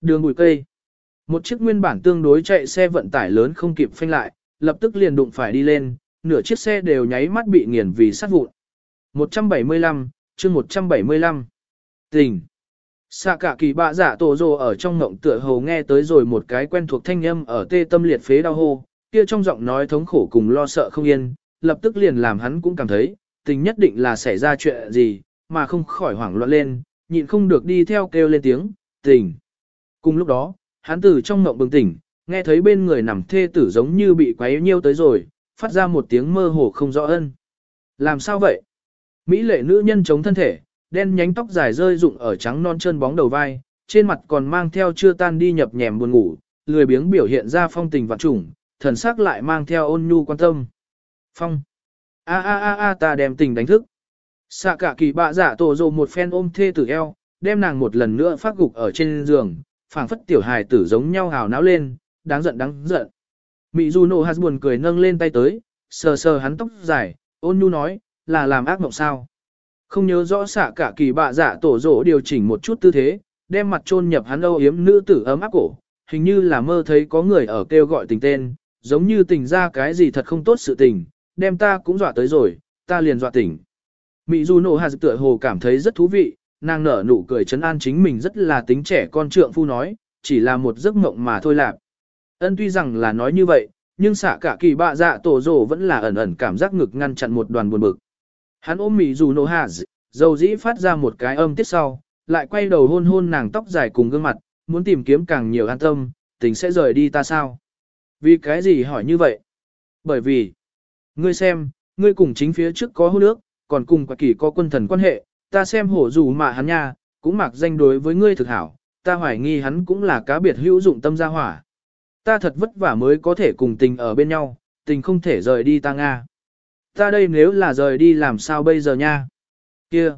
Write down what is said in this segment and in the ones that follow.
Đường bụi cây. Một chiếc nguyên bản tương đối chạy xe vận tải lớn không kịp phanh lại, lập tức liền đụng phải đi lên, nửa chiếc xe đều nháy mắt bị nghiền vì sát vụn. 175, chương 175. Tình. Xạ cả kỳ bạ giả tổ rồ ở trong ngộng tựa hồ nghe tới rồi một cái quen thuộc thanh âm ở tê tâm liệt phế đau hô, kia trong giọng nói thống khổ cùng lo sợ không yên, lập tức liền làm hắn cũng cảm thấy, tình nhất định là xảy ra chuyện gì, mà không khỏi hoảng loạn lên, nhịn không được đi theo kêu lên tiếng, tình. Cùng lúc đó, hắn từ trong ngộng bừng tỉnh, nghe thấy bên người nằm thê tử giống như bị quấy nhiêu tới rồi, phát ra một tiếng mơ hồ không rõ ân. Làm sao vậy? Mỹ lệ nữ nhân chống thân thể, đen nhánh tóc dài rơi rụng ở trắng non chân bóng đầu vai, trên mặt còn mang theo chưa tan đi nhập nhèm buồn ngủ, lười biếng biểu hiện ra phong tình vạn trùng, thần sắc lại mang theo ôn nhu quan tâm. Phong. A a a a ta đem tình đánh thức. Xạ cả kỳ bạ giả tổ dồ một phen ôm thê tử eo, đem nàng một lần nữa phát gục ở trên giường, phảng phất tiểu hài tử giống nhau hào náo lên, đáng giận đáng giận. Mị Du Nô buồn cười nâng lên tay tới, sờ sờ hắn tóc dài, ôn nhu nói, là làm ác mộng sao. Không nhớ rõ xạ cả kỳ bạ giả tổ rỗ điều chỉnh một chút tư thế, đem mặt chôn nhập hắn âu yếm nữ tử ấm áp cổ, hình như là mơ thấy có người ở kêu gọi tình tên, giống như tình ra cái gì thật không tốt sự tình, đem ta cũng dọa tới rồi, ta liền dọa tỉnh. Mị Du Nộ Hát tựa hồ cảm thấy rất thú vị, nàng nở nụ cười chấn an chính mình rất là tính trẻ con trượng phu nói, chỉ là một giấc mộng mà thôi lạc. Ân tuy rằng là nói như vậy, nhưng xạ cả kỳ bạ dạ tổ rồ vẫn là ẩn ẩn cảm giác ngực ngăn chặn một đoàn buồn bực. Hắn ôm mị dù nổ hạ dầu dĩ phát ra một cái âm tiết sau, lại quay đầu hôn hôn nàng tóc dài cùng gương mặt, muốn tìm kiếm càng nhiều an tâm, tình sẽ rời đi ta sao? Vì cái gì hỏi như vậy? Bởi vì, ngươi xem, ngươi cùng chính phía trước có hôn nước, còn cùng quả kỳ có quân thần quan hệ, ta xem hổ dù mà hắn nha, cũng mặc danh đối với ngươi thực hảo, ta hoài nghi hắn cũng là cá biệt hữu dụng tâm gia hỏa. Ta thật vất vả mới có thể cùng tình ở bên nhau, tình không thể rời đi ta Nga. Ta đây nếu là rời đi làm sao bây giờ nha? Kia!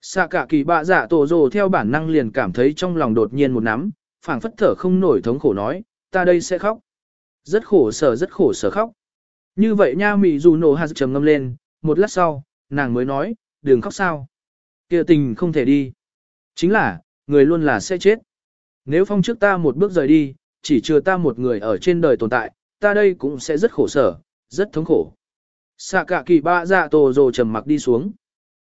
Xạ cả kỳ bạ giả tổ rồ theo bản năng liền cảm thấy trong lòng đột nhiên một nắm, phảng phất thở không nổi thống khổ nói, ta đây sẽ khóc. Rất khổ sở rất khổ sở khóc. Như vậy nha mị dù nổ hạt trầm ngâm lên, một lát sau, nàng mới nói, đừng khóc sao. Kia tình không thể đi. Chính là, người luôn là sẽ chết. Nếu phong trước ta một bước rời đi, chỉ chừa ta một người ở trên đời tồn tại, ta đây cũng sẽ rất khổ sở, rất thống khổ. Xạ cả kỳ ba dạ tổ rồ trầm mặc đi xuống.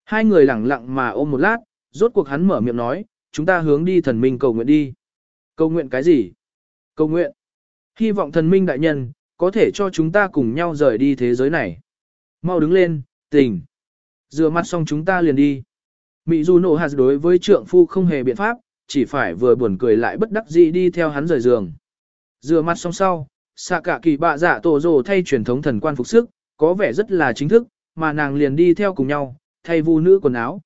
Hai người lặng lặng mà ôm một lát, rốt cuộc hắn mở miệng nói, chúng ta hướng đi thần minh cầu nguyện đi. Cầu nguyện cái gì? Cầu nguyện. Hy vọng thần minh đại nhân, có thể cho chúng ta cùng nhau rời đi thế giới này. Mau đứng lên, tình. Rửa mặt xong chúng ta liền đi. Mị dù nổ hạt đối với trượng phu không hề biện pháp, chỉ phải vừa buồn cười lại bất đắc dĩ đi theo hắn rời giường. Rửa mặt xong sau, xạ cả kỳ bạ dạ tổ rồ thay truyền thống thần quan phục sức, có vẻ rất là chính thức, mà nàng liền đi theo cùng nhau, thay vu nữ quần áo.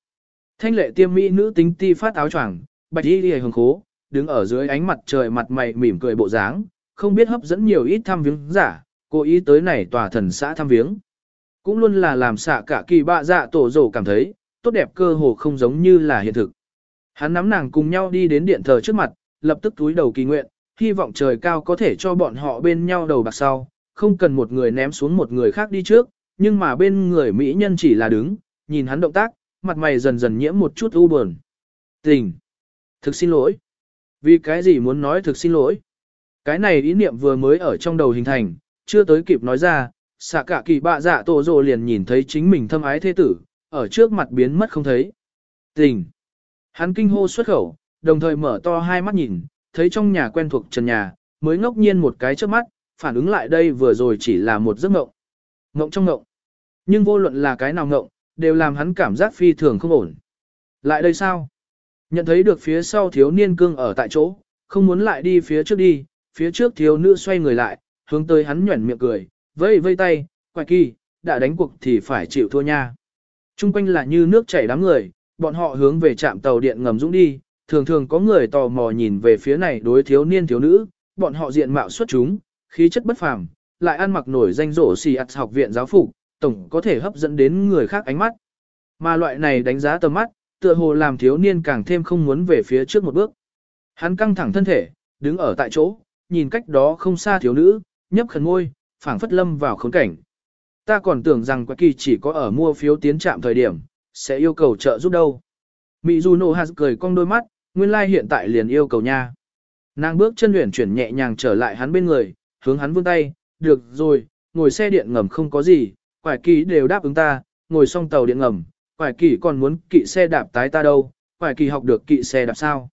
Thanh lệ tiêm mỹ nữ tính ti phát áo choàng, bạch y lìa hồng khố, đứng ở dưới ánh mặt trời mặt mày mỉm cười bộ dáng, không biết hấp dẫn nhiều ít thăm viếng giả, cố ý tới này tòa thần xã thăm viếng. Cũng luôn là làm xạ cả kỳ bạ dạ tổ rồ cảm thấy, tốt đẹp cơ hồ không giống như là hiện thực. Hắn nắm nàng cùng nhau đi đến điện thờ trước mặt, lập tức túi đầu kỳ nguyện, hy vọng trời cao có thể cho bọn họ bên nhau đầu bạc sau, không cần một người ném xuống một người khác đi trước, nhưng mà bên người mỹ nhân chỉ là đứng, nhìn hắn động tác, mặt mày dần dần nhiễm một chút u buồn. Tình! Thực xin lỗi! Vì cái gì muốn nói thực xin lỗi? Cái này ý niệm vừa mới ở trong đầu hình thành, chưa tới kịp nói ra, xạ cả kỳ bạ dạ tổ rồ liền nhìn thấy chính mình thâm ái thế tử, ở trước mặt biến mất không thấy. Tình! Hắn kinh hô xuất khẩu, đồng thời mở to hai mắt nhìn, thấy trong nhà quen thuộc trần nhà, mới ngốc nhiên một cái trước mắt, phản ứng lại đây vừa rồi chỉ là một giấc mộng. Mộng trong mộng. Nhưng vô luận là cái nào mộng, đều làm hắn cảm giác phi thường không ổn. Lại đây sao? Nhận thấy được phía sau thiếu niên cương ở tại chỗ, không muốn lại đi phía trước đi, phía trước thiếu nữ xoay người lại, hướng tới hắn nhuẩn miệng cười, vây vây tay, quài kỳ, đã đánh cuộc thì phải chịu thua nha. Trung quanh là như nước chảy đám người, bọn họ hướng về trạm tàu điện ngầm dũng đi, thường thường có người tò mò nhìn về phía này đối thiếu niên thiếu nữ, bọn họ diện mạo xuất chúng, khí chất bất phàm, lại ăn mặc nổi danh rổ xì ạt học viện giáo phục, tổng có thể hấp dẫn đến người khác ánh mắt. Mà loại này đánh giá tầm mắt, tựa hồ làm thiếu niên càng thêm không muốn về phía trước một bước. Hắn căng thẳng thân thể, đứng ở tại chỗ, nhìn cách đó không xa thiếu nữ, nhấp khẩn môi, phảng phất lâm vào khốn cảnh. Ta còn tưởng rằng quả kỳ chỉ có ở mua phiếu tiến trạm thời điểm, sẽ yêu cầu trợ giúp đâu. Mị dù nổ hạt cười cong đôi mắt, nguyên lai like hiện tại liền yêu cầu nha. Nàng bước chân luyện chuyển nhẹ nhàng trở lại hắn bên người, hướng hắn vươn tay, được rồi, ngồi xe điện ngầm không có gì, quải kỳ đều đáp ứng ta, ngồi xong tàu điện ngầm, quải kỳ còn muốn kỵ xe đạp tái ta đâu, quải kỳ học được kỵ xe đạp sao.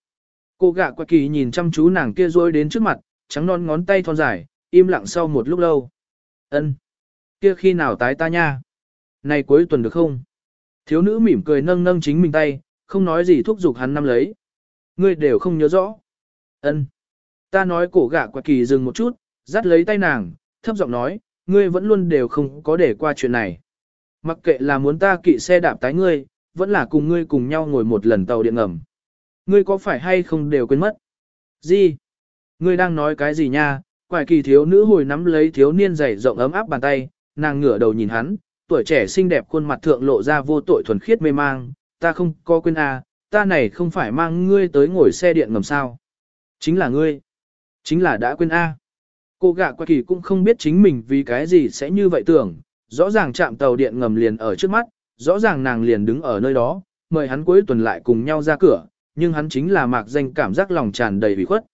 Cô gạ quải kỳ nhìn chăm chú nàng kia rối đến trước mặt, trắng non ngón tay thon dài, im lặng sau một lúc lâu. ân kia khi nào tái ta nha? Này cuối tuần được không? Thiếu nữ mỉm cười nâng nâng chính mình tay, không nói gì thúc giục hắn nắm lấy. Ngươi đều không nhớ rõ. ân Ta nói cổ gạ quạt kỳ dừng một chút, dắt lấy tay nàng, thấp giọng nói, ngươi vẫn luôn đều không có để qua chuyện này. Mặc kệ là muốn ta kỵ xe đạp tái ngươi, vẫn là cùng ngươi cùng nhau ngồi một lần tàu điện ngầm. Ngươi có phải hay không đều quên mất? Gì? Ngươi đang nói cái gì nha? Quải kỳ thiếu nữ hồi nắm lấy thiếu niên dày rộng ấm áp bàn tay, nàng ngửa đầu nhìn hắn, tuổi trẻ xinh đẹp khuôn mặt thượng lộ ra vô tội thuần khiết mê mang, ta không có quên à, ta này không phải mang ngươi tới ngồi xe điện ngầm sao. Chính là ngươi. Chính là đã quên A. Cô gạ qua kỳ cũng không biết chính mình vì cái gì sẽ như vậy tưởng, rõ ràng chạm tàu điện ngầm liền ở trước mắt, rõ ràng nàng liền đứng ở nơi đó, mời hắn cuối tuần lại cùng nhau ra cửa, nhưng hắn chính là mạc danh cảm giác lòng tràn đầy bị khuất.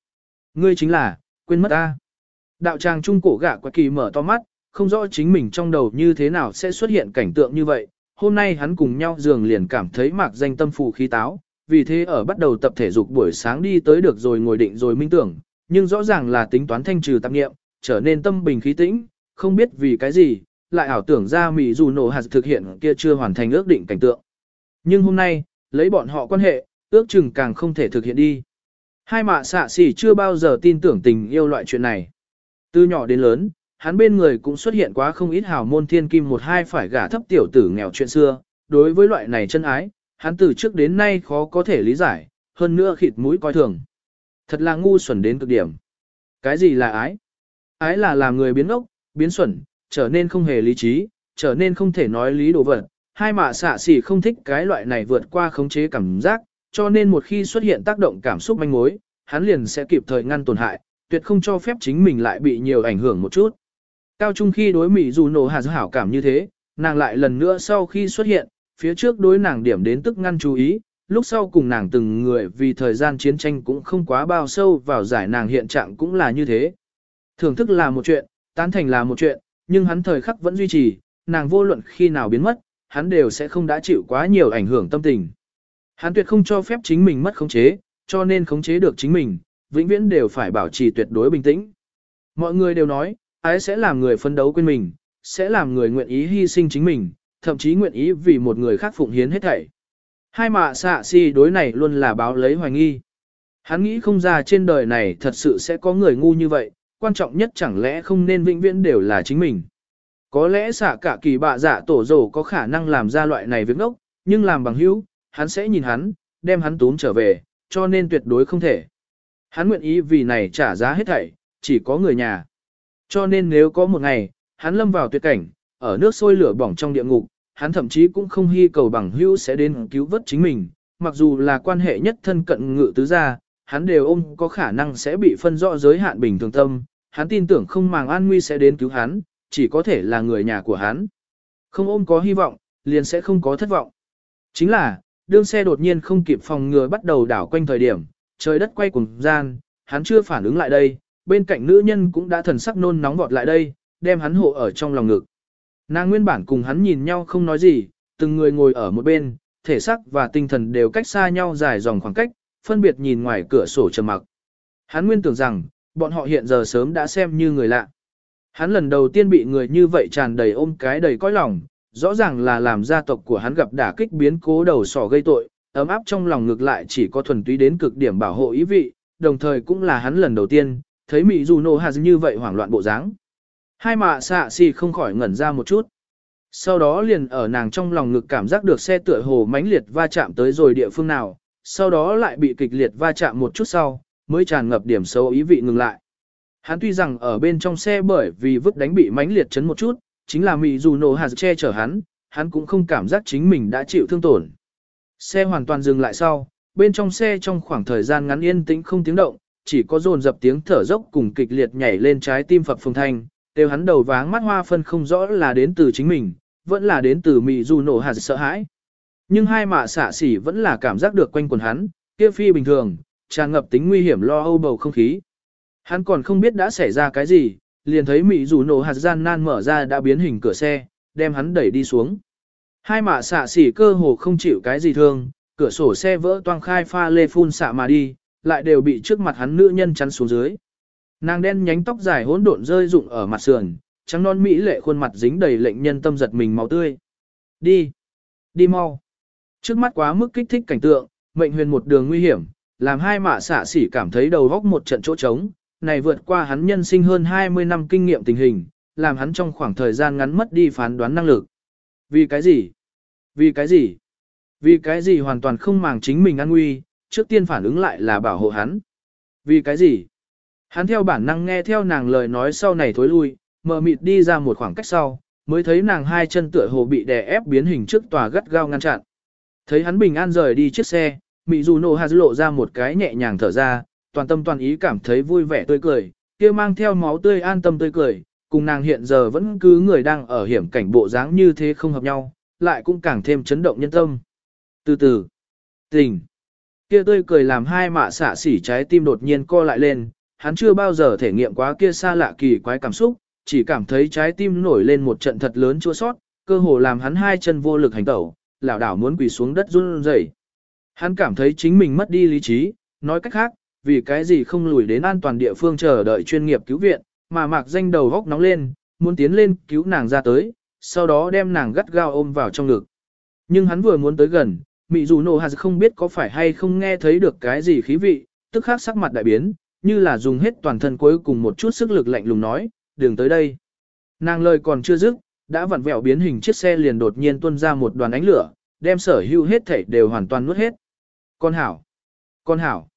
Ngươi chính là, quên mất A. Đạo tràng trung cổ gạ qua kỳ mở to mắt, không rõ chính mình trong đầu như thế nào sẽ xuất hiện cảnh tượng như vậy. Hôm nay hắn cùng nhau giường liền cảm thấy mạc danh tâm phù khí táo, vì thế ở bắt đầu tập thể dục buổi sáng đi tới được rồi ngồi định rồi minh tưởng, nhưng rõ ràng là tính toán thanh trừ tạp nghiệm, trở nên tâm bình khí tĩnh, không biết vì cái gì, lại ảo tưởng ra Mỹ dù nổ hạt thực hiện kia chưa hoàn thành ước định cảnh tượng. Nhưng hôm nay, lấy bọn họ quan hệ, ước chừng càng không thể thực hiện đi. Hai mạ xạ xỉ chưa bao giờ tin tưởng tình yêu loại chuyện này. Từ nhỏ đến lớn, hắn bên người cũng xuất hiện quá không ít hào môn thiên kim một hai phải gả thấp tiểu tử nghèo chuyện xưa. Đối với loại này chân ái, hắn từ trước đến nay khó có thể lý giải, hơn nữa khịt mũi coi thường. Thật là ngu xuẩn đến cực điểm. Cái gì là ái? Ái là làm người biến ốc, biến xuẩn, trở nên không hề lý trí, trở nên không thể nói lý đồ vật. Hai mạ xạ xỉ không thích cái loại này vượt qua khống chế cảm giác, cho nên một khi xuất hiện tác động cảm xúc manh mối, hắn liền sẽ kịp thời ngăn tổn hại, tuyệt không cho phép chính mình lại bị nhiều ảnh hưởng một chút. Cao trung khi đối Mỹ dù nổ hạt hảo cảm như thế, nàng lại lần nữa sau khi xuất hiện, phía trước đối nàng điểm đến tức ngăn chú ý, lúc sau cùng nàng từng người vì thời gian chiến tranh cũng không quá bao sâu vào giải nàng hiện trạng cũng là như thế. Thưởng thức là một chuyện, tán thành là một chuyện, nhưng hắn thời khắc vẫn duy trì, nàng vô luận khi nào biến mất, hắn đều sẽ không đã chịu quá nhiều ảnh hưởng tâm tình. Hắn tuyệt không cho phép chính mình mất khống chế, cho nên khống chế được chính mình, vĩnh viễn đều phải bảo trì tuyệt đối bình tĩnh. Mọi người đều nói, ái sẽ làm người phấn đấu quên mình, sẽ làm người nguyện ý hy sinh chính mình, thậm chí nguyện ý vì một người khác phụng hiến hết thảy. Hai mạ xạ si đối này luôn là báo lấy hoài nghi. Hắn nghĩ không ra trên đời này thật sự sẽ có người ngu như vậy, quan trọng nhất chẳng lẽ không nên vĩnh viễn đều là chính mình. Có lẽ xạ cả kỳ bạ dạ tổ rổ có khả năng làm ra loại này việc ngốc, nhưng làm bằng hữu, hắn sẽ nhìn hắn, đem hắn túm trở về, cho nên tuyệt đối không thể. Hắn nguyện ý vì này trả giá hết thảy, chỉ có người nhà. Cho nên nếu có một ngày, hắn lâm vào tuyệt cảnh, ở nước sôi lửa bỏng trong địa ngục, hắn thậm chí cũng không hy cầu bằng hữu sẽ đến cứu vớt chính mình, mặc dù là quan hệ nhất thân cận ngự tứ gia, hắn đều ôm có khả năng sẽ bị phân rõ giới hạn bình thường tâm, hắn tin tưởng không màng an nguy sẽ đến cứu hắn, chỉ có thể là người nhà của hắn. Không ôm có hy vọng, liền sẽ không có thất vọng. Chính là, đương xe đột nhiên không kịp phòng ngừa bắt đầu đảo quanh thời điểm, trời đất quay cùng gian, hắn chưa phản ứng lại đây, bên cạnh nữ nhân cũng đã thần sắc nôn nóng vọt lại đây, đem hắn hộ ở trong lòng ngực. Nàng nguyên bản cùng hắn nhìn nhau không nói gì, từng người ngồi ở một bên, thể xác và tinh thần đều cách xa nhau dài dòng khoảng cách, phân biệt nhìn ngoài cửa sổ trầm mặc. Hắn nguyên tưởng rằng, bọn họ hiện giờ sớm đã xem như người lạ. Hắn lần đầu tiên bị người như vậy tràn đầy ôm cái đầy cõi lòng, rõ ràng là làm gia tộc của hắn gặp đả kích biến cố đầu sỏ gây tội, ấm áp trong lòng ngược lại chỉ có thuần túy đến cực điểm bảo hộ ý vị, đồng thời cũng là hắn lần đầu tiên, thấy Mỹ dù nổ hạt như vậy hoảng loạn bộ dáng. Hai mạ xạ xì không khỏi ngẩn ra một chút. Sau đó liền ở nàng trong lòng ngực cảm giác được xe tựa hồ mãnh liệt va chạm tới rồi địa phương nào, sau đó lại bị kịch liệt va chạm một chút sau, mới tràn ngập điểm xấu ý vị ngừng lại. Hắn tuy rằng ở bên trong xe bởi vì vứt đánh bị mãnh liệt chấn một chút, chính là mị dù nổ hạt che chở hắn, hắn cũng không cảm giác chính mình đã chịu thương tổn. Xe hoàn toàn dừng lại sau, bên trong xe trong khoảng thời gian ngắn yên tĩnh không tiếng động, chỉ có dồn dập tiếng thở dốc cùng kịch liệt nhảy lên trái tim phập phồng thanh, đều hắn đầu váng mắt hoa phân không rõ là đến từ chính mình, vẫn là đến từ mị dù nổ hạt sợ hãi. Nhưng hai mạ xạ xỉ vẫn là cảm giác được quanh quần hắn, kia phi bình thường, tràn ngập tính nguy hiểm lo âu bầu không khí. Hắn còn không biết đã xảy ra cái gì, liền thấy mị dù nổ hạt gian nan mở ra đã biến hình cửa xe, đem hắn đẩy đi xuống. Hai mạ xạ xỉ cơ hồ không chịu cái gì thương, cửa sổ xe vỡ toang khai pha lê phun xạ mà đi, lại đều bị trước mặt hắn nữ nhân chắn xuống dưới. Nàng đen nhánh tóc dài hỗn độn rơi rụng ở mặt sườn, trắng non mỹ lệ khuôn mặt dính đầy lệnh nhân tâm giật mình máu tươi. Đi, đi mau. Trước mắt quá mức kích thích cảnh tượng, mệnh huyền một đường nguy hiểm, làm hai mạ xạ xỉ cảm thấy đầu góc một trận chỗ trống, này vượt qua hắn nhân sinh hơn 20 năm kinh nghiệm tình hình, làm hắn trong khoảng thời gian ngắn mất đi phán đoán năng lực. Vì cái gì? Vì cái gì? Vì cái gì hoàn toàn không màng chính mình an nguy, trước tiên phản ứng lại là bảo hộ hắn. Vì cái gì? Hắn theo bản năng nghe theo nàng lời nói sau này thối lui, mờ mịt đi ra một khoảng cách sau, mới thấy nàng hai chân tựa hồ bị đè ép biến hình trước tòa gắt gao ngăn chặn. Thấy hắn bình an rời đi chiếc xe, Mị dù Nô Hà lộ ra một cái nhẹ nhàng thở ra, toàn tâm toàn ý cảm thấy vui vẻ tươi cười, kia mang theo máu tươi an tâm tươi cười, cùng nàng hiện giờ vẫn cứ người đang ở hiểm cảnh bộ dáng như thế không hợp nhau, lại cũng càng thêm chấn động nhân tâm. Từ từ, tình, kia tươi cười làm hai mạ xạ xỉ trái tim đột nhiên co lại lên, hắn chưa bao giờ thể nghiệm quá kia xa lạ kỳ quái cảm xúc, chỉ cảm thấy trái tim nổi lên một trận thật lớn chua sót, cơ hồ làm hắn hai chân vô lực hành tẩu, lảo đảo muốn quỳ xuống đất run rẩy. Hắn cảm thấy chính mình mất đi lý trí, nói cách khác, vì cái gì không lùi đến an toàn địa phương chờ đợi chuyên nghiệp cứu viện, mà mạc danh đầu góc nóng lên, muốn tiến lên cứu nàng ra tới, sau đó đem nàng gắt gao ôm vào trong ngực. Nhưng hắn vừa muốn tới gần, mị dù nổ hạt không biết có phải hay không nghe thấy được cái gì khí vị, tức khắc sắc mặt đại biến, như là dùng hết toàn thân cuối cùng một chút sức lực lạnh lùng nói, đừng tới đây. Nàng lời còn chưa dứt, đã vặn vẹo biến hình chiếc xe liền đột nhiên tuôn ra một đoàn ánh lửa, đem sở hữu hết thảy đều hoàn toàn nuốt hết. Con hảo, con hảo.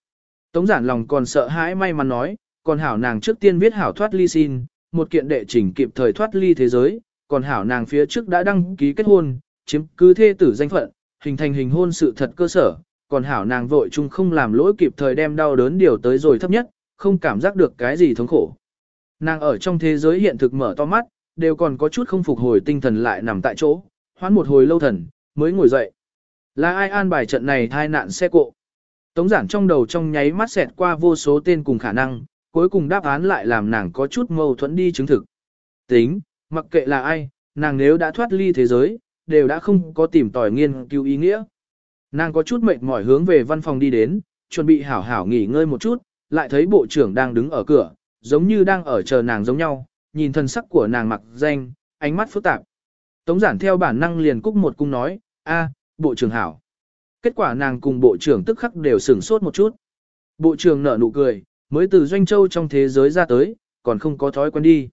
Tống giản lòng còn sợ hãi may mắn nói, còn hảo nàng trước tiên viết hảo thoát ly xin, một kiện đệ chỉnh kịp thời thoát ly thế giới, còn hảo nàng phía trước đã đăng ký kết hôn, chiếm cứ thê tử danh phận, hình thành hình hôn sự thật cơ sở, còn hảo nàng vội chung không làm lỗi kịp thời đem đau đớn điều tới rồi thấp nhất, không cảm giác được cái gì thống khổ. Nàng ở trong thế giới hiện thực mở to mắt, đều còn có chút không phục hồi tinh thần lại nằm tại chỗ, hoãn một hồi lâu thần, mới ngồi dậy. Là ai an bài trận này thai nạn xe cộ? Tống giản trong đầu trong nháy mắt xẹt qua vô số tên cùng khả năng, cuối cùng đáp án lại làm nàng có chút mâu thuẫn đi chứng thực. Tính, mặc kệ là ai, nàng nếu đã thoát ly thế giới, đều đã không có tìm tòi nghiên cứu ý nghĩa. Nàng có chút mệt mỏi hướng về văn phòng đi đến, chuẩn bị hảo hảo nghỉ ngơi một chút, lại thấy bộ trưởng đang đứng ở cửa, giống như đang ở chờ nàng giống nhau, nhìn thân sắc của nàng mặc danh, ánh mắt phức tạp. Tống giản theo bản năng liền cúc một cung nói, a, bộ trưởng hảo. Kết quả nàng cùng bộ trưởng tức khắc đều sửng sốt một chút. Bộ trưởng nở nụ cười, mới từ doanh châu trong thế giới ra tới, còn không có thói quen đi.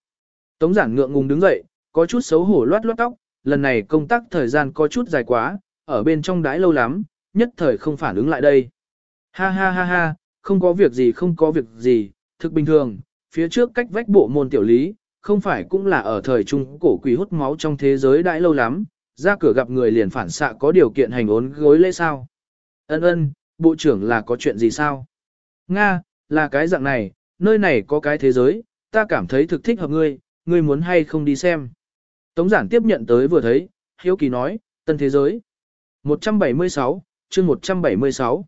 Tống giản ngượng ngùng đứng dậy, có chút xấu hổ loát loát tóc, lần này công tác thời gian có chút dài quá, ở bên trong đãi lâu lắm, nhất thời không phản ứng lại đây. Ha ha ha ha, không có việc gì không có việc gì, thực bình thường, phía trước cách vách bộ môn tiểu lý, không phải cũng là ở thời trung cổ quỷ hút máu trong thế giới đãi lâu lắm, ra cửa gặp người liền phản xạ có điều kiện hành ốn gối lễ sao. Ân ân, bộ trưởng là có chuyện gì sao? Nga, là cái dạng này, nơi này có cái thế giới, ta cảm thấy thực thích hợp ngươi, ngươi muốn hay không đi xem. Tống giản tiếp nhận tới vừa thấy, hiếu kỳ nói, tân thế giới. 176, chương 176.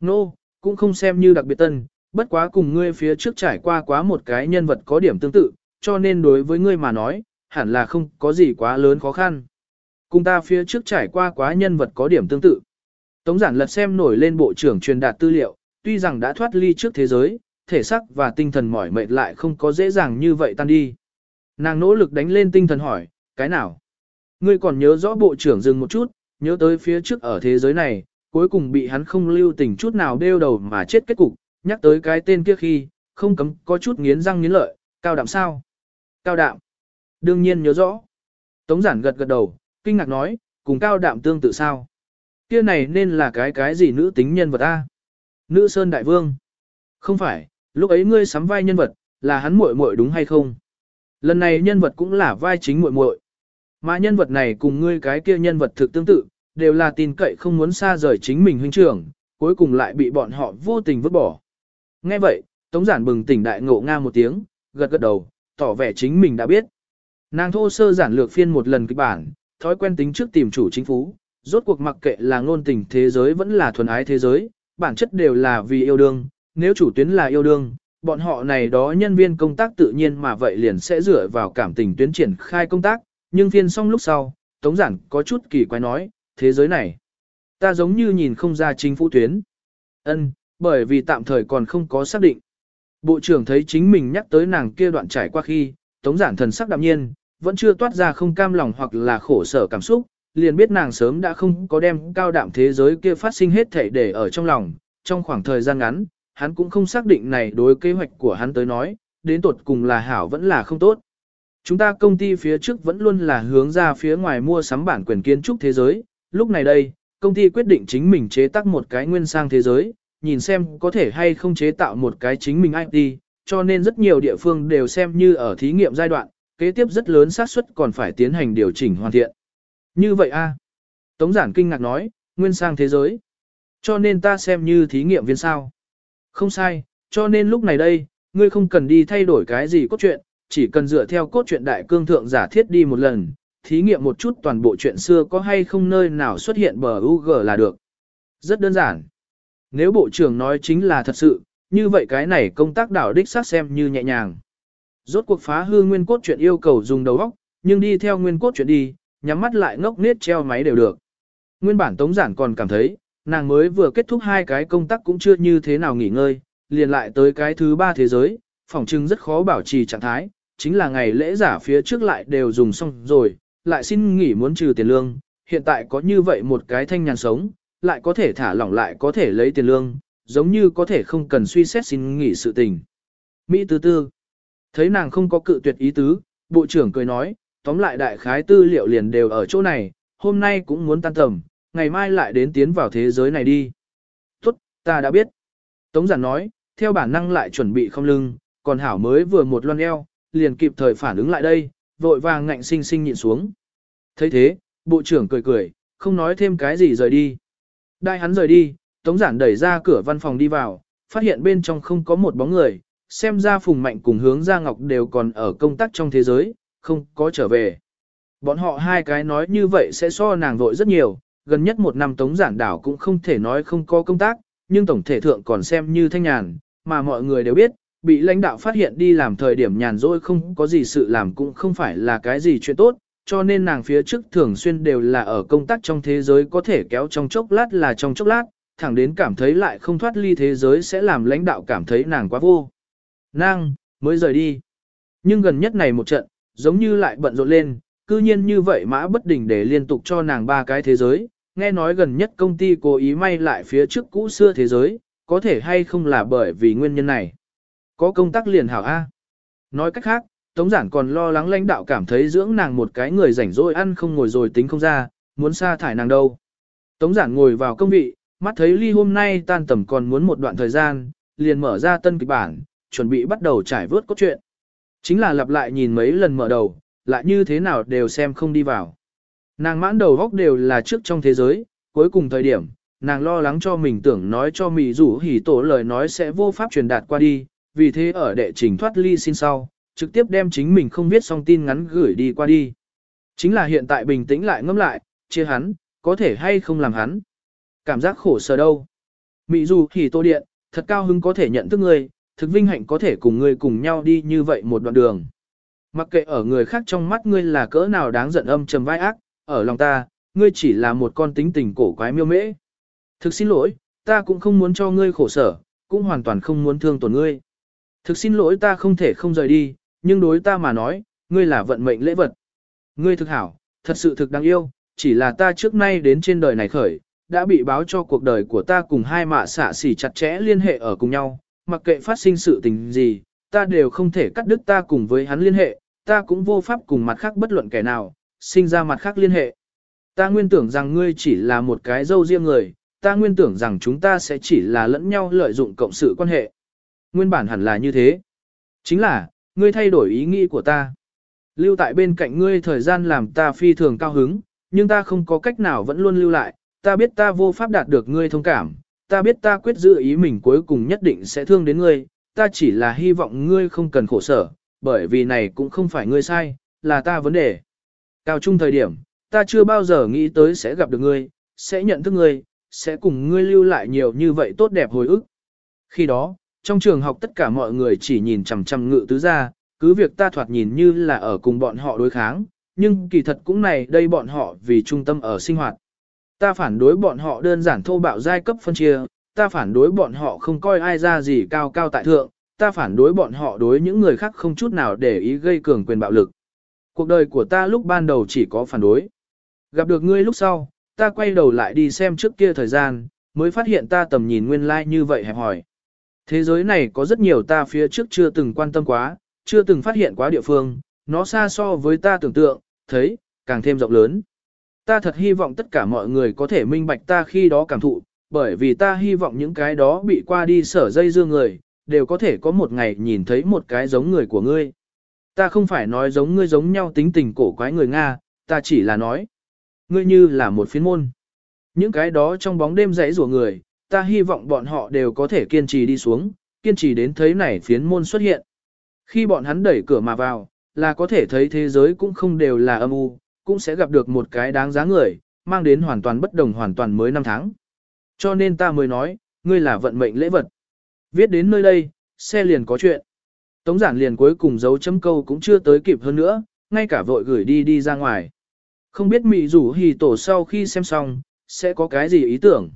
Nô, no, cũng không xem như đặc biệt tân, bất quá cùng ngươi phía trước trải qua quá một cái nhân vật có điểm tương tự, cho nên đối với ngươi mà nói, hẳn là không có gì quá lớn khó khăn. Cùng ta phía trước trải qua quá nhân vật có điểm tương tự. Tống giản lật xem nổi lên bộ trưởng truyền đạt tư liệu, tuy rằng đã thoát ly trước thế giới, thể xác và tinh thần mỏi mệt lại không có dễ dàng như vậy tan đi. Nàng nỗ lực đánh lên tinh thần hỏi, cái nào? Ngươi còn nhớ rõ bộ trưởng dừng một chút, nhớ tới phía trước ở thế giới này, cuối cùng bị hắn không lưu tình chút nào đeo đầu mà chết kết cục, nhắc tới cái tên kia khi, không cấm có chút nghiến răng nghiến lợi, cao đạm sao? Cao đạm. Đương nhiên nhớ rõ. Tống giản gật gật đầu, kinh ngạc nói, cùng cao đạm tương tự sao? Kia này nên là cái cái gì nữ tính nhân vật a? Nữ Sơn Đại Vương. Không phải, lúc ấy ngươi sắm vai nhân vật, là hắn muội muội đúng hay không? Lần này nhân vật cũng là vai chính muội muội. Mà nhân vật này cùng ngươi cái kia nhân vật thực tương tự, đều là tin cậy không muốn xa rời chính mình huynh trưởng, cuối cùng lại bị bọn họ vô tình vứt bỏ. Nghe vậy, Tống Giản bừng tỉnh đại ngộ nga một tiếng, gật gật đầu, tỏ vẻ chính mình đã biết. Nàng thô sơ giản lược phiên một lần kịch bản, thói quen tính trước tìm chủ chính phú, rốt cuộc mặc kệ là ngôn tình thế giới vẫn là thuần ái thế giới, bản chất đều là vì yêu đương, nếu chủ tuyến là yêu đương, bọn họ này đó nhân viên công tác tự nhiên mà vậy liền sẽ dựa vào cảm tình tuyến triển khai công tác, nhưng phiên xong lúc sau, Tống Giản có chút kỳ quái nói, thế giới này, ta giống như nhìn không ra chính phủ tuyến. Ân, bởi vì tạm thời còn không có xác định. Bộ trưởng thấy chính mình nhắc tới nàng kia đoạn trải qua khi, Tống Giản thần sắc đạm nhiên, vẫn chưa toát ra không cam lòng hoặc là khổ sở cảm xúc, liền biết nàng sớm đã không có đem cao đạm thế giới kia phát sinh hết thể để ở trong lòng, trong khoảng thời gian ngắn, hắn cũng không xác định này đối kế hoạch của hắn tới nói, đến tột cùng là hảo vẫn là không tốt. Chúng ta công ty phía trước vẫn luôn là hướng ra phía ngoài mua sắm bản quyền kiến trúc thế giới, lúc này đây, công ty quyết định chính mình chế tác một cái nguyên sang thế giới, nhìn xem có thể hay không chế tạo một cái chính mình IT, cho nên rất nhiều địa phương đều xem như ở thí nghiệm giai đoạn, kế tiếp rất lớn xác suất còn phải tiến hành điều chỉnh hoàn thiện. Như vậy a Tống giản kinh ngạc nói, nguyên sang thế giới. Cho nên ta xem như thí nghiệm viên sao. Không sai, cho nên lúc này đây, ngươi không cần đi thay đổi cái gì cốt truyện, chỉ cần dựa theo cốt truyện đại cương thượng giả thiết đi một lần, thí nghiệm một chút toàn bộ chuyện xưa có hay không nơi nào xuất hiện bờ UG là được. Rất đơn giản. Nếu bộ trưởng nói chính là thật sự, như vậy cái này công tác đảo đích xác xem như nhẹ nhàng. Rốt cuộc phá hư nguyên cốt truyện yêu cầu dùng đầu óc, nhưng đi theo nguyên cốt truyện đi, nhắm mắt lại ngốc nết treo máy đều được. Nguyên bản Tống Giản còn cảm thấy, nàng mới vừa kết thúc hai cái công tác cũng chưa như thế nào nghỉ ngơi, liền lại tới cái thứ ba thế giới, phòng trưng rất khó bảo trì trạng thái, chính là ngày lễ giả phía trước lại đều dùng xong rồi, lại xin nghỉ muốn trừ tiền lương, hiện tại có như vậy một cái thanh nhàn sống, lại có thể thả lỏng lại có thể lấy tiền lương, giống như có thể không cần suy xét xin nghỉ sự tình. Mỹ tư tư, thấy nàng không có cự tuyệt ý tứ, bộ trưởng cười nói, tóm lại đại khái tư liệu liền đều ở chỗ này, hôm nay cũng muốn tan tầm, ngày mai lại đến tiến vào thế giới này đi. Tốt, ta đã biết. Tống giản nói, theo bản năng lại chuẩn bị không lưng, còn hảo mới vừa một loan eo, liền kịp thời phản ứng lại đây, vội vàng ngạnh sinh sinh nhịn xuống. thấy thế, bộ trưởng cười cười, không nói thêm cái gì rời đi. Đại hắn rời đi, Tống giản đẩy ra cửa văn phòng đi vào, phát hiện bên trong không có một bóng người, xem ra Phùng Mạnh cùng hướng gia Ngọc đều còn ở công tác trong thế giới, không có trở về. Bọn họ hai cái nói như vậy sẽ so nàng vội rất nhiều, gần nhất một năm tống giản đảo cũng không thể nói không có công tác, nhưng tổng thể thượng còn xem như thanh nhàn, mà mọi người đều biết, bị lãnh đạo phát hiện đi làm thời điểm nhàn rỗi không có gì sự làm cũng không phải là cái gì chuyện tốt, cho nên nàng phía trước thường xuyên đều là ở công tác trong thế giới có thể kéo trong chốc lát là trong chốc lát, thẳng đến cảm thấy lại không thoát ly thế giới sẽ làm lãnh đạo cảm thấy nàng quá vô. Nàng, mới rời đi. Nhưng gần nhất này một trận, giống như lại bận rộn lên, cư nhiên như vậy mã bất đình để liên tục cho nàng ba cái thế giới, nghe nói gần nhất công ty cố ý may lại phía trước cũ xưa thế giới, có thể hay không là bởi vì nguyên nhân này. Có công tác liền hảo A. Nói cách khác, Tống Giản còn lo lắng lãnh đạo cảm thấy dưỡng nàng một cái người rảnh rỗi ăn không ngồi rồi tính không ra, muốn sa thải nàng đâu. Tống Giản ngồi vào công vị, mắt thấy ly hôm nay tan tầm còn muốn một đoạn thời gian, liền mở ra tân kịch bản, chuẩn bị bắt đầu trải vớt cốt truyện. Chính là lặp lại nhìn mấy lần mở đầu, lại như thế nào đều xem không đi vào. Nàng mãn đầu góc đều là trước trong thế giới, cuối cùng thời điểm, nàng lo lắng cho mình tưởng nói cho mị rủ hỉ tổ lời nói sẽ vô pháp truyền đạt qua đi, vì thế ở đệ trình thoát ly xin sau, trực tiếp đem chính mình không viết xong tin ngắn gửi đi qua đi. Chính là hiện tại bình tĩnh lại ngâm lại, chia hắn, có thể hay không làm hắn. Cảm giác khổ sở đâu. Mị dù thì tô điện, thật cao hứng có thể nhận thức ngươi, thực vinh hạnh có thể cùng ngươi cùng nhau đi như vậy một đoạn đường. Mặc kệ ở người khác trong mắt ngươi là cỡ nào đáng giận âm trầm vai ác, ở lòng ta, ngươi chỉ là một con tính tình cổ quái miêu mễ. Thực xin lỗi, ta cũng không muốn cho ngươi khổ sở, cũng hoàn toàn không muốn thương tổn ngươi. Thực xin lỗi ta không thể không rời đi, nhưng đối ta mà nói, ngươi là vận mệnh lễ vật. Ngươi thực hảo, thật sự thực đáng yêu, chỉ là ta trước nay đến trên đời này khởi, đã bị báo cho cuộc đời của ta cùng hai mạ xạ xỉ chặt chẽ liên hệ ở cùng nhau, mặc kệ phát sinh sự tình gì, ta đều không thể cắt đứt ta cùng với hắn liên hệ, ta cũng vô pháp cùng mặt khác bất luận kẻ nào, sinh ra mặt khác liên hệ. Ta nguyên tưởng rằng ngươi chỉ là một cái dâu riêng người, ta nguyên tưởng rằng chúng ta sẽ chỉ là lẫn nhau lợi dụng cộng sự quan hệ. Nguyên bản hẳn là như thế. Chính là, ngươi thay đổi ý nghĩ của ta. Lưu tại bên cạnh ngươi thời gian làm ta phi thường cao hứng, nhưng ta không có cách nào vẫn luôn lưu lại, ta biết ta vô pháp đạt được ngươi thông cảm, ta biết ta quyết giữ ý mình cuối cùng nhất định sẽ thương đến ngươi, ta chỉ là hy vọng ngươi không cần khổ sở, bởi vì này cũng không phải ngươi sai, là ta vấn đề. Cao trung thời điểm, ta chưa bao giờ nghĩ tới sẽ gặp được ngươi, sẽ nhận thức ngươi, sẽ cùng ngươi lưu lại nhiều như vậy tốt đẹp hồi ức. Khi đó, trong trường học tất cả mọi người chỉ nhìn chằm chằm ngự tứ gia cứ việc ta thoạt nhìn như là ở cùng bọn họ đối kháng, nhưng kỳ thật cũng này đây bọn họ vì trung tâm ở sinh hoạt. Ta phản đối bọn họ đơn giản thô bạo giai cấp phân chia, ta phản đối bọn họ không coi ai ra gì cao cao tại thượng, ta phản đối bọn họ đối những người khác không chút nào để ý gây cường quyền bạo lực. Cuộc đời của ta lúc ban đầu chỉ có phản đối. Gặp được ngươi lúc sau, ta quay đầu lại đi xem trước kia thời gian, mới phát hiện ta tầm nhìn nguyên lai like như vậy hẹp hỏi. Thế giới này có rất nhiều ta phía trước chưa từng quan tâm quá, chưa từng phát hiện quá địa phương, nó xa so với ta tưởng tượng, thấy, càng thêm rộng lớn. Ta thật hy vọng tất cả mọi người có thể minh bạch ta khi đó cảm thụ, bởi vì ta hy vọng những cái đó bị qua đi sở dây dương người, đều có thể có một ngày nhìn thấy một cái giống người của ngươi. Ta không phải nói giống ngươi giống nhau tính tình cổ quái người Nga, ta chỉ là nói. Ngươi như là một phiến môn. Những cái đó trong bóng đêm rẽ rủa người, ta hy vọng bọn họ đều có thể kiên trì đi xuống, kiên trì đến thấy này phiến môn xuất hiện. Khi bọn hắn đẩy cửa mà vào, là có thể thấy thế giới cũng không đều là âm u, cũng sẽ gặp được một cái đáng giá người, mang đến hoàn toàn bất đồng hoàn toàn mới năm tháng. Cho nên ta mới nói, ngươi là vận mệnh lễ vật. Viết đến nơi đây, xe liền có chuyện. Tống giản liền cuối cùng dấu chấm câu cũng chưa tới kịp hơn nữa, ngay cả vội gửi đi đi ra ngoài. Không biết mị rủ hì tổ sau khi xem xong, sẽ có cái gì ý tưởng.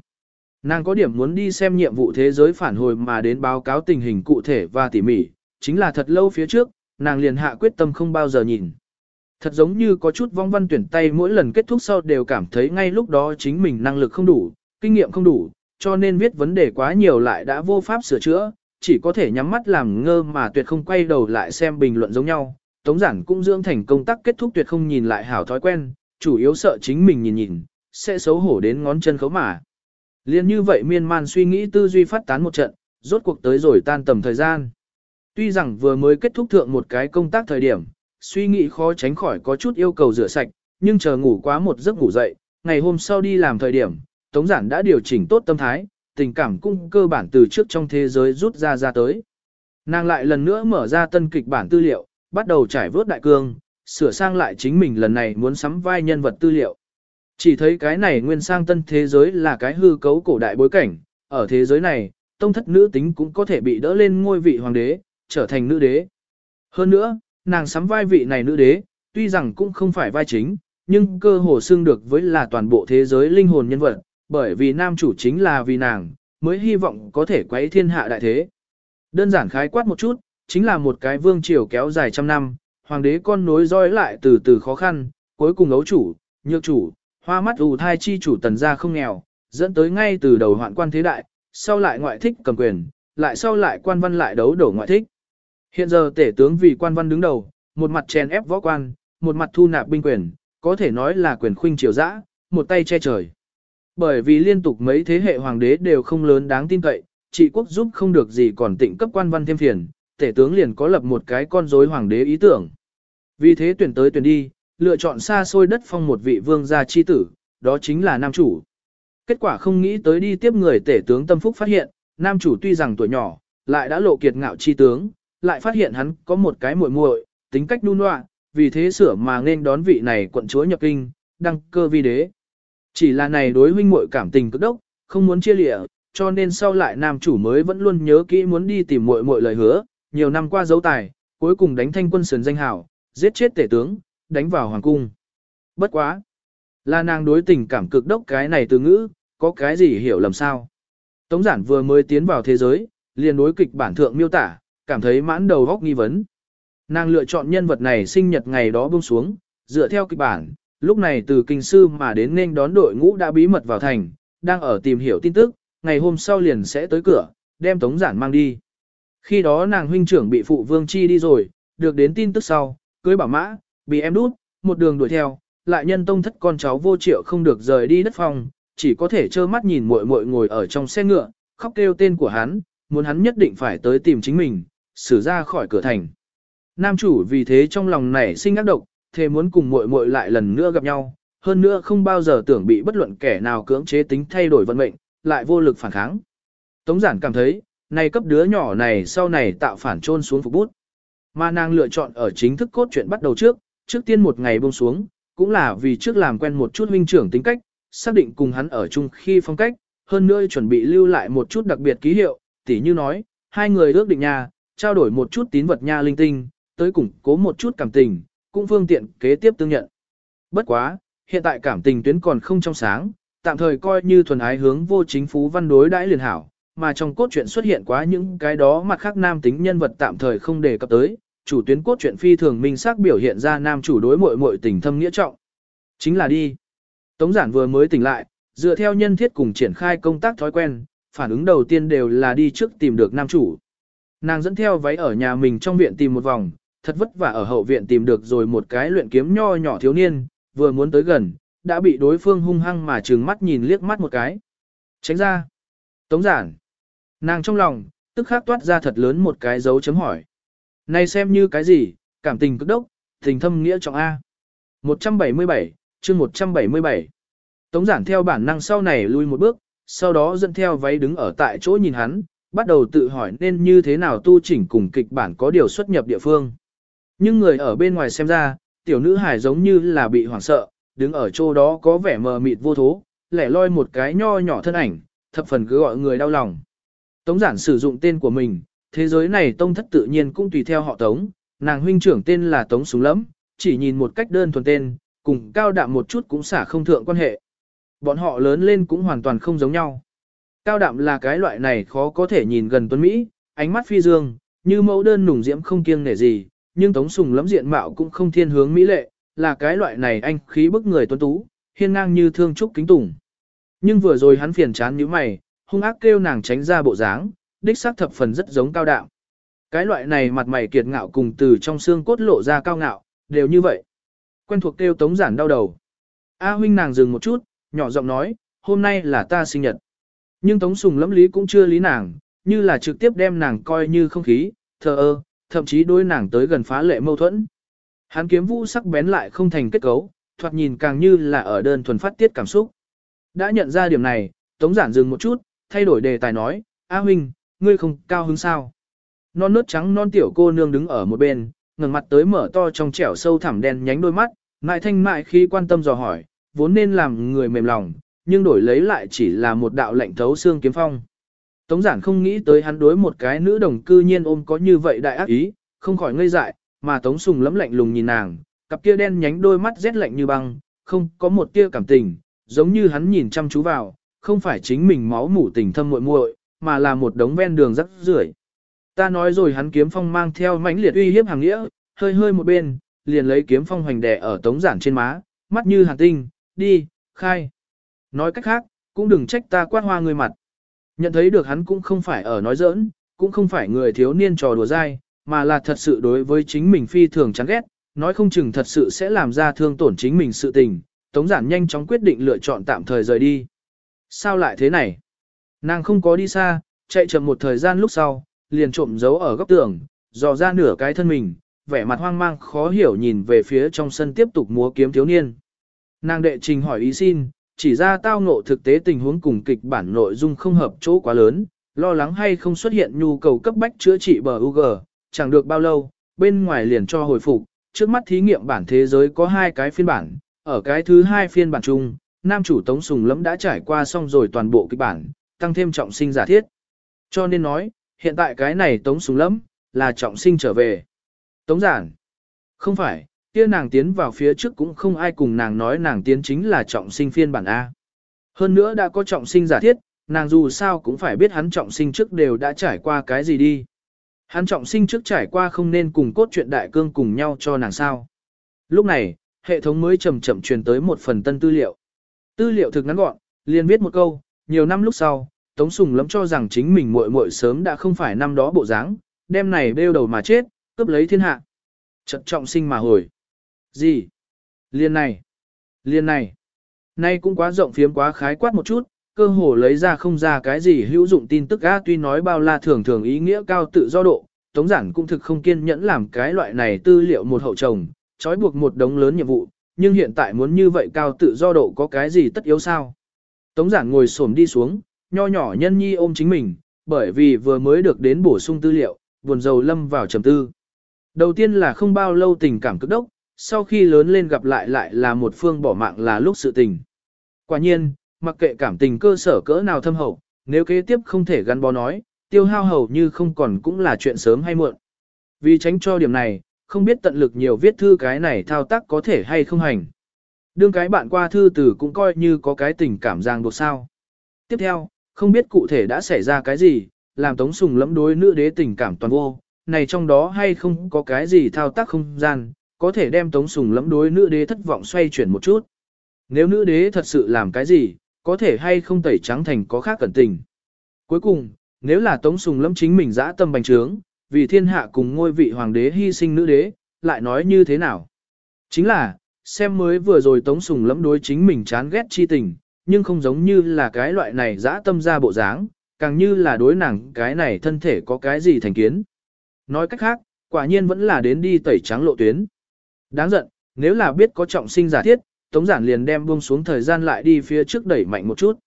Nàng có điểm muốn đi xem nhiệm vụ thế giới phản hồi mà đến báo cáo tình hình cụ thể và tỉ mỉ, chính là thật lâu phía trước, nàng liền hạ quyết tâm không bao giờ nhìn. Thật giống như có chút vong văn tuyển tay mỗi lần kết thúc sau đều cảm thấy ngay lúc đó chính mình năng lực không đủ, kinh nghiệm không đủ, cho nên viết vấn đề quá nhiều lại đã vô pháp sửa chữa, chỉ có thể nhắm mắt làm ngơ mà tuyệt không quay đầu lại xem bình luận giống nhau. Tống giản cũng dưỡng thành công tác kết thúc tuyệt không nhìn lại hảo thói quen, chủ yếu sợ chính mình nhìn nhìn, sẽ xấu hổ đến ngón chân khấu mà. Liên như vậy miên man suy nghĩ tư duy phát tán một trận, rốt cuộc tới rồi tan tầm thời gian. Tuy rằng vừa mới kết thúc thượng một cái công tác thời điểm, suy nghĩ khó tránh khỏi có chút yêu cầu rửa sạch, nhưng chờ ngủ quá một giấc ngủ dậy, ngày hôm sau đi làm thời điểm, Tống Giản đã điều chỉnh tốt tâm thái, tình cảm cung cơ bản từ trước trong thế giới rút ra ra tới. Nàng lại lần nữa mở ra tân kịch bản tư liệu, bắt đầu trải vớt đại cương, sửa sang lại chính mình lần này muốn sắm vai nhân vật tư liệu. Chỉ thấy cái này nguyên sang tân thế giới là cái hư cấu cổ đại bối cảnh, ở thế giới này, tông thất nữ tính cũng có thể bị đỡ lên ngôi vị hoàng đế, trở thành nữ đế. Hơn nữa, nàng sắm vai vị này nữ đế, tuy rằng cũng không phải vai chính, nhưng cơ hồ xưng được với là toàn bộ thế giới linh hồn nhân vật, bởi vì nam chủ chính là vì nàng, mới hy vọng có thể quấy thiên hạ đại thế. Đơn giản khái quát một chút, chính là một cái vương triều kéo dài trăm năm, hoàng đế con nối dõi lại từ từ khó khăn, cuối cùng ấu chủ, nhược chủ, hoa mắt ù thai chi chủ tần gia không nghèo, dẫn tới ngay từ đầu hoạn quan thế đại, sau lại ngoại thích cầm quyền, lại sau lại quan văn lại đấu đổ ngoại thích. Hiện giờ tể tướng vì quan văn đứng đầu, một mặt chèn ép võ quan, một mặt thu nạp binh quyền, có thể nói là quyền khuynh triều dã, một tay che trời. Bởi vì liên tục mấy thế hệ hoàng đế đều không lớn đáng tin cậy, trị quốc giúp không được gì còn tịnh cấp quan văn thêm phiền, tể tướng liền có lập một cái con rối hoàng đế ý tưởng. Vì thế tuyển tới tuyển đi, lựa chọn xa xôi đất phong một vị vương gia chi tử, đó chính là nam chủ. Kết quả không nghĩ tới đi tiếp người tể tướng tâm phúc phát hiện, nam chủ tuy rằng tuổi nhỏ, lại đã lộ kiệt ngạo chi tướng, lại phát hiện hắn có một cái muội muội, tính cách nu loạn, vì thế sửa mà nên đón vị này quận chúa nhập kinh, đăng cơ vi đế. Chỉ là này đối huynh muội cảm tình cực đốc, không muốn chia lìa, cho nên sau lại nam chủ mới vẫn luôn nhớ kỹ muốn đi tìm muội muội lời hứa, nhiều năm qua dấu tài, cuối cùng đánh thanh quân sườn danh hảo, giết chết tể tướng, đánh vào hoàng cung. Bất quá. Là nàng đối tình cảm cực đốc cái này từ ngữ, có cái gì hiểu lầm sao? Tống giản vừa mới tiến vào thế giới, liền đối kịch bản thượng miêu tả, cảm thấy mãn đầu góc nghi vấn. Nàng lựa chọn nhân vật này sinh nhật ngày đó buông xuống, dựa theo kịch bản, lúc này từ kinh sư mà đến nên đón đội ngũ đã bí mật vào thành, đang ở tìm hiểu tin tức, ngày hôm sau liền sẽ tới cửa, đem tống giản mang đi. Khi đó nàng huynh trưởng bị phụ vương chi đi rồi, được đến tin tức sau, cưới bảo mã, bị em đút, một đường đuổi theo, lại nhân tông thất con cháu vô triệu không được rời đi đất phòng, chỉ có thể trơ mắt nhìn muội muội ngồi ở trong xe ngựa, khóc kêu tên của hắn, muốn hắn nhất định phải tới tìm chính mình, xử ra khỏi cửa thành. Nam chủ vì thế trong lòng nảy sinh ác độc, thề muốn cùng muội muội lại lần nữa gặp nhau, hơn nữa không bao giờ tưởng bị bất luận kẻ nào cưỡng chế tính thay đổi vận mệnh, lại vô lực phản kháng. Tống giản cảm thấy, này cấp đứa nhỏ này sau này tạo phản trôn xuống phục bút. Mà nàng lựa chọn ở chính thức cốt truyện bắt đầu trước, trước tiên một ngày buông xuống, cũng là vì trước làm quen một chút huynh trưởng tính cách, xác định cùng hắn ở chung khi phong cách, hơn nữa chuẩn bị lưu lại một chút đặc biệt ký hiệu, tỉ như nói, hai người ước định nhà, trao đổi một chút tín vật nha linh tinh, tới củng cố một chút cảm tình, cũng phương tiện kế tiếp tương nhận. Bất quá, hiện tại cảm tình tuyến còn không trong sáng, tạm thời coi như thuần ái hướng vô chính phú văn đối đãi liền hảo, mà trong cốt truyện xuất hiện quá những cái đó mặt khác nam tính nhân vật tạm thời không đề cập tới, chủ tuyến cốt truyện phi thường minh xác biểu hiện ra nam chủ đối muội muội tình thâm nghĩa trọng. Chính là đi. Tống giản vừa mới tỉnh lại, dựa theo nhân thiết cùng triển khai công tác thói quen, phản ứng đầu tiên đều là đi trước tìm được nam chủ. Nàng dẫn theo váy ở nhà mình trong viện tìm một vòng, thật vất vả ở hậu viện tìm được rồi một cái luyện kiếm nho nhỏ thiếu niên, vừa muốn tới gần, đã bị đối phương hung hăng mà trừng mắt nhìn liếc mắt một cái. Tránh ra. Tống giản. Nàng trong lòng, tức khắc toát ra thật lớn một cái dấu chấm hỏi. Này xem như cái gì, cảm tình cực đốc, tình thâm nghĩa trọng A. 177, chương 177. Tống giản theo bản năng sau này lui một bước, sau đó dẫn theo váy đứng ở tại chỗ nhìn hắn, bắt đầu tự hỏi nên như thế nào tu chỉnh cùng kịch bản có điều xuất nhập địa phương. Nhưng người ở bên ngoài xem ra, tiểu nữ hải giống như là bị hoảng sợ, đứng ở chỗ đó có vẻ mờ mịt vô thố, lẻ loi một cái nho nhỏ thân ảnh, thập phần cứ gọi người đau lòng. Tống giản sử dụng tên của mình, thế giới này tông thất tự nhiên cũng tùy theo họ Tống, nàng huynh trưởng tên là Tống Súng Lẫm, chỉ nhìn một cách đơn thuần tên, cùng cao đạm một chút cũng xả không thượng quan hệ. Bọn họ lớn lên cũng hoàn toàn không giống nhau. Cao đạm là cái loại này khó có thể nhìn gần tuấn Mỹ, ánh mắt phi dương, như mẫu đơn nùng diễm không kiêng nể gì, nhưng Tống Sùng lẫm diện mạo cũng không thiên hướng mỹ lệ, là cái loại này anh khí bức người tuấn tú, hiên ngang như thương trúc kính tùng. Nhưng vừa rồi hắn phiền chán như mày, hung ác kêu nàng tránh ra bộ dáng, đích xác thập phần rất giống cao đạo, Cái loại này mặt mày kiệt ngạo cùng từ trong xương cốt lộ ra cao ngạo, đều như vậy. Quen thuộc kêu tống giản đau đầu. A huynh nàng dừng một chút, nhỏ giọng nói, hôm nay là ta sinh nhật. Nhưng tống sùng lẫm lý cũng chưa lý nàng, như là trực tiếp đem nàng coi như không khí, thờ ơ, thậm chí đối nàng tới gần phá lệ mâu thuẫn. Hắn kiếm vũ sắc bén lại không thành kết cấu, thoạt nhìn càng như là ở đơn thuần phát tiết cảm xúc. Đã nhận ra điểm này, Tống Giản dừng một chút, thay đổi đề tài nói, A huynh, ngươi không cao hứng sao? Non nớt trắng non tiểu cô nương đứng ở một bên, ngẩng mặt tới mở to trong trẻo sâu thẳm đen nhánh đôi mắt, mại thanh mại khi quan tâm dò hỏi, vốn nên làm người mềm lòng, nhưng đổi lấy lại chỉ là một đạo lệnh thấu xương kiếm phong. Tống giản không nghĩ tới hắn đối một cái nữ đồng cư nhiên ôm có như vậy đại ác ý, không khỏi ngây dại, mà Tống Sùng lấm lạnh lùng nhìn nàng, cặp kia đen nhánh đôi mắt rét lạnh như băng, không có một tia cảm tình, giống như hắn nhìn chăm chú vào, không phải chính mình máu mủ tình thâm muội muội, mà là một đống ven đường rắc rưởi. Ta nói rồi hắn kiếm phong mang theo mãnh liệt uy hiếp hàng nghĩa, hơi hơi một bên, liền lấy kiếm phong hoành đè ở Tống giản trên má, mắt như hàn tinh, đi, khai. Nói cách khác, cũng đừng trách ta quát hoa người mặt. Nhận thấy được hắn cũng không phải ở nói giỡn, cũng không phải người thiếu niên trò đùa dai, mà là thật sự đối với chính mình phi thường chán ghét, nói không chừng thật sự sẽ làm ra thương tổn chính mình sự tình. Tống giản nhanh chóng quyết định lựa chọn tạm thời rời đi. Sao lại thế này? Nàng không có đi xa, chạy chậm một thời gian lúc sau, liền trộm giấu ở góc tường, dò ra nửa cái thân mình, vẻ mặt hoang mang khó hiểu nhìn về phía trong sân tiếp tục múa kiếm thiếu niên. Nàng đệ trình hỏi ý xin, chỉ ra tao ngộ thực tế tình huống cùng kịch bản nội dung không hợp chỗ quá lớn, lo lắng hay không xuất hiện nhu cầu cấp bách chữa trị bờ UG, chẳng được bao lâu, bên ngoài liền cho hồi phục, trước mắt thí nghiệm bản thế giới có hai cái phiên bản, ở cái thứ hai phiên bản chung, nam chủ Tống Sùng Lẫm đã trải qua xong rồi toàn bộ kịch bản, tăng thêm trọng sinh giả thiết. Cho nên nói, hiện tại cái này Tống súng lắm, là trọng sinh trở về. Tống giản. Không phải, kia nàng tiến vào phía trước cũng không ai cùng nàng nói nàng tiến chính là trọng sinh phiên bản A. Hơn nữa đã có trọng sinh giả thiết, nàng dù sao cũng phải biết hắn trọng sinh trước đều đã trải qua cái gì đi. Hắn trọng sinh trước trải qua không nên cùng cốt truyện đại cương cùng nhau cho nàng sao. Lúc này, hệ thống mới chậm chậm truyền tới một phần tân tư liệu. Tư liệu thực ngắn gọn, liền viết một câu, nhiều năm lúc sau, Tống Sùng lắm cho rằng chính mình muội muội sớm đã không phải năm đó bộ dáng, đêm này bêu đầu mà chết, cướp lấy thiên hạ. trật trọng sinh mà hồi. Gì? Liên này. Liên này. Nay cũng quá rộng phiếm quá khái quát một chút, cơ hồ lấy ra không ra cái gì hữu dụng tin tức á tuy nói bao la thường thường ý nghĩa cao tự do độ, tống giản cũng thực không kiên nhẫn làm cái loại này tư liệu một hậu chồng, trói buộc một đống lớn nhiệm vụ, nhưng hiện tại muốn như vậy cao tự do độ có cái gì tất yếu sao? Tống giản ngồi xổm đi xuống, nho nhỏ nhân nhi ôm chính mình, bởi vì vừa mới được đến bổ sung tư liệu, buồn rầu lâm vào trầm tư. Đầu tiên là không bao lâu tình cảm cực đốc, sau khi lớn lên gặp lại lại là một phương bỏ mạng là lúc sự tình. Quả nhiên, mặc kệ cảm tình cơ sở cỡ nào thâm hậu, nếu kế tiếp không thể gắn bó nói, tiêu hao hầu như không còn cũng là chuyện sớm hay muộn. Vì tránh cho điểm này, không biết tận lực nhiều viết thư cái này thao tác có thể hay không hành. Đương cái bạn qua thư từ cũng coi như có cái tình cảm ràng buộc sao. Tiếp theo, không biết cụ thể đã xảy ra cái gì, làm Tống Sùng lẫm đối nữ đế tình cảm toàn vô, này trong đó hay không có cái gì thao tác không gian, có thể đem Tống Sùng lẫm đối nữ đế thất vọng xoay chuyển một chút. Nếu nữ đế thật sự làm cái gì, có thể hay không tẩy trắng thành có khác cẩn tình. Cuối cùng, nếu là Tống Sùng lẫm chính mình dã tâm bành trướng, vì thiên hạ cùng ngôi vị hoàng đế hy sinh nữ đế, lại nói như thế nào? Chính là, xem mới vừa rồi Tống Sùng lẫm đối chính mình chán ghét chi tình, nhưng không giống như là cái loại này dã tâm ra bộ dáng, càng như là đối nàng cái này thân thể có cái gì thành kiến. Nói cách khác, quả nhiên vẫn là đến đi tẩy trắng lộ tuyến. Đáng giận, nếu là biết có trọng sinh giả thiết, Tống giản liền đem buông xuống thời gian lại đi phía trước đẩy mạnh một chút.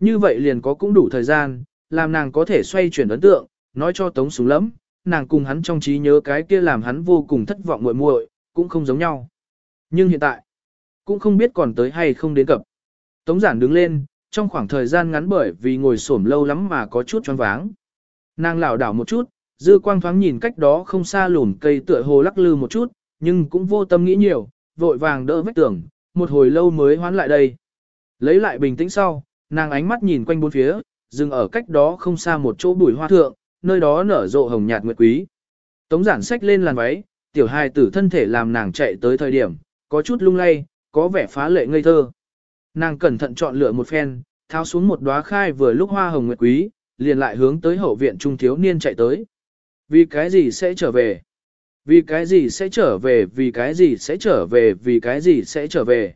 Như vậy liền có cũng đủ thời gian, làm nàng có thể xoay chuyển ấn tượng, nói cho Tống súng lắm, nàng cùng hắn trong trí nhớ cái kia làm hắn vô cùng thất vọng muội muội, cũng không giống nhau. Nhưng hiện tại, cũng không biết còn tới hay không đến cập. Tống giản đứng lên, trong khoảng thời gian ngắn bởi vì ngồi xổm lâu lắm mà có chút choáng váng. Nàng lảo đảo một chút, dư quang thoáng nhìn cách đó không xa lùn cây tựa hồ lắc lư một chút, nhưng cũng vô tâm nghĩ nhiều, vội vàng đỡ vách tường, một hồi lâu mới hoán lại đây. Lấy lại bình tĩnh sau, nàng ánh mắt nhìn quanh bốn phía, dừng ở cách đó không xa một chỗ bụi hoa thượng, nơi đó nở rộ hồng nhạt nguyệt quý. Tống giản xách lên làn váy, tiểu hài tử thân thể làm nàng chạy tới thời điểm, có chút lung lay, có vẻ phá lệ ngây thơ. Nàng cẩn thận chọn lựa một phen, tháo xuống một đóa khai vừa lúc hoa hồng nguyệt quý, liền lại hướng tới hậu viện trung thiếu niên chạy tới. Vì cái gì sẽ trở về? Vì cái gì sẽ trở về? Vì cái gì sẽ trở về? Vì cái gì sẽ trở về?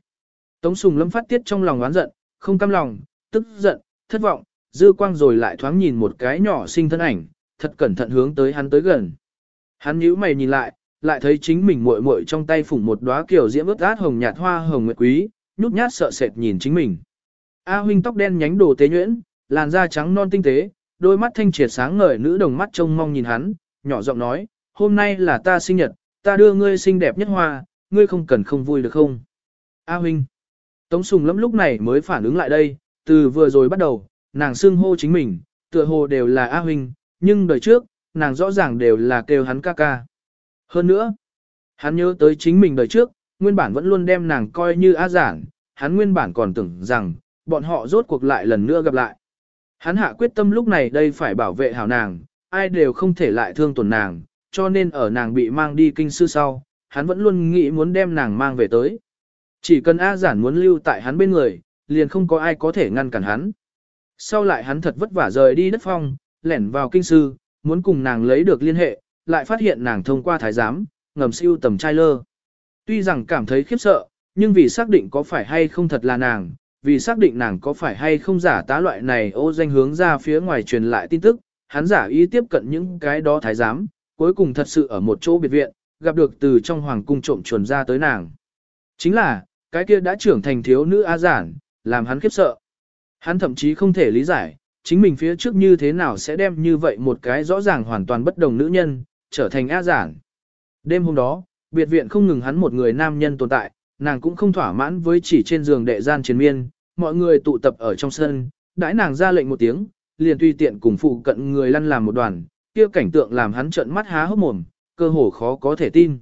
Tống Sùng Lâm phát tiết trong lòng oán giận, không cam lòng, tức giận, thất vọng, dư quang rồi lại thoáng nhìn một cái nhỏ sinh thân ảnh, thật cẩn thận hướng tới hắn tới gần. Hắn nhíu mày nhìn lại, lại thấy chính mình muội muội trong tay phủng một đóa kiểu diễm ướt át hồng nhạt hoa hồng nguyệt quý, nhút nhát sợ sệt nhìn chính mình. A huynh tóc đen nhánh đồ tế nhuyễn, làn da trắng non tinh tế, đôi mắt thanh triệt sáng ngời nữ đồng mắt trông mong nhìn hắn, nhỏ giọng nói, hôm nay là ta sinh nhật, ta đưa ngươi xinh đẹp nhất hoa, ngươi không cần không vui được không? A huynh. Tống sùng lắm lúc này mới phản ứng lại đây, từ vừa rồi bắt đầu, nàng xưng hô chính mình, tựa hồ đều là A huynh, nhưng đời trước, nàng rõ ràng đều là kêu hắn ca ca. Hơn nữa, hắn nhớ tới chính mình đời trước, nguyên bản vẫn luôn đem nàng coi như A giản, hắn nguyên bản còn tưởng rằng, bọn họ rốt cuộc lại lần nữa gặp lại. Hắn hạ quyết tâm lúc này đây phải bảo vệ hảo nàng, ai đều không thể lại thương tổn nàng, cho nên ở nàng bị mang đi kinh sư sau, hắn vẫn luôn nghĩ muốn đem nàng mang về tới. Chỉ cần A giản muốn lưu tại hắn bên người, liền không có ai có thể ngăn cản hắn. Sau lại hắn thật vất vả rời đi đất phong, lẻn vào kinh sư, muốn cùng nàng lấy được liên hệ, lại phát hiện nàng thông qua thái giám, ngầm siêu tầm trai lơ. Tuy rằng cảm thấy khiếp sợ, nhưng vì xác định có phải hay không thật là nàng, vì xác định nàng có phải hay không giả tá loại này ô danh hướng ra phía ngoài truyền lại tin tức, hắn giả ý tiếp cận những cái đó thái giám, cuối cùng thật sự ở một chỗ biệt viện, gặp được từ trong hoàng cung trộm chuồn ra tới nàng. Chính là, cái kia đã trưởng thành thiếu nữ A giản, làm hắn khiếp sợ. Hắn thậm chí không thể lý giải, chính mình phía trước như thế nào sẽ đem như vậy một cái rõ ràng hoàn toàn bất đồng nữ nhân, trở thành A giản. Đêm hôm đó, biệt viện không ngừng hắn một người nam nhân tồn tại, nàng cũng không thỏa mãn với chỉ trên giường đệ gian chiến miên, mọi người tụ tập ở trong sân, đãi nàng ra lệnh một tiếng, liền tùy tiện cùng phụ cận người lăn làm một đoàn, kia cảnh tượng làm hắn trợn mắt há hốc mồm, cơ hồ khó có thể tin.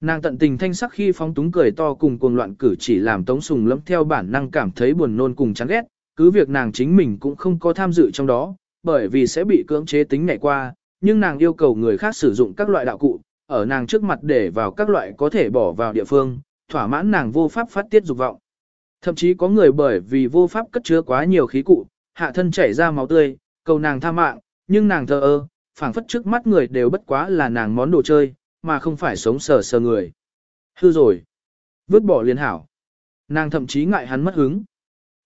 Nàng tận tình thanh sắc khi phóng túng cười to cùng cuồng loạn cử chỉ làm Tống Sùng lẫm theo bản năng cảm thấy buồn nôn cùng chán ghét, cứ việc nàng chính mình cũng không có tham dự trong đó, bởi vì sẽ bị cưỡng chế tính ngày qua, nhưng nàng yêu cầu người khác sử dụng các loại đạo cụ, ở nàng trước mặt để vào các loại có thể bỏ vào địa phương, thỏa mãn nàng vô pháp phát tiết dục vọng. Thậm chí có người bởi vì vô pháp cất chứa quá nhiều khí cụ, hạ thân chảy ra máu tươi, cầu nàng tha mạng, nhưng nàng thờ ơ, phảng phất trước mắt người đều bất quá là nàng món đồ chơi, mà không phải sống sờ sờ người. Hư rồi. Vứt bỏ liền hảo. Nàng thậm chí ngại hắn mất hứng.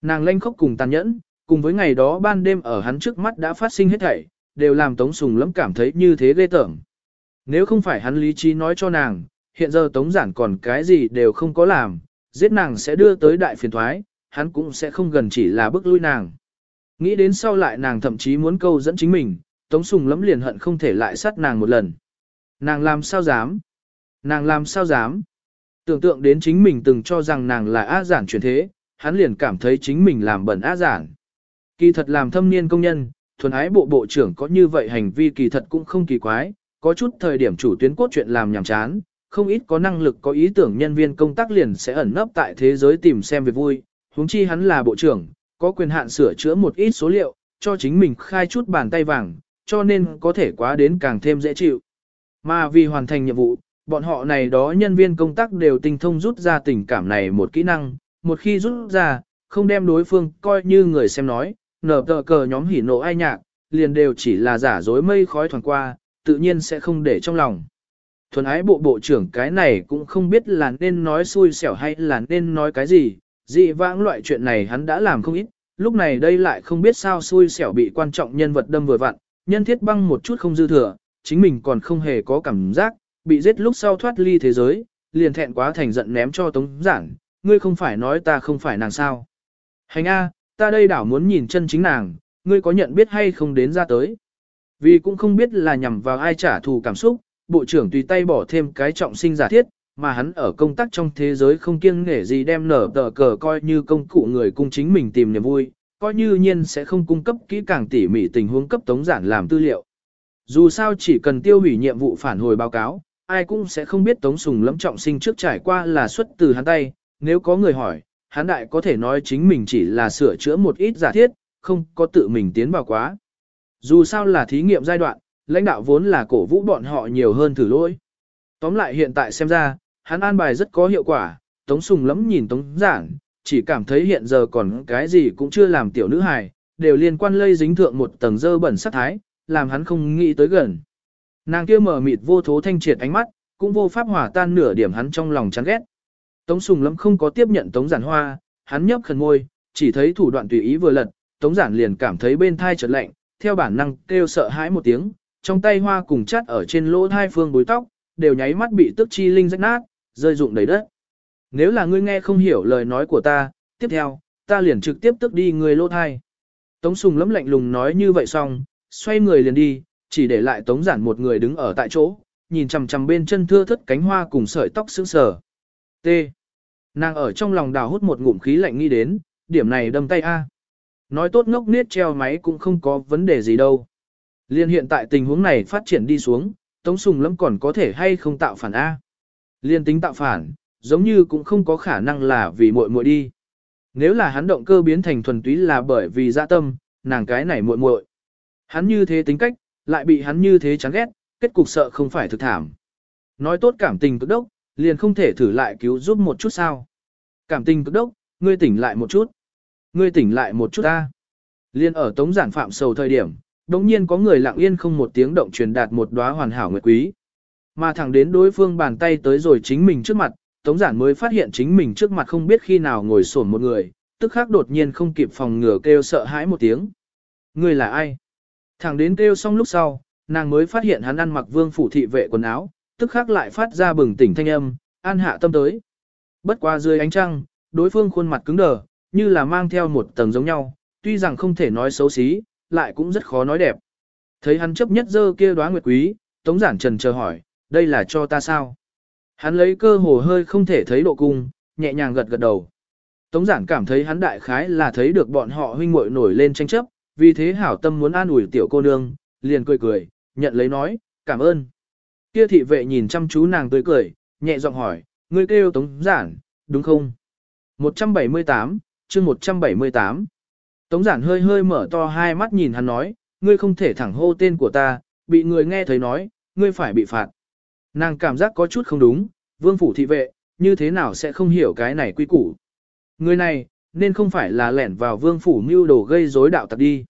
Nàng lanh khóc cùng tàn nhẫn, cùng với ngày đó ban đêm ở hắn trước mắt đã phát sinh hết thảy, đều làm Tống Sùng lắm cảm thấy như thế ghê tởm. Nếu không phải hắn lý trí nói cho nàng, hiện giờ Tống Giản còn cái gì đều không có làm, giết nàng sẽ đưa tới đại phiền thoái, hắn cũng sẽ không gần chỉ là bức lui nàng. Nghĩ đến sau lại nàng thậm chí muốn câu dẫn chính mình, Tống Sùng lắm liền hận không thể lại sát nàng một lần. Nàng làm sao dám? Nàng làm sao dám? Tưởng tượng đến chính mình từng cho rằng nàng là á giản chuyển thế, hắn liền cảm thấy chính mình làm bẩn á giản. Kỳ thật làm thâm niên công nhân, thuần ái bộ bộ trưởng có như vậy hành vi kỳ thật cũng không kỳ quái, có chút thời điểm chủ tuyến cốt truyện làm nhảm chán, không ít có năng lực có ý tưởng nhân viên công tác liền sẽ ẩn nấp tại thế giới tìm xem việc vui, huống chi hắn là bộ trưởng, có quyền hạn sửa chữa một ít số liệu, cho chính mình khai chút bàn tay vàng, cho nên có thể quá đến càng thêm dễ chịu. Mà vì hoàn thành nhiệm vụ, bọn họ này đó nhân viên công tác đều tinh thông rút ra tình cảm này một kỹ năng, một khi rút ra, không đem đối phương coi như người xem nói, nở tờ cờ nhóm hỉ nộ ai nhạc, liền đều chỉ là giả dối mây khói thoảng qua, tự nhiên sẽ không để trong lòng. Thuần ái bộ bộ trưởng cái này cũng không biết là nên nói xui xẻo hay là nên nói cái gì, dị vãng loại chuyện này hắn đã làm không ít, lúc này đây lại không biết sao xui xẻo bị quan trọng nhân vật đâm vừa vặn, nhân thiết băng một chút không dư thừa, chính mình còn không hề có cảm giác, bị giết lúc sau thoát ly thế giới, liền thẹn quá thành giận ném cho tống giảng, ngươi không phải nói ta không phải nàng sao. Hành A, ta đây đảo muốn nhìn chân chính nàng, ngươi có nhận biết hay không đến ra tới. Vì cũng không biết là nhằm vào ai trả thù cảm xúc, bộ trưởng tùy tay bỏ thêm cái trọng sinh giả thiết, mà hắn ở công tác trong thế giới không kiêng nể gì đem nở tờ cờ coi như công cụ người cung chính mình tìm niềm vui, coi như nhiên sẽ không cung cấp kỹ càng tỉ mỉ tình huống cấp tống giản làm tư liệu. Dù sao chỉ cần tiêu hủy nhiệm vụ phản hồi báo cáo, ai cũng sẽ không biết tống sùng lẫm trọng sinh trước trải qua là xuất từ hắn tay, nếu có người hỏi, hắn đại có thể nói chính mình chỉ là sửa chữa một ít giả thiết, không có tự mình tiến vào quá. Dù sao là thí nghiệm giai đoạn, lãnh đạo vốn là cổ vũ bọn họ nhiều hơn thử lỗi. Tóm lại hiện tại xem ra, hắn an bài rất có hiệu quả, Tống Sùng lắm nhìn Tống Giản, chỉ cảm thấy hiện giờ còn cái gì cũng chưa làm tiểu nữ hài, đều liên quan lây dính thượng một tầng dơ bẩn sắc thái, làm hắn không nghĩ tới gần. Nàng kia mở mịt vô thố thanh triệt ánh mắt, cũng vô pháp hòa tan nửa điểm hắn trong lòng chán ghét. Tống Sùng lắm không có tiếp nhận Tống Giản hoa, hắn nhấp khẩn môi, chỉ thấy thủ đoạn tùy ý vừa lật, Tống Giản liền cảm thấy bên thai chợt lạnh, theo bản năng kêu sợ hãi một tiếng, trong tay hoa cùng chắt ở trên lỗ hai phương bối tóc, đều nháy mắt bị tức chi linh rách nát, rơi rụng đầy đất. Nếu là ngươi nghe không hiểu lời nói của ta, tiếp theo, ta liền trực tiếp tức đi người lỗ thai. Tống Sùng lấm lạnh lùng nói như vậy xong, xoay người liền đi, chỉ để lại Tống Giản một người đứng ở tại chỗ, nhìn chằm chằm bên chân thưa thất cánh hoa cùng sợi tóc sững sờ. T. Nàng ở trong lòng đào hút một ngụm khí lạnh nghĩ đến, điểm này đâm tay A. Nói tốt ngốc niết treo máy cũng không có vấn đề gì đâu. Liên hiện tại tình huống này phát triển đi xuống, Tống Sùng Lâm còn có thể hay không tạo phản A. Liên tính tạo phản, giống như cũng không có khả năng là vì muội muội đi. Nếu là hắn động cơ biến thành thuần túy là bởi vì dạ tâm, nàng cái này muội muội. Hắn như thế tính cách, lại bị hắn như thế chán ghét, kết cục sợ không phải thực thảm. Nói tốt cảm tình cực đốc, liền không thể thử lại cứu giúp một chút sao. Cảm tình cực đốc, ngươi tỉnh lại một chút. Ngươi tỉnh lại một chút ta. Liên ở tống giản phạm sầu thời điểm, đống nhiên có người lặng yên không một tiếng động truyền đạt một đóa hoàn hảo nguyệt quý. Mà thẳng đến đối phương bàn tay tới rồi chính mình trước mặt, tống giản mới phát hiện chính mình trước mặt không biết khi nào ngồi sổn một người, tức khắc đột nhiên không kịp phòng ngừa kêu sợ hãi một tiếng. Ngươi là ai? Thẳng đến kêu xong lúc sau, nàng mới phát hiện hắn ăn mặc vương phủ thị vệ quần áo, tức khắc lại phát ra bừng tỉnh thanh âm, an hạ tâm tới. Bất qua dưới ánh trăng, đối phương khuôn mặt cứng đờ, như là mang theo một tầng giống nhau, tuy rằng không thể nói xấu xí, lại cũng rất khó nói đẹp. Thấy hắn chấp nhất dơ kia đoá nguyệt quý, Tống Giản trần chờ hỏi, đây là cho ta sao? Hắn lấy cơ hồ hơi không thể thấy độ cung, nhẹ nhàng gật gật đầu. Tống Giản cảm thấy hắn đại khái là thấy được bọn họ huynh muội nổi lên tranh chấp, vì thế hảo tâm muốn an ủi tiểu cô nương, liền cười cười, nhận lấy nói, cảm ơn. Kia thị vệ nhìn chăm chú nàng tươi cười, nhẹ giọng hỏi, ngươi kêu Tống Giản, đúng không? 178, chương 178. Tống giản hơi hơi mở to hai mắt nhìn hắn nói, ngươi không thể thẳng hô tên của ta, bị người nghe thấy nói, ngươi phải bị phạt. Nàng cảm giác có chút không đúng, vương phủ thị vệ, như thế nào sẽ không hiểu cái này quy củ. Người này, nên không phải là lẻn vào vương phủ mưu đồ gây rối đạo tặc đi.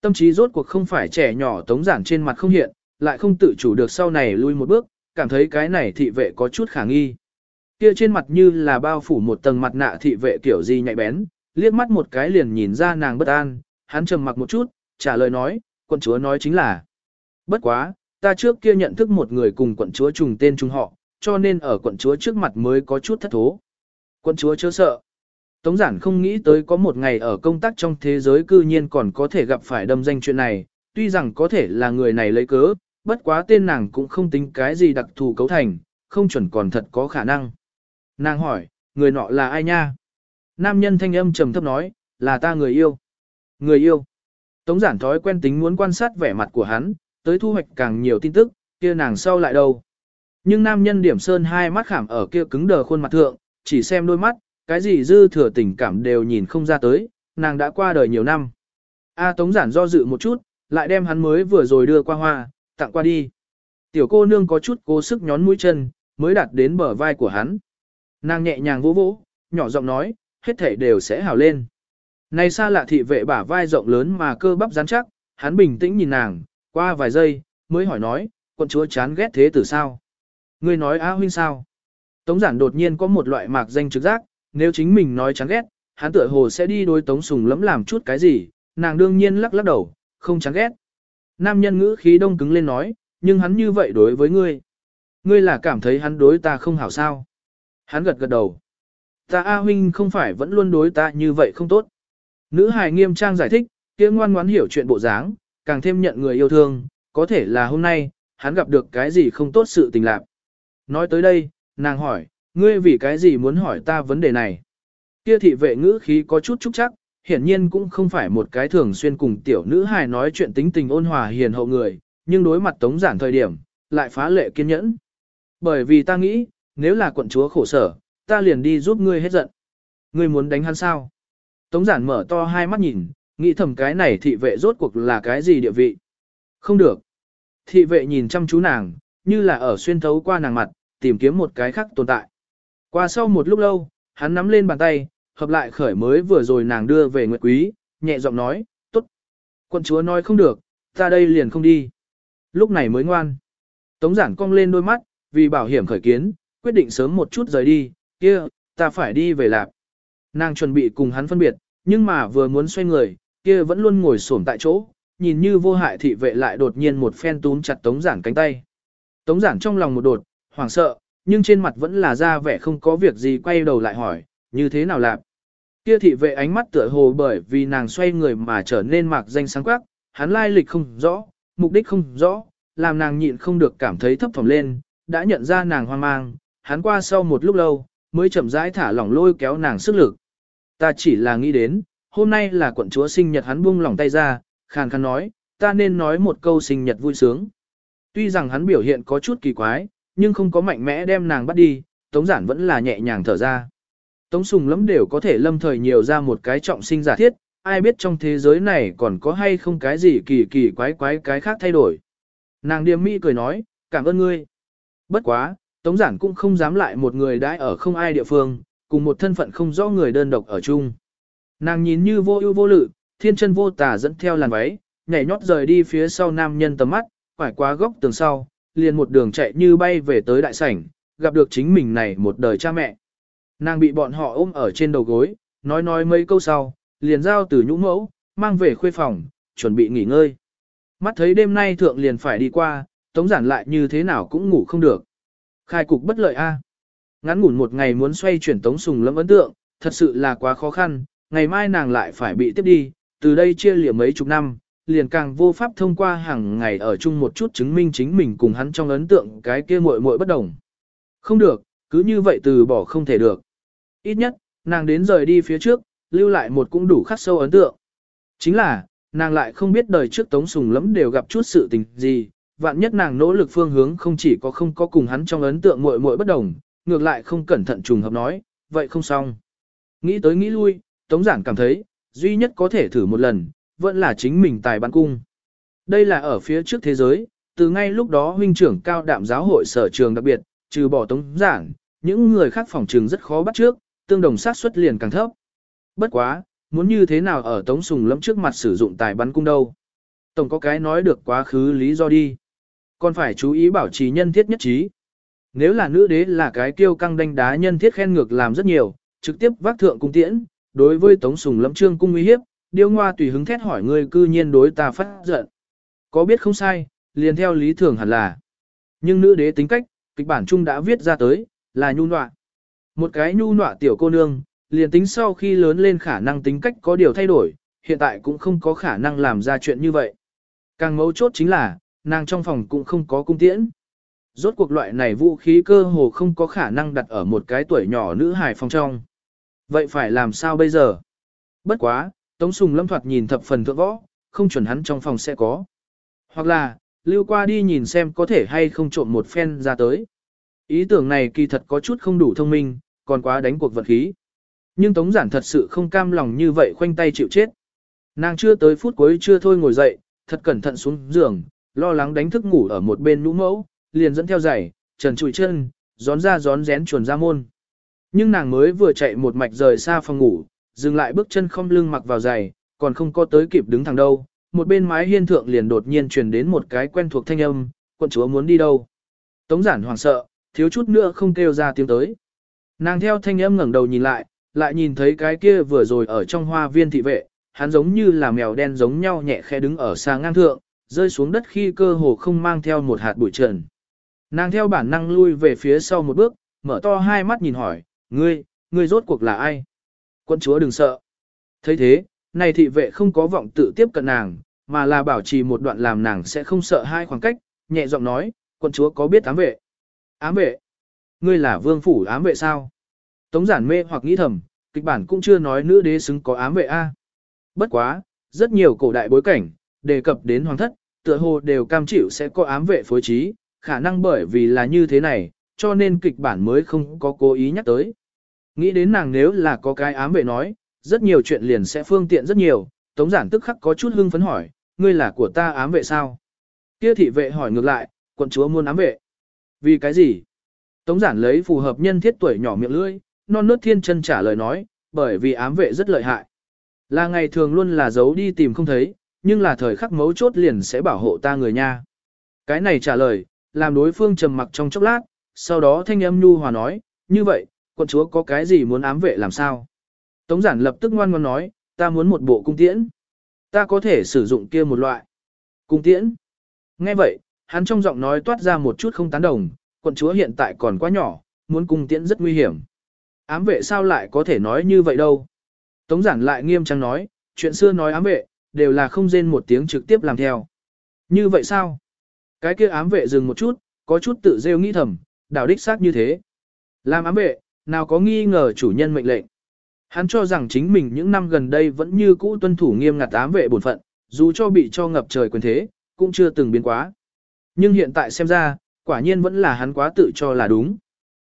Tâm trí rốt cuộc không phải trẻ nhỏ tống giản trên mặt không hiện, lại không tự chủ được sau này lui một bước, cảm thấy cái này thị vệ có chút khả nghi. Kia trên mặt như là bao phủ một tầng mặt nạ thị vệ kiểu gì nhạy bén, liếc mắt một cái liền nhìn ra nàng bất an, hắn trầm mặc một chút, trả lời nói, quận chúa nói chính là. Bất quá, ta trước kia nhận thức một người cùng quận chúa trùng tên trùng họ, cho nên ở quận chúa trước mặt mới có chút thất thố. Quận chúa chớ sợ. Tống giản không nghĩ tới có một ngày ở công tác trong thế giới cư nhiên còn có thể gặp phải đâm danh chuyện này, tuy rằng có thể là người này lấy cớ, bất quá tên nàng cũng không tính cái gì đặc thù cấu thành, không chuẩn còn thật có khả năng. Nàng hỏi, người nọ là ai nha? Nam nhân thanh âm trầm thấp nói, là ta người yêu. Người yêu. Tống giản thói quen tính muốn quan sát vẻ mặt của hắn, tới thu hoạch càng nhiều tin tức, kia nàng sau lại đâu. Nhưng nam nhân điểm sơn hai mắt khảm ở kia cứng đờ khuôn mặt thượng, chỉ xem đôi mắt, cái gì dư thừa tình cảm đều nhìn không ra tới, nàng đã qua đời nhiều năm. A Tống giản do dự một chút, lại đem hắn mới vừa rồi đưa qua hoa, tặng qua đi. Tiểu cô nương có chút cố sức nhón mũi chân, mới đặt đến bờ vai của hắn. Nàng nhẹ nhàng vỗ vỗ, nhỏ giọng nói, hết thảy đều sẽ hảo lên. Này xa lạ thị vệ bả vai rộng lớn mà cơ bắp rắn chắc, hắn bình tĩnh nhìn nàng, qua vài giây, mới hỏi nói, quận chúa chán ghét thế tử sao? Ngươi nói á huynh sao? Tống giản đột nhiên có một loại mạc danh trực giác, nếu chính mình nói chán ghét, hắn tựa hồ sẽ đi đối tống sùng lẫm làm chút cái gì, nàng đương nhiên lắc lắc đầu, không chán ghét. Nam nhân ngữ khí đông cứng lên nói, nhưng hắn như vậy đối với ngươi. Ngươi là cảm thấy hắn đối ta không hảo sao. Hắn gật gật đầu. Ta A huynh không phải vẫn luôn đối ta như vậy không tốt. Nữ hài nghiêm trang giải thích, kia ngoan ngoãn hiểu chuyện bộ dáng, càng thêm nhận người yêu thương, có thể là hôm nay, hắn gặp được cái gì không tốt sự tình lạc. Nói tới đây, nàng hỏi, ngươi vì cái gì muốn hỏi ta vấn đề này? Kia thị vệ ngữ khí có chút trúc chắc, hiển nhiên cũng không phải một cái thường xuyên cùng tiểu nữ hài nói chuyện tính tình ôn hòa hiền hậu người, nhưng đối mặt tống giản thời điểm, lại phá lệ kiên nhẫn. Bởi vì ta nghĩ, nếu là quận chúa khổ sở, ta liền đi giúp ngươi hết giận. Ngươi muốn đánh hắn sao? Tống giản mở to hai mắt nhìn, nghĩ thầm cái này thị vệ rốt cuộc là cái gì địa vị. Không được. Thị vệ nhìn chăm chú nàng, như là ở xuyên thấu qua nàng mặt, tìm kiếm một cái khác tồn tại. Qua sau một lúc lâu, hắn nắm lên bàn tay, hợp lại khởi mới vừa rồi nàng đưa về Nguyệt Quý, nhẹ giọng nói, tốt. Quân chúa nói không được, ta đây liền không đi. Lúc này mới ngoan. Tống giản cong lên đôi mắt, vì bảo hiểm khởi kiến, quyết định sớm một chút rời đi, kia, ta phải đi về lạp. Nàng chuẩn bị cùng hắn phân biệt, nhưng mà vừa muốn xoay người, kia vẫn luôn ngồi xổm tại chỗ, nhìn như vô hại thị vệ lại đột nhiên một phen túm chặt tống giản cánh tay. Tống giản trong lòng một đột, hoảng sợ, nhưng trên mặt vẫn là ra vẻ không có việc gì quay đầu lại hỏi, như thế nào lạp. Kia thị vệ ánh mắt tựa hồ bởi vì nàng xoay người mà trở nên mạc danh sáng quắc, hắn lai lịch không rõ, mục đích không rõ, làm nàng nhịn không được cảm thấy thấp thỏm lên, đã nhận ra nàng hoang mang, hắn qua sau một lúc lâu, mới chậm rãi thả lỏng lôi kéo nàng sức lực. Ta chỉ là nghĩ đến, hôm nay là quận chúa sinh nhật hắn buông lỏng tay ra, khàn khàn nói, ta nên nói một câu sinh nhật vui sướng. Tuy rằng hắn biểu hiện có chút kỳ quái, nhưng không có mạnh mẽ đem nàng bắt đi, Tống Giản vẫn là nhẹ nhàng thở ra. Tống Sùng lắm đều có thể lâm thời nhiều ra một cái trọng sinh giả thiết, ai biết trong thế giới này còn có hay không cái gì kỳ kỳ quái quái cái khác thay đổi. Nàng điềm mỹ cười nói, cảm ơn ngươi. Bất quá, Tống Giản cũng không dám lại một người đãi ở không ai địa phương, cùng một thân phận không rõ người đơn độc ở chung. Nàng nhìn như vô ưu vô lự, thiên chân vô tà dẫn theo làn váy, nhảy nhót rời đi phía sau nam nhân tầm mắt, phải qua góc tường sau, liền một đường chạy như bay về tới đại sảnh, gặp được chính mình này một đời cha mẹ. Nàng bị bọn họ ôm ở trên đầu gối, nói nói mấy câu sau, liền giao từ nhũ mẫu, mang về khuê phòng, chuẩn bị nghỉ ngơi. Mắt thấy đêm nay thượng liền phải đi qua, tống giản lại như thế nào cũng ngủ không được. Khai cục bất lợi a. Ngắn ngủn một ngày muốn xoay chuyển tống sùng lâm ấn tượng, thật sự là quá khó khăn, ngày mai nàng lại phải bị tiếp đi, từ đây chia lìa mấy chục năm, liền càng vô pháp thông qua hàng ngày ở chung một chút chứng minh chính mình cùng hắn trong ấn tượng cái kia muội muội bất đồng. Không được, cứ như vậy từ bỏ không thể được. Ít nhất, nàng đến rời đi phía trước, lưu lại một cũng đủ khắc sâu ấn tượng. Chính là, nàng lại không biết đời trước Tống Sùng lắm đều gặp chút sự tình gì, vạn nhất nàng nỗ lực phương hướng không chỉ có không có cùng hắn trong ấn tượng muội muội bất đồng, ngược lại không cẩn thận trùng hợp nói, vậy không xong. Nghĩ tới nghĩ lui, Tống Giản cảm thấy, duy nhất có thể thử một lần, vẫn là chính mình tài bắn cung. Đây là ở phía trước thế giới, từ ngay lúc đó huynh trưởng cao đạm giáo hội sở trường đặc biệt, trừ bỏ Tống Giản, những người khác phòng trường rất khó bắt trước, tương đồng sát suất liền càng thấp. Bất quá, muốn như thế nào ở Tống Sùng lẫm trước mặt sử dụng tài bắn cung đâu. Tổng có cái nói được quá khứ lý do đi. Còn phải chú ý bảo trì nhân thiết nhất trí. Nếu là nữ đế là cái kiêu căng đánh đá nhân thiết khen ngược làm rất nhiều, trực tiếp vác thượng cung tiễn, đối với Tống Sùng Lâm Trương cung uy hiếp, điêu ngoa tùy hứng thét hỏi ngươi cư nhiên đối ta phát giận. Có biết không sai, liền theo lý thường hẳn là. Nhưng nữ đế tính cách, kịch bản chung đã viết ra tới, là nhu nọa. Một cái nhu nọa tiểu cô nương, liền tính sau khi lớn lên khả năng tính cách có điều thay đổi, hiện tại cũng không có khả năng làm ra chuyện như vậy. Càng mấu chốt chính là, nàng trong phòng cũng không có cung tiễn. Rốt cuộc loại này vũ khí cơ hồ không có khả năng đặt ở một cái tuổi nhỏ nữ hài phòng trong. Vậy phải làm sao bây giờ? Bất quá, Tống Sùng Lâm thoạt nhìn thập phần thượng võ, không chuẩn hắn trong phòng sẽ có. Hoặc là, lưu qua đi nhìn xem có thể hay không trộm một phen ra tới. Ý tưởng này kỳ thật có chút không đủ thông minh, còn quá đánh cuộc vật khí. Nhưng Tống Giản thật sự không cam lòng như vậy khoanh tay chịu chết. Nàng chưa tới phút cuối chưa thôi ngồi dậy, thật cẩn thận xuống giường, lo lắng đánh thức ngủ ở một bên nũ mẫu, liền dẫn theo giày, trần trụi chân, gión ra gión rén chuồn ra môn. Nhưng nàng mới vừa chạy một mạch rời xa phòng ngủ, dừng lại bước chân không lưng mặc vào giày, còn không có tới kịp đứng thẳng đâu. Một bên mái hiên thượng liền đột nhiên truyền đến một cái quen thuộc thanh âm, quận chúa muốn đi đâu. Tống giản hoảng sợ, thiếu chút nữa không kêu ra tiếng tới. Nàng theo thanh âm ngẩng đầu nhìn lại, lại nhìn thấy cái kia vừa rồi ở trong hoa viên thị vệ, hắn giống như là mèo đen giống nhau nhẹ khẽ đứng ở xa ngang thượng, rơi xuống đất khi cơ hồ không mang theo một hạt bụi trần. Nàng theo bản năng lui về phía sau một bước, mở to hai mắt nhìn hỏi, ngươi, ngươi rốt cuộc là ai? Quân chúa đừng sợ. thấy thế, này thị vệ không có vọng tự tiếp cận nàng, mà là bảo trì một đoạn làm nàng sẽ không sợ hai khoảng cách, nhẹ giọng nói, quân chúa có biết ám vệ? Ám vệ? Ngươi là vương phủ ám vệ sao? Tống giản mê hoặc nghĩ thầm, kịch bản cũng chưa nói nữ đế xứng có ám vệ A. Bất quá, rất nhiều cổ đại bối cảnh, đề cập đến hoàng thất, tựa hồ đều cam chịu sẽ có ám vệ phối trí, khả năng bởi vì là như thế này, cho nên kịch bản mới không có cố ý nhắc tới. Nghĩ đến nàng nếu là có cái ám vệ nói, rất nhiều chuyện liền sẽ phương tiện rất nhiều, tống giản tức khắc có chút hưng phấn hỏi, ngươi là của ta ám vệ sao? Kia thị vệ hỏi ngược lại, quận chúa muốn ám vệ. Vì cái gì? Tống giản lấy phù hợp nhân thiết tuổi nhỏ miệng lưỡi, non nớt thiên chân trả lời nói, bởi vì ám vệ rất lợi hại. Là ngày thường luôn là giấu đi tìm không thấy, nhưng là thời khắc mấu chốt liền sẽ bảo hộ ta người nha. Cái này trả lời, làm đối phương trầm mặc trong chốc lát, sau đó thanh âm nhu hòa nói, như vậy, quận chúa có cái gì muốn ám vệ làm sao? Tống giản lập tức ngoan ngoãn nói, ta muốn một bộ cung tiễn. Ta có thể sử dụng kia một loại. Cung tiễn. Nghe vậy, hắn trong giọng nói toát ra một chút không tán đồng, quận chúa hiện tại còn quá nhỏ, muốn cung tiễn rất nguy hiểm. Ám vệ sao lại có thể nói như vậy đâu? Tống giản lại nghiêm trang nói, chuyện xưa nói ám vệ, đều là không rên một tiếng trực tiếp làm theo. Như vậy sao? Cái kia ám vệ dừng một chút, có chút tự rêu nghĩ thầm, đảo đích xác như thế. Làm ám vệ, nào có nghi ngờ chủ nhân mệnh lệnh. Hắn cho rằng chính mình những năm gần đây vẫn như cũ tuân thủ nghiêm ngặt ám vệ bổn phận, dù cho bị cho ngập trời quyền thế, cũng chưa từng biến quá. Nhưng hiện tại xem ra, quả nhiên vẫn là hắn quá tự cho là đúng.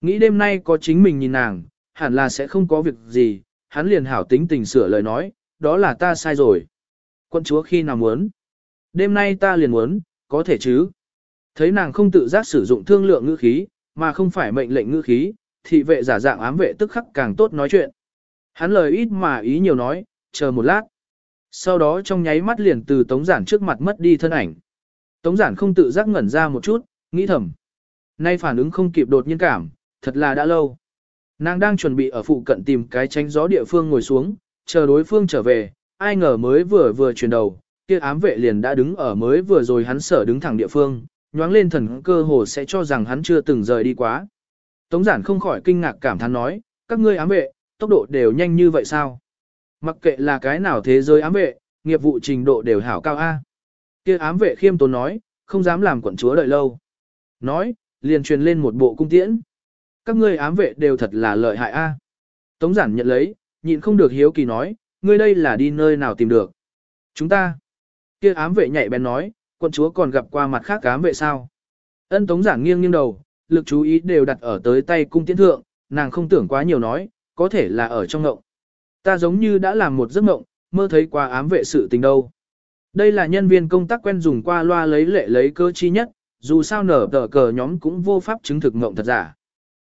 Nghĩ đêm nay có chính mình nhìn nàng, hẳn là sẽ không có việc gì, hắn liền hảo tính tình sửa lời nói, đó là ta sai rồi. Quân chúa khi nào muốn? Đêm nay ta liền muốn, có thể chứ? Thấy nàng không tự giác sử dụng thương lượng ngữ khí, mà không phải mệnh lệnh ngữ khí, thị vệ giả dạng ám vệ tức khắc càng tốt nói chuyện. Hắn lời ít mà ý nhiều nói, chờ một lát. Sau đó trong nháy mắt liền từ tống giản trước mặt mất đi thân ảnh. Tống giản không tự giác ngẩn ra một chút, nghĩ thầm. Nay phản ứng không kịp đột nhiên cảm, thật là đã lâu. Nàng đang chuẩn bị ở phụ cận tìm cái tránh gió địa phương ngồi xuống, chờ đối phương trở về, ai ngờ mới vừa vừa chuyển đầu, kia ám vệ liền đã đứng ở mới vừa rồi hắn sở đứng thẳng địa phương, nhoáng lên thần cơ hồ sẽ cho rằng hắn chưa từng rời đi quá. Tống giản không khỏi kinh ngạc cảm thán nói, các ngươi ám vệ, tốc độ đều nhanh như vậy sao? Mặc kệ là cái nào thế giới ám vệ, nghiệp vụ trình độ đều hảo cao A. Kia ám vệ khiêm tốn nói, không dám làm quận chúa đợi lâu. Nói, liền truyền lên một bộ cung tiễn. Các ngươi ám vệ đều thật là lợi hại A. Tống giản nhận lấy, nhịn không được hiếu kỳ nói, ngươi đây là đi nơi nào tìm được. Chúng ta. Kia ám vệ nhạy bén nói, quân chúa còn gặp qua mặt khác ám vệ sao. Ân tống giảng nghiêng nghiêng đầu, lực chú ý đều đặt ở tới tay cung tiễn thượng, nàng không tưởng quá nhiều nói, có thể là ở trong ngộng. Ta giống như đã làm một giấc ngộng, mơ thấy qua ám vệ sự tình đâu. Đây là nhân viên công tác quen dùng qua loa lấy lệ lấy cơ chi nhất, dù sao nở tờ cờ nhóm cũng vô pháp chứng thực ngộng thật giả.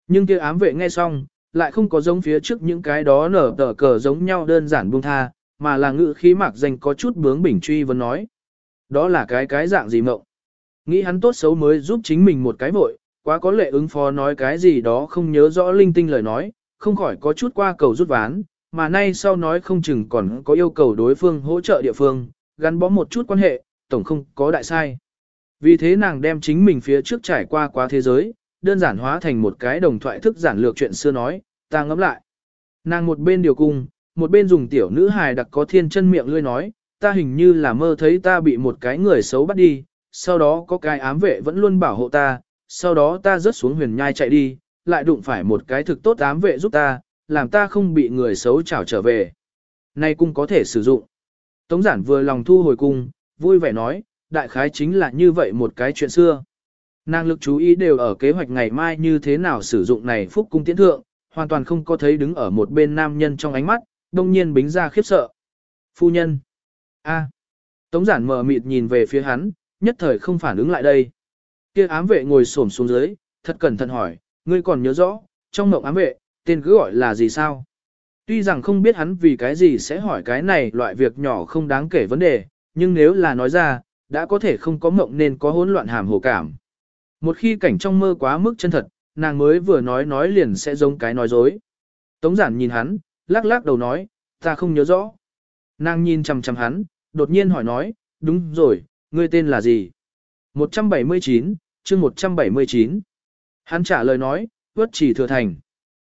Nhưng kia ám vệ nghe xong, lại không có giống phía trước những cái đó nở tờ cờ giống nhau đơn giản buông tha, mà là ngữ khí mạc danh có chút bướng bỉnh truy vấn nói. Đó là cái cái dạng gì mộng? Nghĩ hắn tốt xấu mới giúp chính mình một cái vội, quá có lệ ứng phó nói cái gì đó không nhớ rõ linh tinh lời nói, không khỏi có chút qua cầu rút ván, mà nay sau nói không chừng còn có yêu cầu đối phương hỗ trợ địa phương, gắn bó một chút quan hệ, tổng không có đại sai. Vì thế nàng đem chính mình phía trước trải qua quá thế giới, đơn giản hóa thành một cái đồng thoại thức giản lược chuyện xưa nói, ta ngẫm lại. Nàng một bên điều cung, một bên dùng tiểu nữ hài đặc có thiên chân miệng lươi nói, ta hình như là mơ thấy ta bị một cái người xấu bắt đi, sau đó có cái ám vệ vẫn luôn bảo hộ ta, sau đó ta rớt xuống huyền nhai chạy đi, lại đụng phải một cái thực tốt ám vệ giúp ta, làm ta không bị người xấu trảo trở về. Nay cung có thể sử dụng. Tống giản vừa lòng thu hồi cung, vui vẻ nói, đại khái chính là như vậy một cái chuyện xưa. Nàng lực chú ý đều ở kế hoạch ngày mai như thế nào sử dụng này phúc cung tiễn thượng, hoàn toàn không có thấy đứng ở một bên nam nhân trong ánh mắt, đông nhiên bính ra khiếp sợ. Phu nhân. a Tống giản mờ mịt nhìn về phía hắn, nhất thời không phản ứng lại đây. Kia ám vệ ngồi xổm xuống dưới, thật cẩn thận hỏi, ngươi còn nhớ rõ, trong mộng ám vệ, tên cứ gọi là gì sao? Tuy rằng không biết hắn vì cái gì sẽ hỏi cái này loại việc nhỏ không đáng kể vấn đề, nhưng nếu là nói ra, đã có thể không có mộng nên có hỗn loạn hàm hồ cảm. Một khi cảnh trong mơ quá mức chân thật, nàng mới vừa nói nói liền sẽ giống cái nói dối. Tống giản nhìn hắn, lắc lắc đầu nói, ta không nhớ rõ. Nàng nhìn chằm chằm hắn, đột nhiên hỏi nói, đúng rồi, ngươi tên là gì? 179, chương 179. Hắn trả lời nói, vất chỉ thừa thành.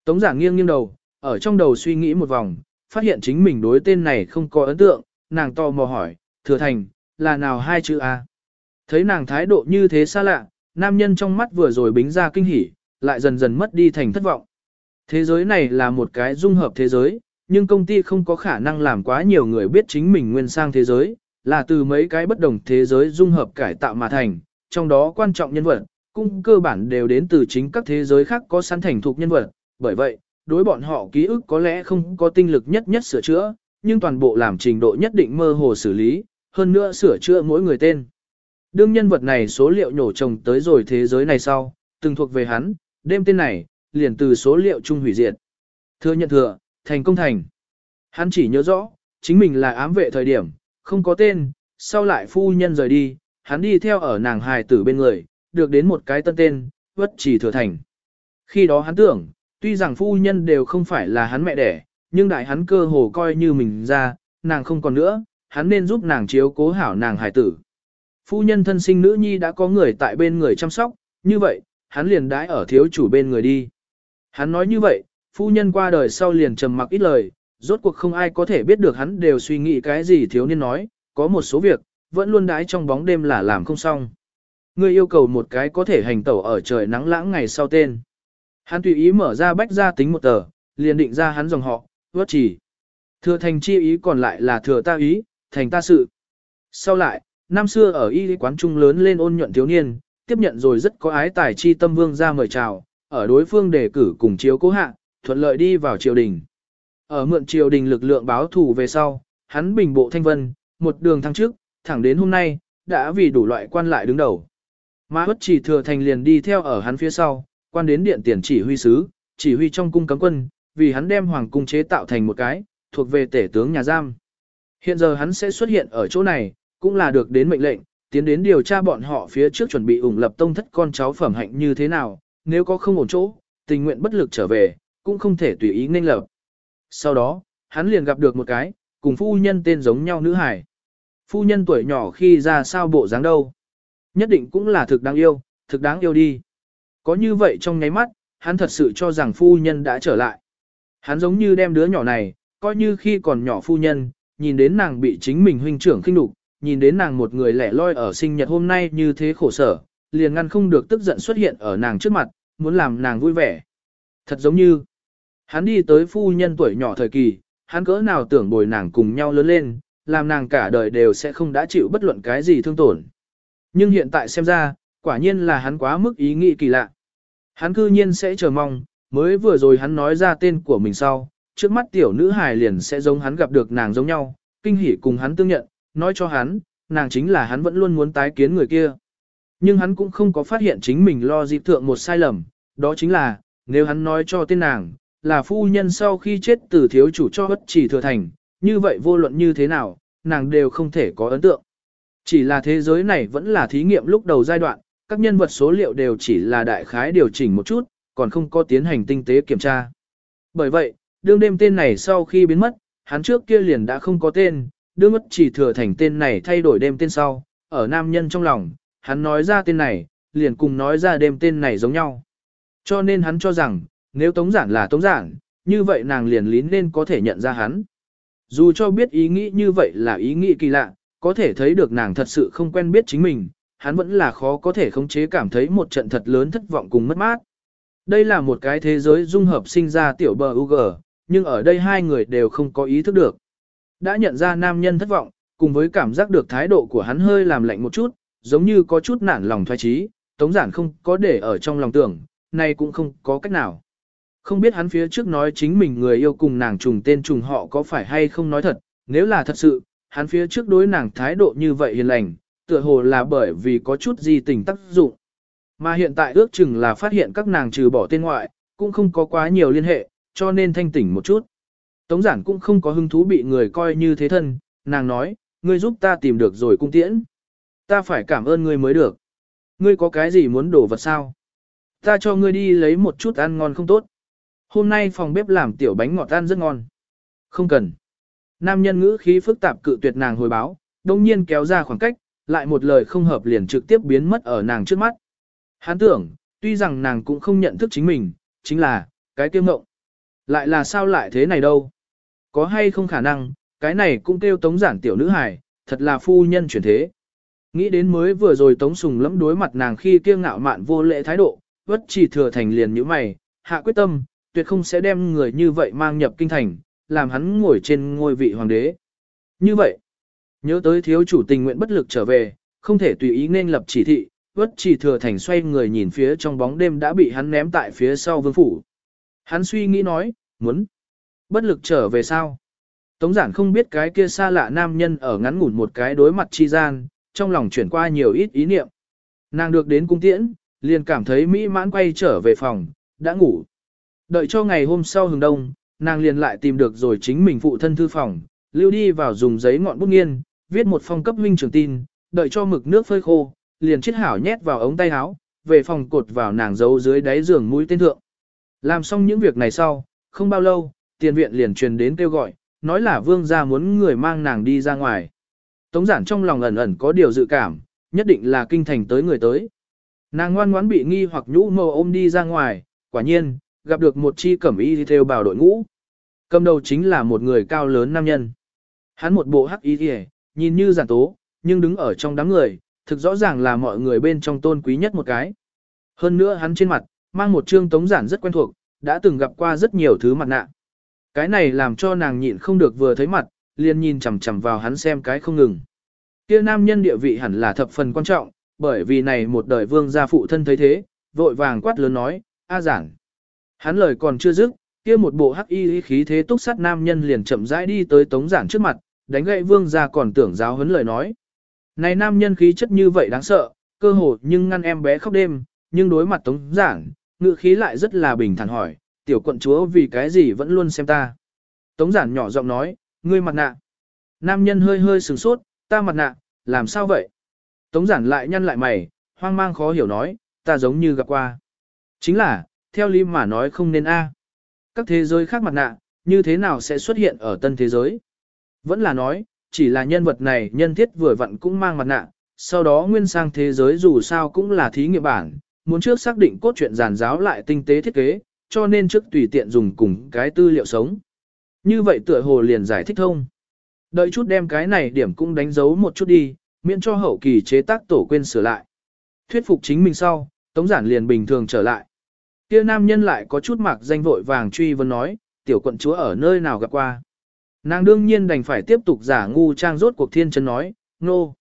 Tống giản nghiêng nghiêng đầu, ở trong đầu suy nghĩ một vòng, phát hiện chính mình đối tên này không có ấn tượng, nàng to mò hỏi, thừa thành, là nào hai chữ A? Thấy nàng thái độ như thế xa lạ, nam nhân trong mắt vừa rồi bính ra kinh hỉ, lại dần dần mất đi thành thất vọng. Thế giới này là một cái dung hợp thế giới, nhưng công ty không có khả năng làm quá nhiều người biết chính mình nguyên sang thế giới, là từ mấy cái bất đồng thế giới dung hợp cải tạo mà thành, trong đó quan trọng nhân vật, cũng cơ bản đều đến từ chính các thế giới khác có sẵn thành thuộc nhân vật, bởi vậy, đối bọn họ ký ức có lẽ không có tinh lực nhất nhất sửa chữa, nhưng toàn bộ làm trình độ nhất định mơ hồ xử lý, hơn nữa sửa chữa mỗi người tên. Đương nhân vật này số liệu nhổ trồng tới rồi thế giới này sau, từng thuộc về hắn, đêm tên này, liền từ số liệu chung hủy diệt. Thừa nhận thừa, thành công thành. Hắn chỉ nhớ rõ, chính mình là ám vệ thời điểm, không có tên, sau lại phu nhân rời đi, hắn đi theo ở nàng hài tử bên người, được đến một cái tân tên, vất chỉ thừa thành. Khi đó hắn tưởng, tuy rằng phu nhân đều không phải là hắn mẹ đẻ, nhưng đại hắn cơ hồ coi như mình ra, nàng không còn nữa, hắn nên giúp nàng chiếu cố hảo nàng hài tử. Phu nhân thân sinh nữ nhi đã có người tại bên người chăm sóc, như vậy, hắn liền đãi ở thiếu chủ bên người đi. Hắn nói như vậy, phu nhân qua đời sau liền trầm mặc ít lời, rốt cuộc không ai có thể biết được hắn đều suy nghĩ cái gì thiếu niên nói, có một số việc, vẫn luôn đãi trong bóng đêm là làm không xong. Ngươi yêu cầu một cái có thể hành tẩu ở trời nắng lãng ngày sau tên. Hắn tùy ý mở ra bách ra tính một tờ, liền định ra hắn dòng họ, vớt chỉ. Thừa thành chi ý còn lại là thừa ta ý, thành ta sự. Sau lại, năm xưa ở y quán trung lớn lên ôn nhuận thiếu niên, tiếp nhận rồi rất có ái tài chi tâm vương ra mời chào, ở đối phương đề cử cùng chiếu cố hạ, thuận lợi đi vào triều đình. Ở mượn triều đình lực lượng báo thù về sau, hắn bình bộ thanh vân, một đường thăng trước, thẳng đến hôm nay, đã vì đủ loại quan lại đứng đầu. Mà bất chỉ thừa thành liền đi theo ở hắn phía sau, quan đến điện tiền chỉ huy sứ, chỉ huy trong cung cấm quân, vì hắn đem hoàng cung chế tạo thành một cái, thuộc về tể tướng nhà giam. Hiện giờ hắn sẽ xuất hiện ở chỗ này, cũng là được đến mệnh lệnh, tiến đến điều tra bọn họ phía trước chuẩn bị ủng lập tông thất con cháu phẩm hạnh như thế nào, nếu có không ổn chỗ, tình nguyện bất lực trở về, cũng không thể tùy ý nên lập. Sau đó, hắn liền gặp được một cái, cùng phu nhân tên giống nhau nữ hải. Phu nhân tuổi nhỏ khi ra sao bộ dáng đâu. Nhất định cũng là thực đáng yêu, thực đáng yêu đi. Có như vậy trong nháy mắt, hắn thật sự cho rằng phu nhân đã trở lại. Hắn giống như đem đứa nhỏ này, coi như khi còn nhỏ phu nhân, nhìn đến nàng bị chính mình huynh trưởng khinh đục, nhìn đến nàng một người lẻ loi ở sinh nhật hôm nay như thế khổ sở, liền ngăn không được tức giận xuất hiện ở nàng trước mặt, muốn làm nàng vui vẻ. Thật giống như, hắn đi tới phu nhân tuổi nhỏ thời kỳ, hắn cỡ nào tưởng bồi nàng cùng nhau lớn lên, làm nàng cả đời đều sẽ không đã chịu bất luận cái gì thương tổn. Nhưng hiện tại xem ra, quả nhiên là hắn quá mức ý nghĩ kỳ lạ. Hắn cư nhiên sẽ chờ mong, mới vừa rồi hắn nói ra tên của mình sau, trước mắt tiểu nữ hài liền sẽ giống hắn gặp được nàng giống nhau, kinh hỉ cùng hắn tương nhận, nói cho hắn, nàng chính là hắn vẫn luôn muốn tái kiến người kia. Nhưng hắn cũng không có phát hiện chính mình lo dịp thượng một sai lầm, đó chính là, nếu hắn nói cho tên nàng, là phu nhân sau khi chết từ thiếu chủ cho bất chỉ thừa thành, như vậy vô luận như thế nào, nàng đều không thể có ấn tượng. Chỉ là thế giới này vẫn là thí nghiệm lúc đầu giai đoạn, các nhân vật số liệu đều chỉ là đại khái điều chỉnh một chút, còn không có tiến hành tinh tế kiểm tra. Bởi vậy, đương đêm tên này sau khi biến mất, hắn trước kia liền đã không có tên, đương mất chỉ thừa thành tên này thay đổi đêm tên sau, ở nam nhân trong lòng, hắn nói ra tên này, liền cùng nói ra đêm tên này giống nhau. Cho nên hắn cho rằng, nếu Tống Giản là Tống Giản, như vậy nàng liền lín nên có thể nhận ra hắn. Dù cho biết ý nghĩ như vậy là ý nghĩ kỳ lạ, có thể thấy được nàng thật sự không quen biết chính mình, hắn vẫn là khó có thể khống chế cảm thấy một trận thật lớn thất vọng cùng mất mát. Đây là một cái thế giới dung hợp sinh ra tiểu bờ UG, nhưng ở đây hai người đều không có ý thức được. Đã nhận ra nam nhân thất vọng, cùng với cảm giác được thái độ của hắn hơi làm lạnh một chút, giống như có chút nản lòng thoái trí, tống giản không có để ở trong lòng tưởng, này cũng không có cách nào. Không biết hắn phía trước nói chính mình người yêu cùng nàng trùng tên trùng họ có phải hay không nói thật, nếu là thật sự, hắn phía trước đối nàng thái độ như vậy hiền lành, tựa hồ là bởi vì có chút gì tình tác dụng. Mà hiện tại ước chừng là phát hiện các nàng trừ bỏ tên ngoại, cũng không có quá nhiều liên hệ, cho nên thanh tỉnh một chút. Tống giản cũng không có hứng thú bị người coi như thế thân, nàng nói, ngươi giúp ta tìm được rồi cung tiễn. Ta phải cảm ơn ngươi mới được. Ngươi có cái gì muốn đổ vật sao? Ta cho ngươi đi lấy một chút ăn ngon không tốt. Hôm nay phòng bếp làm tiểu bánh ngọt ăn rất ngon. Không cần. Nam nhân ngữ khí phức tạp cự tuyệt nàng hồi báo, đồng nhiên kéo ra khoảng cách, lại một lời không hợp liền trực tiếp biến mất ở nàng trước mắt. Hắn tưởng, tuy rằng nàng cũng không nhận thức chính mình, chính là, cái kiêu ngộng. Lại là sao lại thế này đâu? Có hay không khả năng, cái này cũng kêu tống giản tiểu nữ hài, thật là phu nhân chuyển thế. Nghĩ đến mới vừa rồi tống sùng lẫm đối mặt nàng khi kiêu ngạo mạn vô lễ thái độ, vất chỉ thừa thành liền như mày, hạ quyết tâm, tuyệt không sẽ đem người như vậy mang nhập kinh thành, làm hắn ngồi trên ngôi vị hoàng đế. Như vậy, nhớ tới thiếu chủ tình nguyện bất lực trở về, không thể tùy ý nên lập chỉ thị, vất chỉ thừa thành xoay người nhìn phía trong bóng đêm đã bị hắn ném tại phía sau vương phủ. Hắn suy nghĩ nói, muốn bất lực trở về sao? Tống giản không biết cái kia xa lạ nam nhân ở ngắn ngủn một cái đối mặt chi gian, trong lòng chuyển qua nhiều ít ý niệm. Nàng được đến cung tiễn, liền cảm thấy mỹ mãn quay trở về phòng, đã ngủ. Đợi cho ngày hôm sau hừng đông, nàng liền lại tìm được rồi chính mình phụ thân thư phòng, lưu đi vào dùng giấy ngọn bút nghiên, viết một phong cấp huynh trưởng tin, đợi cho mực nước phơi khô, liền chiết hảo nhét vào ống tay áo, về phòng cột vào nàng giấu dưới đáy giường mũi tên thượng. Làm xong những việc này sau, không bao lâu, tiền viện liền truyền đến kêu gọi, nói là vương gia muốn người mang nàng đi ra ngoài. Tống giản trong lòng ẩn ẩn có điều dự cảm, nhất định là kinh thành tới người tới. Nàng ngoan ngoãn bị nghi hoặc nhũ mâu ôm đi ra ngoài, quả nhiên, gặp được một chi cẩm y đi theo bào đội ngũ. Cầm đầu chính là một người cao lớn nam nhân. Hắn một bộ hắc y kìa, nhìn như giản tố, nhưng đứng ở trong đám người, thực rõ ràng là mọi người bên trong tôn quý nhất một cái. Hơn nữa hắn trên mặt, mang một trương tống giản rất quen thuộc, đã từng gặp qua rất nhiều thứ mặt nạ. Cái này làm cho nàng nhịn không được vừa thấy mặt, liền nhìn chằm chằm vào hắn xem cái không ngừng. Kia nam nhân địa vị hẳn là thập phần quan trọng, bởi vì này một đời vương gia phụ thân thấy thế, vội vàng quát lớn nói, a giản. Hắn lời còn chưa dứt, kia một bộ hắc y khí thế túc sát nam nhân liền chậm rãi đi tới tống giản trước mặt, đánh gậy vương gia còn tưởng giáo huấn lời nói. Này nam nhân khí chất như vậy đáng sợ, cơ hồ nhưng ngăn em bé khóc đêm, nhưng đối mặt tống giản, ngự khí lại rất là bình thản hỏi, tiểu quận chúa vì cái gì vẫn luôn xem ta. Tống giản nhỏ giọng nói, ngươi mặt nạ. Nam nhân hơi hơi sửng sốt, ta mặt nạ, làm sao vậy? Tống giản lại nhăn lại mày, hoang mang khó hiểu nói, ta giống như gặp qua. Chính là, theo lý mà nói không nên a. Các thế giới khác mặt nạ, như thế nào sẽ xuất hiện ở tân thế giới? Vẫn là nói, chỉ là nhân vật này nhân thiết vừa vặn cũng mang mặt nạ, sau đó nguyên sang thế giới dù sao cũng là thí nghiệm bản, muốn trước xác định cốt truyện giản giáo lại tinh tế thiết kế, cho nên trước tùy tiện dùng cùng cái tư liệu sống. Như vậy tựa hồ liền giải thích thông. Đợi chút đem cái này điểm cũng đánh dấu một chút đi, miễn cho hậu kỳ chế tác tổ quên sửa lại. Thuyết phục chính mình sau, tống giản liền bình thường trở lại. Kia nam nhân lại có chút mạc danh vội vàng truy vấn nói, tiểu quận chúa ở nơi nào gặp qua. Nàng đương nhiên đành phải tiếp tục giả ngu trang rốt cuộc thiên chân nói, nô. No.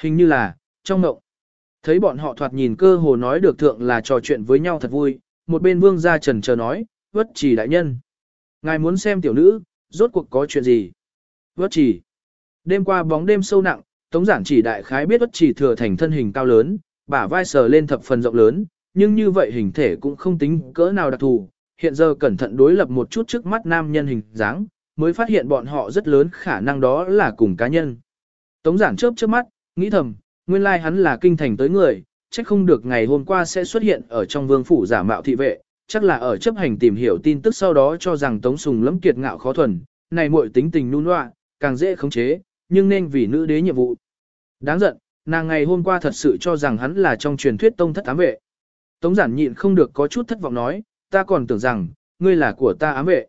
Hình như là, trong mộng. Thấy bọn họ thoạt nhìn cơ hồ nói được thượng là trò chuyện với nhau thật vui, một bên vương gia trần chờ nói, vất chỉ đại nhân. Ngài muốn xem tiểu nữ, rốt cuộc có chuyện gì? Vất chỉ. Đêm qua bóng đêm sâu nặng, tống giản chỉ đại khái biết vất chỉ thừa thành thân hình cao lớn, bả vai sờ lên thập phần rộng lớn, nhưng như vậy hình thể cũng không tính cỡ nào đặc thù. Hiện giờ cẩn thận đối lập một chút trước mắt nam nhân hình dáng, mới phát hiện bọn họ rất lớn khả năng đó là cùng cá nhân. Tống giản chớp chớp mắt, nghĩ thầm, nguyên lai like hắn là kinh thành tới người, chắc không được ngày hôm qua sẽ xuất hiện ở trong vương phủ giả mạo thị vệ, chắc là ở chấp hành tìm hiểu tin tức sau đó cho rằng Tống Sùng lẫm kiệt ngạo khó thuần, này muội tính tình nu nọa, càng dễ khống chế, nhưng nên vì nữ đế nhiệm vụ. Đáng giận, nàng ngày hôm qua thật sự cho rằng hắn là trong truyền thuyết tông thất ám vệ. Tống giản nhịn không được có chút thất vọng nói, ta còn tưởng rằng, ngươi là của ta ám vệ.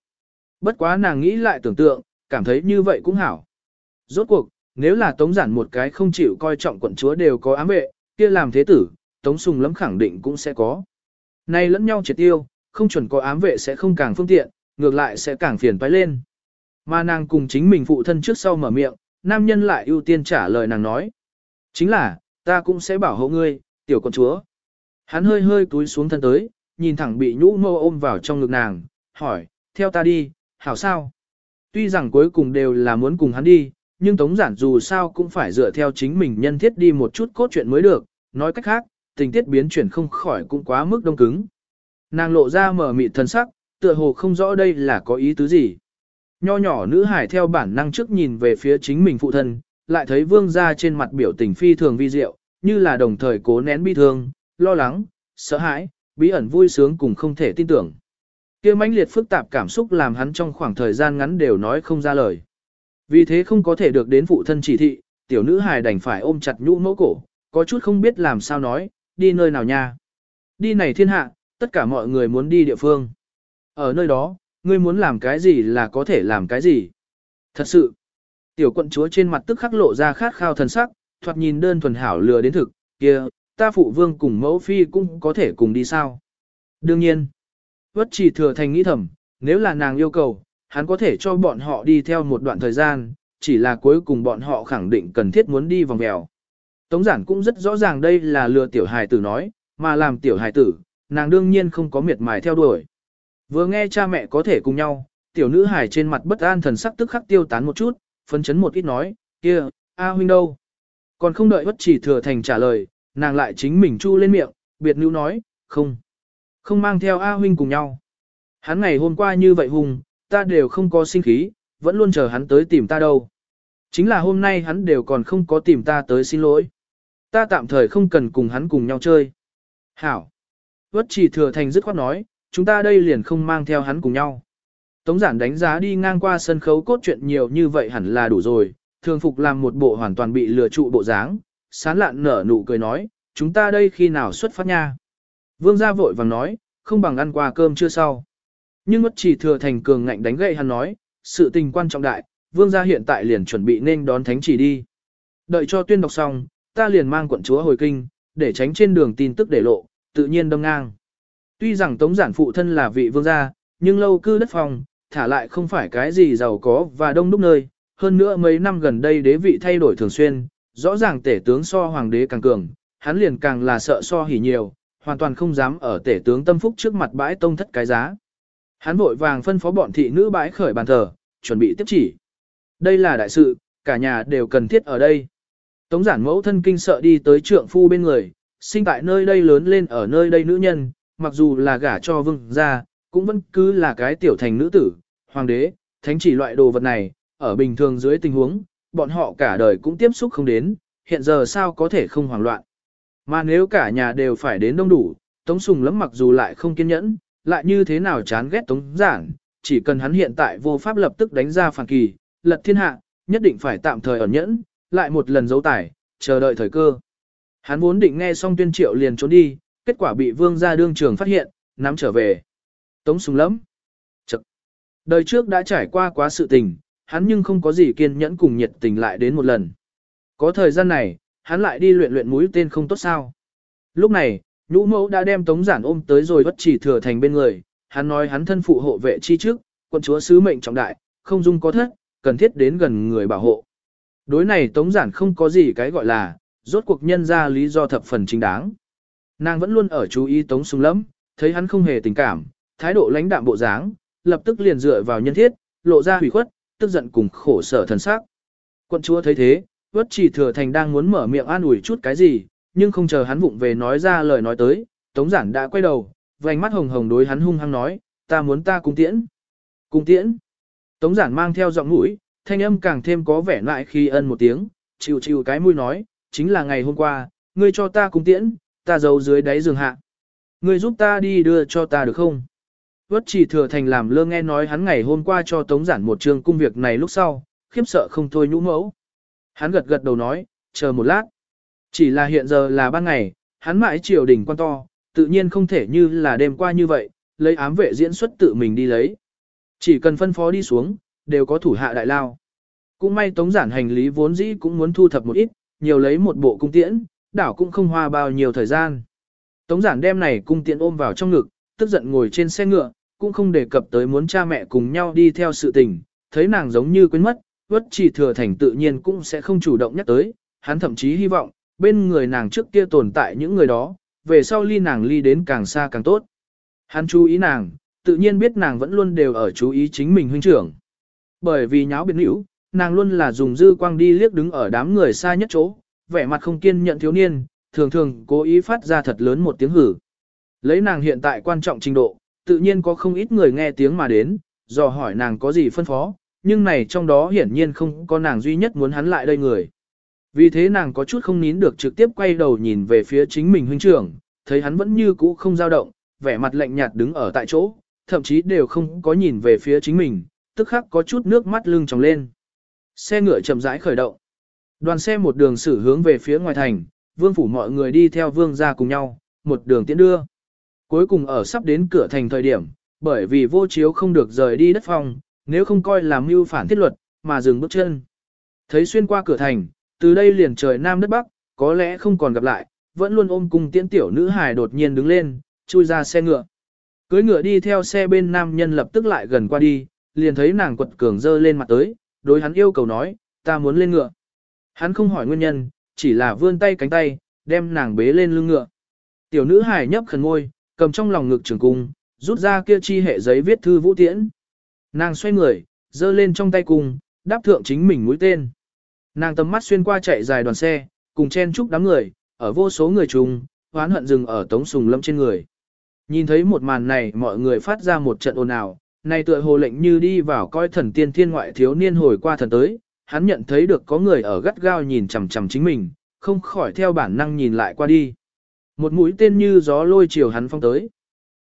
Bất quá nàng nghĩ lại tưởng tượng, cảm thấy như vậy cũng hảo. Rốt cuộc, nếu là tống giản một cái không chịu coi trọng quận chúa đều có ám vệ, kia làm thế tử, tống sùng lắm khẳng định cũng sẽ có. nay lẫn nhau triệt tiêu, không chuẩn có ám vệ sẽ không càng phương tiện, ngược lại sẽ càng phiền phải lên. Mà nàng cùng chính mình phụ thân trước sau mở miệng, nam nhân lại ưu tiên trả lời nàng nói. Chính là, ta cũng sẽ bảo hộ ngươi, tiểu con chúa. Hắn hơi hơi túi xuống thân tới, nhìn thẳng bị nhũ mô ôm vào trong ngực nàng, hỏi, theo ta đi, hảo sao? Tuy rằng cuối cùng đều là muốn cùng hắn đi, nhưng Tống Giản dù sao cũng phải dựa theo chính mình nhân thiết đi một chút cốt truyện mới được, nói cách khác, tình tiết biến chuyển không khỏi cũng quá mức đông cứng. Nàng lộ ra mở mịt thân sắc, tựa hồ không rõ đây là có ý tứ gì. Nho nhỏ nữ hải theo bản năng trước nhìn về phía chính mình phụ thân, lại thấy vương gia trên mặt biểu tình phi thường vi diệu, như là đồng thời cố nén bi thương, lo lắng, sợ hãi, bí ẩn vui sướng cùng không thể tin tưởng. kia mãnh liệt phức tạp cảm xúc làm hắn trong khoảng thời gian ngắn đều nói không ra lời. Vì thế không có thể được đến phụ thân chỉ thị, tiểu nữ hài đành phải ôm chặt nhũ mẫu cổ, có chút không biết làm sao nói, đi nơi nào nha. Đi này thiên hạ, tất cả mọi người muốn đi địa phương. Ở nơi đó, ngươi muốn làm cái gì là có thể làm cái gì. Thật sự, tiểu quận chúa trên mặt tức khắc lộ ra khát khao thần sắc, thoạt nhìn đơn thuần hảo lừa đến thực, kia, ta phụ vương cùng mẫu phi cũng có thể cùng đi sao. Đương nhiên, vất chỉ thừa thành nghĩ thầm, nếu là nàng yêu cầu, hắn có thể cho bọn họ đi theo một đoạn thời gian, chỉ là cuối cùng bọn họ khẳng định cần thiết muốn đi vòng mèo. Tống giản cũng rất rõ ràng đây là lừa tiểu hài tử nói, mà làm tiểu hài tử, nàng đương nhiên không có miệt mài theo đuổi. Vừa nghe cha mẹ có thể cùng nhau, tiểu nữ hài trên mặt bất an thần sắc tức khắc tiêu tán một chút, phấn chấn một ít nói, kia, A huynh đâu? Còn không đợi bất chỉ thừa thành trả lời, nàng lại chính mình chu lên miệng, biệt nữ nói, không, không mang theo A huynh cùng nhau. Hắn ngày hôm qua như vậy hùng, ta đều không có sinh khí, vẫn luôn chờ hắn tới tìm ta đâu. Chính là hôm nay hắn đều còn không có tìm ta tới xin lỗi. Ta tạm thời không cần cùng hắn cùng nhau chơi. Hảo. Vất chỉ thừa thành dứt khoát nói, chúng ta đây liền không mang theo hắn cùng nhau. Tống giản đánh giá đi ngang qua sân khấu cốt truyện nhiều như vậy hẳn là đủ rồi, thường phục làm một bộ hoàn toàn bị lừa trụ bộ dáng, sán lạn nở nụ cười nói, chúng ta đây khi nào xuất phát nha. Vương gia vội vàng nói, không bằng ăn qua cơm chưa sau. Nhưng mất chỉ thừa thành cường ngạnh đánh gậy hắn nói, sự tình quan trọng đại, vương gia hiện tại liền chuẩn bị nên đón thánh chỉ đi. Đợi cho tuyên đọc xong, ta liền mang quận chúa hồi kinh, để tránh trên đường tin tức để lộ, tự nhiên đâm ngang. Tuy rằng tống giản phụ thân là vị vương gia, nhưng lâu cư đất phòng, thả lại không phải cái gì giàu có và đông đúc nơi. Hơn nữa mấy năm gần đây đế vị thay đổi thường xuyên, rõ ràng tể tướng so hoàng đế càng cường, hắn liền càng là sợ so hỉ nhiều, hoàn toàn không dám ở tể tướng tâm phúc trước mặt bãi tông thất cái giá. Hắn vội vàng phân phó bọn thị nữ bãi khởi bàn thờ, chuẩn bị tiếp chỉ. Đây là đại sự, cả nhà đều cần thiết ở đây. Tống giản mẫu thân kinh sợ đi tới trượng phu bên người, sinh tại nơi đây lớn lên ở nơi đây nữ nhân, mặc dù là gả cho vương gia, cũng vẫn cứ là cái tiểu thành nữ tử, hoàng đế, thánh chỉ loại đồ vật này, ở bình thường dưới tình huống, bọn họ cả đời cũng tiếp xúc không đến, hiện giờ sao có thể không hoảng loạn. Mà nếu cả nhà đều phải đến đông đủ, Tống Sùng lắm mặc dù lại không kiên nhẫn, lại như thế nào chán ghét Tống Giản, chỉ cần hắn hiện tại vô pháp lập tức đánh ra phản kỳ, lật thiên hạ, nhất định phải tạm thời ẩn nhẫn, lại một lần giấu tải, chờ đợi thời cơ. Hắn vốn định nghe xong tuyên triệu liền trốn đi, kết quả bị vương gia đương trường phát hiện, nắm trở về. Tống sùng lắm. Chật. Đời trước đã trải qua quá sự tình, hắn nhưng không có gì kiên nhẫn cùng nhiệt tình lại đến một lần. Có thời gian này, hắn lại đi luyện luyện mũi tên không tốt sao. Lúc này, nhũ mẫu đã đem tống giản ôm tới rồi bất chỉ thừa thành bên người, hắn nói hắn thân phụ hộ vệ chi trước, quân chúa sứ mệnh trọng đại, không dung có thất, cần thiết đến gần người bảo hộ. Đối này tống giản không có gì cái gọi là, rốt cuộc nhân ra lý do thập phần chính đáng. Nàng vẫn luôn ở chú ý tống sung lắm, thấy hắn không hề tình cảm, thái độ lãnh đạm bộ dáng, lập tức liền dựa vào nhân thiết, lộ ra hủy khuất, tức giận cùng khổ sở thần sắc. Quận chúa thấy thế, vất chỉ thừa thành đang muốn mở miệng an ủi chút cái gì, nhưng không chờ hắn vụng về nói ra lời nói tới, tống giản đã quay đầu, vành mắt hồng hồng đối hắn hung hăng nói, ta muốn ta cùng tiễn. Cùng tiễn. Tống giản mang theo giọng mũi, thanh âm càng thêm có vẻ lại khi ân một tiếng, chịu chịu cái mũi nói, chính là ngày hôm qua, ngươi cho ta cùng tiễn, ta giấu dưới đáy giường hạ. Ngươi giúp ta đi đưa cho ta được không? Vất chỉ thừa thành làm lơ nghe nói hắn ngày hôm qua cho tống giản một trường cung việc này lúc sau, khiếp sợ không thôi nhũ mẫu. Hắn gật gật đầu nói, chờ một lát. Chỉ là hiện giờ là ban ngày, hắn mãi triều đình quan to, tự nhiên không thể như là đêm qua như vậy, lấy ám vệ diễn xuất tự mình đi lấy. Chỉ cần phân phó đi xuống, đều có thủ hạ đại lao. Cũng may tống giản hành lý vốn dĩ cũng muốn thu thập một ít, nhiều lấy một bộ cung tiễn, đảo cũng không hoa bao nhiêu thời gian. Tống giản đem này cung tiễn ôm vào trong ngực, tức giận ngồi trên xe ngựa, cũng không đề cập tới muốn cha mẹ cùng nhau đi theo sự tình, thấy nàng giống như quên mất, vất chỉ thừa thành tự nhiên cũng sẽ không chủ động nhắc tới, hắn thậm chí hy vọng, bên người nàng trước kia tồn tại những người đó, về sau ly nàng ly đến càng xa càng tốt. Hắn chú ý nàng, tự nhiên biết nàng vẫn luôn đều ở chú ý chính mình huynh trưởng. Bởi vì nháo biệt hữu, nàng luôn là dùng dư quang đi liếc đứng ở đám người xa nhất chỗ, vẻ mặt không kiên nhận thiếu niên, thường thường cố ý phát ra thật lớn một tiếng hử. Lấy nàng hiện tại quan trọng trình độ, tự nhiên có không ít người nghe tiếng mà đến, dò hỏi nàng có gì phân phó, nhưng này trong đó hiển nhiên không có nàng duy nhất muốn hắn lại đây người. Vì thế nàng có chút không nín được trực tiếp quay đầu nhìn về phía chính mình huynh trưởng, thấy hắn vẫn như cũ không dao động, vẻ mặt lạnh nhạt đứng ở tại chỗ, thậm chí đều không có nhìn về phía chính mình, tức khắc có chút nước mắt lưng tròng lên. Xe ngựa chậm rãi khởi động. Đoàn xe một đường xử hướng về phía ngoài thành, vương phủ mọi người đi theo vương ra cùng nhau, một đường tiễn đưa. Cuối cùng ở sắp đến cửa thành thời điểm, bởi vì vô chiếu không được rời đi đất phong, nếu không coi làm mưu phản thiết luật, mà dừng bước chân. Thấy xuyên qua cửa thành, từ đây liền trời nam đất bắc, có lẽ không còn gặp lại, vẫn luôn ôm cùng tiễn tiểu nữ hài đột nhiên đứng lên, chui ra xe ngựa. Cưới ngựa đi theo xe bên nam nhân lập tức lại gần qua đi, liền thấy nàng quật cường dơ lên mặt tới, đối hắn yêu cầu nói, ta muốn lên ngựa. Hắn không hỏi nguyên nhân, chỉ là vươn tay cánh tay, đem nàng bế lên lưng ngựa. Tiểu nữ hài nhấp khẩn ngôi, cầm trong lòng ngực trường cung, rút ra kia chi hệ giấy viết thư vũ tiễn. Nàng xoay người, dơ lên trong tay cung, đáp thượng chính mình mũi tên. Nàng tầm mắt xuyên qua chạy dài đoàn xe, cùng chen chúc đám người, ở vô số người chung, hoán hận dừng ở tống sùng lâm trên người. Nhìn thấy một màn này mọi người phát ra một trận ồn ào, này tựa hồ lệnh như đi vào coi thần tiên thiên ngoại thiếu niên hồi qua thần tới, hắn nhận thấy được có người ở gắt gao nhìn chằm chằm chính mình, không khỏi theo bản năng nhìn lại qua đi. Một mũi tên như gió lôi chiều hắn phong tới.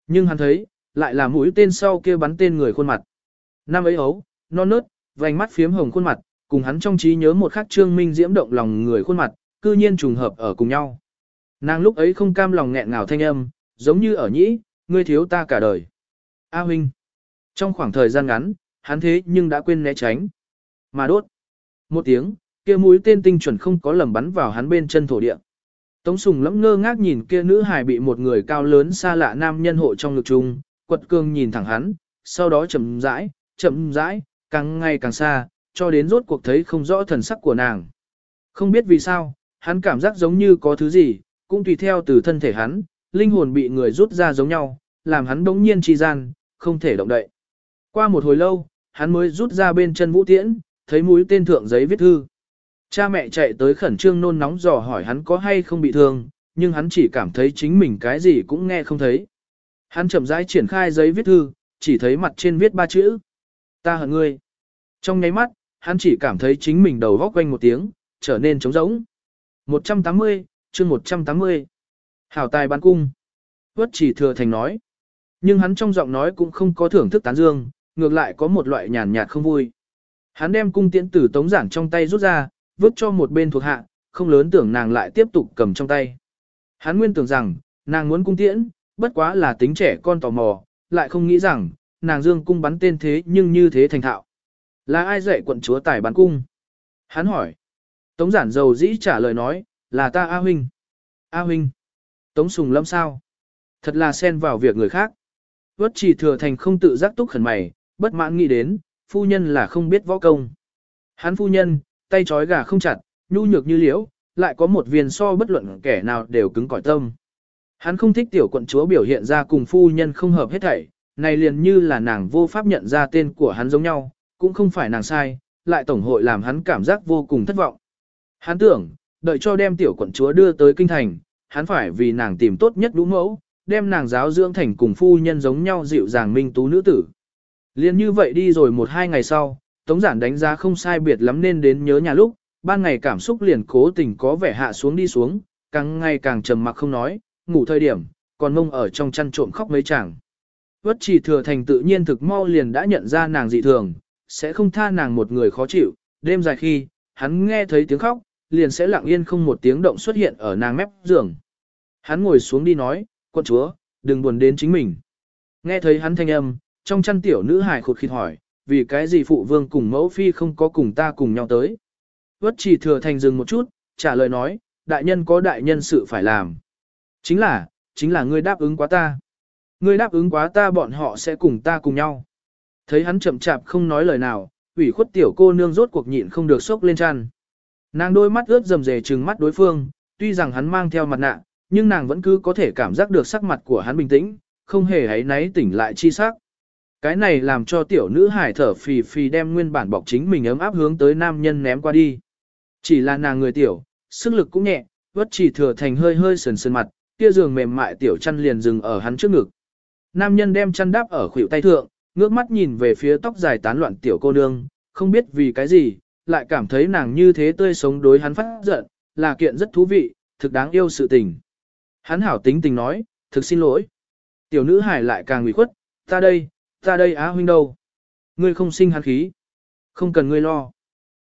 Nhưng hắn thấy, lại là mũi tên sau kia bắn tên người khuôn mặt. Năm ấy ấu, non nớt, vành mắt phiếm hồng khuôn mặt, cùng hắn trong trí nhớ một khắc trương minh diễm động lòng người khuôn mặt, cư nhiên trùng hợp ở cùng nhau. Nàng lúc ấy không cam lòng nghẹn ngào thanh âm, giống như ở nhĩ, ngươi thiếu ta cả đời. A huynh. Trong khoảng thời gian ngắn, hắn thế nhưng đã quên né tránh. Mà đốt. Một tiếng, kia mũi tên tinh chuẩn không có lầm bắn vào hắn bên chân thổ địa. Tống sùng lẫm ngơ ngác nhìn kia nữ hài bị một người cao lớn xa lạ nam nhân hộ trong ngực chung, quật cương nhìn thẳng hắn, sau đó chậm rãi, chậm rãi, càng ngày càng xa, cho đến rốt cuộc thấy không rõ thần sắc của nàng. Không biết vì sao, hắn cảm giác giống như có thứ gì, cũng tùy theo từ thân thể hắn, linh hồn bị người rút ra giống nhau, làm hắn đống nhiên trì gian, không thể động đậy. Qua một hồi lâu, hắn mới rút ra bên chân vũ tiễn, thấy mũi tên thượng giấy viết thư. Cha mẹ chạy tới khẩn trương nôn nóng dò hỏi hắn có hay không bị thương, nhưng hắn chỉ cảm thấy chính mình cái gì cũng nghe không thấy. Hắn chậm rãi triển khai giấy viết thư, chỉ thấy mặt trên viết ba chữ. Ta hận ngươi. Trong nháy mắt, hắn chỉ cảm thấy chính mình đầu góc quanh một tiếng, trở nên trống rỗng. 180, chương 180. Hảo tài bán cung. Vất chỉ thừa thành nói. Nhưng hắn trong giọng nói cũng không có thưởng thức tán dương, ngược lại có một loại nhàn nhạt không vui. Hắn đem cung tiễn tử tống giản trong tay rút ra, vứt cho một bên thuộc hạ, không lớn tưởng nàng lại tiếp tục cầm trong tay. Hắn nguyên tưởng rằng, nàng muốn cung tiễn, bất quá là tính trẻ con tò mò, lại không nghĩ rằng, nàng dương cung bắn tên thế nhưng như thế thành thạo. Là ai dạy quận chúa tài bán cung? Hắn hỏi. Tống giản dầu dĩ trả lời nói, là ta A Huynh. A Huynh. Tống sùng lâm sao? Thật là xen vào việc người khác. Vất chỉ thừa thành không tự giác túc khẩn mày, bất mãn nghĩ đến, phu nhân là không biết võ công. Hắn phu nhân, tay trói gà không chặt, nhu nhược như liễu, lại có một viên so bất luận kẻ nào đều cứng cỏi tâm. Hắn không thích tiểu quận chúa biểu hiện ra cùng phu nhân không hợp hết thảy, này liền như là nàng vô pháp nhận ra tên của hắn giống nhau, cũng không phải nàng sai, lại tổng hội làm hắn cảm giác vô cùng thất vọng. Hắn tưởng, đợi cho đem tiểu quận chúa đưa tới kinh thành, hắn phải vì nàng tìm tốt nhất đúng mẫu, đem nàng giáo dưỡng thành cùng phu nhân giống nhau dịu dàng minh tú nữ tử. Liên như vậy đi rồi một hai ngày sau, Tống giản đánh giá không sai biệt lắm nên đến nhớ nhà lúc, ban ngày cảm xúc liền cố tình có vẻ hạ xuống đi xuống, càng ngày càng trầm mặc không nói, ngủ thời điểm, còn mông ở trong chăn trộm khóc mấy chàng. Vất chỉ thừa thành tự nhiên thực mau liền đã nhận ra nàng dị thường, sẽ không tha nàng một người khó chịu, đêm dài khi, hắn nghe thấy tiếng khóc, liền sẽ lặng yên không một tiếng động xuất hiện ở nàng mép giường. Hắn ngồi xuống đi nói, quân chúa, đừng buồn đến chính mình. Nghe thấy hắn thanh âm, trong chăn tiểu nữ hài khụt khịt hỏi, vì cái gì phụ vương cùng mẫu phi không có cùng ta cùng nhau tới. Vất chỉ thừa thành dừng một chút, trả lời nói, đại nhân có đại nhân sự phải làm. Chính là, chính là ngươi đáp ứng quá ta. Ngươi đáp ứng quá ta bọn họ sẽ cùng ta cùng nhau. Thấy hắn chậm chạp không nói lời nào, ủy khuất tiểu cô nương rốt cuộc nhịn không được sốc lên chăn. Nàng đôi mắt ướt rầm rề trừng mắt đối phương, tuy rằng hắn mang theo mặt nạ, nhưng nàng vẫn cứ có thể cảm giác được sắc mặt của hắn bình tĩnh, không hề ấy náy tỉnh lại chi sắc. Cái này làm cho tiểu nữ hải thở phì phì đem nguyên bản bọc chính mình ấm áp hướng tới nam nhân ném qua đi. Chỉ là nàng người tiểu, sức lực cũng nhẹ, vất chỉ thừa thành hơi hơi sần sần mặt, kia giường mềm mại tiểu chăn liền dừng ở hắn trước ngực. Nam nhân đem chăn đáp ở khuỷu tay thượng, ngước mắt nhìn về phía tóc dài tán loạn tiểu cô nương, không biết vì cái gì, lại cảm thấy nàng như thế tươi sống đối hắn phát giận, là kiện rất thú vị, thực đáng yêu sự tình. Hắn hảo tính tình nói, thực xin lỗi. Tiểu nữ hải lại càng ủy khuất, ta đây, ta đây á huynh đâu. Ngươi không sinh hắn khí. Không cần ngươi lo.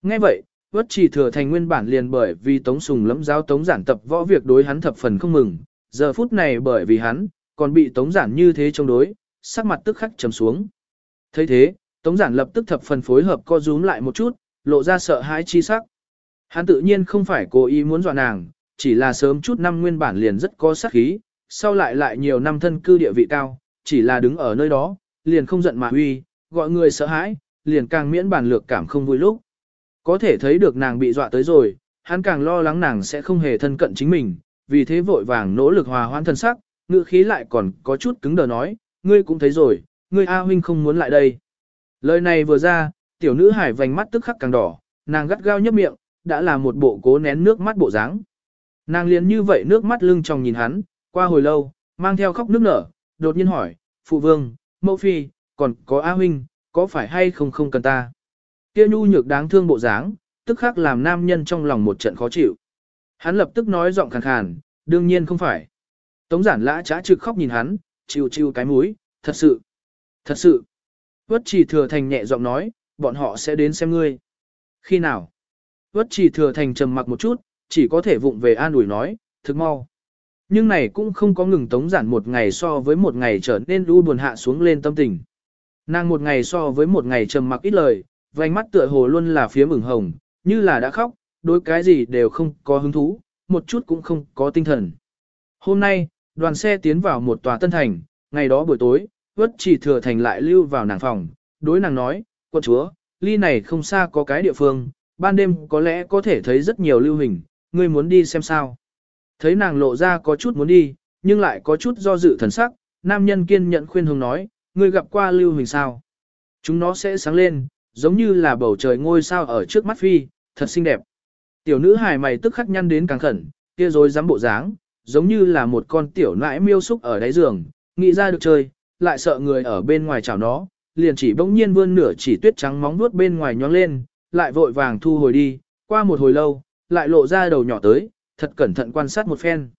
Nghe vậy, vất chỉ thừa thành nguyên bản liền bởi vì tống sùng lẫm giáo tống giản tập võ việc đối hắn thập phần không mừng. Giờ phút này bởi vì hắn, còn bị tống giản như thế chống đối, sắc mặt tức khắc trầm xuống. thấy thế, tống giản lập tức thập phần phối hợp co rúm lại một chút, lộ ra sợ hãi chi sắc. Hắn tự nhiên không phải cố ý muốn dọa nàng, chỉ là sớm chút năm nguyên bản liền rất có sát khí, sau lại lại nhiều năm thân cư địa vị cao, chỉ là đứng ở nơi đó, liền không giận mà huy, gọi người sợ hãi, liền càng miễn bản lược cảm không vui lúc. Có thể thấy được nàng bị dọa tới rồi, hắn càng lo lắng nàng sẽ không hề thân cận chính mình, vì thế vội vàng nỗ lực hòa hoãn thân sắc, ngữ khí lại còn có chút cứng đờ nói, ngươi cũng thấy rồi, ngươi A huynh không muốn lại đây. Lời này vừa ra, tiểu nữ hải vành mắt tức khắc càng đỏ, nàng gắt gao nhấp miệng, đã là một bộ cố nén nước mắt bộ dáng. Nàng liền như vậy nước mắt lưng trong nhìn hắn, qua hồi lâu, mang theo khóc nước nở, đột nhiên hỏi, phụ vương, mẫu phi, còn có A huynh, có phải hay không không cần ta? Kia nhu nhược đáng thương bộ dáng, tức khắc làm nam nhân trong lòng một trận khó chịu. Hắn lập tức nói giọng khàn khàn, đương nhiên không phải. Tống giản lã trá trực khóc nhìn hắn, chiêu chịu cái mũi, thật sự, thật sự. Vất chỉ thừa thành nhẹ giọng nói, bọn họ sẽ đến xem ngươi. Khi nào? Vất chỉ thừa thành trầm mặc một chút, chỉ có thể vụng về an ủi nói, thực mau. Nhưng này cũng không có ngừng tống giản một ngày so với một ngày trở nên u buồn hạ xuống lên tâm tình. Nàng một ngày so với một ngày trầm mặc ít lời, vành mắt tựa hồ luôn là phía mừng hồng, như là đã khóc, đối cái gì đều không có hứng thú, một chút cũng không có tinh thần. Hôm nay, đoàn xe tiến vào một tòa tân thành, ngày đó buổi tối, vất chỉ thừa thành lại lưu vào nàng phòng, đối nàng nói, quân chúa, ly này không xa có cái địa phương, ban đêm có lẽ có thể thấy rất nhiều lưu hình, ngươi muốn đi xem sao. Thấy nàng lộ ra có chút muốn đi, nhưng lại có chút do dự thần sắc, nam nhân kiên nhận khuyên hùng nói, ngươi gặp qua lưu hình sao. Chúng nó sẽ sáng lên, giống như là bầu trời ngôi sao ở trước mắt phi, thật xinh đẹp. Tiểu nữ hài mày tức khắc nhăn đến càng khẩn, kia rồi dám bộ dáng, giống như là một con tiểu nãi miêu xúc ở đáy giường, nghĩ ra được chơi, lại sợ người ở bên ngoài chảo nó, liền chỉ bỗng nhiên vươn nửa chỉ tuyết trắng móng vuốt bên ngoài nhón lên, lại vội vàng thu hồi đi, qua một hồi lâu, lại lộ ra đầu nhỏ tới, thật cẩn thận quan sát một phen.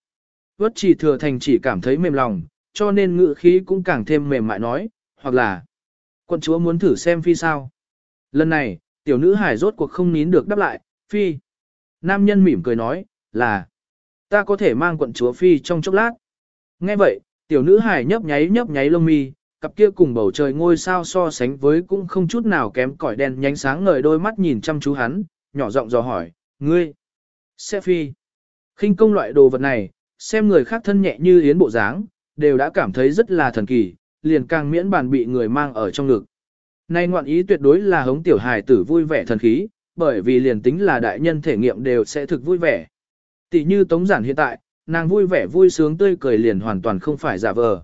Vất chỉ thừa thành chỉ cảm thấy mềm lòng, cho nên ngự khí cũng càng thêm mềm mại nói, hoặc là quân chúa muốn thử xem phi sao. Lần này, tiểu nữ hải rốt cuộc không nín được đáp lại, phi. Nam nhân mỉm cười nói, là, ta có thể mang quận chúa phi trong chốc lát. Nghe vậy, tiểu nữ hải nhấp nháy nhấp nháy lông mi, cặp kia cùng bầu trời ngôi sao so sánh với cũng không chút nào kém cỏi đen nhánh sáng ngời đôi mắt nhìn chăm chú hắn, nhỏ giọng dò hỏi, ngươi, sẽ phi. khinh công loại đồ vật này, xem người khác thân nhẹ như yến bộ dáng, đều đã cảm thấy rất là thần kỳ, liền càng miễn bàn bị người mang ở trong ngực. Nay ngoạn ý tuyệt đối là hống tiểu hài tử vui vẻ thần khí, bởi vì liền tính là đại nhân thể nghiệm đều sẽ thực vui vẻ. Tỷ như tống giản hiện tại, nàng vui vẻ vui sướng tươi cười liền hoàn toàn không phải giả vờ.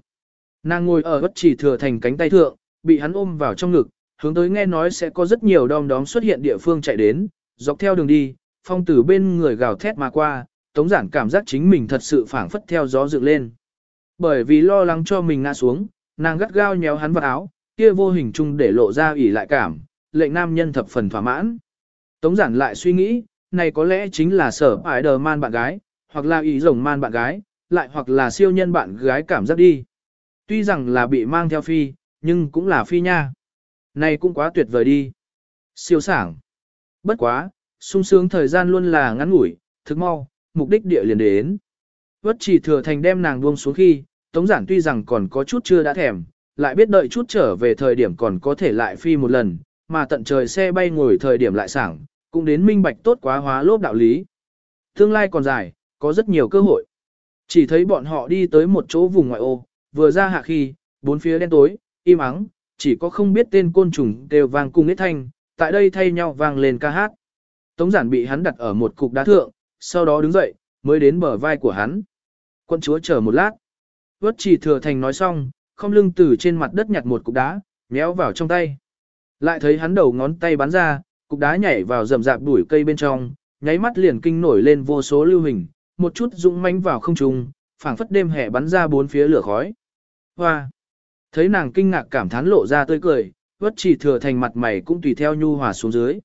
Nàng ngồi ở bất chỉ thừa thành cánh tay thượng, bị hắn ôm vào trong ngực, hướng tới nghe nói sẽ có rất nhiều đom đóm xuất hiện địa phương chạy đến, dọc theo đường đi, phong tử bên người gào thét mà qua, tống giản cảm giác chính mình thật sự phảng phất theo gió dựng lên. Bởi vì lo lắng cho mình ngã xuống, nàng gắt gao nhéo hắn vào áo, kia vô hình chung để lộ ra ủy lại cảm, lệnh nam nhân thập phần thỏa mãn. Tống giản lại suy nghĩ, này có lẽ chính là sở ải đờ man bạn gái, hoặc là ý rồng man bạn gái, lại hoặc là siêu nhân bạn gái cảm giác đi. Tuy rằng là bị mang theo phi, nhưng cũng là phi nha. Này cũng quá tuyệt vời đi. Siêu sảng. Bất quá, sung sướng thời gian luôn là ngắn ngủi, thực mau, mục đích địa liền đến. Vất chỉ thừa thành đem nàng buông xuống khi, tống giản tuy rằng còn có chút chưa đã thèm, lại biết đợi chút trở về thời điểm còn có thể lại phi một lần, mà tận trời xe bay ngồi thời điểm lại sảng, cũng đến minh bạch tốt quá hóa lốp đạo lý. Tương lai còn dài, có rất nhiều cơ hội. Chỉ thấy bọn họ đi tới một chỗ vùng ngoại ô, vừa ra hạ khi, bốn phía đen tối, im ắng, chỉ có không biết tên côn trùng đều vang cùng ít thanh, tại đây thay nhau vang lên ca hát. Tống giản bị hắn đặt ở một cục đá thượng, sau đó đứng dậy, mới đến bờ vai của hắn. Quân chúa chờ một lát. Vất chỉ thừa thành nói xong, không lưng từ trên mặt đất nhặt một cục đá, méo vào trong tay. Lại thấy hắn đầu ngón tay bắn ra, cục đá nhảy vào rậm rạp đuổi cây bên trong, nháy mắt liền kinh nổi lên vô số lưu hình, một chút dũng mãnh vào không trung, phảng phất đêm hè bắn ra bốn phía lửa khói. Hoa! Thấy nàng kinh ngạc cảm thán lộ ra tươi cười, vất chỉ thừa thành mặt mày cũng tùy theo nhu hòa xuống dưới.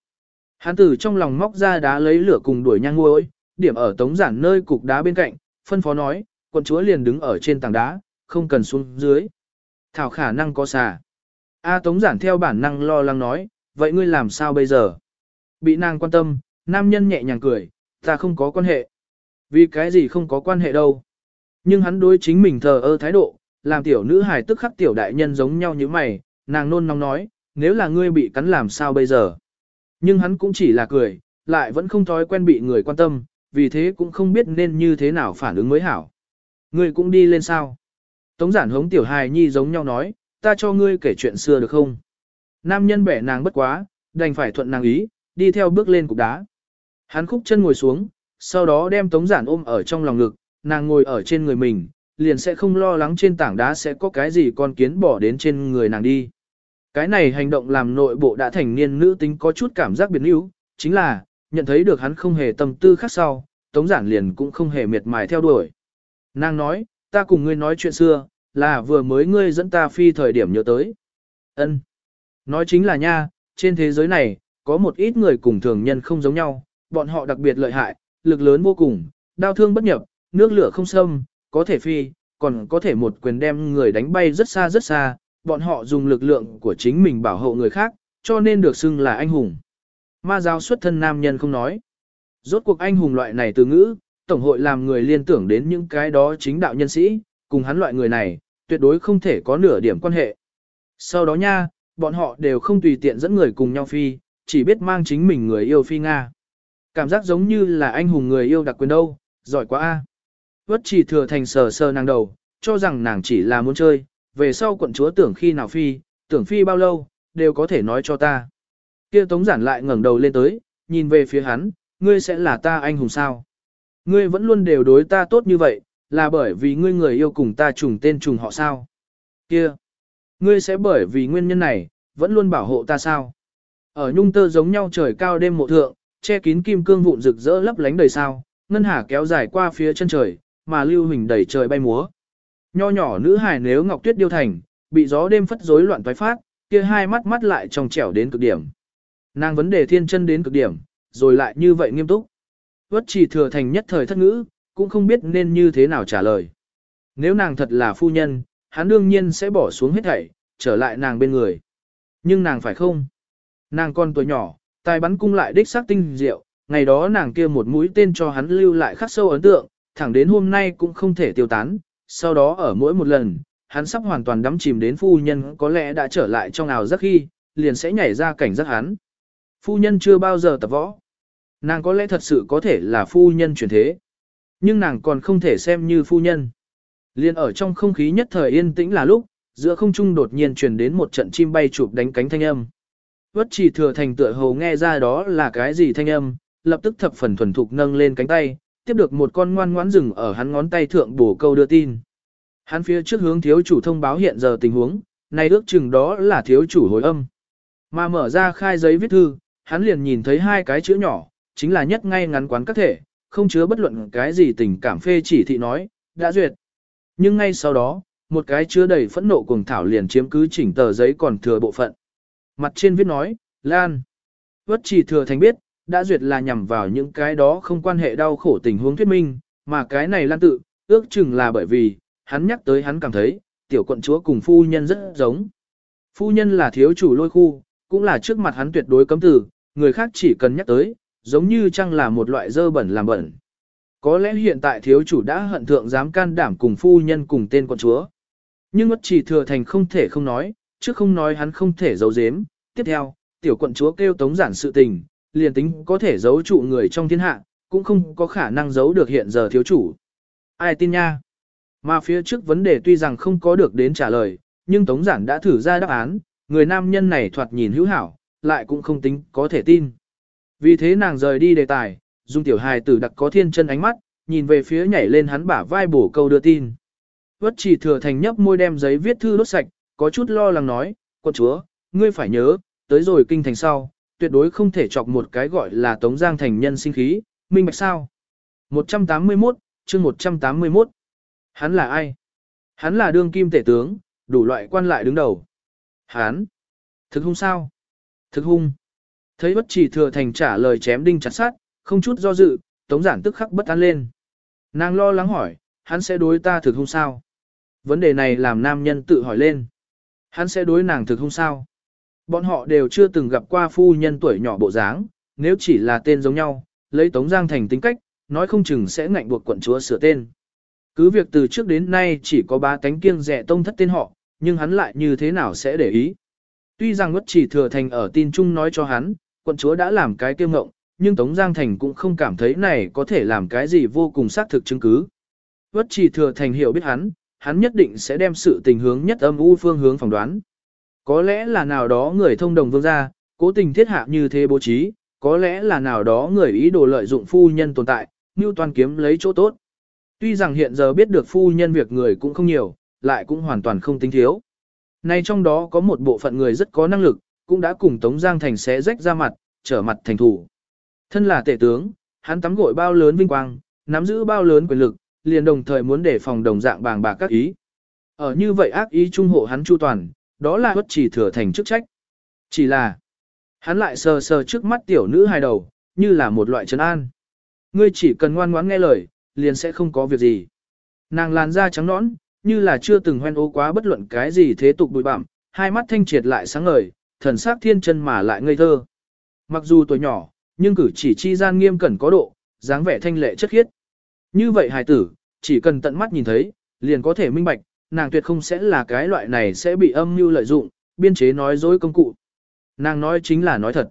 Hắn từ trong lòng móc ra đá lấy lửa cùng đuổi nhang ngôi, điểm ở tống giản nơi cục đá bên cạnh, phân phó nói, quận chúa liền đứng ở trên tảng đá, không cần xuống dưới. Thảo khả năng có xà. A tống giản theo bản năng lo lắng nói, vậy ngươi làm sao bây giờ? Bị nàng quan tâm, nam nhân nhẹ nhàng cười, ta không có quan hệ. Vì cái gì không có quan hệ đâu. Nhưng hắn đối chính mình thờ ơ thái độ, làm tiểu nữ hài tức khắc tiểu đại nhân giống nhau như mày, nàng nôn nóng nói, nếu là ngươi bị cắn làm sao bây giờ. Nhưng hắn cũng chỉ là cười, lại vẫn không thói quen bị người quan tâm, vì thế cũng không biết nên như thế nào phản ứng mới hảo. Ngươi cũng đi lên sao? Tống giản hống tiểu hài nhi giống nhau nói, ta cho ngươi kể chuyện xưa được không? Nam nhân bẻ nàng bất quá, đành phải thuận nàng ý, đi theo bước lên cục đá. Hắn khúc chân ngồi xuống, sau đó đem tống giản ôm ở trong lòng ngực, nàng ngồi ở trên người mình, liền sẽ không lo lắng trên tảng đá sẽ có cái gì con kiến bỏ đến trên người nàng đi. Cái này hành động làm nội bộ đã thành niên nữ tính có chút cảm giác biến yếu, chính là, nhận thấy được hắn không hề tâm tư khác sau, tống giản liền cũng không hề miệt mài theo đuổi. Nàng nói, ta cùng ngươi nói chuyện xưa, là vừa mới ngươi dẫn ta phi thời điểm nhớ tới. ân Nói chính là nha, trên thế giới này, có một ít người cùng thường nhân không giống nhau, bọn họ đặc biệt lợi hại, lực lớn vô cùng, đau thương bất nhập, nước lửa không xâm, có thể phi, còn có thể một quyền đem người đánh bay rất xa rất xa, bọn họ dùng lực lượng của chính mình bảo hộ người khác, cho nên được xưng là anh hùng. Ma giáo xuất thân nam nhân không nói. Rốt cuộc anh hùng loại này từ ngữ, Tổng hội làm người liên tưởng đến những cái đó chính đạo nhân sĩ, cùng hắn loại người này, tuyệt đối không thể có nửa điểm quan hệ. Sau đó nha, bọn họ đều không tùy tiện dẫn người cùng nhau phi, chỉ biết mang chính mình người yêu phi Nga. Cảm giác giống như là anh hùng người yêu đặc quyền đâu, giỏi quá a. Vất chỉ thừa thành sờ sờ nàng đầu, cho rằng nàng chỉ là muốn chơi, về sau quận chúa tưởng khi nào phi, tưởng phi bao lâu, đều có thể nói cho ta. Kia tống giản lại ngẩng đầu lên tới, nhìn về phía hắn, ngươi sẽ là ta anh hùng sao? Ngươi vẫn luôn đều đối ta tốt như vậy, là bởi vì ngươi người yêu cùng ta trùng tên trùng họ sao? Kia, ngươi sẽ bởi vì nguyên nhân này, vẫn luôn bảo hộ ta sao? Ở nhung tơ giống nhau trời cao đêm mộ thượng, che kín kim cương vụn rực rỡ lấp lánh đầy sao, ngân hà kéo dài qua phía chân trời, mà lưu hình đầy trời bay múa. Nho nhỏ nữ hài nếu ngọc tuyết điêu thành, bị gió đêm phất rối loạn toái phát, kia hai mắt mắt lại trong trẻo đến cực điểm. Nàng vấn đề thiên chân đến cực điểm, rồi lại như vậy nghiêm túc. Vất chỉ thừa thành nhất thời thất ngữ, cũng không biết nên như thế nào trả lời. Nếu nàng thật là phu nhân, hắn đương nhiên sẽ bỏ xuống hết thảy, trở lại nàng bên người. Nhưng nàng phải không? Nàng con tuổi nhỏ, tài bắn cung lại đích xác tinh diệu, ngày đó nàng kia một mũi tên cho hắn lưu lại khắc sâu ấn tượng, thẳng đến hôm nay cũng không thể tiêu tán, sau đó ở mỗi một lần, hắn sắp hoàn toàn đắm chìm đến phu nhân có lẽ đã trở lại trong ảo giấc khi, liền sẽ nhảy ra cảnh giác hắn. Phu nhân chưa bao giờ tập võ. Nàng có lẽ thật sự có thể là phu nhân chuyển thế. Nhưng nàng còn không thể xem như phu nhân. Liên ở trong không khí nhất thời yên tĩnh là lúc, giữa không trung đột nhiên truyền đến một trận chim bay chụp đánh cánh thanh âm. Vất chỉ thừa thành tựa hồ nghe ra đó là cái gì thanh âm, lập tức thập phần thuần thục nâng lên cánh tay, tiếp được một con ngoan ngoãn rừng ở hắn ngón tay thượng bổ câu đưa tin. Hắn phía trước hướng thiếu chủ thông báo hiện giờ tình huống, nay ước chừng đó là thiếu chủ hồi âm. Mà mở ra khai giấy viết thư, hắn liền nhìn thấy hai cái chữ nhỏ, chính là nhất ngay ngắn quán các thể, không chứa bất luận cái gì tình cảm phê chỉ thị nói, đã duyệt. Nhưng ngay sau đó, một cái chứa đầy phẫn nộ cuồng thảo liền chiếm cứ chỉnh tờ giấy còn thừa bộ phận. Mặt trên viết nói, Lan. Vất chỉ thừa thành biết, đã duyệt là nhằm vào những cái đó không quan hệ đau khổ tình huống thuyết minh, mà cái này lan tự, ước chừng là bởi vì, hắn nhắc tới hắn cảm thấy, tiểu quận chúa cùng phu nhân rất giống. Phu nhân là thiếu chủ lôi khu, cũng là trước mặt hắn tuyệt đối cấm tử, người khác chỉ cần nhắc tới, giống như chăng là một loại dơ bẩn làm bẩn. Có lẽ hiện tại thiếu chủ đã hận thượng dám can đảm cùng phu nhân cùng tên quận chúa. Nhưng mất chỉ thừa thành không thể không nói, chứ không nói hắn không thể giấu giếm. Tiếp theo, tiểu quận chúa kêu tống giản sự tình, liền tính có thể giấu trụ người trong thiên hạ, cũng không có khả năng giấu được hiện giờ thiếu chủ. Ai tin nha? Mà phía trước vấn đề tuy rằng không có được đến trả lời, nhưng Tống Giản đã thử ra đáp án, người nam nhân này thoạt nhìn hữu hảo, lại cũng không tính có thể tin. Vì thế nàng rời đi đề tài, dùng tiểu hài tử đặc có thiên chân ánh mắt, nhìn về phía nhảy lên hắn bả vai bổ câu đưa tin. Vất chỉ thừa thành nhấp môi đem giấy viết thư đốt sạch, có chút lo lắng nói, quân chúa, ngươi phải nhớ, tới rồi kinh thành sau, tuyệt đối không thể chọc một cái gọi là tống giang thành nhân sinh khí, minh bạch sao. 181, chương 181. Hắn là ai? Hắn là đương kim tể tướng, đủ loại quan lại đứng đầu. Hắn? Thực hung sao? Thực hung. Thấy bất chỉ thừa thành trả lời chém đinh chặt sát, không chút do dự, tống giản tức khắc bất an lên. Nàng lo lắng hỏi, hắn sẽ đối ta thực hung sao? Vấn đề này làm nam nhân tự hỏi lên. Hắn sẽ đối nàng thực hung sao? Bọn họ đều chưa từng gặp qua phu nhân tuổi nhỏ bộ dáng, nếu chỉ là tên giống nhau, lấy Tống Giang thành tính cách, nói không chừng sẽ ngạnh buộc quận chúa sửa tên. Cứ việc từ trước đến nay chỉ có ba tánh kiêng rẻ tông thất tên họ, nhưng hắn lại như thế nào sẽ để ý. Tuy rằng ngất chỉ thừa thành ở tin chung nói cho hắn, quận chúa đã làm cái kiêm ngộng, nhưng Tống Giang Thành cũng không cảm thấy này có thể làm cái gì vô cùng xác thực chứng cứ. Vất chỉ thừa thành hiểu biết hắn, hắn nhất định sẽ đem sự tình hướng nhất âm u phương hướng phỏng đoán. Có lẽ là nào đó người thông đồng vương gia, cố tình thiết hạ như thế bố trí, có lẽ là nào đó người ý đồ lợi dụng phu nhân tồn tại, như toàn kiếm lấy chỗ tốt. Tuy rằng hiện giờ biết được phu nhân việc người cũng không nhiều, lại cũng hoàn toàn không tính thiếu. Nay trong đó có một bộ phận người rất có năng lực, cũng đã cùng Tống Giang Thành xé rách ra mặt, trở mặt thành thủ. Thân là tể tướng, hắn tắm gội bao lớn vinh quang, nắm giữ bao lớn quyền lực, liền đồng thời muốn để phòng đồng dạng bàng bạc các ý. Ở như vậy ác ý trung hộ hắn chu toàn, đó là bất chỉ thừa thành chức trách. Chỉ là, hắn lại sờ sờ trước mắt tiểu nữ hài đầu, như là một loại trấn an. Ngươi chỉ cần ngoan ngoãn nghe lời, liền sẽ không có việc gì. Nàng làn da trắng nõn, như là chưa từng hoen ố quá bất luận cái gì thế tục bụi bặm, hai mắt thanh triệt lại sáng ngời, thần sắc thiên chân mà lại ngây thơ. Mặc dù tuổi nhỏ, nhưng cử chỉ chi gian nghiêm cẩn có độ, dáng vẻ thanh lệ chất khiết. Như vậy hài tử, chỉ cần tận mắt nhìn thấy, liền có thể minh bạch, nàng tuyệt không sẽ là cái loại này sẽ bị âm mưu lợi dụng, biên chế nói dối công cụ. Nàng nói chính là nói thật.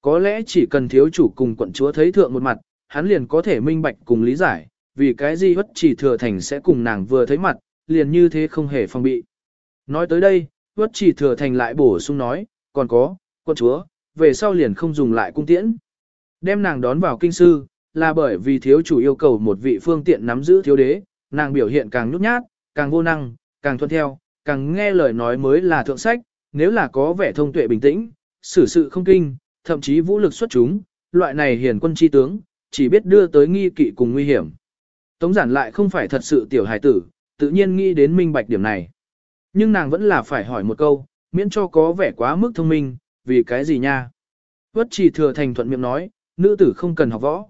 Có lẽ chỉ cần thiếu chủ cùng quận chúa thấy thượng một mặt, hắn liền có thể minh bạch cùng lý giải, vì cái gì bất chỉ thừa thành sẽ cùng nàng vừa thấy mặt, liền như thế không hề phong bị. Nói tới đây, bất chỉ thừa thành lại bổ sung nói, còn có, quận chúa, về sau liền không dùng lại cung tiễn. Đem nàng đón vào kinh sư, là bởi vì thiếu chủ yêu cầu một vị phương tiện nắm giữ thiếu đế, nàng biểu hiện càng nhút nhát, càng vô năng, càng thuận theo, càng nghe lời nói mới là thượng sách, nếu là có vẻ thông tuệ bình tĩnh, xử sự không kinh, thậm chí vũ lực xuất chúng, loại này hiền quân chi tướng, chỉ biết đưa tới nghi kỵ cùng nguy hiểm. Tống giản lại không phải thật sự tiểu hài tử, tự nhiên nghĩ đến minh bạch điểm này. Nhưng nàng vẫn là phải hỏi một câu, miễn cho có vẻ quá mức thông minh, vì cái gì nha? Vất chỉ thừa thành thuận miệng nói, nữ tử không cần học võ.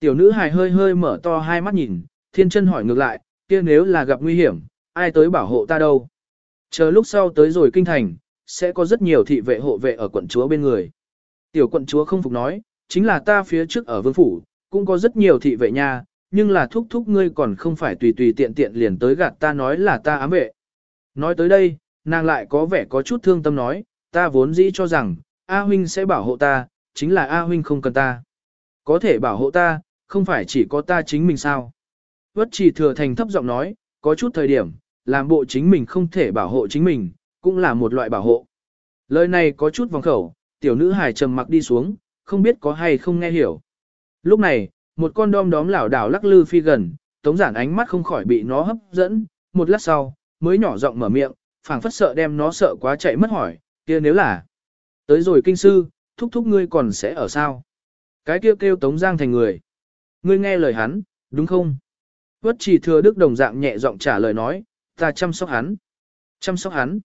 Tiểu nữ hài hơi hơi mở to hai mắt nhìn, thiên chân hỏi ngược lại, kia nếu là gặp nguy hiểm, ai tới bảo hộ ta đâu? Chờ lúc sau tới rồi kinh thành, sẽ có rất nhiều thị vệ hộ vệ ở quận chúa bên người. Tiểu quận chúa không phục nói, chính là ta phía trước ở vương phủ, cũng có rất nhiều thị vệ nha, nhưng là thúc thúc ngươi còn không phải tùy tùy tiện tiện liền tới gạt ta nói là ta ám vệ. Nói tới đây, nàng lại có vẻ có chút thương tâm nói, ta vốn dĩ cho rằng, A huynh sẽ bảo hộ ta, chính là A huynh không cần ta. Có thể bảo hộ ta, không phải chỉ có ta chính mình sao. Vất chỉ thừa thành thấp giọng nói, có chút thời điểm, làm bộ chính mình không thể bảo hộ chính mình, cũng là một loại bảo hộ. Lời này có chút vòng khẩu, tiểu nữ hài trầm mặc đi xuống, không biết có hay không nghe hiểu. Lúc này, một con đom đóm lảo đảo lắc lư phi gần, tống giản ánh mắt không khỏi bị nó hấp dẫn, một lát sau, mới nhỏ giọng mở miệng, phảng phất sợ đem nó sợ quá chạy mất hỏi, kia nếu là tới rồi kinh sư, thúc thúc ngươi còn sẽ ở sao? Cái kêu kêu tống giang thành người. Ngươi nghe lời hắn, đúng không? Vất chỉ thừa đức đồng dạng nhẹ giọng trả lời nói, ta chăm sóc hắn. Chăm sóc hắn.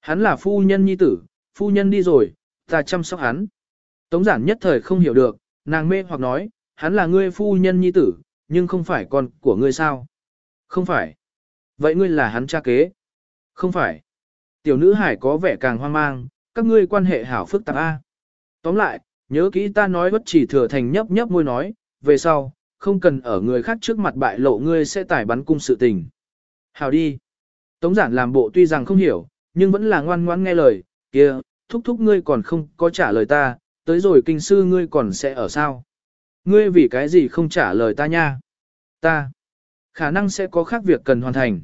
Hắn là phu nhân nhi tử, phu nhân đi rồi, ta chăm sóc hắn. Tống giản nhất thời không hiểu được, nàng mê hoặc nói, hắn là ngươi phu nhân nhi tử, nhưng không phải con của ngươi sao? Không phải. Vậy ngươi là hắn cha kế? Không phải. Tiểu nữ hải có vẻ càng hoang mang, các ngươi quan hệ hảo phức tạp A. Tóm lại, nhớ kỹ ta nói bất chỉ thừa thành nhấp nhấp môi nói, về sau, không cần ở người khác trước mặt bại lộ ngươi sẽ tải bắn cung sự tình. hào đi. Tống giản làm bộ tuy rằng không hiểu, nhưng vẫn là ngoan ngoãn nghe lời, kia, thúc thúc ngươi còn không có trả lời ta, tới rồi kinh sư ngươi còn sẽ ở sao? Ngươi vì cái gì không trả lời ta nha? Ta. Khả năng sẽ có khác việc cần hoàn thành.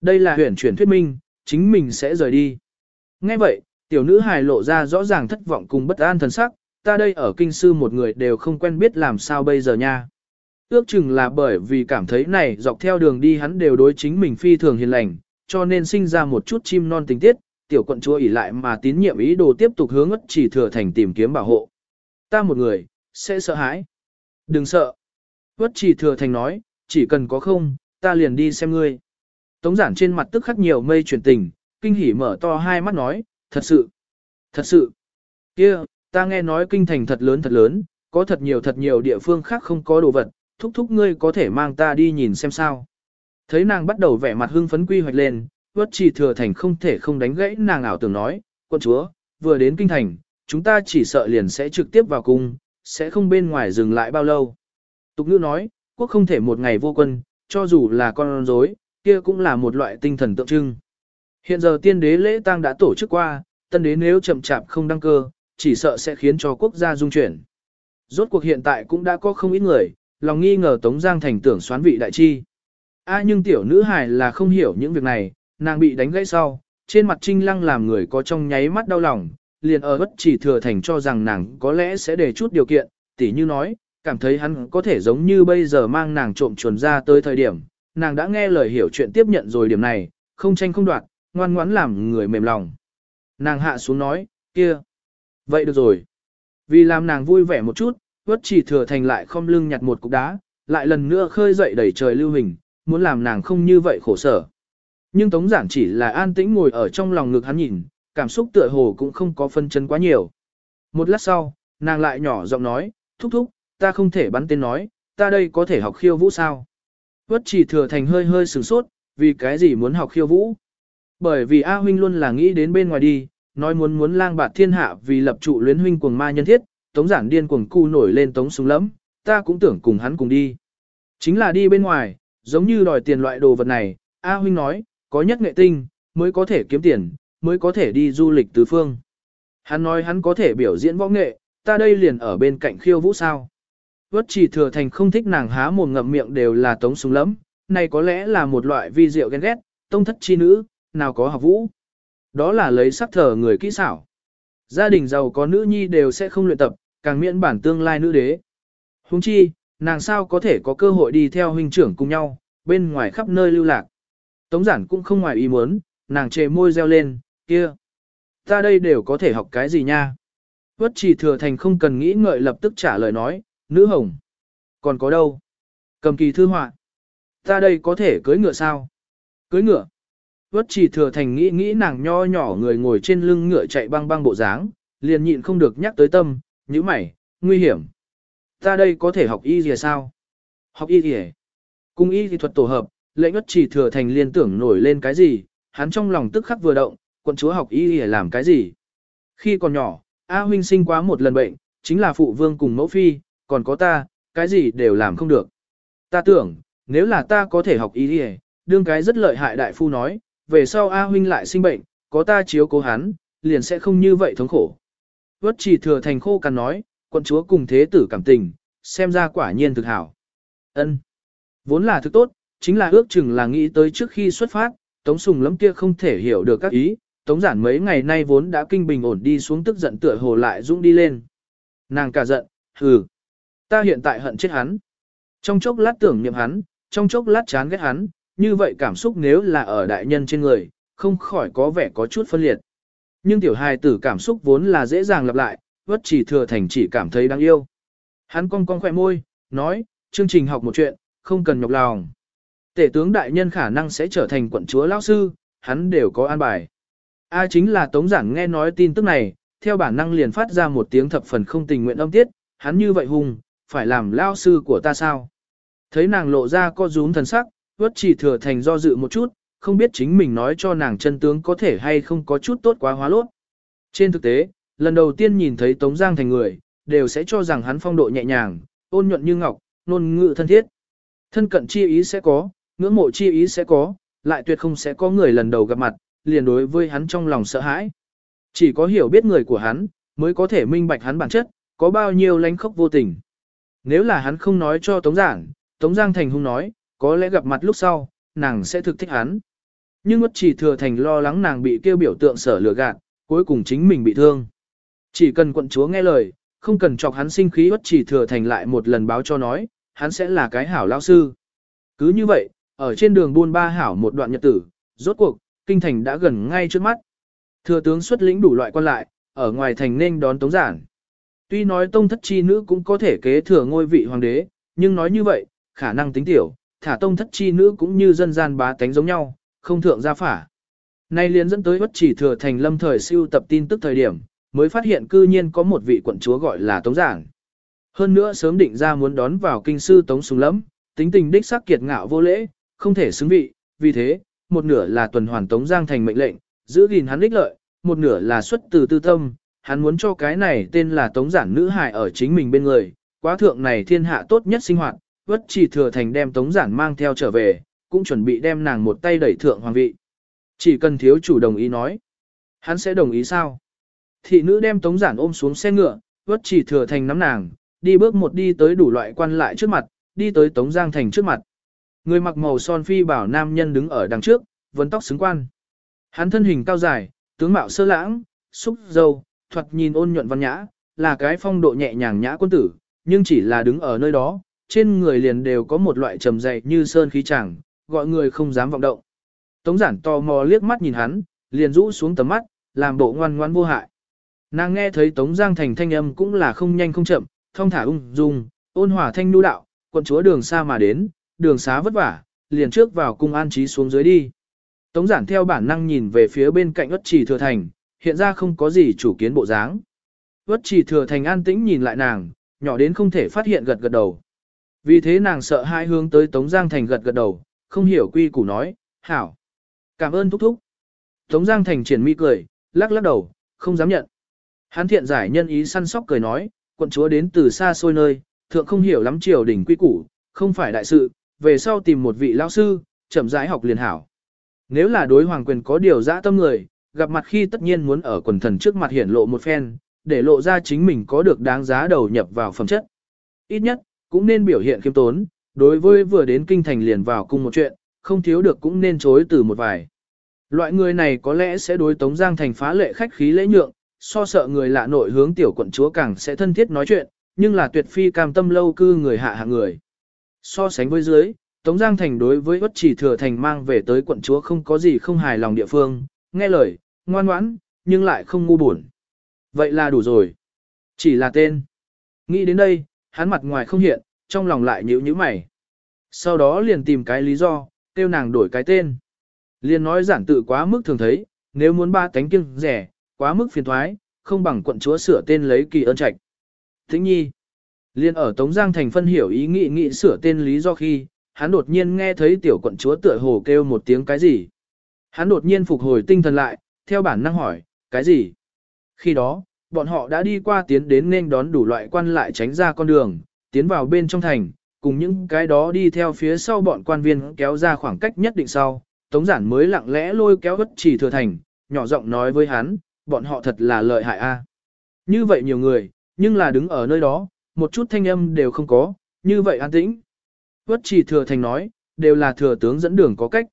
Đây là huyển chuyển thuyết minh, chính mình sẽ rời đi. Nghe vậy, tiểu nữ hài lộ ra rõ ràng thất vọng cùng bất an thần sắc, ta đây ở kinh sư một người đều không quen biết làm sao bây giờ nha. Ước chừng là bởi vì cảm thấy này dọc theo đường đi hắn đều đối chính mình phi thường hiền lành, cho nên sinh ra một chút chim non tình tiết, tiểu quận chúa ỉ lại mà tín nhiệm ý đồ tiếp tục hướng ất chỉ thừa thành tìm kiếm bảo hộ. Ta một người, sẽ sợ hãi. Đừng sợ. Ất chỉ thừa thành nói, chỉ cần có không, ta liền đi xem ngươi. Tống giản trên mặt tức khắc nhiều mây chuyển tình, kinh hỉ mở to hai mắt nói, thật sự, thật sự. kia, ta nghe nói kinh thành thật lớn thật lớn, có thật nhiều thật nhiều địa phương khác không có đồ vật, thúc thúc ngươi có thể mang ta đi nhìn xem sao. Thấy nàng bắt đầu vẻ mặt hưng phấn quy hoạch lên, vất chỉ thừa thành không thể không đánh gãy nàng ảo tưởng nói, quân chúa, vừa đến kinh thành, chúng ta chỉ sợ liền sẽ trực tiếp vào cung, sẽ không bên ngoài dừng lại bao lâu. Tục ngữ nói, quốc không thể một ngày vô quân, cho dù là con rối, kia cũng là một loại tinh thần tượng trưng. Hiện giờ tiên đế lễ tang đã tổ chức qua, tân đế nếu chậm chạp không đăng cơ, chỉ sợ sẽ khiến cho quốc gia dung chuyển. Rốt cuộc hiện tại cũng đã có không ít người, lòng nghi ngờ Tống Giang thành tưởng xoán vị đại chi. A nhưng tiểu nữ hài là không hiểu những việc này, nàng bị đánh gãy sau, trên mặt trinh lăng làm người có trong nháy mắt đau lòng, liền ở bất chỉ thừa thành cho rằng nàng có lẽ sẽ để chút điều kiện, tỉ như nói, cảm thấy hắn có thể giống như bây giờ mang nàng trộm chuồn ra tới thời điểm, nàng đã nghe lời hiểu chuyện tiếp nhận rồi điểm này, không tranh không đoạt, ngoan ngoãn làm người mềm lòng. Nàng hạ xuống nói, kia, vậy được rồi. Vì làm nàng vui vẻ một chút, Vất chỉ thừa thành lại không lưng nhặt một cục đá, lại lần nữa khơi dậy đẩy trời lưu hình, muốn làm nàng không như vậy khổ sở. Nhưng Tống Giản chỉ là an tĩnh ngồi ở trong lòng ngực hắn nhìn, cảm xúc tựa hồ cũng không có phân chân quá nhiều. Một lát sau, nàng lại nhỏ giọng nói, thúc thúc, ta không thể bắn tên nói, ta đây có thể học khiêu vũ sao? Vất chỉ thừa thành hơi hơi sửng sốt, vì cái gì muốn học khiêu vũ? Bởi vì A huynh luôn là nghĩ đến bên ngoài đi, nói muốn muốn lang bạt thiên hạ vì lập trụ luyến huynh cuồng ma nhân thiết, tống giản điên cuồng cu nổi lên tống súng lẫm, ta cũng tưởng cùng hắn cùng đi. Chính là đi bên ngoài, giống như đòi tiền loại đồ vật này, A huynh nói, có nhất nghệ tinh, mới có thể kiếm tiền, mới có thể đi du lịch tứ phương. Hắn nói hắn có thể biểu diễn võ nghệ, ta đây liền ở bên cạnh khiêu vũ sao. Vất chỉ thừa thành không thích nàng há mồm ngậm miệng đều là tống súng lẫm, này có lẽ là một loại vi diệu ghen ghét, tông thất chi nữ, nào có học vũ. Đó là lấy sắc thờ người kỹ xảo. Gia đình giàu có nữ nhi đều sẽ không luyện tập, càng miễn bản tương lai nữ đế. Huống chi, nàng sao có thể có cơ hội đi theo huynh trưởng cùng nhau, bên ngoài khắp nơi lưu lạc. Tống giản cũng không ngoài ý muốn, nàng chề môi reo lên, kia. Ta đây đều có thể học cái gì nha? Vất chỉ thừa thành không cần nghĩ ngợi lập tức trả lời nói, nữ hồng. Còn có đâu? Cầm kỳ thư họa. Ta đây có thể cưới ngựa sao? Cưới ngựa. Vất chỉ thừa thành nghĩ nghĩ nàng nho nhỏ người ngồi trên lưng ngựa chạy băng băng bộ dáng, liền nhịn không được nhắc tới tâm, như mày, nguy hiểm. Ta đây có thể học y gì sao? Học y gì Cung y thì thuật tổ hợp, lệnh Vất chỉ thừa thành liên tưởng nổi lên cái gì, hắn trong lòng tức khắc vừa động, quận chúa học y gì làm cái gì. Khi còn nhỏ, A huynh sinh quá một lần bệnh, chính là phụ vương cùng mẫu phi, còn có ta, cái gì đều làm không được. Ta tưởng, nếu là ta có thể học y gì, đương cái rất lợi hại đại phu nói, về sau A huynh lại sinh bệnh, có ta chiếu cố hắn, liền sẽ không như vậy thống khổ. Vất chỉ thừa thành khô cằn nói, quận chúa cùng thế tử cảm tình, xem ra quả nhiên thực hảo. ân Vốn là thực tốt, chính là ước chừng là nghĩ tới trước khi xuất phát, Tống Sùng lắm kia không thể hiểu được các ý, Tống giản mấy ngày nay vốn đã kinh bình ổn đi xuống tức giận tựa hồ lại dũng đi lên. Nàng cả giận, hừ, ta hiện tại hận chết hắn. Trong chốc lát tưởng niệm hắn, trong chốc lát chán ghét hắn, như vậy cảm xúc nếu là ở đại nhân trên người, không khỏi có vẻ có chút phân liệt. Nhưng tiểu hài tử cảm xúc vốn là dễ dàng lặp lại, vất chỉ thừa thành chỉ cảm thấy đáng yêu. Hắn cong cong khỏe môi, nói, chương trình học một chuyện, không cần nhọc lòng. Tể tướng đại nhân khả năng sẽ trở thành quận chúa lão sư, hắn đều có an bài. A à, chính là Tống Giảng nghe nói tin tức này, theo bản năng liền phát ra một tiếng thập phần không tình nguyện âm tiết, hắn như vậy hùng, phải làm lão sư của ta sao? Thấy nàng lộ ra co rúm thần sắc, vất chỉ thừa thành do dự một chút, không biết chính mình nói cho nàng chân tướng có thể hay không có chút tốt quá hóa lốt. Trên thực tế, lần đầu tiên nhìn thấy Tống Giang thành người, đều sẽ cho rằng hắn phong độ nhẹ nhàng, ôn nhuận như ngọc, nôn ngự thân thiết. Thân cận chi ý sẽ có, ngưỡng mộ chi ý sẽ có, lại tuyệt không sẽ có người lần đầu gặp mặt, liền đối với hắn trong lòng sợ hãi. Chỉ có hiểu biết người của hắn, mới có thể minh bạch hắn bản chất, có bao nhiêu lánh khốc vô tình. Nếu là hắn không nói cho Tống Giang, Tống Giang thành hung nói, có lẽ gặp mặt lúc sau, nàng sẽ thực thích hắn. Nhưng Uất Chỉ Thừa Thành lo lắng nàng bị kêu biểu tượng sở lừa gạt, cuối cùng chính mình bị thương. Chỉ cần quận chúa nghe lời, không cần chọc hắn sinh khí Uất Chỉ Thừa Thành lại một lần báo cho nói, hắn sẽ là cái hảo lao sư. Cứ như vậy, ở trên đường buôn ba hảo một đoạn nhật tử, rốt cuộc, kinh thành đã gần ngay trước mắt. Thừa tướng xuất lĩnh đủ loại quan lại, ở ngoài thành nên đón tống giản. Tuy nói tông thất chi nữ cũng có thể kế thừa ngôi vị hoàng đế, nhưng nói như vậy, khả năng tính tiểu, thả tông thất chi nữ cũng như dân gian bá tánh giống nhau, không thượng gia phả. Nay liền dẫn tới bất chỉ thừa thành lâm thời siêu tập tin tức thời điểm, mới phát hiện cư nhiên có một vị quận chúa gọi là Tống Giảng. Hơn nữa sớm định ra muốn đón vào kinh sư Tống Sùng Lẫm, tính tình đích sắc kiệt ngạo vô lễ, không thể xứng vị, vì thế, một nửa là tuần hoàn Tống Giang thành mệnh lệnh, giữ gìn hắn đích lợi, một nửa là xuất từ tư tâm, hắn muốn cho cái này tên là Tống Giản nữ hài ở chính mình bên người, quá thượng này thiên hạ tốt nhất sinh hoạt, Vất chỉ thừa thành đem Tống Giản mang theo trở về, cũng chuẩn bị đem nàng một tay đẩy thượng hoàng vị. Chỉ cần thiếu chủ đồng ý nói, hắn sẽ đồng ý sao? Thị nữ đem Tống Giản ôm xuống xe ngựa, vất chỉ thừa thành nắm nàng, đi bước một đi tới đủ loại quan lại trước mặt, đi tới Tống Giang thành trước mặt. Người mặc màu son phi bảo nam nhân đứng ở đằng trước, vấn tóc xứng quan. Hắn thân hình cao dài, tướng mạo sơ lãng, xúc dâu, thoạt nhìn ôn nhuận văn nhã, là cái phong độ nhẹ nhàng nhã quân tử, nhưng chỉ là đứng ở nơi đó, trên người liền đều có một loại trầm dày như sơn khí chẳng, gọi người không dám vọng động. Tống giản tò mò liếc mắt nhìn hắn, liền rũ xuống tầm mắt, làm bộ ngoan ngoan vô hại. Nàng nghe thấy Tống Giang Thành thanh âm cũng là không nhanh không chậm, thông thả ung dung, ôn hòa thanh nu đạo, quận chúa đường xa mà đến, đường xá vất vả, liền trước vào cung an trí xuống dưới đi. Tống giản theo bản năng nhìn về phía bên cạnh ất trì thừa thành, hiện ra không có gì chủ kiến bộ dáng. Ất trì thừa thành an tĩnh nhìn lại nàng, nhỏ đến không thể phát hiện gật gật đầu. Vì thế nàng sợ hai hướng tới Tống Giang Thành gật gật đầu, không hiểu quy củ nói, hảo. Cảm ơn thúc thúc. Tống Giang Thành triển mi cười, lắc lắc đầu, không dám nhận. Hán thiện giải nhân ý săn sóc cười nói, quận chúa đến từ xa xôi nơi, thượng không hiểu lắm triều đỉnh quy củ, không phải đại sự, về sau tìm một vị lão sư, chậm rãi học liền hảo. Nếu là đối hoàng quyền có điều dã tâm người, gặp mặt khi tất nhiên muốn ở quần thần trước mặt hiển lộ một phen, để lộ ra chính mình có được đáng giá đầu nhập vào phẩm chất. Ít nhất, cũng nên biểu hiện khiêm tốn, đối với vừa đến kinh thành liền vào cung một chuyện, không thiếu được cũng nên chối từ một vài. Loại người này có lẽ sẽ đối Tống Giang thành phá lệ khách khí lễ nhượng, so sợ người lạ nội hướng tiểu quận chúa càng sẽ thân thiết nói chuyện, nhưng là tuyệt phi cam tâm lâu cư người hạ hạng người. So sánh với dưới, Tống Giang Thành đối với bất chỉ thừa thành mang về tới quận chúa không có gì không hài lòng địa phương, nghe lời, ngoan ngoãn, nhưng lại không ngu buồn. Vậy là đủ rồi. Chỉ là tên. Nghĩ đến đây, hắn mặt ngoài không hiện, trong lòng lại nhíu nhíu mày. Sau đó liền tìm cái lý do, kêu nàng đổi cái tên. Liền nói giản tự quá mức thường thấy, nếu muốn ba tánh kiêng rẻ, quá mức phiền thoái, không bằng quận chúa sửa tên lấy kỳ ơn trạch. Thính nhi. Liên ở Tống Giang Thành phân hiểu ý nghị nghị sửa tên lý do khi, hắn đột nhiên nghe thấy tiểu quận chúa tựa hồ kêu một tiếng cái gì. Hắn đột nhiên phục hồi tinh thần lại, theo bản năng hỏi, cái gì? Khi đó, bọn họ đã đi qua tiến đến nên đón đủ loại quan lại tránh ra con đường, tiến vào bên trong thành, cùng những cái đó đi theo phía sau bọn quan viên kéo ra khoảng cách nhất định sau. Tống giản mới lặng lẽ lôi kéo bất chỉ thừa thành, nhỏ giọng nói với hắn, bọn họ thật là lợi hại a. Như vậy nhiều người, nhưng là đứng ở nơi đó, một chút thanh âm đều không có, như vậy an tĩnh. Bất chỉ thừa thành nói, đều là thừa tướng dẫn đường có cách.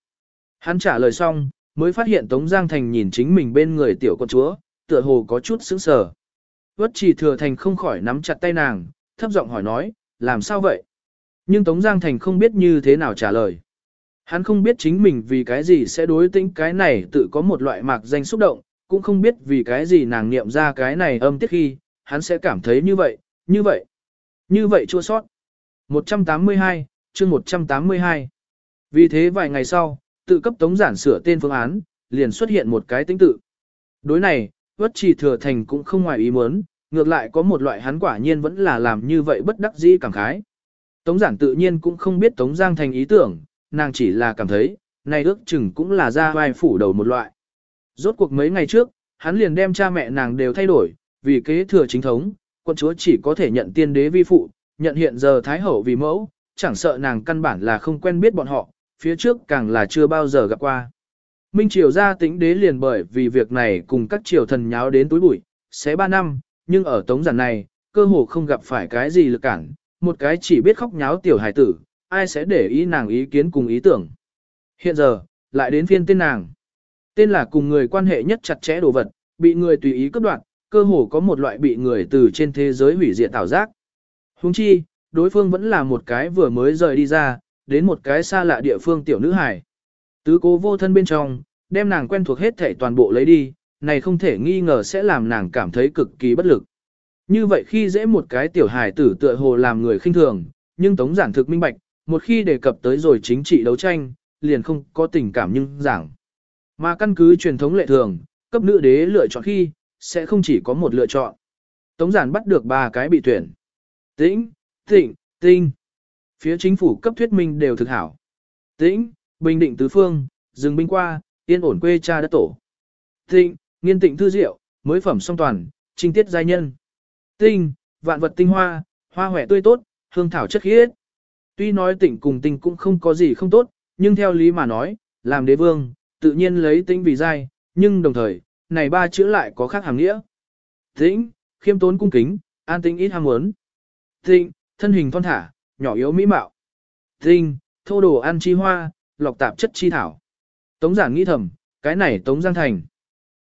Hắn trả lời xong, mới phát hiện Tống Giang Thành nhìn chính mình bên người tiểu con chúa, tựa hồ có chút sững sờ. Vất chỉ thừa thành không khỏi nắm chặt tay nàng, thấp giọng hỏi nói, làm sao vậy? Nhưng Tống Giang Thành không biết như thế nào trả lời. Hắn không biết chính mình vì cái gì sẽ đối tính cái này tự có một loại mạc danh xúc động, cũng không biết vì cái gì nàng niệm ra cái này âm tiết khi, hắn sẽ cảm thấy như vậy, như vậy, như vậy chua sót. 182, chương 182. Vì thế vài ngày sau, tự cấp tống giản sửa tên phương án, liền xuất hiện một cái tính tự. Đối này, vất chỉ thừa thành cũng không ngoài ý muốn, ngược lại có một loại hắn quả nhiên vẫn là làm như vậy bất đắc dĩ cảm khái. Tống giản tự nhiên cũng không biết tống giang thành ý tưởng, nàng chỉ là cảm thấy, này ước chừng cũng là ra vai phủ đầu một loại. Rốt cuộc mấy ngày trước, hắn liền đem cha mẹ nàng đều thay đổi, vì kế thừa chính thống, quân chúa chỉ có thể nhận tiên đế vi phụ, nhận hiện giờ thái hậu vì mẫu, chẳng sợ nàng căn bản là không quen biết bọn họ, phía trước càng là chưa bao giờ gặp qua. Minh triều gia tính đế liền bởi vì việc này cùng các triều thần nháo đến túi bụi, sẽ ba năm, nhưng ở tống giản này, cơ hồ không gặp phải cái gì lực cản, một cái chỉ biết khóc nháo tiểu hải tử, ai sẽ để ý nàng ý kiến cùng ý tưởng. Hiện giờ, lại đến phiên tên nàng. Tên là cùng người quan hệ nhất chặt chẽ đồ vật, bị người tùy ý cướp đoạt, cơ hồ có một loại bị người từ trên thế giới hủy diệt tạo giác. Huống chi, đối phương vẫn là một cái vừa mới rời đi ra, đến một cái xa lạ địa phương tiểu nữ hải. Tứ cố vô thân bên trong, đem nàng quen thuộc hết thể toàn bộ lấy đi, này không thể nghi ngờ sẽ làm nàng cảm thấy cực kỳ bất lực. Như vậy khi dễ một cái tiểu hải tử tựa hồ làm người khinh thường, nhưng tống giản thực minh bạch, một khi đề cập tới rồi chính trị đấu tranh, liền không có tình cảm nhưng giảng. Mà căn cứ truyền thống lệ thường, cấp nữ đế lựa chọn khi, sẽ không chỉ có một lựa chọn. Tống giản bắt được ba cái bị tuyển. Tĩnh, tịnh, tinh. Phía chính phủ cấp thuyết minh đều thực hảo. Tĩnh, bình định tứ phương, dừng binh qua, yên ổn quê cha đất tổ. Tịnh, nghiên tịnh thư diệu, mới phẩm song toàn, trinh tiết giai nhân. Tinh, vạn vật tinh hoa, hoa hòe tươi tốt, hương thảo chất khiết. Tuy nói tịnh cùng tinh cũng không có gì không tốt, nhưng theo lý mà nói, làm đế vương, tự nhiên lấy tinh vì giai, nhưng đồng thời, này ba chữ lại có khác hàng nghĩa. Tĩnh, khiêm tốn cung kính, an tĩnh ít ham muốn. Tịnh, thân hình thon thả, nhỏ yếu mỹ mạo. Tinh, thô đồ ăn chi hoa, lọc tạp chất chi thảo. Tống giản nghĩ thầm, cái này Tống Giang Thành.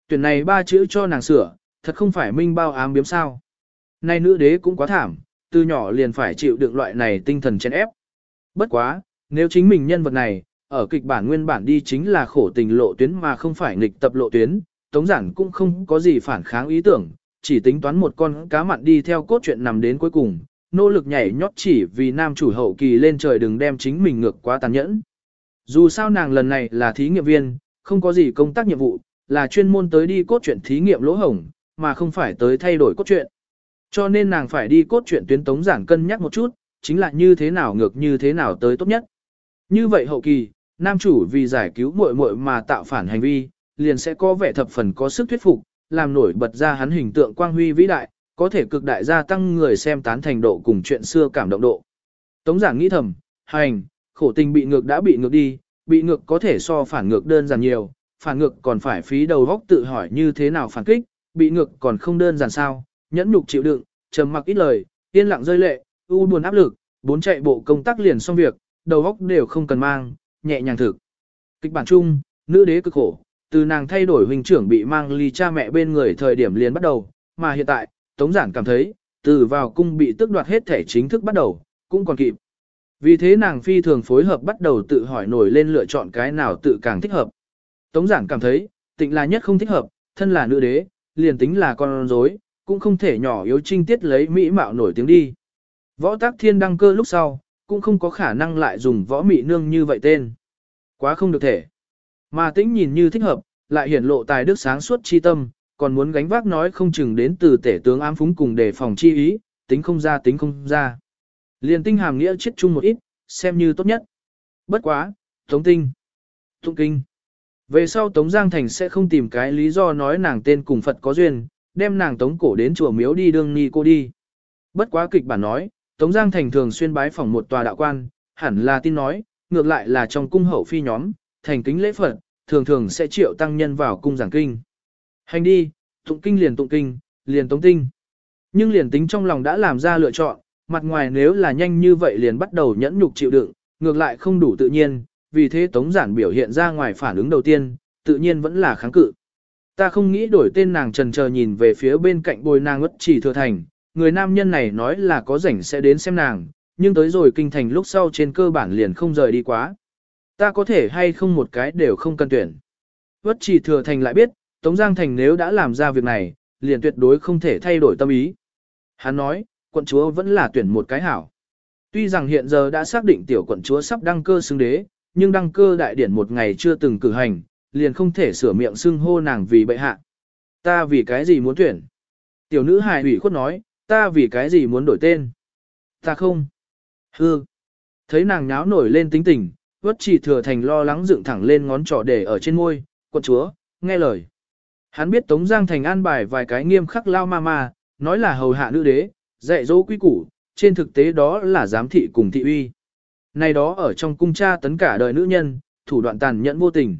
Tuyển này ba chữ cho nàng sửa, thật không phải minh bao ám biếm sao. Nay nữ đế cũng quá thảm, từ nhỏ liền phải chịu đựng loại này tinh thần chèn ép. Bất quá, nếu chính mình nhân vật này, ở kịch bản nguyên bản đi chính là khổ tình lộ tuyến mà không phải nghịch tập lộ tuyến, Tống Giản cũng không có gì phản kháng ý tưởng, chỉ tính toán một con cá mặn đi theo cốt truyện nằm đến cuối cùng, nỗ lực nhảy nhót chỉ vì nam chủ hậu kỳ lên trời đừng đem chính mình ngược quá tàn nhẫn. Dù sao nàng lần này là thí nghiệm viên, không có gì công tác nhiệm vụ, là chuyên môn tới đi cốt truyện thí nghiệm lỗ hổng, mà không phải tới thay đổi cốt truyện. Cho nên nàng phải đi cốt truyện tuyến tống giản cân nhắc một chút, chính là như thế nào ngược như thế nào tới tốt nhất. Như vậy hậu kỳ, nam chủ vì giải cứu muội muội mà tạo phản hành vi, liền sẽ có vẻ thập phần có sức thuyết phục, làm nổi bật ra hắn hình tượng quang huy vĩ đại, có thể cực đại gia tăng người xem tán thành độ cùng chuyện xưa cảm động độ. Tống giảng nghĩ thầm, hành, khổ tình bị ngược đã bị ngược đi, bị ngược có thể so phản ngược đơn giản nhiều, phản ngược còn phải phí đầu góc tự hỏi như thế nào phản kích, bị ngược còn không đơn giản sao, nhẫn nhục chịu đựng, trầm mặc ít lời, yên lặng rơi lệ, u buồn áp lực, bốn chạy bộ công tác liền xong việc, đầu góc đều không cần mang, nhẹ nhàng thực. Kịch bản chung, nữ đế cực khổ, từ nàng thay đổi huynh trưởng bị mang ly cha mẹ bên người thời điểm liền bắt đầu, mà hiện tại, Tống Giản cảm thấy, từ vào cung bị tước đoạt hết thể chính thức bắt đầu, cũng còn kịp. Vì thế nàng phi thường phối hợp bắt đầu tự hỏi nổi lên lựa chọn cái nào tự càng thích hợp. Tống giảng cảm thấy, tịnh là nhất không thích hợp, thân là nữ đế, liền tính là con rối, cũng không thể nhỏ yếu trinh tiết lấy mỹ mạo nổi tiếng đi. Võ tác thiên đăng cơ lúc sau, cũng không có khả năng lại dùng võ mị nương như vậy tên. Quá không được thể. Mà tĩnh nhìn như thích hợp, lại hiển lộ tài đức sáng suốt chi tâm, còn muốn gánh vác nói không chừng đến từ tể tướng ám phúng cùng đề phòng chi ý, tính không ra tính không ra. Liền tinh hàm nghĩa chết chung một ít, xem như tốt nhất. Bất quá, Tống Tinh, Tụng Kinh. Về sau Tống Giang Thành sẽ không tìm cái lý do nói nàng tên cùng Phật có duyên, đem nàng Tống cổ đến chùa miếu đi đương ni cô đi. Bất quá kịch bản nói, Tống Giang Thành thường xuyên bái phỏng một tòa đạo quan, hẳn là tin nói, ngược lại là trong cung hậu phi nhóm, thành kính lễ Phật, thường thường sẽ triệu tăng nhân vào cung giảng kinh. Hành đi, tụng kinh liền tụng kinh, liền tống tinh. Nhưng liền tính trong lòng đã làm ra lựa chọn, mặt ngoài nếu là nhanh như vậy liền bắt đầu nhẫn nhục chịu đựng, ngược lại không đủ tự nhiên, vì thế Tống Giản biểu hiện ra ngoài phản ứng đầu tiên, tự nhiên vẫn là kháng cự. Ta không nghĩ đổi tên nàng trần chờ nhìn về phía bên cạnh bồi nàng ngất chỉ thừa thành, người nam nhân này nói là có rảnh sẽ đến xem nàng, nhưng tới rồi kinh thành lúc sau trên cơ bản liền không rời đi quá. Ta có thể hay không một cái đều không cần tuyển. Vất chỉ thừa thành lại biết, Tống Giang Thành nếu đã làm ra việc này, liền tuyệt đối không thể thay đổi tâm ý. Hắn nói, quận chúa vẫn là tuyển một cái hảo. Tuy rằng hiện giờ đã xác định tiểu quận chúa sắp đăng cơ xưng đế, nhưng đăng cơ đại điển một ngày chưa từng cử hành, liền không thể sửa miệng xưng hô nàng vì bệ hạ. Ta vì cái gì muốn tuyển? Tiểu nữ hài ủy khuất nói, ta vì cái gì muốn đổi tên? Ta không. Hư. Thấy nàng nháo nổi lên tính tình, vất chỉ thừa thành lo lắng dựng thẳng lên ngón trỏ để ở trên môi, quận chúa, nghe lời. Hắn biết Tống Giang Thành an bài vài cái nghiêm khắc lao ma ma, nói là hầu hạ nữ đế, dạy dỗ quý củ, trên thực tế đó là giám thị cùng thị uy. Này đó ở trong cung cha tấn cả đời nữ nhân, thủ đoạn tàn nhẫn vô tình.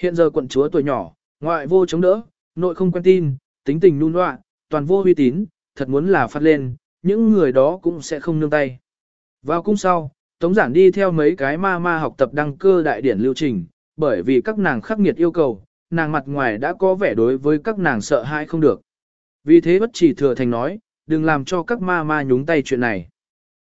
Hiện giờ quận chúa tuổi nhỏ, ngoại vô chống đỡ, nội không quen tin, tính tình nôn loạn, toàn vô uy tín, thật muốn là phát lên, những người đó cũng sẽ không nương tay. Vào cung sau, Tống giản đi theo mấy cái ma ma học tập đăng cơ đại điển lưu trình, bởi vì các nàng khắc nghiệt yêu cầu, nàng mặt ngoài đã có vẻ đối với các nàng sợ hãi không được. Vì thế bất chỉ thừa thành nói, đừng làm cho các ma ma nhúng tay chuyện này.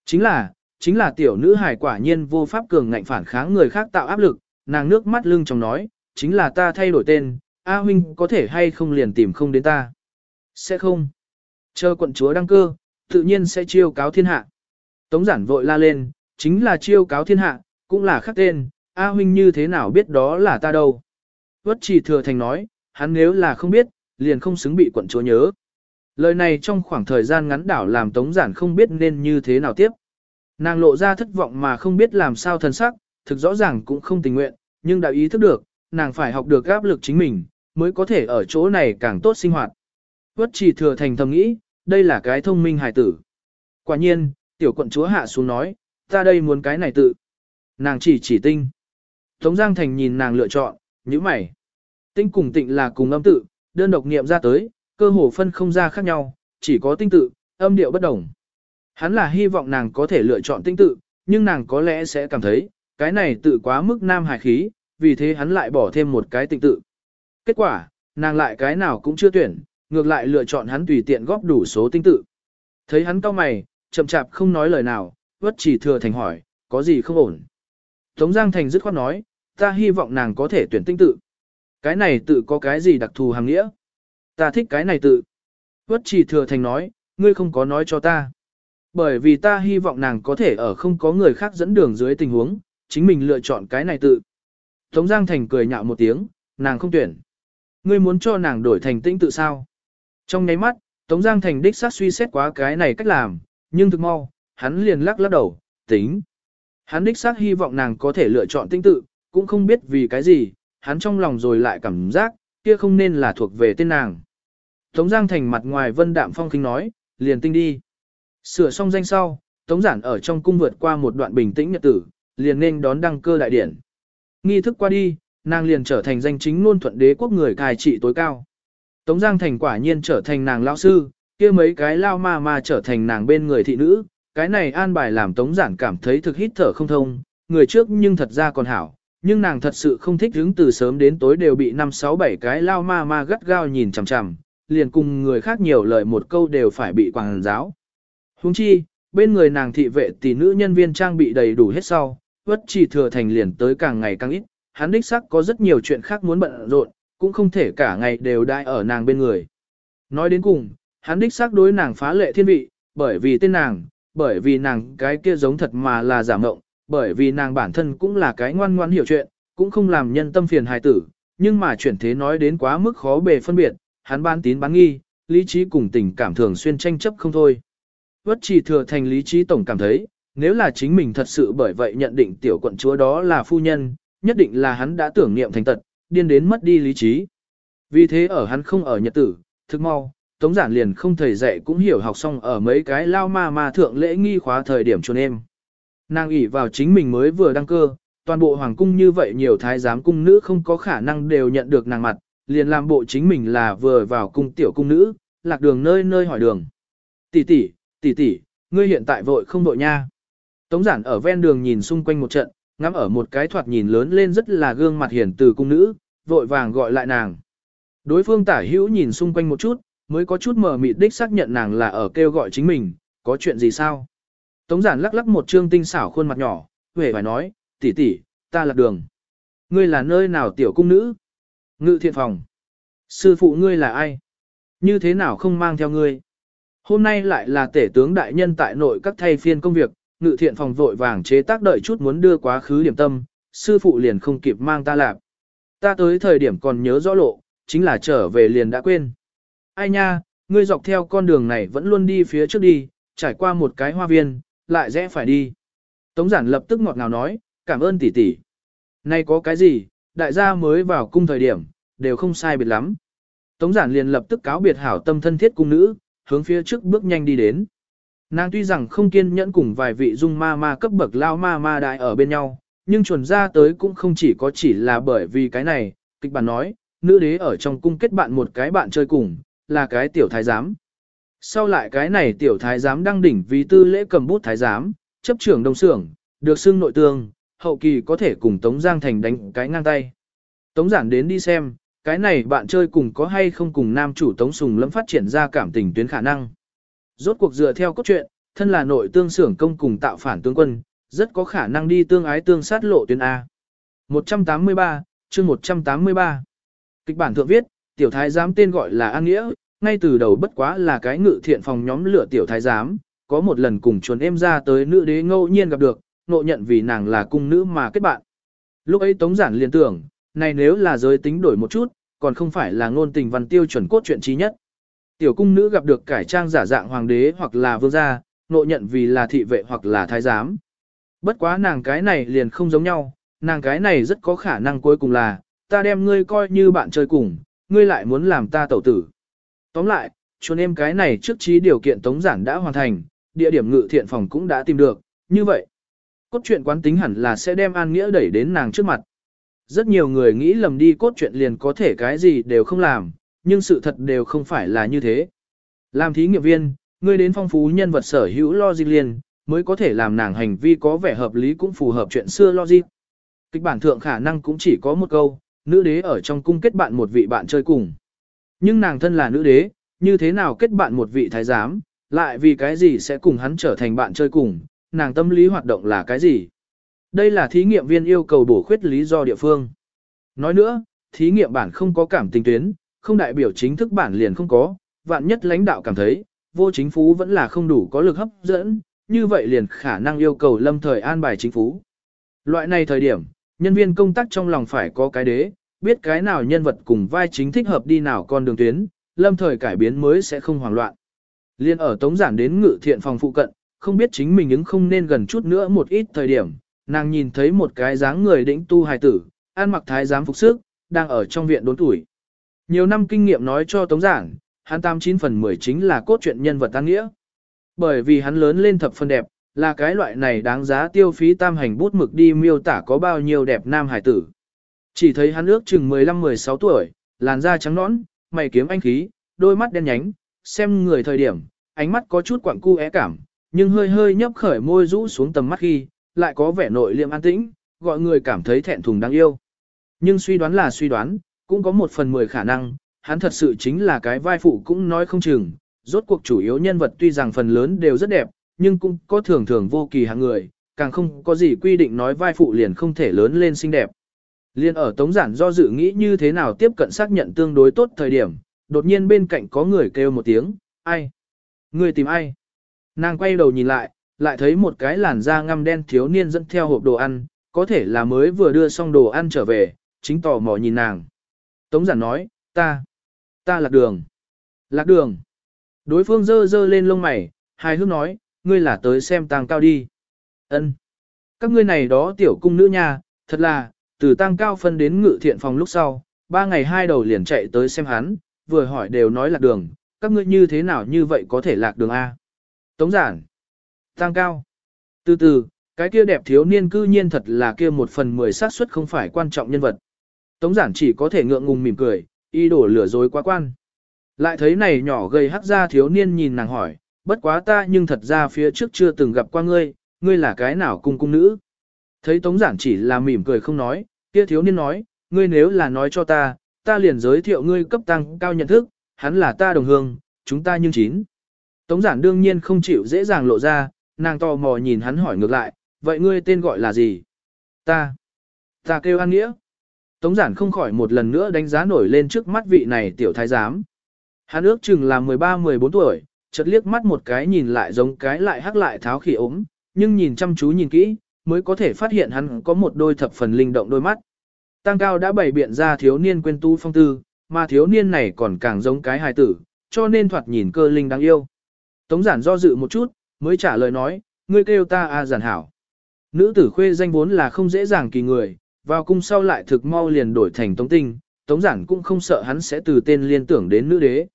Chính là, chính là tiểu nữ hải quả nhiên vô pháp cường ngạnh phản kháng người khác tạo áp lực, nàng nước mắt lưng trong nói, chính là ta thay đổi tên, A huynh có thể hay không liền tìm không đến ta. Sẽ không. Chờ quận chúa đăng cơ, tự nhiên sẽ chiêu cáo thiên hạ. Tống giản vội la lên, chính là chiêu cáo thiên hạ, cũng là khắc tên, A huynh như thế nào biết đó là ta đâu. Vất chỉ thừa thành nói, hắn nếu là không biết, liền không xứng bị quận chúa nhớ. Lời này trong khoảng thời gian ngắn đảo làm tống giản không biết nên như thế nào tiếp. Nàng lộ ra thất vọng mà không biết làm sao thân sắc, thực rõ ràng cũng không tình nguyện, nhưng đã ý thức được, nàng phải học được áp lực chính mình, mới có thể ở chỗ này càng tốt sinh hoạt. Vất chỉ thừa thành thầm nghĩ, đây là cái thông minh hài tử. Quả nhiên, tiểu quận chúa hạ xuống nói, ta đây muốn cái này tự. Nàng chỉ chỉ tinh. Tống Giang Thành nhìn nàng lựa chọn, như mày. Tinh cùng tịnh là cùng âm tự, đơn độc niệm ra tới, cơ hồ phân không ra khác nhau, chỉ có tinh tự, âm điệu bất đồng. Hắn là hy vọng nàng có thể lựa chọn tinh tự, nhưng nàng có lẽ sẽ cảm thấy, cái này tự quá mức nam hài khí, vì thế hắn lại bỏ thêm một cái tinh tự. Kết quả, nàng lại cái nào cũng chưa tuyển, ngược lại lựa chọn hắn tùy tiện góp đủ số tinh tự. Thấy hắn cau mày, chậm chạp không nói lời nào, vất chỉ thừa thành hỏi, có gì không ổn. Tống Giang Thành dứt khoát nói, ta hy vọng nàng có thể tuyển tinh tự. Cái này tự có cái gì đặc thù hàng nghĩa? Ta thích cái này tự. Vất chỉ thừa thành nói, ngươi không có nói cho ta. Bởi vì ta hy vọng nàng có thể ở không có người khác dẫn đường dưới tình huống, chính mình lựa chọn cái này tự. Tống Giang Thành cười nhạo một tiếng, nàng không tuyển. Ngươi muốn cho nàng đổi thành tinh tự sao? Trong nháy mắt, Tống Giang Thành đích sát suy xét quá cái này cách làm, nhưng thực mau, hắn liền lắc lắc đầu, tính. Hắn đích xác hy vọng nàng có thể lựa chọn tinh tự, cũng không biết vì cái gì, hắn trong lòng rồi lại cảm giác, kia không nên là thuộc về tên nàng. Tống Giang Thành mặt ngoài vân đạm phong khinh nói, liền tinh đi. Sửa xong danh sau, Tống Giản ở trong cung vượt qua một đoạn bình tĩnh nhật tử, liền nên đón đăng cơ đại điển. Nghi thức qua đi, nàng liền trở thành danh chính ngôn thuận đế quốc người cai trị tối cao. Tống Giang Thành quả nhiên trở thành nàng lão sư, kia mấy cái lao ma ma trở thành nàng bên người thị nữ, cái này an bài làm Tống Giản cảm thấy thực hít thở không thông, người trước nhưng thật ra còn hảo, nhưng nàng thật sự không thích hứng từ sớm đến tối đều bị năm sáu bảy cái lao ma ma gắt gao nhìn chằm chằm, liền cùng người khác nhiều lời một câu đều phải bị quảng giáo. Huống chi, bên người nàng thị vệ tỷ nữ nhân viên trang bị đầy đủ hết sau, vất chỉ thừa thành liền tới càng ngày càng ít, hắn đích sắc có rất nhiều chuyện khác muốn bận rộn, cũng không thể cả ngày đều đai ở nàng bên người. Nói đến cùng, hắn đích xác đối nàng phá lệ thiên vị, bởi vì tên nàng, bởi vì nàng cái kia giống thật mà là giả mộng, bởi vì nàng bản thân cũng là cái ngoan ngoan hiểu chuyện, cũng không làm nhân tâm phiền hài tử, nhưng mà chuyển thế nói đến quá mức khó bề phân biệt, hắn ban tín bán nghi, lý trí cùng tình cảm thường xuyên tranh chấp không thôi. Vất chỉ thừa thành lý trí tổng cảm thấy, nếu là chính mình thật sự bởi vậy nhận định tiểu quận chúa đó là phu nhân, nhất định là hắn đã tưởng niệm thành tật, điên đến mất đi lý trí. Vì thế ở hắn không ở nhật tử, thức mau, Tống Giản liền không thầy dạy cũng hiểu học xong ở mấy cái lao ma ma thượng lễ nghi khóa thời điểm chôn em. Nàng ủy vào chính mình mới vừa đăng cơ, toàn bộ hoàng cung như vậy nhiều thái giám cung nữ không có khả năng đều nhận được nàng mặt, liền làm bộ chính mình là vừa vào cung tiểu cung nữ, lạc đường nơi nơi hỏi đường. Tỷ tỷ, tỷ tỷ, ngươi hiện tại vội không vội nha. Tống giản ở ven đường nhìn xung quanh một trận, ngắm ở một cái thoạt nhìn lớn lên rất là gương mặt hiển từ cung nữ, vội vàng gọi lại nàng. Đối phương tả hữu nhìn xung quanh một chút, mới có chút mờ mịt đích xác nhận nàng là ở kêu gọi chính mình, có chuyện gì sao? Tống giản lắc lắc một trương tinh xảo khuôn mặt nhỏ, huệ phải nói, tỷ tỷ, ta lạc đường. Ngươi là nơi nào tiểu cung nữ? Ngự thiện phòng. Sư phụ ngươi là ai? Như thế nào không mang theo ngươi? Hôm nay lại là tể tướng đại nhân tại nội các thay phiên công việc, ngự thiện phòng vội vàng chế tác đợi chút muốn đưa quá khứ điểm tâm, sư phụ liền không kịp mang ta lạp. Ta tới thời điểm còn nhớ rõ lộ, chính là trở về liền đã quên. Ai nha, ngươi dọc theo con đường này vẫn luôn đi phía trước đi, trải qua một cái hoa viên, lại rẽ phải đi. Tống giản lập tức ngọt ngào nói, cảm ơn tỷ tỷ. Nay có cái gì, đại gia mới vào cung thời điểm, đều không sai biệt lắm. Tống giản liền lập tức cáo biệt hảo tâm thân thiết cung nữ, hướng phía trước bước nhanh đi đến. Nàng tuy rằng không kiên nhẫn cùng vài vị dung ma ma cấp bậc lao ma ma đại ở bên nhau, nhưng chuẩn ra tới cũng không chỉ có chỉ là bởi vì cái này, kịch bản nói, nữ đế ở trong cung kết bạn một cái bạn chơi cùng, là cái tiểu thái giám. Sau lại cái này tiểu thái giám đăng đỉnh vì tư lễ cầm bút thái giám, chấp trưởng đồng sưởng được xưng nội tương, hậu kỳ có thể cùng Tống Giang Thành đánh cái ngang tay. Tống giản đến đi xem, cái này bạn chơi cùng có hay không cùng nam chủ Tống Sùng lâm phát triển ra cảm tình tuyến khả năng. Rốt cuộc dựa theo cốt truyện, thân là nội tương xưởng công cùng tạo phản tướng quân, rất có khả năng đi tương ái tương sát lộ tuyến A. 183, chương 183. Kịch bản thượng viết, tiểu thái giám tên gọi là An Nghĩa, ngay từ đầu bất quá là cái ngự thiện phòng nhóm lửa tiểu thái giám, có một lần cùng chuồn em ra tới nữ đế ngẫu nhiên gặp được, nộ nhận vì nàng là cung nữ mà kết bạn. Lúc ấy Tống Giản liền tưởng, này nếu là giới tính đổi một chút, còn không phải là ngôn tình văn tiêu chuẩn cốt truyện trí nhất. Tiểu cung nữ gặp được cải trang giả dạng hoàng đế hoặc là vương gia, nộ nhận vì là thị vệ hoặc là thái giám. Bất quá nàng cái này liền không giống nhau, nàng cái này rất có khả năng cuối cùng là, ta đem ngươi coi như bạn chơi cùng, ngươi lại muốn làm ta tẩu tử. Tóm lại, chôn em cái này trước trí điều kiện tống giản đã hoàn thành, địa điểm ngự thiện phòng cũng đã tìm được, như vậy. Cốt truyện quán tính hẳn là sẽ đem An Nghĩa đẩy đến nàng trước mặt. Rất nhiều người nghĩ lầm đi cốt truyện liền có thể cái gì đều không làm, nhưng sự thật đều không phải là như thế. Làm thí nghiệm viên, ngươi đến phong phú nhân vật sở hữu logic liền, mới có thể làm nàng hành vi có vẻ hợp lý cũng phù hợp chuyện xưa logic. Kịch bản thượng khả năng cũng chỉ có một câu, nữ đế ở trong cung kết bạn một vị bạn chơi cùng. Nhưng nàng thân là nữ đế, như thế nào kết bạn một vị thái giám, lại vì cái gì sẽ cùng hắn trở thành bạn chơi cùng, nàng tâm lý hoạt động là cái gì. Đây là thí nghiệm viên yêu cầu bổ khuyết lý do địa phương. Nói nữa, thí nghiệm bản không có cảm tình tuyến, không đại biểu chính thức bản liền không có, vạn nhất lãnh đạo cảm thấy, vô chính phú vẫn là không đủ có lực hấp dẫn, như vậy liền khả năng yêu cầu lâm thời an bài chính phú. Loại này thời điểm, nhân viên công tác trong lòng phải có cái đế, biết cái nào nhân vật cùng vai chính thích hợp đi nào con đường tuyến, lâm thời cải biến mới sẽ không hoảng loạn. Liên ở tống giản đến ngự thiện phòng phụ cận, không biết chính mình ứng không nên gần chút nữa một ít thời điểm, nàng nhìn thấy một cái dáng người đĩnh tu hài tử, ăn mặc thái giám phục sức, đang ở trong viện đốn tuổi. Nhiều năm kinh nghiệm nói cho tống giảng hắn tam chín phần 10 chính là cốt truyện nhân vật tăng nghĩa. Bởi vì hắn lớn lên thập phần đẹp, là cái loại này đáng giá tiêu phí tam hành bút mực đi miêu tả có bao nhiêu đẹp nam hải tử. Chỉ thấy hắn ước chừng 15-16 tuổi, làn da trắng nõn, mày kiếm anh khí, đôi mắt đen nhánh, xem người thời điểm, ánh mắt có chút quặng cu é cảm, nhưng hơi hơi nhấp khởi môi rũ xuống tầm mắt khi, lại có vẻ nội liệm an tĩnh, gọi người cảm thấy thẹn thùng đáng yêu. Nhưng suy đoán là suy đoán, cũng có một phần mười khả năng, hắn thật sự chính là cái vai phụ cũng nói không chừng, rốt cuộc chủ yếu nhân vật tuy rằng phần lớn đều rất đẹp, nhưng cũng có thường thường vô kỳ hạng người, càng không có gì quy định nói vai phụ liền không thể lớn lên xinh đẹp. Liên ở tống giản do dự nghĩ như thế nào tiếp cận xác nhận tương đối tốt thời điểm, đột nhiên bên cạnh có người kêu một tiếng, ai? Người tìm ai? Nàng quay đầu nhìn lại, lại thấy một cái làn da ngăm đen thiếu niên dẫn theo hộp đồ ăn, có thể là mới vừa đưa xong đồ ăn trở về, chính tò mò nhìn nàng. Tống giản nói, ta, ta lạc đường. Lạc đường. Đối phương dơ dơ lên lông mày, hài hước nói, ngươi là tới xem tàng cao đi. Ân. Các ngươi này đó tiểu cung nữ nha, thật là, từ tang cao phân đến ngự thiện phòng lúc sau, ba ngày hai đầu liền chạy tới xem hắn, vừa hỏi đều nói lạc đường, các ngươi như thế nào như vậy có thể lạc đường A. Tống giản. tăng cao. Từ từ, cái kia đẹp thiếu niên cư nhiên thật là kia một phần mười xác suất không phải quan trọng nhân vật. Tống giản chỉ có thể ngượng ngùng mỉm cười, y đổ lửa dối quá quan. Lại thấy này nhỏ gầy hắc ra thiếu niên nhìn nàng hỏi, bất quá ta nhưng thật ra phía trước chưa từng gặp qua ngươi, ngươi là cái nào cung cung nữ. Thấy tống giản chỉ là mỉm cười không nói, kia thiếu niên nói, ngươi nếu là nói cho ta, ta liền giới thiệu ngươi cấp tăng cao nhận thức, hắn là ta đồng hương, chúng ta nhưng chín. Tống giản đương nhiên không chịu dễ dàng lộ ra, nàng tò mò nhìn hắn hỏi ngược lại, vậy ngươi tên gọi là gì? Ta. Ta kêu An Nghĩa. Tống giản không khỏi một lần nữa đánh giá nổi lên trước mắt vị này tiểu thái giám. Hắn ước chừng là 13-14 tuổi, chợt liếc mắt một cái nhìn lại giống cái lại hắc lại tháo khỉ ốm, nhưng nhìn chăm chú nhìn kỹ, mới có thể phát hiện hắn có một đôi thập phần linh động đôi mắt. Tăng cao đã bày biện ra thiếu niên quên tu phong tư, mà thiếu niên này còn càng giống cái hài tử, cho nên thoạt nhìn cơ linh đáng yêu. Tống giản do dự một chút, mới trả lời nói, ngươi kêu ta a giản hảo. Nữ tử khuê danh vốn là không dễ dàng kỳ người, vào cung sau lại thực mau liền đổi thành tống tinh, tống giản cũng không sợ hắn sẽ từ tên liên tưởng đến nữ đế.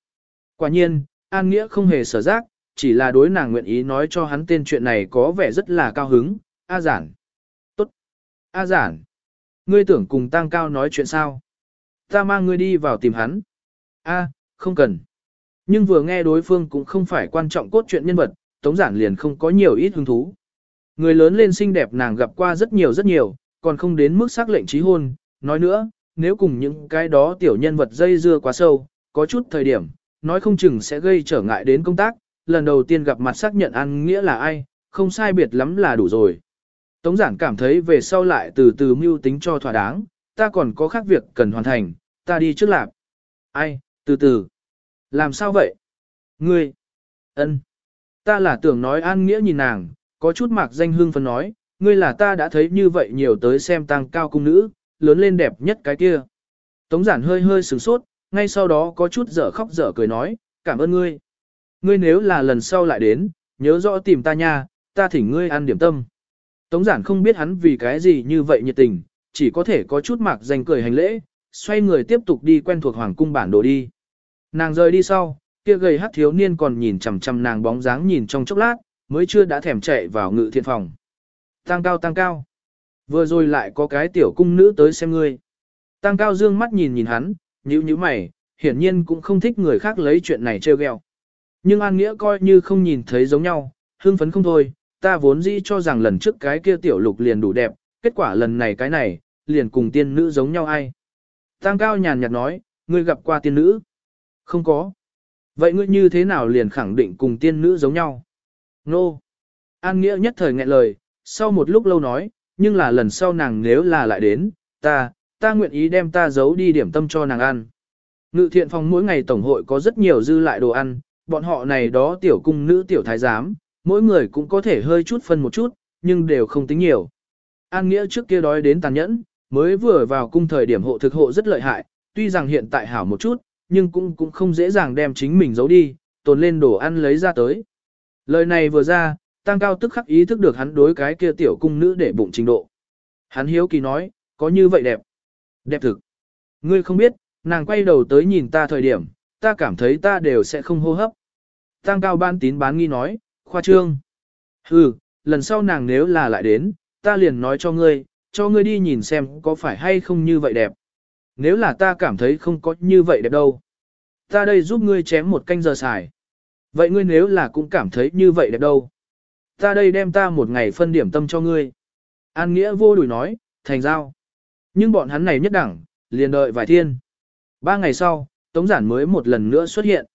Quả nhiên, An Nghĩa không hề sở giác, chỉ là đối nàng nguyện ý nói cho hắn tên chuyện này có vẻ rất là cao hứng, A giản. Tốt. A giản. Ngươi tưởng cùng tăng cao nói chuyện sao? Ta mang ngươi đi vào tìm hắn. A, không cần. Nhưng vừa nghe đối phương cũng không phải quan trọng cốt truyện nhân vật, Tống Giản liền không có nhiều ít hứng thú. Người lớn lên xinh đẹp nàng gặp qua rất nhiều rất nhiều, còn không đến mức xác lệnh trí hôn. Nói nữa, nếu cùng những cái đó tiểu nhân vật dây dưa quá sâu, có chút thời điểm, nói không chừng sẽ gây trở ngại đến công tác. Lần đầu tiên gặp mặt xác nhận ăn nghĩa là ai, không sai biệt lắm là đủ rồi. Tống giản cảm thấy về sau lại từ từ mưu tính cho thỏa đáng, ta còn có khác việc cần hoàn thành, ta đi trước lạp. Ai, từ từ. Làm sao vậy? Ngươi. ân, Ta là tưởng nói an nghĩa nhìn nàng, có chút mạc danh hương phân nói, ngươi là ta đã thấy như vậy nhiều tới xem tăng cao cung nữ, lớn lên đẹp nhất cái kia. Tống giản hơi hơi sửng sốt, ngay sau đó có chút dở khóc dở cười nói, cảm ơn ngươi. Ngươi nếu là lần sau lại đến, nhớ rõ tìm ta nha, ta thỉnh ngươi ăn điểm tâm. Tống giản không biết hắn vì cái gì như vậy nhiệt tình, chỉ có thể có chút mạc danh cười hành lễ, xoay người tiếp tục đi quen thuộc hoàng cung bản đồ đi. Nàng rời đi sau, kia gầy hát thiếu niên còn nhìn chằm chằm nàng bóng dáng nhìn trong chốc lát, mới chưa đã thèm chạy vào ngự thiện phòng. Tăng cao tăng cao. Vừa rồi lại có cái tiểu cung nữ tới xem ngươi. Tăng cao dương mắt nhìn nhìn hắn, nhíu nhíu mày, hiển nhiên cũng không thích người khác lấy chuyện này trêu ghẹo. Nhưng An Nghĩa coi như không nhìn thấy giống nhau, hưng phấn không thôi, ta vốn dĩ cho rằng lần trước cái kia tiểu lục liền đủ đẹp, kết quả lần này cái này, liền cùng tiên nữ giống nhau ai. Tăng cao nhàn nhạt nói, ngươi gặp qua tiên nữ. Không có. Vậy ngươi như thế nào liền khẳng định cùng tiên nữ giống nhau? Nô. No. An Nghĩa nhất thời nghẹn lời, sau một lúc lâu nói, nhưng là lần sau nàng nếu là lại đến, ta, ta nguyện ý đem ta giấu đi điểm tâm cho nàng ăn. Ngự thiện phòng mỗi ngày tổng hội có rất nhiều dư lại đồ ăn, bọn họ này đó tiểu cung nữ tiểu thái giám, mỗi người cũng có thể hơi chút phân một chút, nhưng đều không tính nhiều. An Nghĩa trước kia đói đến tàn nhẫn, mới vừa vào cung thời điểm hộ thực hộ rất lợi hại, tuy rằng hiện tại hảo một chút, nhưng cũng cũng không dễ dàng đem chính mình giấu đi, tồn lên đồ ăn lấy ra tới. Lời này vừa ra, tăng cao tức khắc ý thức được hắn đối cái kia tiểu cung nữ để bụng trình độ. Hắn hiếu kỳ nói, có như vậy đẹp. Đẹp thực. Ngươi không biết, nàng quay đầu tới nhìn ta thời điểm, ta cảm thấy ta đều sẽ không hô hấp. Tăng cao ban tín bán nghi nói, khoa trương. Hừ, lần sau nàng nếu là lại đến, ta liền nói cho ngươi, cho ngươi đi nhìn xem có phải hay không như vậy đẹp. Nếu là ta cảm thấy không có như vậy đẹp đâu. Ta đây giúp ngươi chém một canh giờ xài. Vậy ngươi nếu là cũng cảm thấy như vậy đẹp đâu. Ta đây đem ta một ngày phân điểm tâm cho ngươi. An Nghĩa vô đùi nói, thành giao. Nhưng bọn hắn này nhất đẳng, liền đợi vài thiên. Ba ngày sau, Tống Giản mới một lần nữa xuất hiện.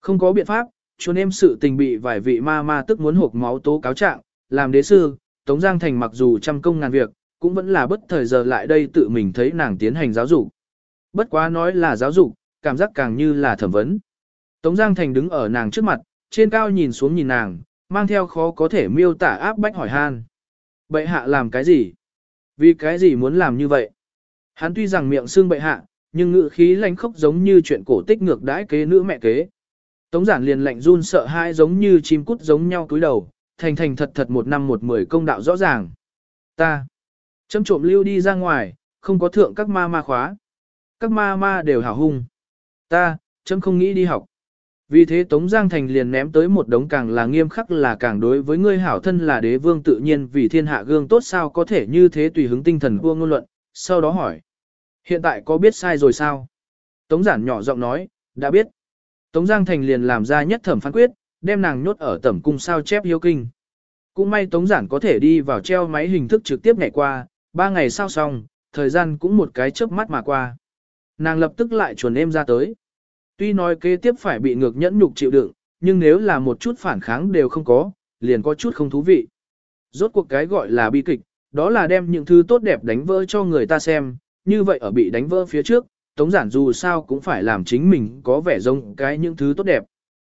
Không có biện pháp, chôn em sự tình bị vài vị ma ma tức muốn hộp máu tố cáo trạng, làm đế sư, Tống Giang Thành mặc dù trăm công ngàn việc, cũng vẫn là bất thời giờ lại đây tự mình thấy nàng tiến hành giáo dục. Bất quá nói là giáo dục, cảm giác càng như là thẩm vấn. Tống Giang Thành đứng ở nàng trước mặt, trên cao nhìn xuống nhìn nàng, mang theo khó có thể miêu tả áp bách hỏi han. Bệ hạ làm cái gì? Vì cái gì muốn làm như vậy? Hắn tuy rằng miệng xương bệ hạ, nhưng ngữ khí lanh khốc giống như chuyện cổ tích ngược đãi kế nữ mẹ kế. Tống giản liền lạnh run sợ hai giống như chim cút giống nhau túi đầu, thành thành thật thật một năm một mười công đạo rõ ràng. Ta, châm trộm lưu đi ra ngoài, không có thượng các ma ma khóa. Các ma ma đều hào hung. Ta, chấm không nghĩ đi học. Vì thế Tống Giang Thành liền ném tới một đống càng là nghiêm khắc là càng đối với ngươi hảo thân là đế vương tự nhiên vì thiên hạ gương tốt sao có thể như thế tùy hứng tinh thần vua ngôn luận, sau đó hỏi. Hiện tại có biết sai rồi sao? Tống giản nhỏ giọng nói, đã biết. Tống Giang Thành liền làm ra nhất thẩm phán quyết, đem nàng nhốt ở tẩm cung sao chép hiếu kinh. Cũng may Tống Giản có thể đi vào treo máy hình thức trực tiếp ngày qua, ba ngày sau xong, thời gian cũng một cái chớp mắt mà qua. Nàng lập tức lại chuẩn em ra tới. Tuy nói kế tiếp phải bị ngược nhẫn nhục chịu đựng, nhưng nếu là một chút phản kháng đều không có, liền có chút không thú vị. Rốt cuộc cái gọi là bi kịch, đó là đem những thứ tốt đẹp đánh vỡ cho người ta xem, như vậy ở bị đánh vỡ phía trước, Tống Giản dù sao cũng phải làm chính mình có vẻ giống cái những thứ tốt đẹp.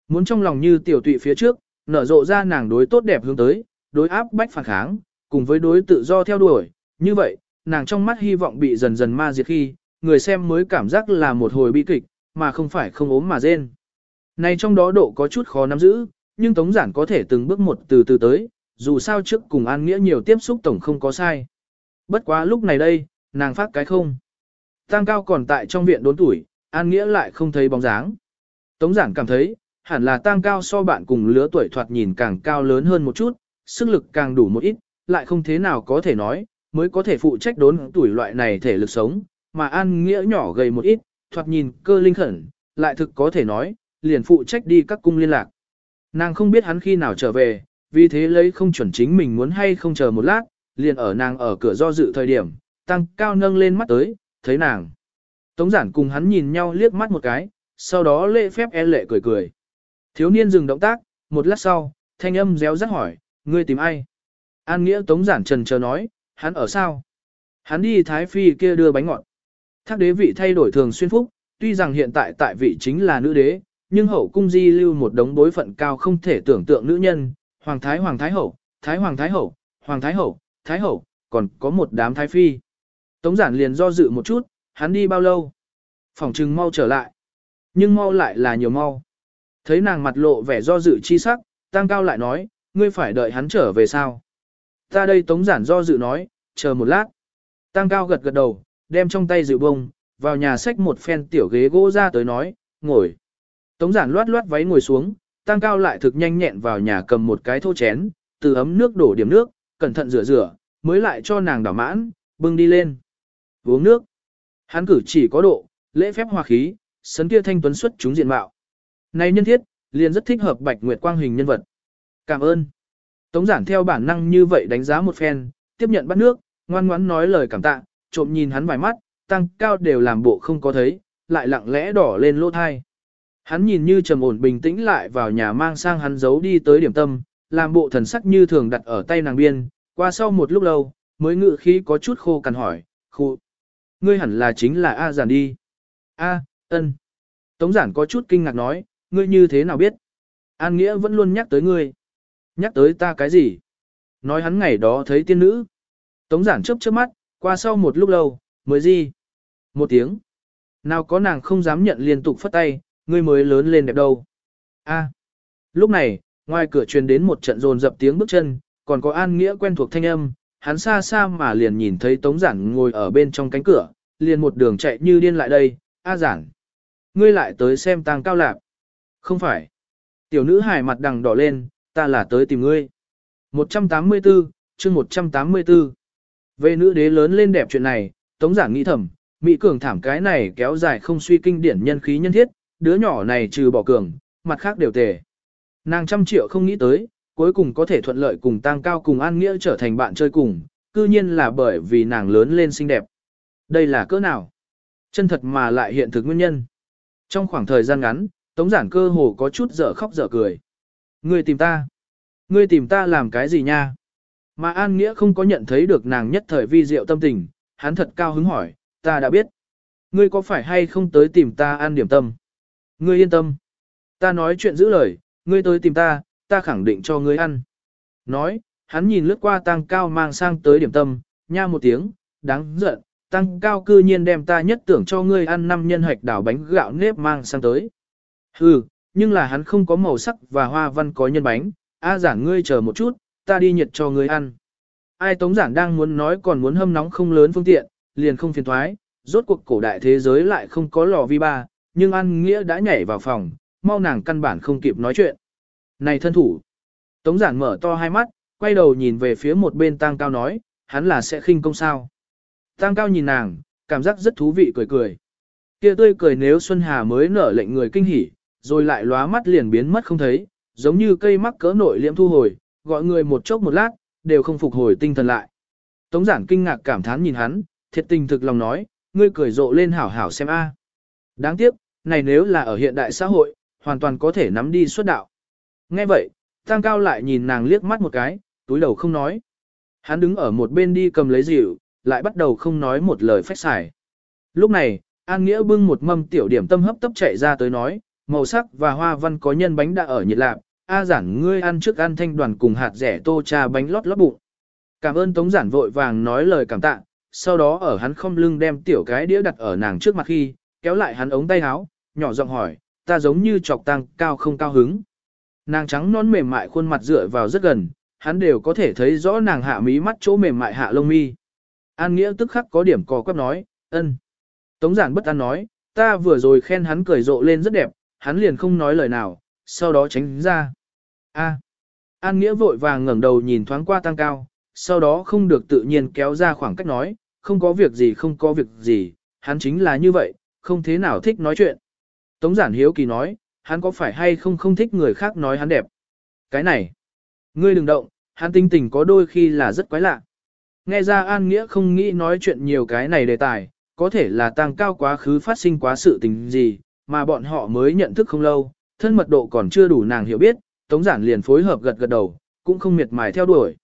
Muốn trong lòng như tiểu tụy phía trước, nở rộ ra nàng đối tốt đẹp hướng tới, đối áp bách phản kháng, cùng với đối tự do theo đuổi, như vậy, nàng trong mắt hy vọng bị dần dần ma diệt khi, người xem mới cảm giác là một hồi bi kịch, mà không phải không ốm mà rên. Này trong đó độ có chút khó nắm giữ, nhưng Tống Giản có thể từng bước một từ từ tới, dù sao trước cùng An Nghĩa nhiều tiếp xúc tổng không có sai. Bất quá lúc này đây, nàng phát cái không. Tăng cao còn tại trong viện đốn tuổi, An Nghĩa lại không thấy bóng dáng. Tống Giản cảm thấy, hẳn là tăng cao so bạn cùng lứa tuổi thoạt nhìn càng cao lớn hơn một chút, sức lực càng đủ một ít, lại không thế nào có thể nói, mới có thể phụ trách đốn tuổi loại này thể lực sống, mà An Nghĩa nhỏ gầy một ít, thoạt nhìn cơ linh khẩn, lại thực có thể nói, liền phụ trách đi các cung liên lạc. Nàng không biết hắn khi nào trở về, vì thế lấy không chuẩn chính mình muốn hay không chờ một lát, liền ở nàng ở cửa do dự thời điểm, tăng cao nâng lên mắt tới, thấy nàng. Tống giản cùng hắn nhìn nhau liếc mắt một cái, sau đó lễ phép e lệ cười cười. Thiếu niên dừng động tác, một lát sau, thanh âm réo rắt hỏi, ngươi tìm ai? An nghĩa tống giản trần chờ nói, hắn ở sao? Hắn đi Thái Phi kia đưa bánh ngọt. Thác đế vị thay đổi thường xuyên phúc, tuy rằng hiện tại tại vị chính là nữ đế, nhưng hậu cung di lưu một đống bối phận cao không thể tưởng tượng nữ nhân, hoàng thái hoàng thái hậu, thái hoàng thái hậu, hoàng thái hậu, thái hậu, còn có một đám thái phi. Tống giản liền do dự một chút, hắn đi bao lâu? Phòng trừng mau trở lại. Nhưng mau lại là nhiều mau. Thấy nàng mặt lộ vẻ do dự chi sắc, tăng cao lại nói, ngươi phải đợi hắn trở về sao? Ta đây tống giản do dự nói, chờ một lát. Tăng cao gật gật đầu, đem trong tay dự bông, vào nhà xách một phen tiểu ghế gỗ ra tới nói, ngồi. Tống giản loát loát váy ngồi xuống, tăng cao lại thực nhanh nhẹn vào nhà cầm một cái thô chén, từ ấm nước đổ điểm nước, cẩn thận rửa rửa, mới lại cho nàng đảo mãn, bưng đi lên. Uống nước. Hắn cử chỉ có độ, lễ phép hòa khí, sấn kia thanh tuấn xuất chúng diện mạo. Này nhân thiết, liền rất thích hợp bạch nguyệt quang hình nhân vật. Cảm ơn. Tống giản theo bản năng như vậy đánh giá một phen, tiếp nhận bát nước, ngoan ngoãn nói lời cảm tạ, trộm nhìn hắn vài mắt, tăng cao đều làm bộ không có thấy, lại lặng lẽ đỏ lên lỗ thai. Hắn nhìn như trầm ổn bình tĩnh lại vào nhà mang sang hắn giấu đi tới điểm tâm, làm bộ thần sắc như thường đặt ở tay nàng biên, qua sau một lúc lâu, mới ngự khí có chút khô cằn hỏi, khu. Ngươi hẳn là chính là A giản đi. A, ân. Tống giản có chút kinh ngạc nói, ngươi như thế nào biết? An Nghĩa vẫn luôn nhắc tới ngươi. Nhắc tới ta cái gì? Nói hắn ngày đó thấy tiên nữ. Tống giản chớp chớp mắt, qua sau một lúc lâu, mới gì? Một tiếng. Nào có nàng không dám nhận liên tục phất tay, ngươi mới lớn lên đẹp đâu. A. Lúc này, ngoài cửa truyền đến một trận rồn dập tiếng bước chân, còn có An Nghĩa quen thuộc thanh âm, hắn xa xa mà liền nhìn thấy Tống Giản ngồi ở bên trong cánh cửa, liền một đường chạy như điên lại đây, A Giản. Ngươi lại tới xem tang cao lạp. Không phải. Tiểu nữ hài mặt đằng đỏ lên, ta là tới tìm ngươi. 184, chương 184. Về nữ đế lớn lên đẹp chuyện này, Tống Giản nghĩ thầm, Mỹ cường thảm cái này kéo dài không suy kinh điển nhân khí nhân thiết, đứa nhỏ này trừ bỏ cường, mặt khác đều tề. Nàng trăm triệu không nghĩ tới, cuối cùng có thể thuận lợi cùng tăng cao cùng an nghĩa trở thành bạn chơi cùng, cư nhiên là bởi vì nàng lớn lên xinh đẹp. Đây là cỡ nào? Chân thật mà lại hiện thực nguyên nhân. Trong khoảng thời gian ngắn, Tống giản cơ hồ có chút dở khóc dở cười. Ngươi tìm ta? Ngươi tìm ta làm cái gì nha? Mà An Nghĩa không có nhận thấy được nàng nhất thời vi diệu tâm tình, hắn thật cao hứng hỏi, ta đã biết. Ngươi có phải hay không tới tìm ta ăn điểm tâm? Ngươi yên tâm. Ta nói chuyện giữ lời, ngươi tới tìm ta, ta khẳng định cho ngươi ăn. Nói, hắn nhìn lướt qua tăng cao mang sang tới điểm tâm, nha một tiếng, đáng giận, tăng cao cư nhiên đem ta nhất tưởng cho ngươi ăn năm nhân hạch đảo bánh gạo nếp mang sang tới. Hừ, nhưng là hắn không có màu sắc và hoa văn có nhân bánh, a giảng ngươi chờ một chút, ta đi nhiệt cho ngươi ăn. Ai tống giản đang muốn nói còn muốn hâm nóng không lớn phương tiện, liền không phiền thoái, rốt cuộc cổ đại thế giới lại không có lò vi ba, nhưng ăn nghĩa đã nhảy vào phòng, mau nàng căn bản không kịp nói chuyện. Này thân thủ! Tống giản mở to hai mắt, quay đầu nhìn về phía một bên tang cao nói, hắn là sẽ khinh công sao. Tang cao nhìn nàng, cảm giác rất thú vị cười cười. Kia tươi cười nếu Xuân Hà mới nở lệnh người kinh hỉ, rồi lại lóa mắt liền biến mất không thấy, giống như cây mắc cỡ nội liễm thu hồi, gọi người một chốc một lát, đều không phục hồi tinh thần lại. Tống giản kinh ngạc cảm thán nhìn hắn, thiệt tình thực lòng nói, ngươi cười rộ lên hảo hảo xem a. À. Đáng tiếc, này nếu là ở hiện đại xã hội, hoàn toàn có thể nắm đi xuất đạo. Nghe vậy, Tăng Cao lại nhìn nàng liếc mắt một cái, túi đầu không nói. Hắn đứng ở một bên đi cầm lấy rượu, lại bắt đầu không nói một lời phách xài. Lúc này, An Nghĩa bưng một mâm tiểu điểm tâm hấp tấp chạy ra tới nói, màu sắc và hoa văn có nhân bánh đã ở nhiệt lạc, A giản ngươi ăn trước ăn thanh đoàn cùng hạt rẻ tô trà bánh lót lót bụng. Cảm ơn Tống giản vội vàng nói lời cảm tạ, sau đó ở hắn không lưng đem tiểu cái đĩa đặt ở nàng trước mặt khi, kéo lại hắn ống tay áo, nhỏ giọng hỏi, ta giống như chọc tăng cao không cao hứng. Nàng trắng non mềm mại khuôn mặt dựa vào rất gần, hắn đều có thể thấy rõ nàng hạ mí mắt chỗ mềm mại hạ lông mi. An Nghĩa tức khắc có điểm cò quắp nói, ân. Tống giản bất an nói, ta vừa rồi khen hắn cười rộ lên rất đẹp, hắn liền không nói lời nào, sau đó tránh ra. A. An Nghĩa vội vàng ngẩng đầu nhìn thoáng qua tăng cao, sau đó không được tự nhiên kéo ra khoảng cách nói, không có việc gì không có việc gì, hắn chính là như vậy, không thế nào thích nói chuyện. Tống giản hiếu kỳ nói, hắn có phải hay không không thích người khác nói hắn đẹp. Cái này, Ngươi đừng động, hắn tinh tình có đôi khi là rất quái lạ. Nghe ra An Nghĩa không nghĩ nói chuyện nhiều cái này đề tài, có thể là tăng cao quá khứ phát sinh quá sự tình gì, mà bọn họ mới nhận thức không lâu, thân mật độ còn chưa đủ nàng hiểu biết, Tống Giản liền phối hợp gật gật đầu, cũng không miệt mài theo đuổi.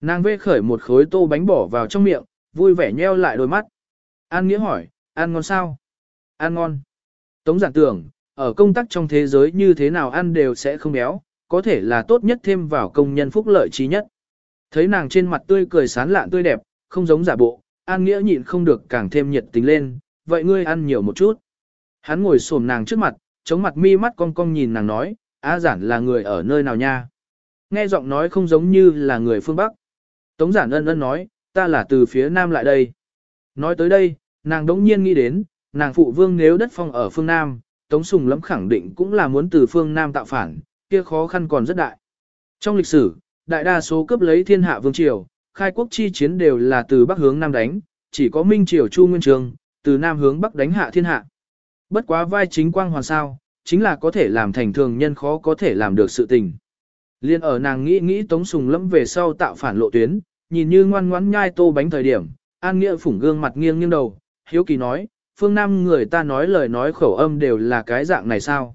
Nàng vê khởi một khối tô bánh bỏ vào trong miệng, vui vẻ nheo lại đôi mắt. An Nghĩa hỏi, ăn ngon sao? Ăn ngon. Tống Giản tưởng, ở công tác trong thế giới như thế nào ăn đều sẽ không béo, có thể là tốt nhất thêm vào công nhân phúc lợi trí nhất. Thấy nàng trên mặt tươi cười sán lạn tươi đẹp, không giống giả bộ, An Nghĩa nhịn không được càng thêm nhiệt tình lên, vậy ngươi ăn nhiều một chút. Hắn ngồi xổm nàng trước mặt, chống mặt mi mắt cong cong nhìn nàng nói, A giản là người ở nơi nào nha. Nghe giọng nói không giống như là người phương Bắc. Tống giản ân ân nói, ta là từ phía Nam lại đây. Nói tới đây, nàng đống nhiên nghĩ đến, nàng phụ vương nếu đất phong ở phương Nam, Tống Sùng lắm khẳng định cũng là muốn từ phương Nam tạo phản, kia khó khăn còn rất đại. Trong lịch sử, đại đa số cướp lấy thiên hạ vương triều, khai quốc chi chiến đều là từ bắc hướng nam đánh, chỉ có minh triều Chu Nguyên Trường, từ nam hướng bắc đánh hạ thiên hạ. Bất quá vai chính quang hoàn sao, chính là có thể làm thành thường nhân khó có thể làm được sự tình. Liên ở nàng nghĩ nghĩ Tống Sùng lẫm về sau tạo phản lộ tuyến, nhìn như ngoan ngoãn nhai tô bánh thời điểm, An Nghĩa phủng gương mặt nghiêng nghiêng đầu, hiếu kỳ nói, phương Nam người ta nói lời nói khẩu âm đều là cái dạng này sao?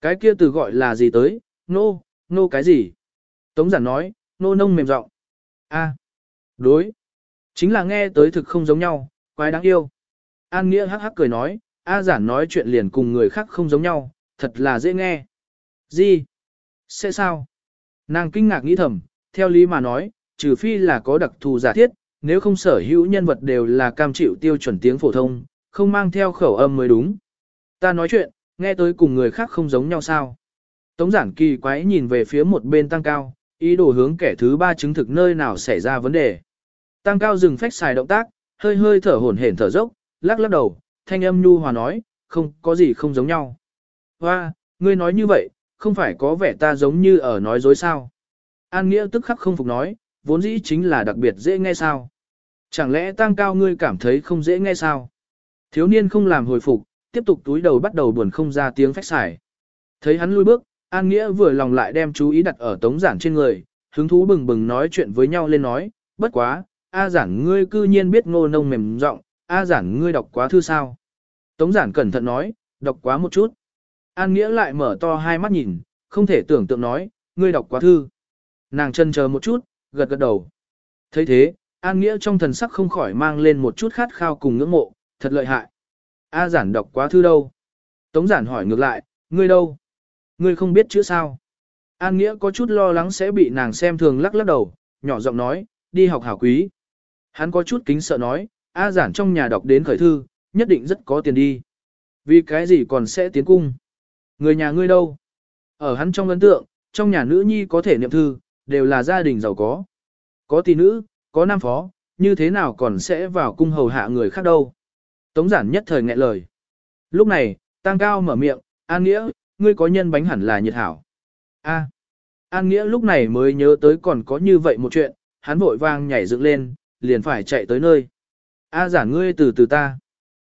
Cái kia từ gọi là gì tới, nô, nô cái gì? Tống giản nói, nô nông mềm giọng a đối. Chính là nghe tới thực không giống nhau, quái đáng yêu. An Nghĩa hắc hắc cười nói, A giản nói chuyện liền cùng người khác không giống nhau, thật là dễ nghe. Gì? Sẽ sao? Nàng kinh ngạc nghĩ thầm, theo lý mà nói, trừ phi là có đặc thù giả thiết, nếu không sở hữu nhân vật đều là cam chịu tiêu chuẩn tiếng phổ thông, không mang theo khẩu âm mới đúng. Ta nói chuyện, nghe tới cùng người khác không giống nhau sao. Tống giản kỳ quái nhìn về phía một bên tăng cao, ý đồ hướng kẻ thứ ba chứng thực nơi nào xảy ra vấn đề. Tăng cao dừng phách xài động tác, hơi hơi thở hổn hển thở dốc, lắc lắc đầu, thanh âm nhu hòa nói, không có gì không giống nhau. Hoa, ngươi nói như vậy, không phải có vẻ ta giống như ở nói dối sao. An Nghĩa tức khắc không phục nói, vốn dĩ chính là đặc biệt dễ nghe sao. Chẳng lẽ tăng cao ngươi cảm thấy không dễ nghe sao? Thiếu niên không làm hồi phục, tiếp tục túi đầu bắt đầu buồn không ra tiếng phách xài. Thấy hắn lui bước, An Nghĩa vừa lòng lại đem chú ý đặt ở tống giản trên người, hứng thú bừng bừng nói chuyện với nhau lên nói, bất quá, A giản ngươi cư nhiên biết ngô nông mềm giọng A giản ngươi đọc quá thư sao? Tống giản cẩn thận nói, đọc quá một chút. An Nghĩa lại mở to hai mắt nhìn, không thể tưởng tượng nói, ngươi đọc quá thư. Nàng chân chờ một chút, gật gật đầu. thấy thế, An Nghĩa trong thần sắc không khỏi mang lên một chút khát khao cùng ngưỡng mộ, thật lợi hại. A giản đọc quá thư đâu? Tống giản hỏi ngược lại, ngươi đâu? Ngươi không biết chữ sao? An Nghĩa có chút lo lắng sẽ bị nàng xem thường lắc lắc đầu, nhỏ giọng nói, đi học hảo quý. Hắn có chút kính sợ nói, A giản trong nhà đọc đến khởi thư, nhất định rất có tiền đi. Vì cái gì còn sẽ tiến cung? Người nhà ngươi đâu? Ở hắn trong ấn tượng, trong nhà nữ nhi có thể niệm thư, đều là gia đình giàu có. Có tỷ nữ, có nam phó, như thế nào còn sẽ vào cung hầu hạ người khác đâu? Tống giản nhất thời nghẹn lời. Lúc này, tăng cao mở miệng, An Nghĩa, ngươi có nhân bánh hẳn là nhiệt hảo. A. An Nghĩa lúc này mới nhớ tới còn có như vậy một chuyện, hắn vội vang nhảy dựng lên, liền phải chạy tới nơi. A giản ngươi từ từ ta.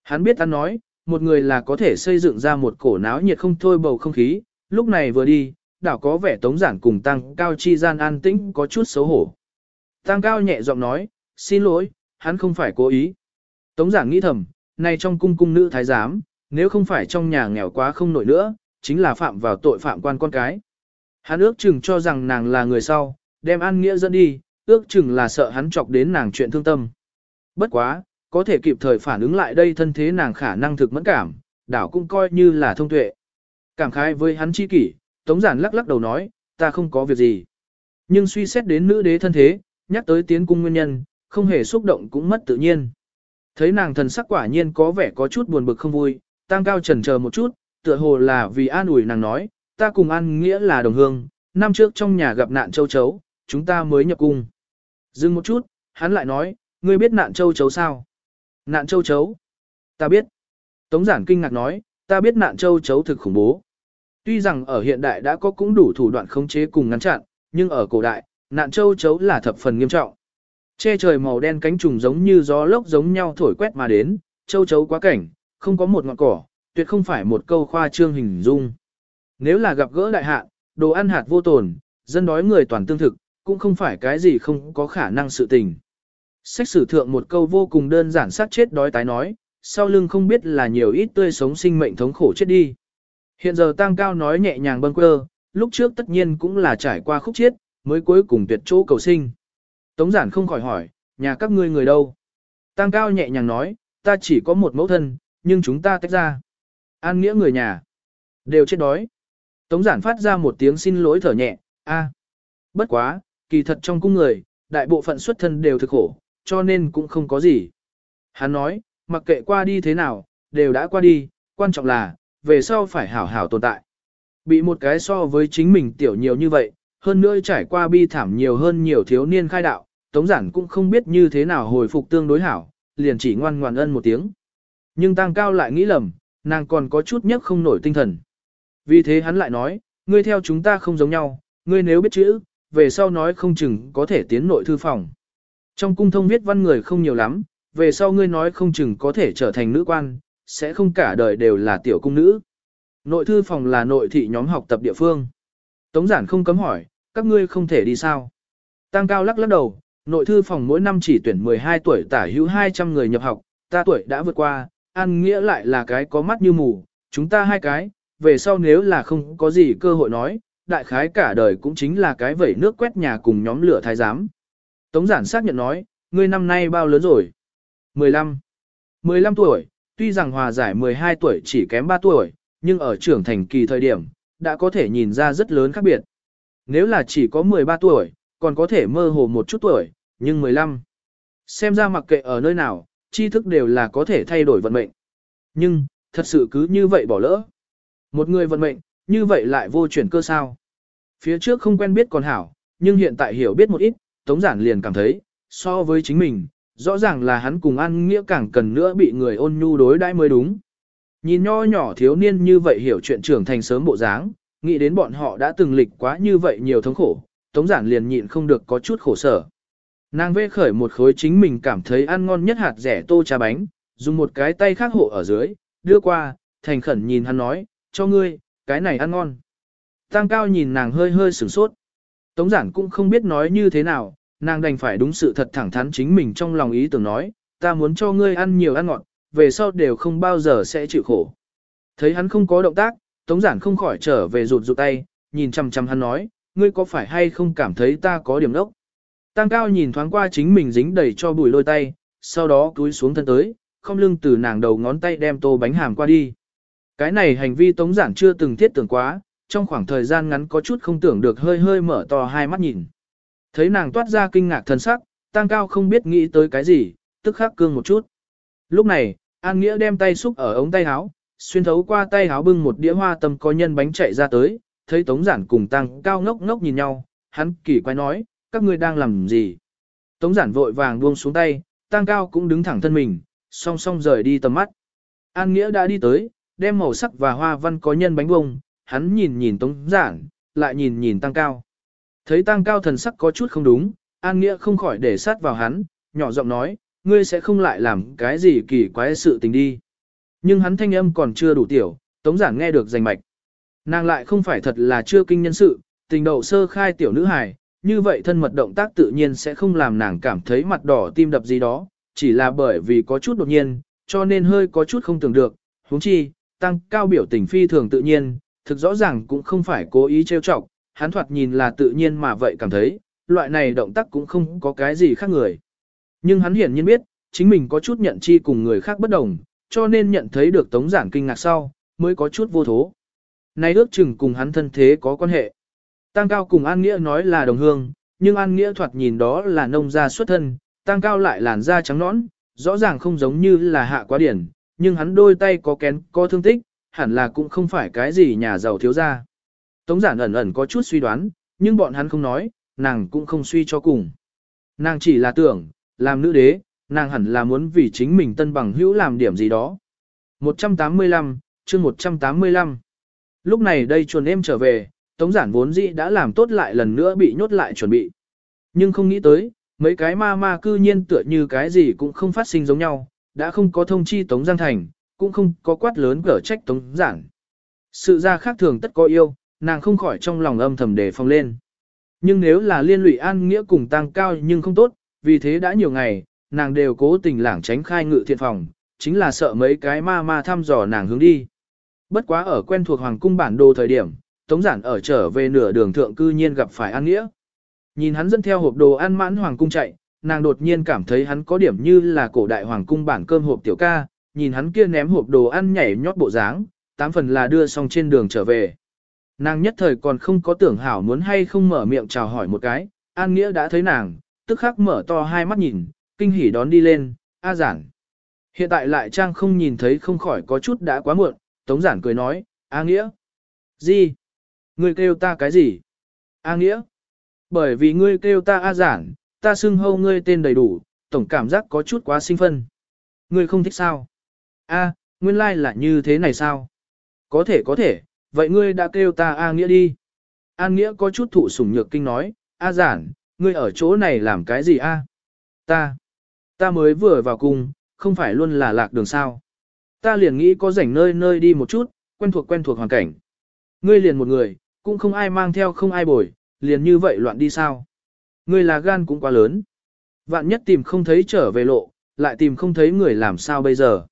Hắn biết hắn nói, một người là có thể xây dựng ra một cổ náo nhiệt không thôi bầu không khí, lúc này vừa đi, đảo có vẻ tống giản cùng tăng cao chi gian an tĩnh có chút xấu hổ. Tăng cao nhẹ giọng nói, xin lỗi, hắn không phải cố ý. Tống giản nghĩ thầm, nay trong cung cung nữ thái giám, nếu không phải trong nhà nghèo quá không nổi nữa, chính là phạm vào tội phạm quan con cái. Hắn ước chừng cho rằng nàng là người sau, đem an nghĩa dẫn đi, ước chừng là sợ hắn chọc đến nàng chuyện thương tâm. Bất quá, có thể kịp thời phản ứng lại đây thân thế nàng khả năng thực mẫn cảm, đảo cũng coi như là thông tuệ. Cảm khái với hắn chi kỷ, Tống Giản lắc lắc đầu nói, ta không có việc gì. Nhưng suy xét đến nữ đế thân thế, nhắc tới tiến cung nguyên nhân, không hề xúc động cũng mất tự nhiên. Thấy nàng thần sắc quả nhiên có vẻ có chút buồn bực không vui, tăng cao trần chờ một chút, tựa hồ là vì an ủi nàng nói, ta cùng an nghĩa là đồng hương, năm trước trong nhà gặp nạn châu chấu, chúng ta mới nhập cung. Dừng một chút, hắn lại nói, ngươi biết nạn châu chấu sao? Nạn châu chấu. Ta biết. Tống giản kinh ngạc nói, ta biết nạn châu chấu thực khủng bố. Tuy rằng ở hiện đại đã có cũng đủ thủ đoạn khống chế cùng ngăn chặn, nhưng ở cổ đại, nạn châu chấu là thập phần nghiêm trọng. Che trời màu đen cánh trùng giống như gió lốc giống nhau thổi quét mà đến, châu chấu quá cảnh, không có một ngọn cỏ, tuyệt không phải một câu khoa trương hình dung. Nếu là gặp gỡ đại hạn, đồ ăn hạt vô tồn, dân đói người toàn tương thực, cũng không phải cái gì không có khả năng sự tình. Sách sử thượng một câu vô cùng đơn giản sát chết đói tái nói, sau lưng không biết là nhiều ít tươi sống sinh mệnh thống khổ chết đi. Hiện giờ tăng cao nói nhẹ nhàng bâng quơ, lúc trước tất nhiên cũng là trải qua khúc chết, mới cuối cùng tuyệt chỗ cầu sinh. Tống giản không khỏi hỏi, nhà các ngươi người đâu? Tăng cao nhẹ nhàng nói, ta chỉ có một mẫu thân, nhưng chúng ta tách ra. An nghĩa người nhà. Đều chết đói. Tống giản phát ra một tiếng xin lỗi thở nhẹ, a, Bất quá, kỳ thật trong cung người, đại bộ phận xuất thân đều thực khổ, cho nên cũng không có gì. Hắn nói, mặc kệ qua đi thế nào, đều đã qua đi, quan trọng là, về sau phải hảo hảo tồn tại. Bị một cái so với chính mình tiểu nhiều như vậy, hơn nữa trải qua bi thảm nhiều hơn nhiều thiếu niên khai đạo, Tống Giản cũng không biết như thế nào hồi phục tương đối hảo, liền chỉ ngoan ngoan ân một tiếng. Nhưng Tăng Cao lại nghĩ lầm, nàng còn có chút nhất không nổi tinh thần. Vì thế hắn lại nói, ngươi theo chúng ta không giống nhau, ngươi nếu biết chữ, về sau nói không chừng có thể tiến nội thư phòng. Trong cung thông viết văn người không nhiều lắm, về sau ngươi nói không chừng có thể trở thành nữ quan, sẽ không cả đời đều là tiểu cung nữ. Nội thư phòng là nội thị nhóm học tập địa phương. Tống giản không cấm hỏi, các ngươi không thể đi sao. Tăng cao lắc lắc đầu, nội thư phòng mỗi năm chỉ tuyển 12 tuổi tả hữu 200 người nhập học, ta tuổi đã vượt qua, ăn nghĩa lại là cái có mắt như mù, chúng ta hai cái, về sau nếu là không có gì cơ hội nói, đại khái cả đời cũng chính là cái vẩy nước quét nhà cùng nhóm lửa thái giám. Tống giản xác nhận nói, ngươi năm nay bao lớn rồi? 15. 15 tuổi, tuy rằng hòa giải 12 tuổi chỉ kém 3 tuổi, nhưng ở trưởng thành kỳ thời điểm, đã có thể nhìn ra rất lớn khác biệt. Nếu là chỉ có 13 tuổi, còn có thể mơ hồ một chút tuổi, nhưng 15. Xem ra mặc kệ ở nơi nào, tri thức đều là có thể thay đổi vận mệnh. Nhưng, thật sự cứ như vậy bỏ lỡ. Một người vận mệnh, như vậy lại vô chuyển cơ sao. Phía trước không quen biết còn hảo, nhưng hiện tại hiểu biết một ít, Tống Giản liền cảm thấy, so với chính mình, rõ ràng là hắn cùng ăn nghĩa càng cần nữa bị người ôn nhu đối đãi mới đúng. Nhìn nho nhỏ thiếu niên như vậy hiểu chuyện trưởng thành sớm bộ dáng, nghĩ đến bọn họ đã từng lịch quá như vậy nhiều thống khổ, Tống Giản liền nhịn không được có chút khổ sở. Nàng vê khởi một khối chính mình cảm thấy ăn ngon nhất hạt rẻ tô trà bánh, dùng một cái tay khác hộ ở dưới, đưa qua, thành khẩn nhìn hắn nói, cho ngươi, cái này ăn ngon. Tăng cao nhìn nàng hơi hơi sửng sốt. Tống giản cũng không biết nói như thế nào, nàng đành phải đúng sự thật thẳng thắn chính mình trong lòng ý tưởng nói, ta muốn cho ngươi ăn nhiều ăn ngọt, về sau đều không bao giờ sẽ chịu khổ. Thấy hắn không có động tác, Tống giản không khỏi trở về rụt rụt tay, nhìn chăm chăm hắn nói, ngươi có phải hay không cảm thấy ta có điểm đốc. Tăng cao nhìn thoáng qua chính mình dính đầy cho bùi lôi tay, sau đó cúi xuống thân tới, không lưng từ nàng đầu ngón tay đem tô bánh hàm qua đi. Cái này hành vi tống giản chưa từng thiết tưởng quá, trong khoảng thời gian ngắn có chút không tưởng được hơi hơi mở to hai mắt nhìn. Thấy nàng toát ra kinh ngạc thân sắc, tăng cao không biết nghĩ tới cái gì, tức khắc cương một chút. Lúc này, An Nghĩa đem tay xúc ở ống tay áo, xuyên thấu qua tay áo bưng một đĩa hoa tâm có nhân bánh chạy ra tới, thấy Tống Giản cùng Tăng Cao ngốc ngốc nhìn nhau, hắn kỳ quái nói, các ngươi đang làm gì? Tống Giản vội vàng buông xuống tay, Tăng Cao cũng đứng thẳng thân mình, song song rời đi tầm mắt. An Nghĩa đã đi tới, đem màu sắc và hoa văn có nhân bánh bông, hắn nhìn nhìn Tống Giản, lại nhìn nhìn Tăng Cao. Thấy Tăng Cao thần sắc có chút không đúng, An Nghĩa không khỏi để sát vào hắn, nhỏ giọng nói, ngươi sẽ không lại làm cái gì kỳ quái sự tình đi. Nhưng hắn thanh âm còn chưa đủ tiểu, Tống Giản nghe được rành mạch. Nàng lại không phải thật là chưa kinh nhân sự, tình đầu sơ khai tiểu nữ hài, như vậy thân mật động tác tự nhiên sẽ không làm nàng cảm thấy mặt đỏ tim đập gì đó, chỉ là bởi vì có chút đột nhiên, cho nên hơi có chút không tưởng được, huống chi, tăng cao biểu tình phi thường tự nhiên, thực rõ ràng cũng không phải cố ý trêu chọc, hắn thoạt nhìn là tự nhiên mà vậy cảm thấy, loại này động tác cũng không có cái gì khác người. Nhưng hắn hiển nhiên biết, chính mình có chút nhận chi cùng người khác bất đồng, cho nên nhận thấy được tống giản kinh ngạc sau, mới có chút vô thố. Này ước chừng cùng hắn thân thế có quan hệ. Tăng Cao cùng An Nghĩa nói là đồng hương, nhưng An Nghĩa thoạt nhìn đó là nông gia xuất thân, Tăng Cao lại làn da trắng nõn, rõ ràng không giống như là hạ quá điển, nhưng hắn đôi tay có kén, có thương tích, hẳn là cũng không phải cái gì nhà giàu thiếu gia. Tống giản ẩn ẩn có chút suy đoán, nhưng bọn hắn không nói, nàng cũng không suy cho cùng. Nàng chỉ là tưởng, làm nữ đế, nàng hẳn là muốn vì chính mình tân bằng hữu làm điểm gì đó. 185, chương 185. Lúc này đây chuồn em trở về, Tống giản vốn dĩ đã làm tốt lại lần nữa bị nhốt lại chuẩn bị. Nhưng không nghĩ tới, mấy cái ma ma cư nhiên tựa như cái gì cũng không phát sinh giống nhau, đã không có thông chi Tống Giang Thành, cũng không có quát lớn cở trách Tống Giản. Sự ra khác thường tất có yêu, nàng không khỏi trong lòng âm thầm đề phòng lên. Nhưng nếu là liên lụy An Nghĩa cùng tăng cao nhưng không tốt, vì thế đã nhiều ngày, nàng đều cố tình lảng tránh khai ngự thiện phòng, chính là sợ mấy cái ma ma thăm dò nàng hướng đi. Bất quá ở quen thuộc hoàng cung bản đồ thời điểm, Tống Giản ở trở về nửa đường thượng cư nhiên gặp phải An Nghĩa. Nhìn hắn dẫn theo hộp đồ ăn mãn hoàng cung chạy, nàng đột nhiên cảm thấy hắn có điểm như là cổ đại hoàng cung bản cơm hộp tiểu ca, nhìn hắn kia ném hộp đồ ăn nhảy nhót bộ dáng, tám phần là đưa xong trên đường trở về. Nàng nhất thời còn không có tưởng hảo muốn hay không mở miệng chào hỏi một cái, An Nghĩa đã thấy nàng, tức khắc mở to hai mắt nhìn, kinh hỉ đón đi lên, A giản. Hiện tại lại trang không nhìn thấy không khỏi có chút đã quá muộn, Tống giản cười nói, A Nghĩa. Gì? Ngươi kêu ta cái gì? A Nghĩa. Bởi vì ngươi kêu ta A giản, ta xưng hâu ngươi tên đầy đủ, tổng cảm giác có chút quá sinh phân. Ngươi không thích sao? A, nguyên lai like là như thế này sao? Có thể có thể, vậy ngươi đã kêu ta A Nghĩa đi. An Nghĩa có chút thụ sủng nhược kinh nói, A giản, ngươi ở chỗ này làm cái gì A? Ta, ta mới vừa vào cung, không phải luôn là lạc đường sao. Ta liền nghĩ có rảnh nơi nơi đi một chút, quen thuộc quen thuộc hoàn cảnh. Ngươi liền một người, cũng không ai mang theo không ai bồi, liền như vậy loạn đi sao. Ngươi là gan cũng quá lớn. Vạn nhất tìm không thấy trở về lộ, lại tìm không thấy người làm sao bây giờ.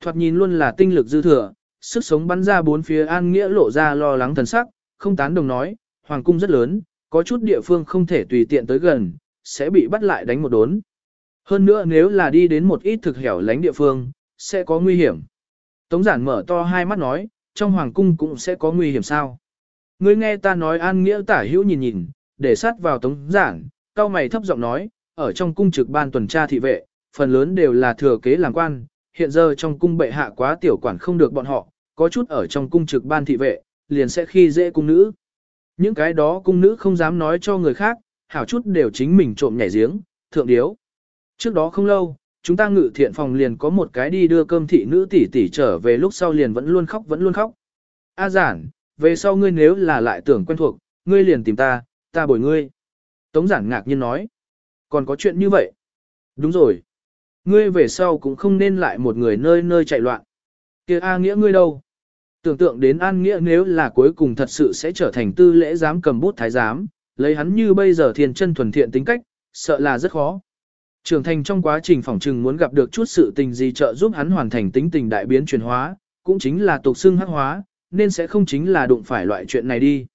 Thoạt nhìn luôn là tinh lực dư thừa, sức sống bắn ra bốn phía an nghĩa lộ ra lo lắng thần sắc, không tán đồng nói, hoàng cung rất lớn, có chút địa phương không thể tùy tiện tới gần, sẽ bị bắt lại đánh một đốn. Hơn nữa nếu là đi đến một ít thực hẻo lánh địa phương, sẽ có nguy hiểm. Tống giản mở to hai mắt nói, trong hoàng cung cũng sẽ có nguy hiểm sao. Ngươi nghe ta nói an nghĩa tả hữu nhìn nhìn, để sát vào tống giản, cao mày thấp giọng nói, ở trong cung trực ban tuần tra thị vệ, phần lớn đều là thừa kế làm quan, hiện giờ trong cung bệ hạ quá tiểu quản không được bọn họ, có chút ở trong cung trực ban thị vệ, liền sẽ khi dễ cung nữ. Những cái đó cung nữ không dám nói cho người khác, hảo chút đều chính mình trộm nhảy giếng, thượng điếu. Trước đó không lâu, chúng ta ngự thiện phòng liền có một cái đi đưa cơm thị nữ tỷ tỷ trở về lúc sau liền vẫn luôn khóc vẫn luôn khóc. A giản, về sau ngươi nếu là lại tưởng quen thuộc, ngươi liền tìm ta, ta bồi ngươi. Tống giản ngạc nhiên nói. Còn có chuyện như vậy? Đúng rồi. Ngươi về sau cũng không nên lại một người nơi nơi chạy loạn. kia A nghĩa ngươi đâu? Tưởng tượng đến An Nghĩa nếu là cuối cùng thật sự sẽ trở thành tư lễ giám cầm bút thái giám, lấy hắn như bây giờ thiền chân thuần thiện tính cách, sợ là rất khó. Trưởng thành trong quá trình phỏng trừng muốn gặp được chút sự tình gì trợ giúp hắn hoàn thành tính tình đại biến chuyển hóa, cũng chính là tục xưng hắc hóa, nên sẽ không chính là đụng phải loại chuyện này đi.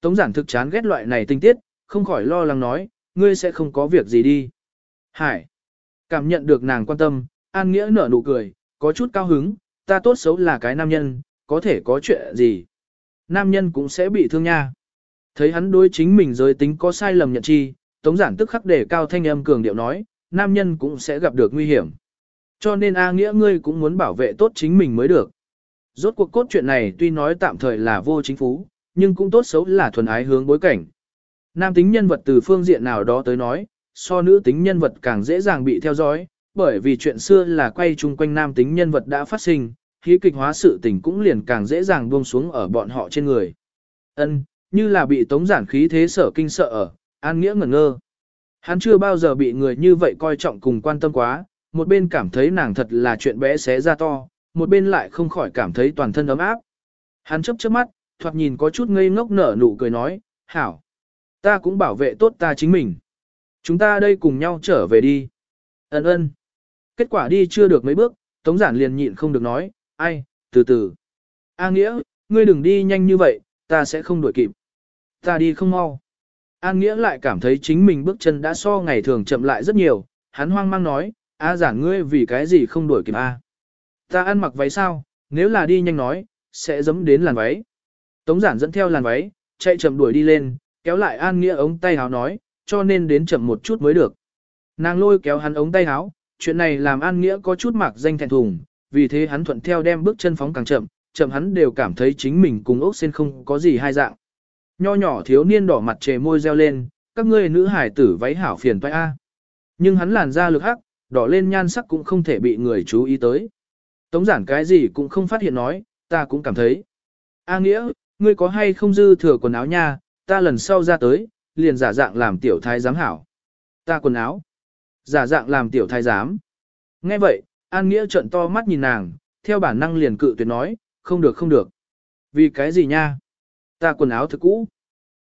Tống giản thực chán ghét loại này tinh tiết, không khỏi lo lắng nói, ngươi sẽ không có việc gì đi. Hải. Cảm nhận được nàng quan tâm, An Nghĩa nở nụ cười, có chút cao hứng, ta tốt xấu là cái nam nhân, có thể có chuyện gì. Nam nhân cũng sẽ bị thương nha. Thấy hắn đối chính mình giới tính có sai lầm nhận chi, Tống giản tức khắc để cao thanh âm cường điệu nói, nam nhân cũng sẽ gặp được nguy hiểm. Cho nên A nghĩa ngươi cũng muốn bảo vệ tốt chính mình mới được. Rốt cuộc cốt chuyện này tuy nói tạm thời là vô chính phú, nhưng cũng tốt xấu là thuần ái hướng bối cảnh. Nam tính nhân vật từ phương diện nào đó tới nói, so nữ tính nhân vật càng dễ dàng bị theo dõi, bởi vì chuyện xưa là quay chung quanh nam tính nhân vật đã phát sinh, khí kịch hóa sự tình cũng liền càng dễ dàng buông xuống ở bọn họ trên người. Ân, như là bị tống giản khí thế sở kinh sợ ở, an nghĩa ngẩn ngơ. Hắn chưa bao giờ bị người như vậy coi trọng cùng quan tâm quá, một bên cảm thấy nàng thật là chuyện bé xé ra to, một bên lại không khỏi cảm thấy toàn thân ấm áp. Hắn chớp chớp mắt, thoạt nhìn có chút ngây ngốc nở nụ cười nói, hảo, ta cũng bảo vệ tốt ta chính mình. Chúng ta đây cùng nhau trở về đi. Ấn ơn. Kết quả đi chưa được mấy bước, Tống Giản liền nhịn không được nói, ai, từ từ. A Nghĩa, ngươi đừng đi nhanh như vậy, ta sẽ không đuổi kịp. Ta đi không mau. An Nghĩa lại cảm thấy chính mình bước chân đã so ngày thường chậm lại rất nhiều, hắn hoang mang nói, A giản ngươi vì cái gì không đuổi kịp A. Ta ăn mặc váy sao, nếu là đi nhanh nói, sẽ dấm đến làn váy. Tống giản dẫn theo làn váy, chạy chậm đuổi đi lên, kéo lại An Nghĩa ống tay háo nói, cho nên đến chậm một chút mới được. Nàng lôi kéo hắn ống tay áo, chuyện này làm An Nghĩa có chút mạc danh thẹn thùng, vì thế hắn thuận theo đem bước chân phóng càng chậm, chậm hắn đều cảm thấy chính mình cùng ốc sen không có gì hai dạng. Nho nhỏ thiếu niên đỏ mặt trề môi reo lên, các ngươi nữ hải tử váy hảo phiền toái a. Nhưng hắn làn da lực hắc, đỏ lên nhan sắc cũng không thể bị người chú ý tới. Tống giản cái gì cũng không phát hiện nói, ta cũng cảm thấy. A nghĩa, ngươi có hay không dư thừa quần áo nha, ta lần sau ra tới, liền giả dạng làm tiểu thái giám hảo. Ta quần áo. Giả dạng làm tiểu thái giám. Nghe vậy, An Nghĩa trợn to mắt nhìn nàng, theo bản năng liền cự tuyệt nói, không được không được. Vì cái gì nha? Ta quần áo thực cũ.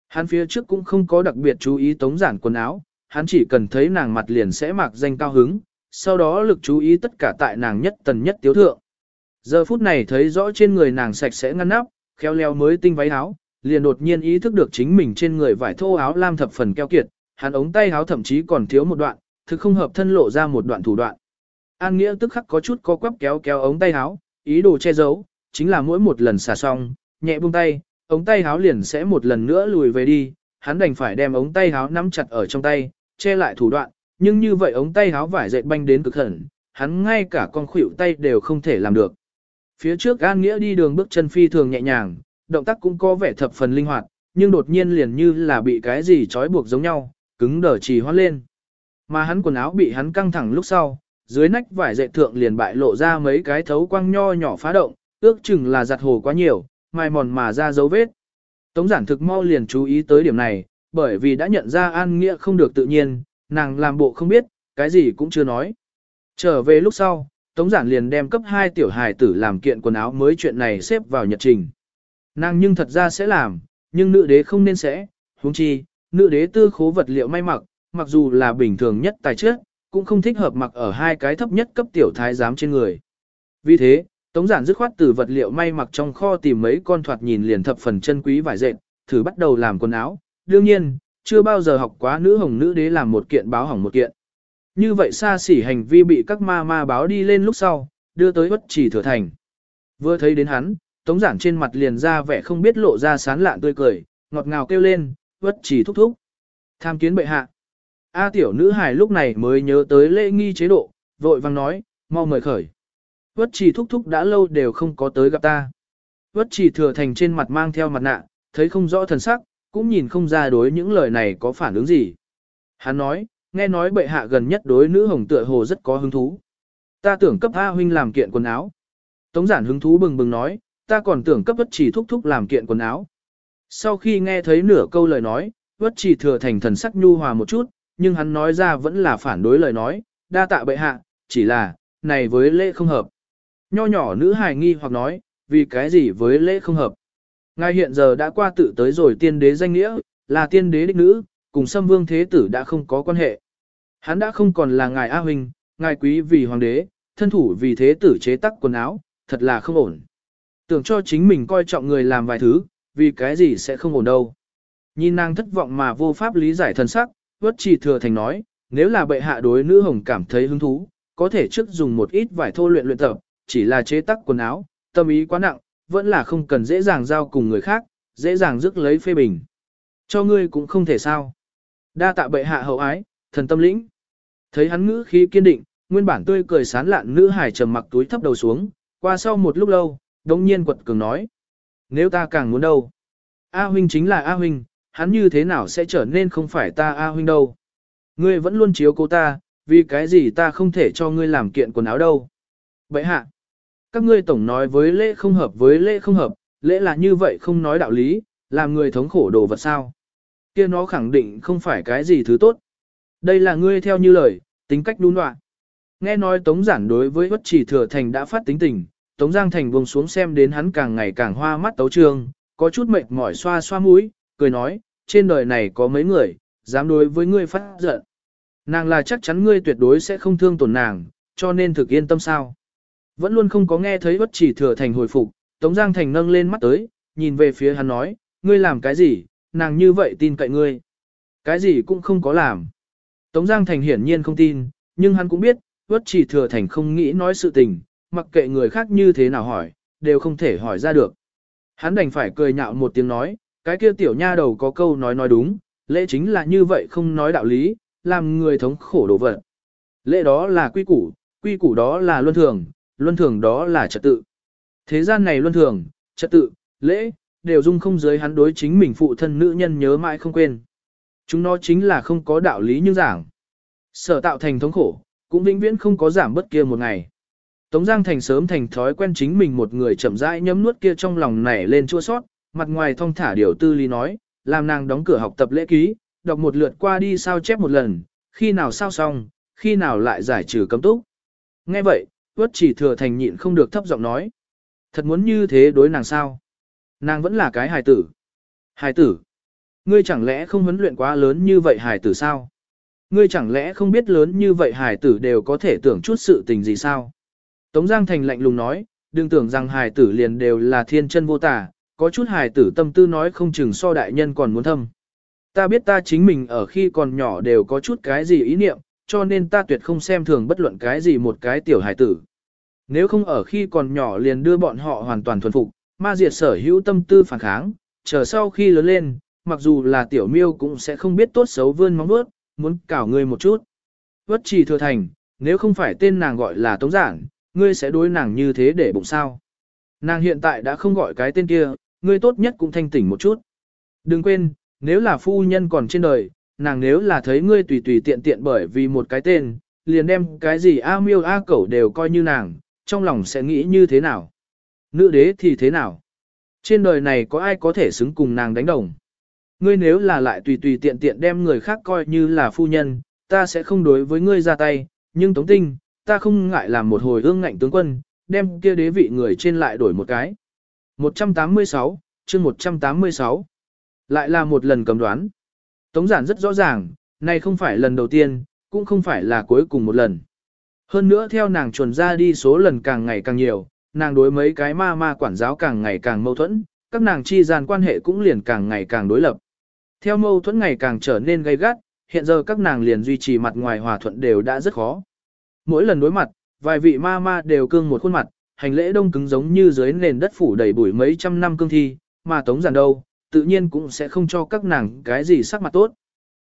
Hắn phía trước cũng không có đặc biệt chú ý tống giản quần áo, hắn chỉ cần thấy nàng mặt liền sẽ mặc danh cao hứng, sau đó lực chú ý tất cả tại nàng nhất tần nhất tiếu thượng. Giờ phút này thấy rõ trên người nàng sạch sẽ ngăn nắp, khéo léo mới tinh váy áo, liền đột nhiên ý thức được chính mình trên người vải thô áo lam thập phần keo kiệt, hắn ống tay áo thậm chí còn thiếu một đoạn, thực không hợp thân lộ ra một đoạn thủ đoạn. An Nghĩa tức khắc có chút co quắp kéo kéo ống tay áo, ý đồ che giấu, chính là mỗi một lần xả xong, nhẹ buông tay, ống tay áo liền sẽ một lần nữa lùi về đi, hắn đành phải đem ống tay áo nắm chặt ở trong tay, che lại thủ đoạn, nhưng như vậy ống tay áo vải dệt banh đến cực hẳn, hắn ngay cả con khuỷu tay đều không thể làm được. Phía trước An Nghĩa đi đường bước chân phi thường nhẹ nhàng, động tác cũng có vẻ thập phần linh hoạt, nhưng đột nhiên liền như là bị cái gì trói buộc giống nhau, cứng đờ trì hoãn lên. Mà hắn quần áo bị hắn căng thẳng lúc sau, dưới nách vải dệt thượng liền bại lộ ra mấy cái thấu quang nho nhỏ phá động, ước chừng là giặt hồ quá nhiều, mai mòn mà ra dấu vết. Tống giản thực mau liền chú ý tới điểm này, bởi vì đã nhận ra An Nghĩa không được tự nhiên, nàng làm bộ không biết, cái gì cũng chưa nói. Trở về lúc sau, Tống giản liền đem cấp 2 tiểu hài tử làm kiện quần áo mới chuyện này xếp vào nhật trình. Nàng nhưng thật ra sẽ làm, nhưng nữ đế không nên sẽ, huống chi, nữ đế tư khố vật liệu may mặc, mặc dù là bình thường nhất tài trước, cũng không thích hợp mặc ở hai cái thấp nhất cấp tiểu thái giám trên người. Vì thế, Tống giản dứt khoát từ vật liệu may mặc trong kho tìm mấy con thoạt nhìn liền thập phần chân quý vải dệt, thử bắt đầu làm quần áo. Đương nhiên, chưa bao giờ học quá nữ hồng nữ đế làm một kiện báo hỏng một kiện. Như vậy xa xỉ hành vi bị các ma ma báo đi lên lúc sau, đưa tới bất chỉ thừa thành. Vừa thấy đến hắn, tống giản trên mặt liền ra vẻ không biết lộ ra sán lạn tươi cười, ngọt ngào kêu lên, vất chỉ thúc thúc. Tham kiến bệ hạ. A tiểu nữ hài lúc này mới nhớ tới lễ nghi chế độ, vội vang nói, mau mời khởi. Vất chỉ thúc thúc đã lâu đều không có tới gặp ta. Vất chỉ thừa thành trên mặt mang theo mặt nạ, thấy không rõ thần sắc, cũng nhìn không ra đối những lời này có phản ứng gì. Hắn nói, nghe nói bệ hạ gần nhất đối nữ hồng tựa hồ rất có hứng thú. Ta tưởng cấp A huynh làm kiện quần áo. Tống giản hứng thú bừng bừng nói, ta còn tưởng cấp bất chỉ thúc thúc làm kiện quần áo. Sau khi nghe thấy nửa câu lời nói, bất chỉ thừa thành thần sắc nhu hòa một chút, nhưng hắn nói ra vẫn là phản đối lời nói, đa tạ bệ hạ, chỉ là, này với lễ không hợp. Nho nhỏ nữ hài nghi hoặc nói, vì cái gì với lễ không hợp. Ngài hiện giờ đã qua tự tới rồi tiên đế danh nghĩa, là tiên đế đích nữ, cùng xâm vương thế tử đã không có quan hệ. Hắn đã không còn là ngài A huynh, ngài quý vì hoàng đế, thân thủ vì thế tử chế tắc quần áo, thật là không ổn. Tưởng cho chính mình coi trọng người làm vài thứ, vì cái gì sẽ không ổn đâu. Nhìn nàng thất vọng mà vô pháp lý giải thân sắc, vất chỉ thừa thành nói, nếu là bệ hạ đối nữ hồng cảm thấy hứng thú, có thể trước dùng một ít vải thô luyện luyện tập, chỉ là chế tác quần áo, tâm ý quá nặng, vẫn là không cần dễ dàng giao cùng người khác, dễ dàng rước lấy phê bình. Cho ngươi cũng không thể sao. Đa tạ bệ hạ hậu ái, thần tâm lĩnh. Thấy hắn ngữ khí kiên định, nguyên bản tươi cười sán lạn nữ hải trầm mặc túi thấp đầu xuống, qua sau một lúc lâu, đống nhiên quật cường nói. Nếu ta càng muốn đâu? A huynh chính là A huynh, hắn như thế nào sẽ trở nên không phải ta A huynh đâu? Ngươi vẫn luôn chiếu cố ta, vì cái gì ta không thể cho ngươi làm kiện quần áo đâu? Vậy hạ. Các ngươi tổng nói với lễ không hợp với lễ không hợp, lễ là như vậy không nói đạo lý, làm người thống khổ đồ vật sao. kia nó khẳng định không phải cái gì thứ tốt. Đây là ngươi theo như lời, tính cách đun đoạn. Nghe nói Tống Giản đối với bất chỉ thừa thành đã phát tính tình, Tống Giang Thành buông xuống xem đến hắn càng ngày càng hoa mắt tấu trương, có chút mệt mỏi xoa xoa mũi, cười nói, trên đời này có mấy người, dám đối với ngươi phát giận. Nàng là chắc chắn ngươi tuyệt đối sẽ không thương tổn nàng, cho nên thực yên tâm sao. Vẫn luôn không có nghe thấy bất chỉ thừa thành hồi phục, Tống Giang Thành nâng lên mắt tới, nhìn về phía hắn nói, ngươi làm cái gì, nàng như vậy tin cậy ngươi. Cái gì cũng không có làm. Tống Giang Thành hiển nhiên không tin, nhưng hắn cũng biết, bất chỉ thừa thành không nghĩ nói sự tình, mặc kệ người khác như thế nào hỏi, đều không thể hỏi ra được. Hắn đành phải cười nhạo một tiếng nói, cái kia tiểu nha đầu có câu nói nói đúng, lễ chính là như vậy không nói đạo lý, làm người thống khổ đổ vật. Lễ đó là quy củ, quy củ đó là luân thường, luân thường đó là trật tự. Thế gian này luân thường, trật tự, lễ, đều dung không giới hắn đối chính mình phụ thân nữ nhân nhớ mãi không quên. Chúng nó chính là không có đạo lý như giảng. Sở tạo thành thống khổ, cũng vĩnh viễn không có giảm bất kia một ngày. Tống Giang Thành sớm thành thói quen chính mình một người chậm rãi nhấm nuốt kia trong lòng nảy lên chua sót, mặt ngoài thong thả điều tư lý nói, làm nàng đóng cửa học tập lễ ký, đọc một lượt qua đi sao chép một lần, khi nào sao xong, khi nào lại giải trừ cấm túc. Nghe vậy, Tuất chỉ thừa thành nhịn không được thấp giọng nói. Thật muốn như thế đối nàng sao? Nàng vẫn là cái hài tử. Hài tử. Ngươi chẳng lẽ không huấn luyện quá lớn như vậy hài tử sao? Ngươi chẳng lẽ không biết lớn như vậy hài tử đều có thể tưởng chút sự tình gì sao? Tống Giang Thành lạnh lùng nói, đừng tưởng rằng hài tử liền đều là thiên chân vô tả, có chút hài tử tâm tư nói không chừng so đại nhân còn muốn thâm. Ta biết ta chính mình ở khi còn nhỏ đều có chút cái gì ý niệm, cho nên ta tuyệt không xem thường bất luận cái gì một cái tiểu hài tử. Nếu không ở khi còn nhỏ liền đưa bọn họ hoàn toàn thuần phục, ma diệt sở hữu tâm tư phản kháng, chờ sau khi lớn lên, mặc dù là tiểu miêu cũng sẽ không biết tốt xấu vươn móng vuốt, muốn cảo người một chút. Vất trì thừa thành, nếu không phải tên nàng gọi là tống giảng, ngươi sẽ đối nàng như thế để bụng sao. Nàng hiện tại đã không gọi cái tên kia, ngươi tốt nhất cũng thanh tỉnh một chút. Đừng quên, nếu là phu nhân còn trên đời, nàng nếu là thấy ngươi tùy tùy tiện tiện bởi vì một cái tên, liền đem cái gì A miêu A cẩu đều coi như nàng, trong lòng sẽ nghĩ như thế nào. Nữ đế thì thế nào? Trên đời này có ai có thể xứng cùng nàng đánh đồng? Ngươi nếu là lại tùy tùy tiện tiện đem người khác coi như là phu nhân, ta sẽ không đối với ngươi ra tay, nhưng tống tinh, ta không ngại làm một hồi ương ngạnh tướng quân, đem kia đế vị người trên lại đổi một cái. 186, chương 186. Lại là một lần cầm đoán. Tống giản rất rõ ràng, này không phải lần đầu tiên, cũng không phải là cuối cùng một lần. Hơn nữa theo nàng chuẩn ra đi số lần càng ngày càng nhiều, nàng đối mấy cái ma ma quản giáo càng ngày càng mâu thuẫn, các nàng chi gian quan hệ cũng liền càng ngày càng đối lập. Theo mâu thuẫn ngày càng trở nên gay gắt, hiện giờ các nàng liền duy trì mặt ngoài hòa thuận đều đã rất khó. Mỗi lần đối mặt, vài vị ma ma đều cương một khuôn mặt, hành lễ đông cứng giống như dưới nền đất phủ đầy bụi mấy trăm năm cương thi, mà tống giản đâu, tự nhiên cũng sẽ không cho các nàng cái gì sắc mặt tốt.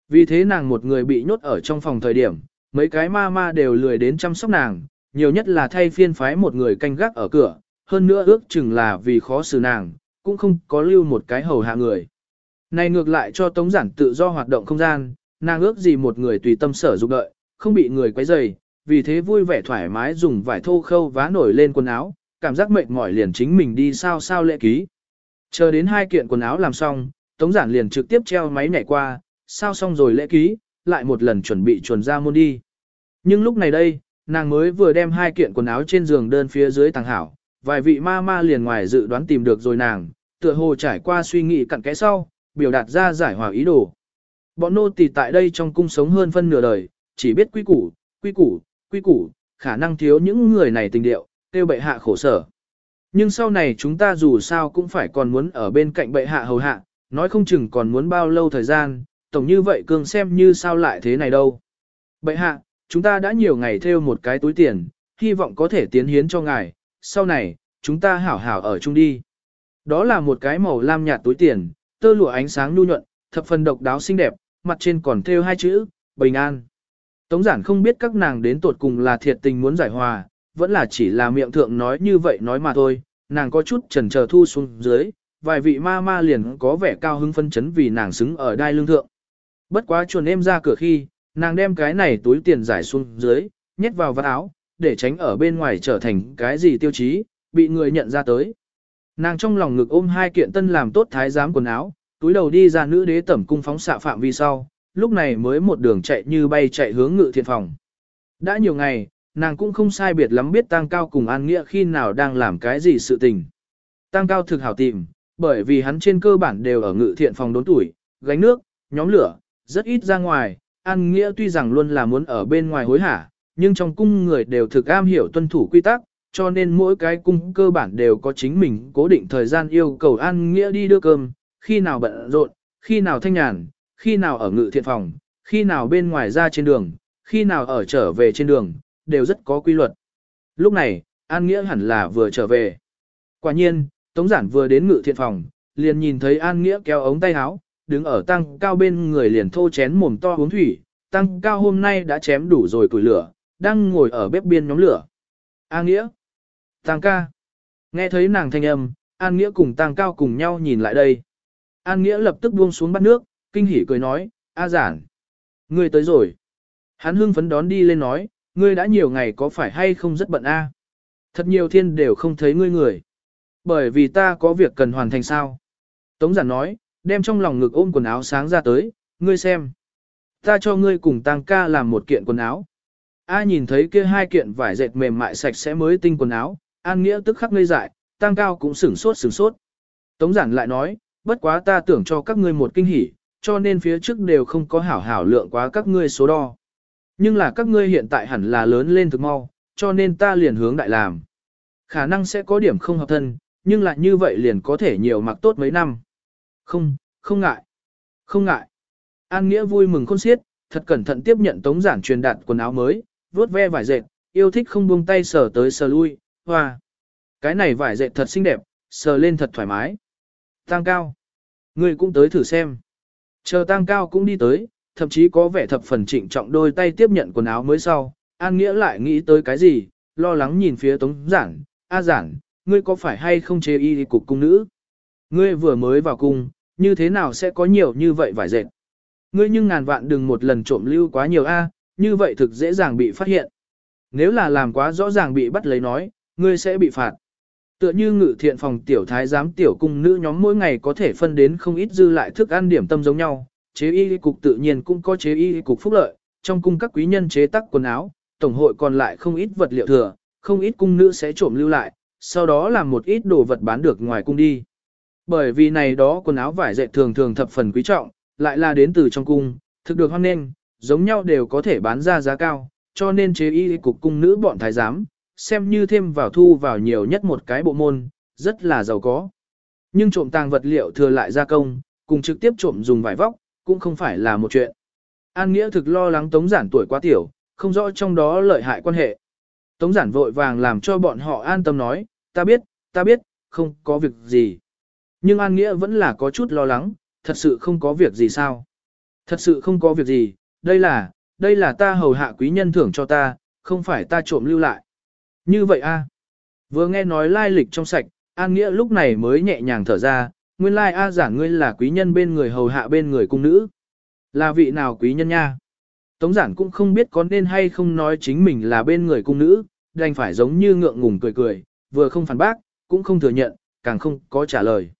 Vì thế nàng một người bị nhốt ở trong phòng thời điểm, mấy cái ma ma đều lười đến chăm sóc nàng, nhiều nhất là thay phiên phái một người canh gác ở cửa, hơn nữa ước chừng là vì khó xử nàng, cũng không có lưu một cái hầu hạ người. Này ngược lại cho tống giản tự do hoạt động không gian, nàng ước gì một người tùy tâm sở dục đợi, không bị người quấy rầy, vì thế vui vẻ thoải mái dùng vải thô khâu vá nổi lên quần áo, cảm giác mệt mỏi liền chính mình đi sao sao lễ ký. Chờ đến hai kiện quần áo làm xong, tống giản liền trực tiếp treo máy nhảy qua, sao xong rồi lễ ký, lại một lần chuẩn bị chuẩn ra môn đi. Nhưng lúc này đây, nàng mới vừa đem hai kiện quần áo trên giường đơn phía dưới tàng hảo, vài vị ma ma liền ngoài dự đoán tìm được rồi nàng, tựa hồ trải qua suy nghĩ cặn kẽ sau, biểu đạt ra giải hòa ý đồ. Bọn nô tỳ tại đây trong cung sống hơn phân nửa đời, chỉ biết quy củ, quy củ, quy củ, khả năng thiếu những người này tình điệu, tiêu bệ hạ khổ sở. Nhưng sau này chúng ta dù sao cũng phải còn muốn ở bên cạnh bệ hạ hầu hạ, nói không chừng còn muốn bao lâu thời gian, tổng như vậy cường xem như sao lại thế này đâu. Bệ hạ, chúng ta đã nhiều ngày theo một cái túi tiền, hy vọng có thể tiến hiến cho ngài, sau này, chúng ta hảo hảo ở chung đi. Đó là một cái màu lam nhạt túi tiền, tơ lụa ánh sáng nhu nhuận, thập phần độc đáo xinh đẹp, mặt trên còn thêu hai chữ, bình an. Tống giản không biết các nàng đến tột cùng là thiệt tình muốn giải hòa, vẫn là chỉ là miệng thượng nói như vậy nói mà thôi, nàng có chút chần chờ thu xuống dưới, vài vị ma ma liền có vẻ cao hứng phân chấn vì nàng xứng ở đai lương thượng. Bất quá chuồn em ra cửa khi, nàng đem cái này túi tiền giải xuống dưới, nhét vào vạt áo, để tránh ở bên ngoài trở thành cái gì tiêu chí, bị người nhận ra tới. Nàng trong lòng ngực ôm hai kiện tân làm tốt thái giám quần áo, túi đầu đi ra nữ đế tẩm cung phóng xạ phạm vi sau, lúc này mới một đường chạy như bay chạy hướng ngự thiện phòng. Đã nhiều ngày, nàng cũng không sai biệt lắm biết Tăng Cao cùng An Nghĩa khi nào đang làm cái gì sự tình. Tăng Cao thực hảo tìm, bởi vì hắn trên cơ bản đều ở ngự thiện phòng đốn tuổi, gánh nước, nhóm lửa, rất ít ra ngoài. An Nghĩa tuy rằng luôn là muốn ở bên ngoài hối hả, nhưng trong cung người đều thực am hiểu tuân thủ quy tắc, cho nên mỗi cái cung cơ bản đều có chính mình cố định thời gian yêu cầu An Nghĩa đi đưa cơm, khi nào bận rộn, khi nào thanh nhàn, khi nào ở ngự thiện phòng, khi nào bên ngoài ra trên đường, khi nào ở trở về trên đường, đều rất có quy luật. Lúc này, An Nghĩa hẳn là vừa trở về. Quả nhiên, Tống Giản vừa đến ngự thiện phòng, liền nhìn thấy An Nghĩa kéo ống tay áo, đứng ở tăng cao bên người liền thô chén mồm to uống thủy. Tăng cao hôm nay đã chém đủ rồi củi lửa, đang ngồi ở bếp biên nhóm lửa. An Nghĩa. Tăng ca. Nghe thấy nàng thanh âm, An Nghĩa cùng Tăng cao cùng nhau nhìn lại đây. An Nghĩa lập tức buông xuống bắt nước, kinh hỉ cười nói, A giản. Ngươi tới rồi. Hắn hưng phấn đón đi lên nói, ngươi đã nhiều ngày có phải hay không rất bận a? Thật nhiều thiên đều không thấy ngươi người. Bởi vì ta có việc cần hoàn thành sao. Tống giản nói, đem trong lòng ngực ôm quần áo sáng ra tới, ngươi xem. Ta cho ngươi cùng tăng ca làm một kiện quần áo. A nhìn thấy kia hai kiện vải dệt mềm mại sạch sẽ mới tinh quần áo, An Nghĩa tức khắc ngây dại, tăng cao cũng sửng sốt sửng sốt. Tống giản lại nói, bất quá ta tưởng cho các ngươi một kinh hỉ, cho nên phía trước đều không có hảo hảo lượng quá các ngươi số đo. Nhưng là các ngươi hiện tại hẳn là lớn lên thực mau, cho nên ta liền hướng đại làm. Khả năng sẽ có điểm không hợp thân, nhưng lại như vậy liền có thể nhiều mặc tốt mấy năm. Không, không ngại. Không ngại. An Nghĩa vui mừng khôn xiết, thật cẩn thận tiếp nhận tống giản truyền đạt quần áo mới, vuốt ve vải dệt, yêu thích không buông tay sờ tới sờ lui, hoa. Cái này vải dệt thật xinh đẹp, sờ lên thật thoải mái. Tăng cao. Ngươi cũng tới thử xem. Chờ tăng cao cũng đi tới, thậm chí có vẻ thập phần trịnh trọng đôi tay tiếp nhận quần áo mới sau. An Nghĩa lại nghĩ tới cái gì, lo lắng nhìn phía tống giản, A giản, ngươi có phải hay không chế y cục cung nữ? Ngươi vừa mới vào cung, như thế nào sẽ có nhiều như vậy vải dệt? Ngươi nhưng ngàn vạn đừng một lần trộm lưu quá nhiều A, như vậy thực dễ dàng bị phát hiện. Nếu là làm quá rõ ràng bị bắt lấy nói, ngươi sẽ bị phạt. Tựa như ngự thiện phòng tiểu thái giám tiểu cung nữ nhóm mỗi ngày có thể phân đến không ít dư lại thức ăn điểm tâm giống nhau, chế y cục tự nhiên cũng có chế y cục phúc lợi, trong cung các quý nhân chế tác quần áo, tổng hội còn lại không ít vật liệu thừa, không ít cung nữ sẽ trộm lưu lại, sau đó làm một ít đồ vật bán được ngoài cung đi. Bởi vì này đó quần áo vải dệt thường thường thập phần quý trọng, lại là đến từ trong cung, thực được hoan nên, giống nhau đều có thể bán ra giá cao, cho nên chế y cục cung nữ bọn thái giám, xem như thêm vào thu vào nhiều nhất một cái bộ môn, rất là giàu có. Nhưng trộm tàng vật liệu thừa lại gia công, cùng trực tiếp trộm dùng vải vóc, cũng không phải là một chuyện. An Nghĩa thực lo lắng Tống Giản tuổi quá tiểu, không rõ trong đó lợi hại quan hệ. Tống Giản vội vàng làm cho bọn họ an tâm nói, ta biết, ta biết, không có việc gì. Nhưng An Nghĩa vẫn là có chút lo lắng, thật sự không có việc gì sao. Thật sự không có việc gì, đây là, đây là ta hầu hạ quý nhân thưởng cho ta, không phải ta trộm lưu lại. Như vậy a Vừa nghe nói lai lịch trong sạch, An Nghĩa lúc này mới nhẹ nhàng thở ra, nguyên lai A giảng ngươi là quý nhân bên người hầu hạ bên người cung nữ. Là vị nào quý nhân nha? Tống giản cũng không biết có nên hay không nói chính mình là bên người cung nữ, đành phải giống như ngượng ngùng cười cười, vừa không phản bác, cũng không thừa nhận, càng không có trả lời.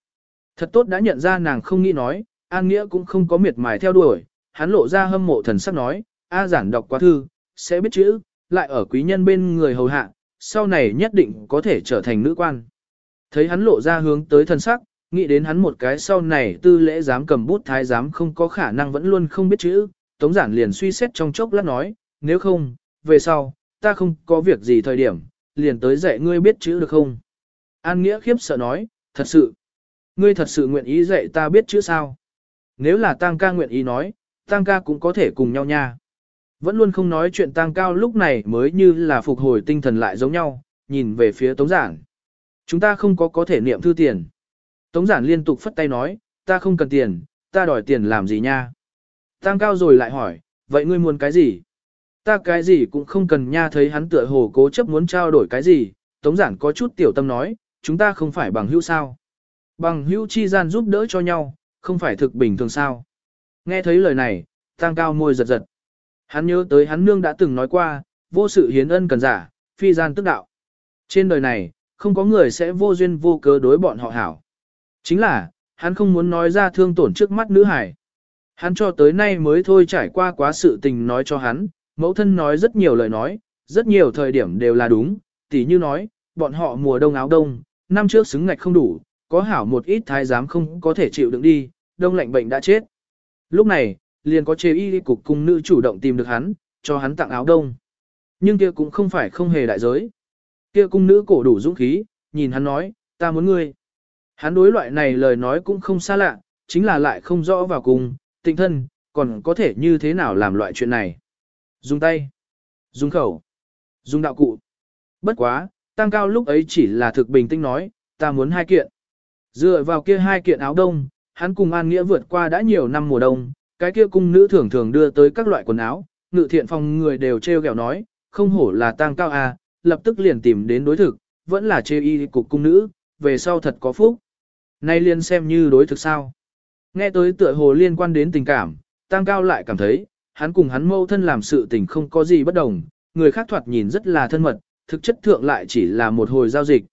Thật tốt đã nhận ra nàng không nghĩ nói, An Nghĩa cũng không có miệt mài theo đuổi, hắn lộ ra hâm mộ thần sắc nói, A giản đọc quá thư, sẽ biết chữ, lại ở quý nhân bên người hầu hạ, sau này nhất định có thể trở thành nữ quan. Thấy hắn lộ ra hướng tới thân sắc, nghĩ đến hắn một cái sau này tư lễ dám cầm bút thái giám không có khả năng vẫn luôn không biết chữ, Tống giản liền suy xét trong chốc lát nói, nếu không, về sau, ta không có việc gì thời điểm, liền tới dạy ngươi biết chữ được không? An Nghĩa khiếp sợ nói, thật sự, ngươi thật sự nguyện ý dạy ta biết chữ sao? Nếu là Tăng ca nguyện ý nói, Tăng ca cũng có thể cùng nhau nha. Vẫn luôn không nói chuyện Tăng cao lúc này mới như là phục hồi tinh thần lại giống nhau, nhìn về phía Tống giản. Chúng ta không có có thể niệm thư tiền. Tống giản liên tục phất tay nói, ta không cần tiền, ta đòi tiền làm gì nha. Tăng cao rồi lại hỏi, vậy ngươi muốn cái gì? Ta cái gì cũng không cần nha thấy hắn tựa hồ cố chấp muốn trao đổi cái gì, Tống giản có chút tiểu tâm nói, chúng ta không phải bằng hữu sao. Bằng hữu chi gian giúp đỡ cho nhau, không phải thực bình thường sao. Nghe thấy lời này, tăng cao môi giật giật. Hắn nhớ tới hắn nương đã từng nói qua, vô sự hiến ân cần giả, phi gian tức đạo. Trên đời này, không có người sẽ vô duyên vô cớ đối bọn họ hảo. Chính là, hắn không muốn nói ra thương tổn trước mắt nữ hải. Hắn cho tới nay mới thôi trải qua quá sự tình nói cho hắn, mẫu thân nói rất nhiều lời nói, rất nhiều thời điểm đều là đúng, tỉ như nói, bọn họ mùa đông áo đông, năm trước xứng ngạch không đủ, có hảo một ít thái giám không có thể chịu đựng đi, đông lạnh bệnh đã chết. Lúc này, liền có chế y cục cung nữ chủ động tìm được hắn, cho hắn tặng áo đông. Nhưng kia cũng không phải không hề đại giới. Kia cung nữ cổ đủ dũng khí, nhìn hắn nói, ta muốn ngươi. Hắn đối loại này lời nói cũng không xa lạ, chính là lại không rõ vào cùng, tình thân, còn có thể như thế nào làm loại chuyện này. Dùng tay, dùng khẩu, dùng đạo cụ. Bất quá, tăng cao lúc ấy chỉ là thực bình tĩnh nói, ta muốn hai kiện. Dựa vào kia hai kiện áo đông, hắn cùng An Nghĩa vượt qua đã nhiều năm mùa đông, cái kia cung nữ thường thường đưa tới các loại quần áo, ngự thiện phòng người đều treo gẹo nói, không hổ là tăng cao à, lập tức liền tìm đến đối thực, vẫn là chê y cục cung nữ, về sau thật có phúc. Nay liền xem như đối thực sao. Nghe tới tựa hồ liên quan đến tình cảm, tăng cao lại cảm thấy, hắn cùng hắn mâu thân làm sự tình không có gì bất đồng, người khác thoạt nhìn rất là thân mật, thực chất thượng lại chỉ là một hồi giao dịch.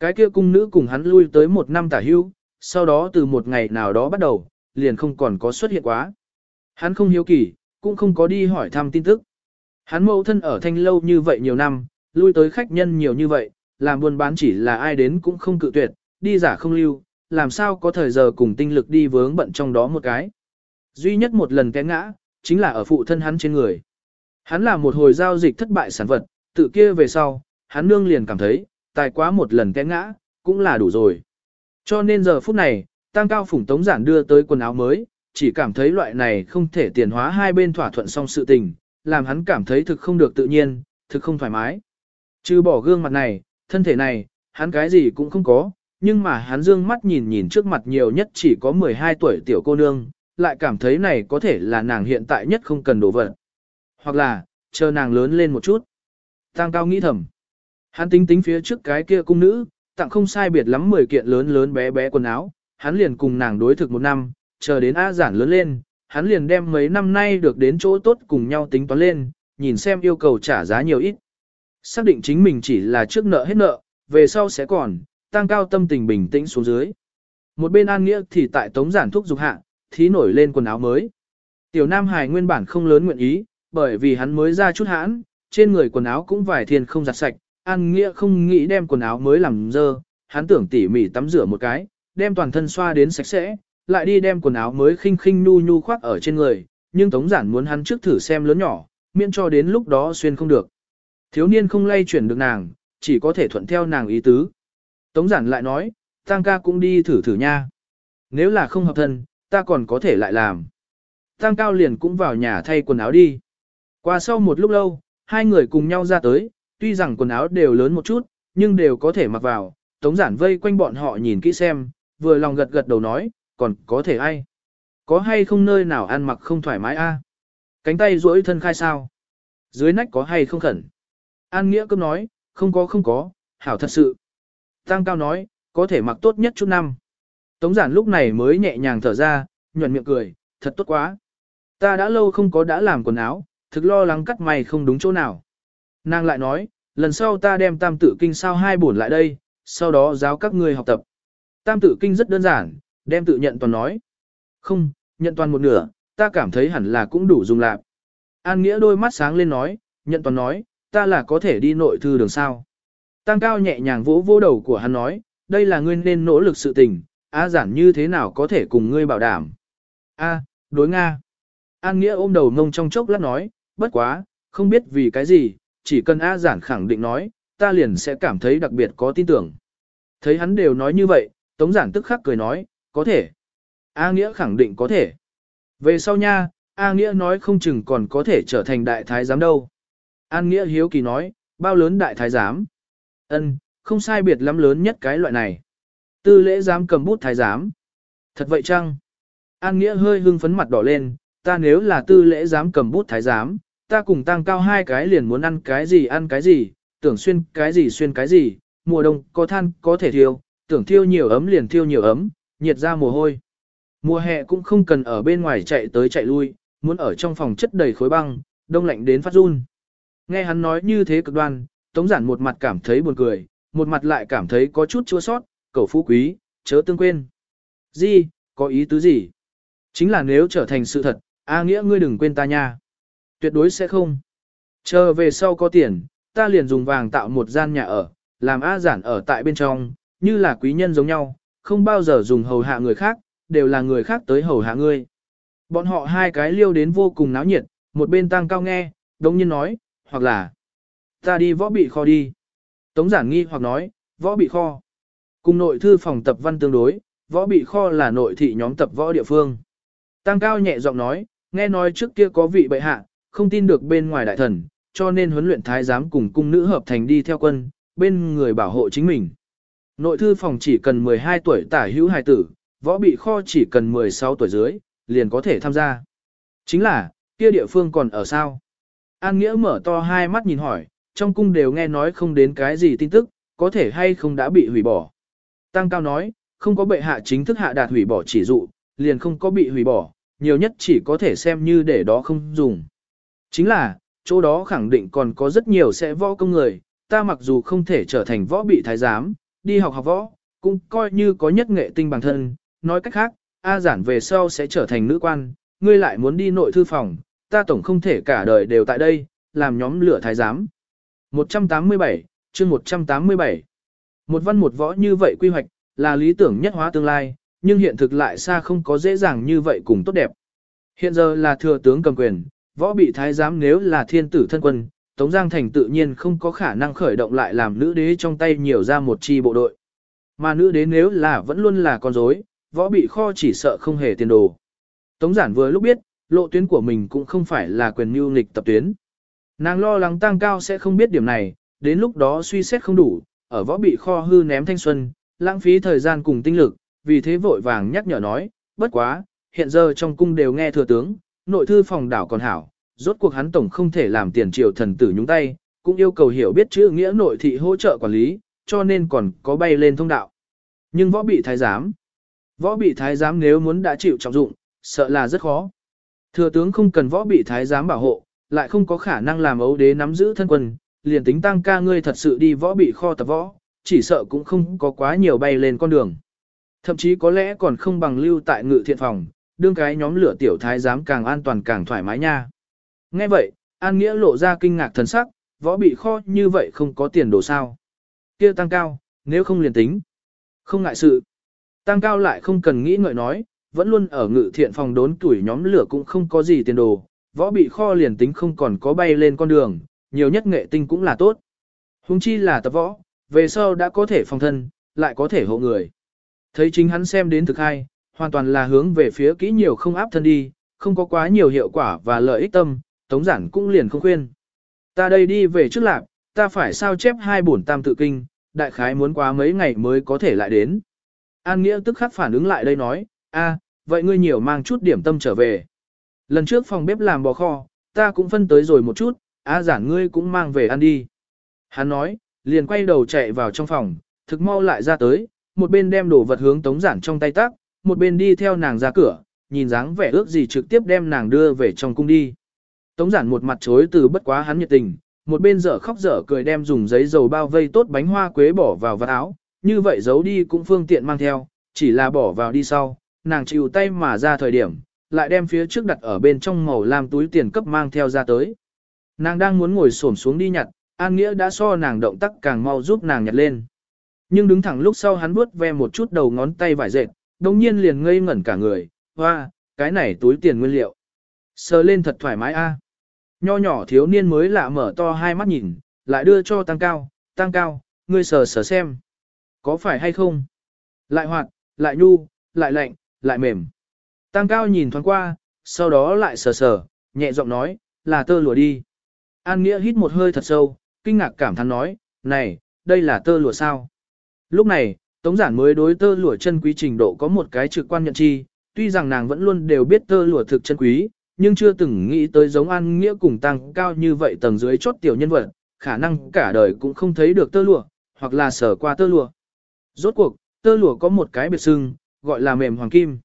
Cái kia cung nữ cùng hắn lui tới một năm tả hưu, sau đó từ một ngày nào đó bắt đầu, liền không còn có xuất hiện quá. Hắn không hiếu kỳ, cũng không có đi hỏi thăm tin tức. Hắn mẫu thân ở thanh lâu như vậy nhiều năm, lui tới khách nhân nhiều như vậy, làm buôn bán chỉ là ai đến cũng không cự tuyệt, đi giả không lưu, làm sao có thời giờ cùng tinh lực đi vướng bận trong đó một cái. Duy nhất một lần té ngã, chính là ở phụ thân hắn trên người. Hắn là một hồi giao dịch thất bại sản vật, tự kia về sau, hắn nương liền cảm thấy, tài quá một lần té ngã, cũng là đủ rồi. Cho nên giờ phút này, tăng cao phủng tống giản đưa tới quần áo mới, chỉ cảm thấy loại này không thể tiền hóa hai bên thỏa thuận xong sự tình, làm hắn cảm thấy thực không được tự nhiên, thực không thoải mái. Trừ bỏ gương mặt này, thân thể này, hắn cái gì cũng không có, nhưng mà hắn dương mắt nhìn nhìn trước mặt nhiều nhất chỉ có 12 tuổi tiểu cô nương, lại cảm thấy này có thể là nàng hiện tại nhất không cần đổ vật. Hoặc là, chờ nàng lớn lên một chút. Tăng cao nghĩ thầm. Hắn tính tính phía trước cái kia cung nữ, tặng không sai biệt lắm 10 kiện lớn lớn bé bé quần áo, hắn liền cùng nàng đối thực một năm, chờ đến A giản lớn lên, hắn liền đem mấy năm nay được đến chỗ tốt cùng nhau tính toán lên, nhìn xem yêu cầu trả giá nhiều ít. Xác định chính mình chỉ là trước nợ hết nợ, về sau sẽ còn, tăng cao tâm tình bình tĩnh xuống dưới. Một bên an nghĩa thì tại tống giản thuốc dục hạ, thí nổi lên quần áo mới. Tiểu Nam Hải nguyên bản không lớn nguyện ý, bởi vì hắn mới ra chút hãn, trên người quần áo cũng vài thiên không giặt sạch, an nghĩa không nghĩ đem quần áo mới làm dơ, hắn tưởng tỉ mỉ tắm rửa một cái, đem toàn thân xoa đến sạch sẽ, lại đi đem quần áo mới khinh khinh nu nu khoác ở trên người, nhưng Tống Giản muốn hắn trước thử xem lớn nhỏ, miễn cho đến lúc đó xuyên không được. Thiếu niên không lay chuyển được nàng, chỉ có thể thuận theo nàng ý tứ. Tống Giản lại nói, Tăng ca cũng đi thử thử nha. Nếu là không hợp thân, ta còn có thể lại làm. Tăng Cao liền cũng vào nhà thay quần áo đi. Qua sau một lúc lâu, hai người cùng nhau ra tới, tuy rằng quần áo đều lớn một chút, nhưng đều có thể mặc vào. Tống Giản vây quanh bọn họ nhìn kỹ xem, vừa lòng gật gật đầu nói, còn có thể ai? Có hay không nơi nào ăn mặc không thoải mái a? Cánh tay duỗi thân khai sao? Dưới nách có hay không khẩn? An Nghĩa cơm nói, không có không có, hảo thật sự. Tăng Cao nói, có thể mặc tốt nhất chút năm. Tống giản lúc này mới nhẹ nhàng thở ra, nhuận miệng cười, thật tốt quá. Ta đã lâu không có đã làm quần áo, thực lo lắng cắt mày không đúng chỗ nào. Nàng lại nói, lần sau ta đem tam tự kinh sao hai bổn lại đây, sau đó giáo các ngươi học tập. Tam tự kinh rất đơn giản, Đem tự nhận toàn nói. Không, nhận toàn một nửa, ta cảm thấy hẳn là cũng đủ dùng lạc. An Nghĩa đôi mắt sáng lên nói, nhận toàn nói, ta là có thể đi nội thư đường sao. Tăng cao nhẹ nhàng vỗ vỗ đầu của hắn nói, đây là ngươi nên nỗ lực sự tình, A giản như thế nào có thể cùng ngươi bảo đảm. A, đối Nga. An Nghĩa ôm đầu ngông trong chốc lát nói, bất quá, không biết vì cái gì, chỉ cần A giản khẳng định nói, ta liền sẽ cảm thấy đặc biệt có tin tưởng. Thấy hắn đều nói như vậy, Tống giản tức khắc cười nói, có thể. A Nghĩa khẳng định có thể. Về sau nha, A Nghĩa nói không chừng còn có thể trở thành đại thái giám đâu. An Nghĩa hiếu kỳ nói, bao lớn đại thái giám? Ân, không sai biệt lắm lớn nhất cái loại này. Tư lễ giám cầm bút thái giám. Thật vậy chăng? An Nghĩa hơi hưng phấn mặt đỏ lên, ta nếu là tư lễ giám cầm bút thái giám, ta cùng tăng cao hai cái liền muốn ăn cái gì ăn cái gì, tưởng xuyên cái gì xuyên cái gì, mùa đông có than có thể thiêu, tưởng thiêu nhiều ấm liền thiêu nhiều ấm, nhiệt ra mồ hôi. Mùa hè cũng không cần ở bên ngoài chạy tới chạy lui, muốn ở trong phòng chất đầy khối băng, đông lạnh đến phát run. Nghe hắn nói như thế cực đoan, Tống Giản một mặt cảm thấy buồn cười, một mặt lại cảm thấy có chút chua sót, cầu phú quý, chớ tương quên. Gì, có ý tứ gì? Chính là nếu trở thành sự thật, A nghĩa ngươi đừng quên ta nha. Tuyệt đối sẽ không. Chờ về sau có tiền, ta liền dùng vàng tạo một gian nhà ở, làm A giản ở tại bên trong, như là quý nhân giống nhau, không bao giờ dùng hầu hạ người khác, đều là người khác tới hầu hạ ngươi. Bọn họ hai cái liêu đến vô cùng náo nhiệt, một bên tăng cao nghe, đống nhiên nói, hoặc là ta đi võ bị kho đi. Tống giản nghi hoặc nói, võ bị kho. Cùng nội thư phòng tập văn tương đối, võ bị kho là nội thị nhóm tập võ địa phương. Tăng cao nhẹ giọng nói, nghe nói trước kia có vị bệ hạ, không tin được bên ngoài đại thần, cho nên huấn luyện thái giám cùng cung nữ hợp thành đi theo quân, bên người bảo hộ chính mình. Nội thư phòng chỉ cần 12 tuổi tả hữu hài tử, võ bị kho chỉ cần 16 tuổi dưới, liền có thể tham gia. Chính là, kia địa phương còn ở sao? An Nghĩa mở to hai mắt nhìn hỏi, trong cung đều nghe nói không đến cái gì tin tức, có thể hay không đã bị hủy bỏ. Tăng Cao nói, không có bệ hạ chính thức hạ đạt hủy bỏ chỉ dụ, liền không có bị hủy bỏ, nhiều nhất chỉ có thể xem như để đó không dùng. Chính là, chỗ đó khẳng định còn có rất nhiều sẽ võ công người, ta mặc dù không thể trở thành võ bị thái giám, đi học học võ, cũng coi như có nhất nghệ tinh bằng thân, nói cách khác, A giản về sau sẽ trở thành nữ quan, ngươi lại muốn đi nội thư phòng, ta tổng không thể cả đời đều tại đây, làm nhóm lửa thái giám. 187, chương 187. Một văn một võ như vậy quy hoạch, là lý tưởng nhất hóa tương lai, nhưng hiện thực lại xa không có dễ dàng như vậy cùng tốt đẹp. Hiện giờ là thừa tướng cầm quyền, võ bị thái giám nếu là thiên tử thân quân, Tống Giang Thành tự nhiên không có khả năng khởi động lại làm nữ đế trong tay nhiều ra một chi bộ đội. Mà nữ đế nếu là vẫn luôn là con rối, võ bị kho chỉ sợ không hề tiền đồ. Tống giản vừa lúc biết, lộ tuyến của mình cũng không phải là quyền mưu nghịch tập tuyến. Nàng lo lắng tăng cao sẽ không biết điểm này, đến lúc đó suy xét không đủ, ở võ bị kho hư ném thanh xuân, lãng phí thời gian cùng tinh lực, vì thế vội vàng nhắc nhở nói, bất quá, hiện giờ trong cung đều nghe thừa tướng, nội thư phòng đảo còn hảo, rốt cuộc hắn tổng không thể làm tiền triều thần tử nhúng tay, cũng yêu cầu hiểu biết chữ nghĩa nội thị hỗ trợ quản lý, cho nên còn có bay lên thông đạo. Nhưng võ bị thái giám, võ bị thái giám nếu muốn đã chịu trọng dụng, sợ là rất khó. Thừa tướng không cần võ bị thái giám bảo hộ, lại không có khả năng làm ấu đế nắm giữ thân quân, liền tính tăng ca ngươi thật sự đi võ bị kho tập võ, chỉ sợ cũng không có quá nhiều bay lên con đường. Thậm chí có lẽ còn không bằng lưu tại ngự thiện phòng, đương cái nhóm lửa tiểu thái giám càng an toàn càng thoải mái nha. Nghe vậy, An Nghĩa lộ ra kinh ngạc thần sắc, võ bị kho như vậy không có tiền đồ sao. kia tăng cao, nếu không liền tính. Không ngại sự. Tăng cao lại không cần nghĩ ngợi nói, vẫn luôn ở ngự thiện phòng đốn tuổi nhóm lửa cũng không có gì tiền đồ, võ bị kho liền tính không còn có bay lên con đường, nhiều nhất nghệ tinh cũng là tốt. Hùng chi là tập võ, về sau đã có thể phòng thân, lại có thể hộ người. Thấy chính hắn xem đến thực hay, hoàn toàn là hướng về phía kỹ nhiều không áp thân đi, không có quá nhiều hiệu quả và lợi ích tâm, tống giản cũng liền không khuyên. Ta đây đi về trước lạc, ta phải sao chép hai bổn tam tự kinh, đại khái muốn quá mấy ngày mới có thể lại đến. An Nghĩa tức khắc phản ứng lại đây nói, a, vậy ngươi nhiều mang chút điểm tâm trở về. Lần trước phòng bếp làm bò kho, ta cũng phân tới rồi một chút, a giản ngươi cũng mang về ăn đi. Hắn nói, liền quay đầu chạy vào trong phòng, thực mau lại ra tới, một bên đem đồ vật hướng tống giản trong tay tác, một bên đi theo nàng ra cửa, nhìn dáng vẻ ước gì trực tiếp đem nàng đưa về trong cung đi. Tống giản một mặt chối từ bất quá hắn nhiệt tình, một bên dở khóc dở cười đem dùng giấy dầu bao vây tốt bánh hoa quế bỏ vào vạt áo, như vậy giấu đi cũng phương tiện mang theo, chỉ là bỏ vào đi sau, nàng chịu tay mà ra thời điểm, lại đem phía trước đặt ở bên trong màu làm túi tiền cấp mang theo ra tới. Nàng đang muốn ngồi xổm xuống đi nhặt, An Nghĩa đã so nàng động tác càng mau giúp nàng nhặt lên. Nhưng đứng thẳng lúc sau hắn vuốt ve một chút đầu ngón tay vải dệt, đồng nhiên liền ngây ngẩn cả người, hoa, cái này túi tiền nguyên liệu. Sờ lên thật thoải mái a. Nho nhỏ thiếu niên mới lạ mở to hai mắt nhìn, lại đưa cho tăng cao, tăng cao, ngươi sờ sờ xem. Có phải hay không? Lại hoạt, lại nhu, lại lạnh, lại mềm. Tăng cao nhìn thoáng qua, sau đó lại sờ sờ, nhẹ giọng nói, là tơ lụa đi. An Nghĩa hít một hơi thật sâu, kinh ngạc cảm thán nói, này, đây là tơ lụa sao? Lúc này, Tống Giản mới đối tơ lụa chân quý trình độ có một cái trực quan nhận chi, tuy rằng nàng vẫn luôn đều biết tơ lụa thực chân quý, nhưng chưa từng nghĩ tới giống An Nghĩa cùng tăng cao như vậy tầng dưới chốt tiểu nhân vật, khả năng cả đời cũng không thấy được tơ lụa, hoặc là sở qua tơ lụa. Rốt cuộc, tơ lụa có một cái biệt xưng, gọi là mềm hoàng kim.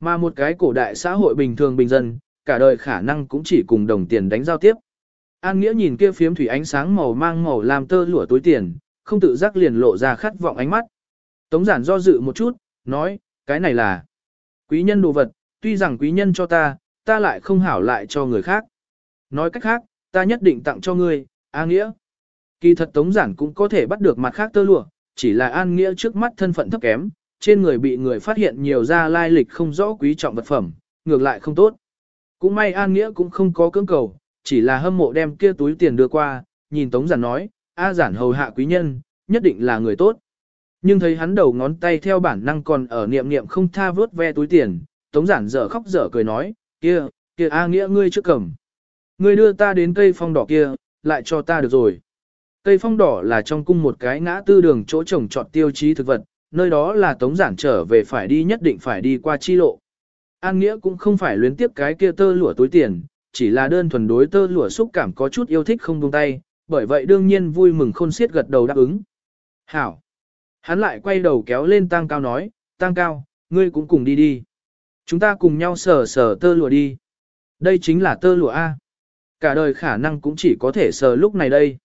Mà một cái cổ đại xã hội bình thường bình dân, cả đời khả năng cũng chỉ cùng đồng tiền đánh giao tiếp. An Nghĩa nhìn kia phiếm thủy ánh sáng màu mang màu làm tơ lụa túi tiền, không tự giác liền lộ ra khát vọng ánh mắt. Tống giản do dự một chút, nói, cái này là quý nhân đồ vật, tuy rằng quý nhân cho ta, ta lại không hảo lại cho người khác. Nói cách khác, ta nhất định tặng cho ngươi, A Nghĩa. Kỳ thật Tống giản cũng có thể bắt được mặt khác tơ lụa, chỉ là An Nghĩa trước mắt thân phận thấp kém, trên người bị người phát hiện nhiều ra lai lịch không rõ quý trọng vật phẩm, ngược lại không tốt. Cũng may An Nghĩa cũng không có cưỡng cầu, chỉ là hâm mộ đem kia túi tiền đưa qua, nhìn Tống Giản nói, A Giản hầu hạ quý nhân, nhất định là người tốt. Nhưng thấy hắn đầu ngón tay theo bản năng còn ở niệm niệm không tha vớt ve túi tiền, Tống Giản dở khóc dở cười nói, kia, kia A Nghĩa ngươi trước cầm. Ngươi đưa ta đến cây phong đỏ kia, lại cho ta được rồi. Cây phong đỏ là trong cung một cái ngã tư đường chỗ trồng trọt tiêu chí thực vật, nơi đó là tống giản trở về phải đi nhất định phải đi qua chi lộ. An Nghĩa cũng không phải luyến tiếp cái kia tơ lụa túi tiền, chỉ là đơn thuần đối tơ lụa xúc cảm có chút yêu thích không buông tay, bởi vậy đương nhiên vui mừng khôn xiết gật đầu đáp ứng. Hảo! Hắn lại quay đầu kéo lên tăng cao nói, tăng cao, ngươi cũng cùng đi đi. Chúng ta cùng nhau sờ sờ tơ lụa đi. Đây chính là tơ lụa A. Cả đời khả năng cũng chỉ có thể sờ lúc này đây.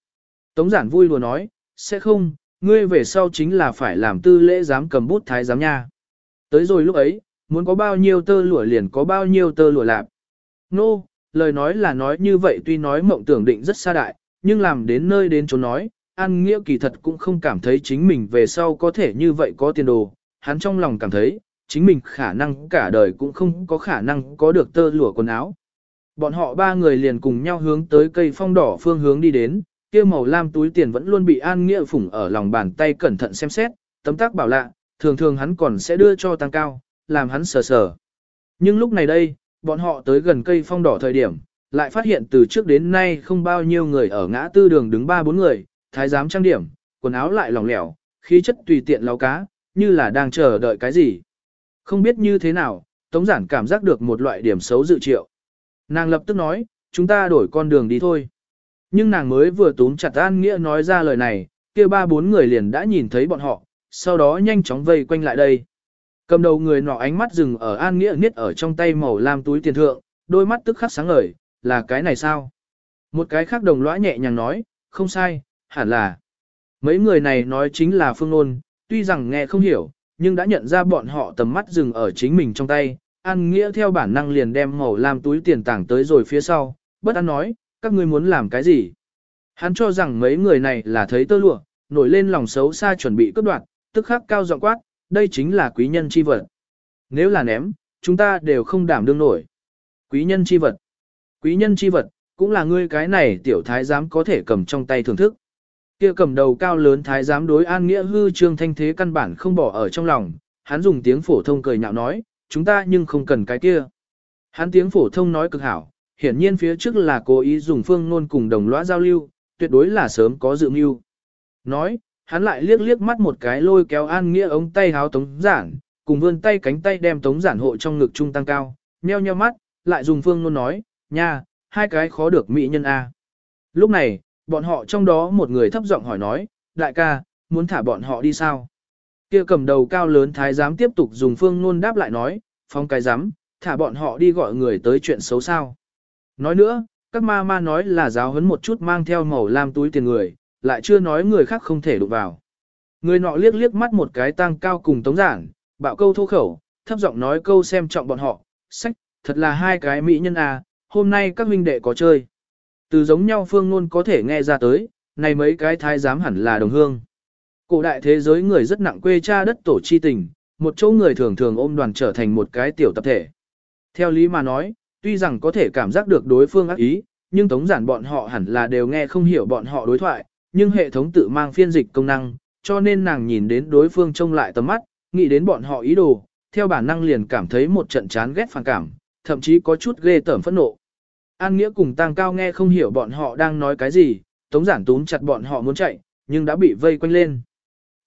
Tống giản vui lùa nói, sẽ không, ngươi về sau chính là phải làm tư lễ giám cầm bút thái giám nha. Tới rồi lúc ấy, muốn có bao nhiêu tơ lụa liền có bao nhiêu tơ lụa lạp. Nô, no, lời nói là nói như vậy tuy nói mộng tưởng định rất xa đại, nhưng làm đến nơi đến chỗ nói, An Nghĩa kỳ thật cũng không cảm thấy chính mình về sau có thể như vậy có tiền đồ, hắn trong lòng cảm thấy, chính mình khả năng cả đời cũng không có khả năng có được tơ lụa quần áo. Bọn họ ba người liền cùng nhau hướng tới cây phong đỏ phương hướng đi đến, kia màu lam túi tiền vẫn luôn bị An Nghĩa phủng ở lòng bàn tay cẩn thận xem xét, tấm tác bảo lạ, thường thường hắn còn sẽ đưa cho tăng cao, làm hắn sờ sờ. Nhưng lúc này đây, bọn họ tới gần cây phong đỏ thời điểm, lại phát hiện từ trước đến nay không bao nhiêu người ở ngã tư đường đứng ba bốn người, thái giám trang điểm, quần áo lại lỏng lẻo, khí chất tùy tiện lau cá, như là đang chờ đợi cái gì. Không biết như thế nào, Tống Giản cảm giác được một loại điểm xấu dự triệu. Nàng lập tức nói, chúng ta đổi con đường đi thôi. Nhưng nàng mới vừa túm chặt An Nghĩa nói ra lời này, kia ba bốn người liền đã nhìn thấy bọn họ, sau đó nhanh chóng vây quanh lại đây. Cầm đầu người nọ ánh mắt dừng ở An Nghĩa niết ở trong tay màu lam túi tiền thượng, đôi mắt tức khắc sáng ngời, là cái này sao? Một cái khác đồng lõa nhẹ nhàng nói, không sai, hẳn là. Mấy người này nói chính là phương nôn, tuy rằng nghe không hiểu, nhưng đã nhận ra bọn họ tầm mắt dừng ở chính mình trong tay. An Nghĩa theo bản năng liền đem màu lam túi tiền tảng tới rồi phía sau, bất an nói, các ngươi muốn làm cái gì? Hắn cho rằng mấy người này là thấy tơ lụa, nổi lên lòng xấu xa chuẩn bị cướp đoạt, tức khắc cao giọng quát, đây chính là quý nhân chi vật. Nếu là ném, chúng ta đều không đảm đương nổi. Quý nhân chi vật. Quý nhân chi vật, cũng là ngươi cái này tiểu thái giám có thể cầm trong tay thưởng thức. Kia cầm đầu cao lớn thái giám đối an nghĩa hư trương thanh thế căn bản không bỏ ở trong lòng, hắn dùng tiếng phổ thông cười nhạo nói, chúng ta nhưng không cần cái kia. Hắn tiếng phổ thông nói cực hảo, hiển nhiên phía trước là cố ý dùng phương ngôn cùng đồng lõa giao lưu, tuyệt đối là sớm có dự mưu. Nói, hắn lại liếc liếc mắt một cái lôi kéo an nghĩa ống tay háo tống giản, cùng vươn tay cánh tay đem tống giản hộ trong ngực trung tăng cao, nheo nheo mắt, lại dùng phương ngôn nói, nha, hai cái khó được mỹ nhân A. Lúc này, bọn họ trong đó một người thấp giọng hỏi nói, đại ca, muốn thả bọn họ đi sao? Kia cầm đầu cao lớn thái giám tiếp tục dùng phương ngôn đáp lại nói, phong cái giám, thả bọn họ đi gọi người tới chuyện xấu sao. Nói nữa, các ma ma nói là giáo huấn một chút mang theo màu lam túi tiền người, lại chưa nói người khác không thể đụng vào. Người nọ liếc liếc mắt một cái tăng cao cùng tống giảng, bạo câu thô khẩu, thấp giọng nói câu xem trọng bọn họ, sách, thật là hai cái mỹ nhân à, hôm nay các huynh đệ có chơi. Từ giống nhau phương ngôn có thể nghe ra tới, này mấy cái thái giám hẳn là đồng hương. Cổ đại thế giới người rất nặng quê cha đất tổ chi tình, một chỗ người thường thường ôm đoàn trở thành một cái tiểu tập thể. Theo lý mà nói, tuy rằng có thể cảm giác được đối phương ác ý, nhưng tống giản bọn họ hẳn là đều nghe không hiểu bọn họ đối thoại, nhưng hệ thống tự mang phiên dịch công năng, cho nên nàng nhìn đến đối phương trông lại tầm mắt, nghĩ đến bọn họ ý đồ, theo bản năng liền cảm thấy một trận chán ghét phản cảm, thậm chí có chút ghê tởm phẫn nộ. An Nghĩa cùng Tăng Cao nghe không hiểu bọn họ đang nói cái gì, Tống Giản túm chặt bọn họ muốn chạy, nhưng đã bị vây quanh lên.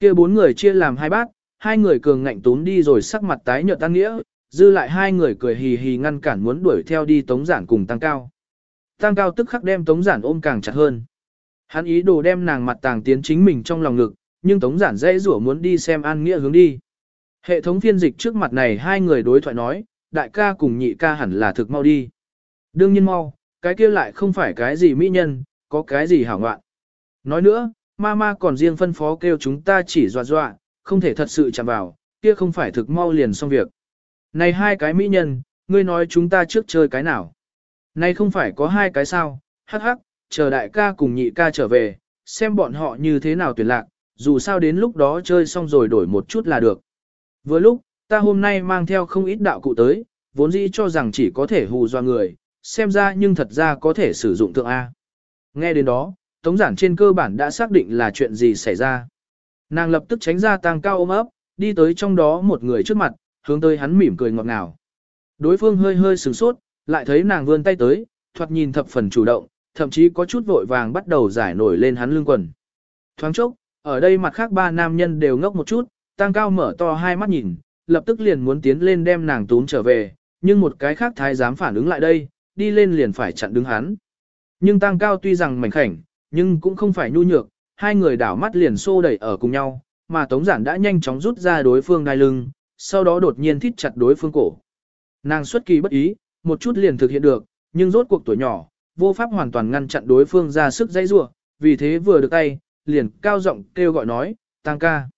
Kia bốn người chia làm hai bát, hai người cường ngạnh túm đi rồi sắc mặt tái nhợt An Nghĩa, dư lại hai người cười hì hì ngăn cản muốn đuổi theo đi Tống Giản cùng Tăng Cao. Tăng Cao tức khắc đem Tống Giản ôm càng chặt hơn. Hắn ý đồ đem nàng mặt tàng tiến chính mình trong lòng ngực, nhưng Tống Giản dễ rủa muốn đi xem An Nghĩa hướng đi. Hệ thống phiên dịch trước mặt này hai người đối thoại nói, đại ca cùng nhị ca hẳn là thực mau đi. Đương nhiên mau, cái kia lại không phải cái gì mỹ nhân, có cái gì hảo ngoạn. Nói nữa, mama còn riêng phân phó kêu chúng ta chỉ dọa dọa, không thể thật sự chạm vào, kia không phải thực mau liền xong việc. Này hai cái mỹ nhân, ngươi nói chúng ta trước chơi cái nào? Này không phải có hai cái sao, hắc hắc, chờ đại ca cùng nhị ca trở về, xem bọn họ như thế nào tuyển lạc, dù sao đến lúc đó chơi xong rồi đổi một chút là được. Vừa lúc, ta hôm nay mang theo không ít đạo cụ tới, vốn dĩ cho rằng chỉ có thể hù dọa người, xem ra nhưng thật ra có thể sử dụng thượng A. Nghe đến đó, Tống Giản trên cơ bản đã xác định là chuyện gì xảy ra. Nàng lập tức tránh ra tăng cao ôm ấp, đi tới trong đó một người trước mặt, hướng tới hắn mỉm cười ngọt ngào. Đối phương hơi hơi sửng sốt, lại thấy nàng vươn tay tới, thoạt nhìn thập phần chủ động, thậm chí có chút vội vàng bắt đầu giải nổi lên hắn lưng quần. Thoáng chốc, ở đây mặt khác ba nam nhân đều ngốc một chút, tăng cao mở to hai mắt nhìn, lập tức liền muốn tiến lên đem nàng túm trở về, nhưng một cái khác thái dám phản ứng lại đây, đi lên liền phải chặn đứng hắn. Nhưng tăng cao tuy rằng mảnh khảnh, nhưng cũng không phải nhu nhược, hai người đảo mắt liền xô đẩy ở cùng nhau, mà Tống Giản đã nhanh chóng rút ra đối phương đai lưng, sau đó đột nhiên thít chặt đối phương cổ. Nàng xuất kỳ bất ý, một chút liền thực hiện được, nhưng rốt cuộc tuổi nhỏ, vô pháp hoàn toàn ngăn chặn đối phương ra sức dãy rủa, vì thế vừa được tay, liền cao giọng kêu gọi nói, "Tăng ca."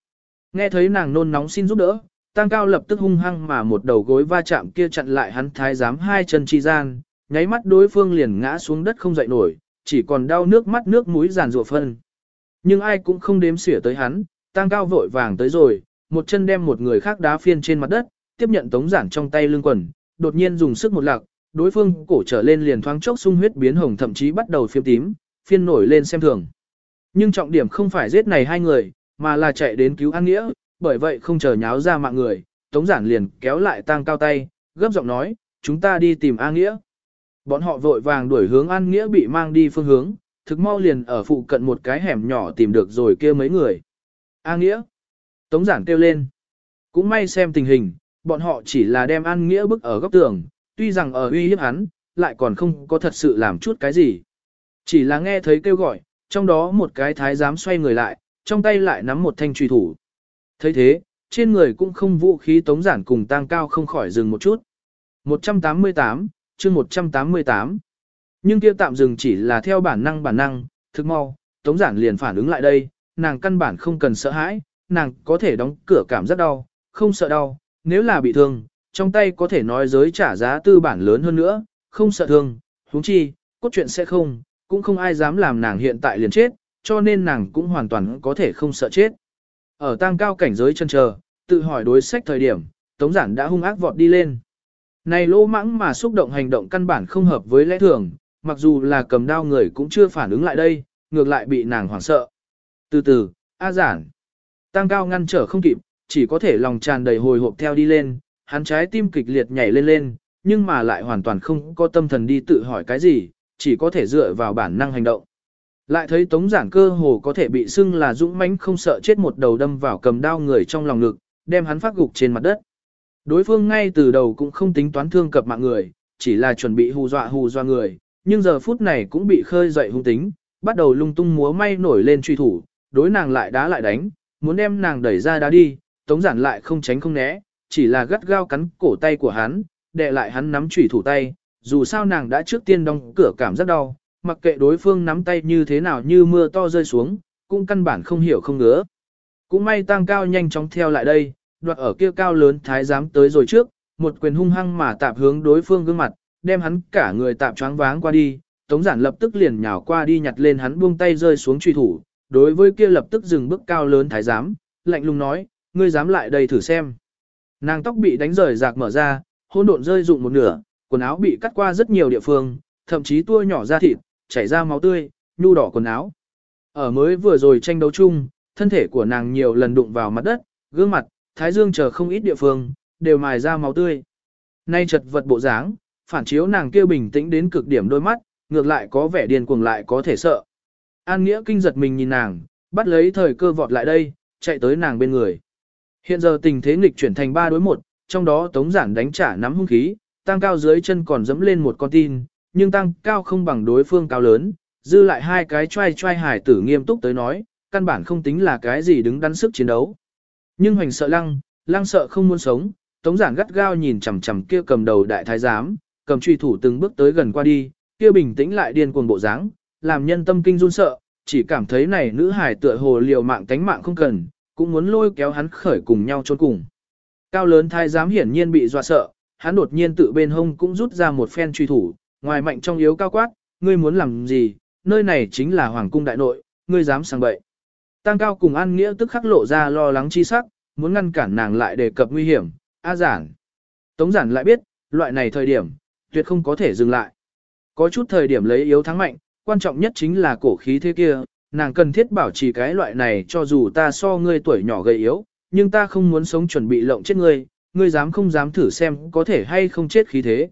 Nghe thấy nàng nôn nóng xin giúp đỡ, Tăng cao lập tức hung hăng mà một đầu gối va chạm kia chặn lại hắn thái giám hai chân chi gian, nháy mắt đối phương liền ngã xuống đất không dậy nổi, chỉ còn đau nước mắt nước mũi giàn rủa phân. Nhưng ai cũng không đếm xỉa tới hắn, tăng cao vội vàng tới rồi, một chân đem một người khác đá phiên trên mặt đất, tiếp nhận tống giản trong tay lưng quần, đột nhiên dùng sức một lạc, đối phương cổ trở lên liền thoáng chốc sung huyết biến hồng thậm chí bắt đầu phiếm tím, phiên nổi lên xem thường. Nhưng trọng điểm không phải giết này hai người, mà là chạy đến cứu An Nghĩa, bởi vậy không chờ nháo ra mạng người, Tống Giản liền kéo lại tang cao tay, gấp giọng nói, chúng ta đi tìm An Nghĩa. Bọn họ vội vàng đuổi hướng An Nghĩa bị mang đi phương hướng, thực mau liền ở phụ cận một cái hẻm nhỏ tìm được rồi kia mấy người. An Nghĩa. Tống Giản kêu lên. Cũng may xem tình hình, bọn họ chỉ là đem An Nghĩa bức ở góc tường, tuy rằng ở uy hiếp hắn, lại còn không có thật sự làm chút cái gì. Chỉ là nghe thấy kêu gọi, trong đó một cái thái giám xoay người lại, trong tay lại nắm một thanh truy thủ. thấy thế, trên người cũng không vũ khí tống giản cùng tăng cao không khỏi dừng một chút. 188, chương 188. Nhưng kia tạm dừng chỉ là theo bản năng bản năng, thực mau, tống giản liền phản ứng lại đây, nàng căn bản không cần sợ hãi, nàng có thể đóng cửa cảm giác đau, không sợ đau, nếu là bị thương, trong tay có thể nói giới trả giá tư bản lớn hơn nữa, không sợ thương, huống chi, cốt truyện sẽ không, cũng không ai dám làm nàng hiện tại liền chết, cho nên nàng cũng hoàn toàn có thể không sợ chết. Ở tăng cao cảnh giới chân chờ, tự hỏi đối sách thời điểm, Tống Giản đã hung ác vọt đi lên. Này lô mãng mà xúc động hành động căn bản không hợp với lẽ thường, mặc dù là cầm đao người cũng chưa phản ứng lại đây, ngược lại bị nàng hoảng sợ. Từ từ, A Giản. Tăng cao ngăn trở không kịp, chỉ có thể lòng tràn đầy hồi hộp theo đi lên, hắn trái tim kịch liệt nhảy lên lên, nhưng mà lại hoàn toàn không có tâm thần đi tự hỏi cái gì, chỉ có thể dựa vào bản năng hành động. Lại thấy tống giản cơ hồ có thể bị xưng là dũng mãnh không sợ chết một đầu đâm vào cầm đao người trong lòng ngực, đem hắn phát gục trên mặt đất. Đối phương ngay từ đầu cũng không tính toán thương cập mạng người, chỉ là chuẩn bị hù dọa hù dọa người, nhưng giờ phút này cũng bị khơi dậy hung tính, bắt đầu lung tung múa may nổi lên truy thủ, đối nàng lại đá lại đánh, muốn đem nàng đẩy ra đá đi, tống giản lại không tránh không né, chỉ là gắt gao cắn cổ tay của hắn, đè lại hắn nắm chủy thủ tay, dù sao nàng đã trước tiên đóng cửa cảm giác đau, mặc kệ đối phương nắm tay như thế nào như mưa to rơi xuống, cũng căn bản không hiểu không ngứa. Cũng may tăng cao nhanh chóng theo lại đây, đoạt ở kia cao lớn thái giám tới rồi trước, một quyền hung hăng mà tạp hướng đối phương gương mặt, đem hắn cả người tạp choáng váng qua đi, tống giản lập tức liền nhào qua đi nhặt lên hắn buông tay rơi xuống truy thủ, đối với kia lập tức dừng bước cao lớn thái giám, lạnh lùng nói, ngươi dám lại đây thử xem. Nàng tóc bị đánh rời rạc mở ra, hỗn độn rơi rụng một nửa, quần áo bị cắt qua rất nhiều địa phương, thậm chí tua nhỏ ra thịt, chảy ra máu tươi, nhu đỏ quần áo. Ở mới vừa rồi tranh đấu chung, thân thể của nàng nhiều lần đụng vào mặt đất, gương mặt, thái dương chờ không ít địa phương, đều mài ra máu tươi. Nay chật vật bộ dáng, phản chiếu nàng kêu bình tĩnh đến cực điểm đôi mắt, ngược lại có vẻ điên cuồng lại có thể sợ. An Nghĩa kinh giật mình nhìn nàng, bắt lấy thời cơ vọt lại đây, chạy tới nàng bên người. Hiện giờ tình thế nghịch chuyển thành 3 đối 1, trong đó Tống Giản đánh trả nắm hung khí, tăng cao dưới chân còn dẫm lên một con tin, nhưng tăng cao không bằng đối phương cao lớn, dư lại hai cái trai trai hải tử nghiêm túc tới nói, căn bản không tính là cái gì đứng đắn sức chiến đấu. Nhưng hoành sợ lăng, lăng sợ không muốn sống, Tống Giản gắt gao nhìn chằm chằm kia cầm đầu đại thái giám, cầm truy thủ từng bước tới gần qua đi, kia bình tĩnh lại điên cuồng bộ dáng, làm nhân tâm kinh run sợ, chỉ cảm thấy này nữ hải tựa hồ liều mạng tánh mạng không cần, cũng muốn lôi kéo hắn khởi cùng nhau trốn cùng. Cao lớn thái giám hiển nhiên bị dọa sợ, hắn đột nhiên tự bên hông cũng rút ra một phen truy thủ, ngoài mạnh trong yếu cao quát, ngươi muốn làm gì, nơi này chính là hoàng cung đại nội, ngươi dám sang bậy. Tăng cao cùng an nghĩa tức khắc lộ ra lo lắng chi sắc, muốn ngăn cản nàng lại đề cập nguy hiểm, a giản. Tống giản lại biết, loại này thời điểm, tuyệt không có thể dừng lại. Có chút thời điểm lấy yếu thắng mạnh, quan trọng nhất chính là cổ khí thế kia, nàng cần thiết bảo trì cái loại này cho dù ta so ngươi tuổi nhỏ gầy yếu, nhưng ta không muốn sống chuẩn bị lộng chết ngươi, ngươi dám không dám thử xem có thể hay không chết khí thế.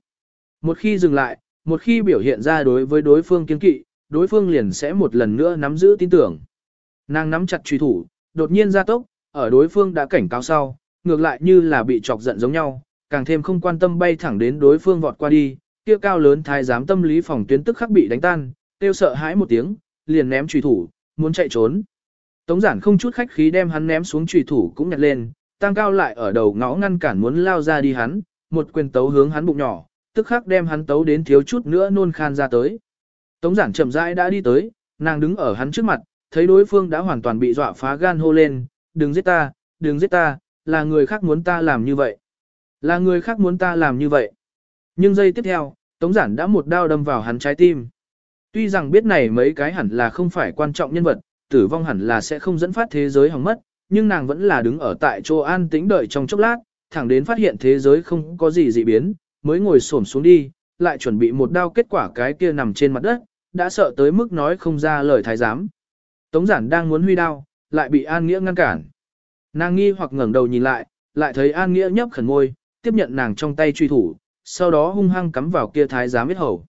Một khi dừng lại, một khi biểu hiện ra đối với đối phương kiên kỵ, đối phương liền sẽ một lần nữa nắm giữ tin tưởng. Nàng nắm chặt truy thủ, đột nhiên ra tốc, ở đối phương đã cảnh cáo sau, ngược lại như là bị chọc giận giống nhau, càng thêm không quan tâm bay thẳng đến đối phương vọt qua đi, kia cao lớn thái giám tâm lý phòng tuyến tức khắc bị đánh tan, tiêu sợ hãi một tiếng, liền ném truy thủ, muốn chạy trốn. Tống giản không chút khách khí đem hắn ném xuống truy thủ cũng nhặt lên, tăng cao lại ở đầu ngõ ngăn cản muốn lao ra đi hắn, một quyền tấu hướng hắn bụng nhỏ, tức khắc đem hắn tấu đến thiếu chút nữa nôn khan ra tới. Tống giản chậm rãi đã đi tới, nàng đứng ở hắn trước mặt, thấy đối phương đã hoàn toàn bị dọa phá gan hô lên, đừng giết ta, đừng giết ta, là người khác muốn ta làm như vậy. Là người khác muốn ta làm như vậy. Nhưng giây tiếp theo, Tống giản đã một đao đâm vào hắn trái tim. Tuy rằng biết này mấy cái hẳn là không phải quan trọng nhân vật, tử vong hẳn là sẽ không dẫn phát thế giới hỏng mất, nhưng nàng vẫn là đứng ở tại chỗ an tĩnh đợi trong chốc lát, thẳng đến phát hiện thế giới không có gì dị biến, mới ngồi xổm xuống đi, lại chuẩn bị một đao kết quả cái kia nằm trên mặt đất, đã sợ tới mức nói không ra lời thái giám. Tống giản đang muốn huy đao, lại bị An Nghĩa ngăn cản. Nàng nghi hoặc ngẩng đầu nhìn lại, lại thấy An Nghĩa nhấp khẩn môi, tiếp nhận nàng trong tay truy thủ, sau đó hung hăng cắm vào kia thái giám biết hầu.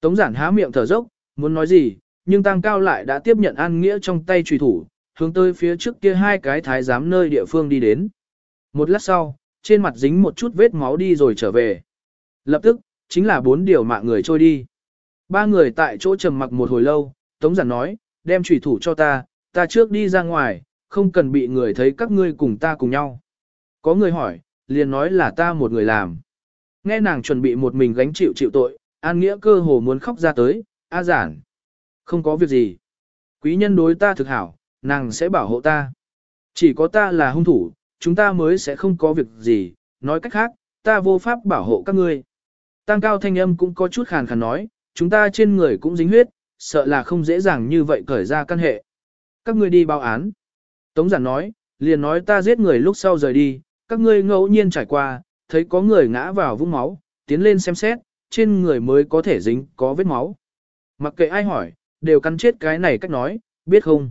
Tống giản há miệng thở dốc, muốn nói gì, nhưng tăng cao lại đã tiếp nhận An Nghĩa trong tay truy thủ, hướng tới phía trước kia hai cái thái giám nơi địa phương đi đến. Một lát sau, trên mặt dính một chút vết máu đi rồi trở về. Lập tức, chính là bốn điều mạng người trôi đi. Ba người tại chỗ trầm mặc một hồi lâu, Tống giản nói, đem trùy thủ cho ta, ta trước đi ra ngoài, không cần bị người thấy các ngươi cùng ta cùng nhau. Có người hỏi, liền nói là ta một người làm. Nghe nàng chuẩn bị một mình gánh chịu chịu tội, An Nghĩa cơ hồ muốn khóc ra tới, A giản. Không có việc gì. Quý nhân đối ta thực hảo, nàng sẽ bảo hộ ta. Chỉ có ta là hung thủ, chúng ta mới sẽ không có việc gì, nói cách khác, ta vô pháp bảo hộ các ngươi. Tăng cao thanh âm cũng có chút khàn khàn nói, chúng ta trên người cũng dính huyết, sợ là không dễ dàng như vậy cởi ra căn hệ. Các ngươi đi báo án. Tống giản nói, liền nói ta giết người lúc sau rời đi, các ngươi ngẫu nhiên trải qua, thấy có người ngã vào vũng máu, tiến lên xem xét, trên người mới có thể dính có vết máu. Mặc kệ ai hỏi, đều cắn chết cái này cách nói, biết không?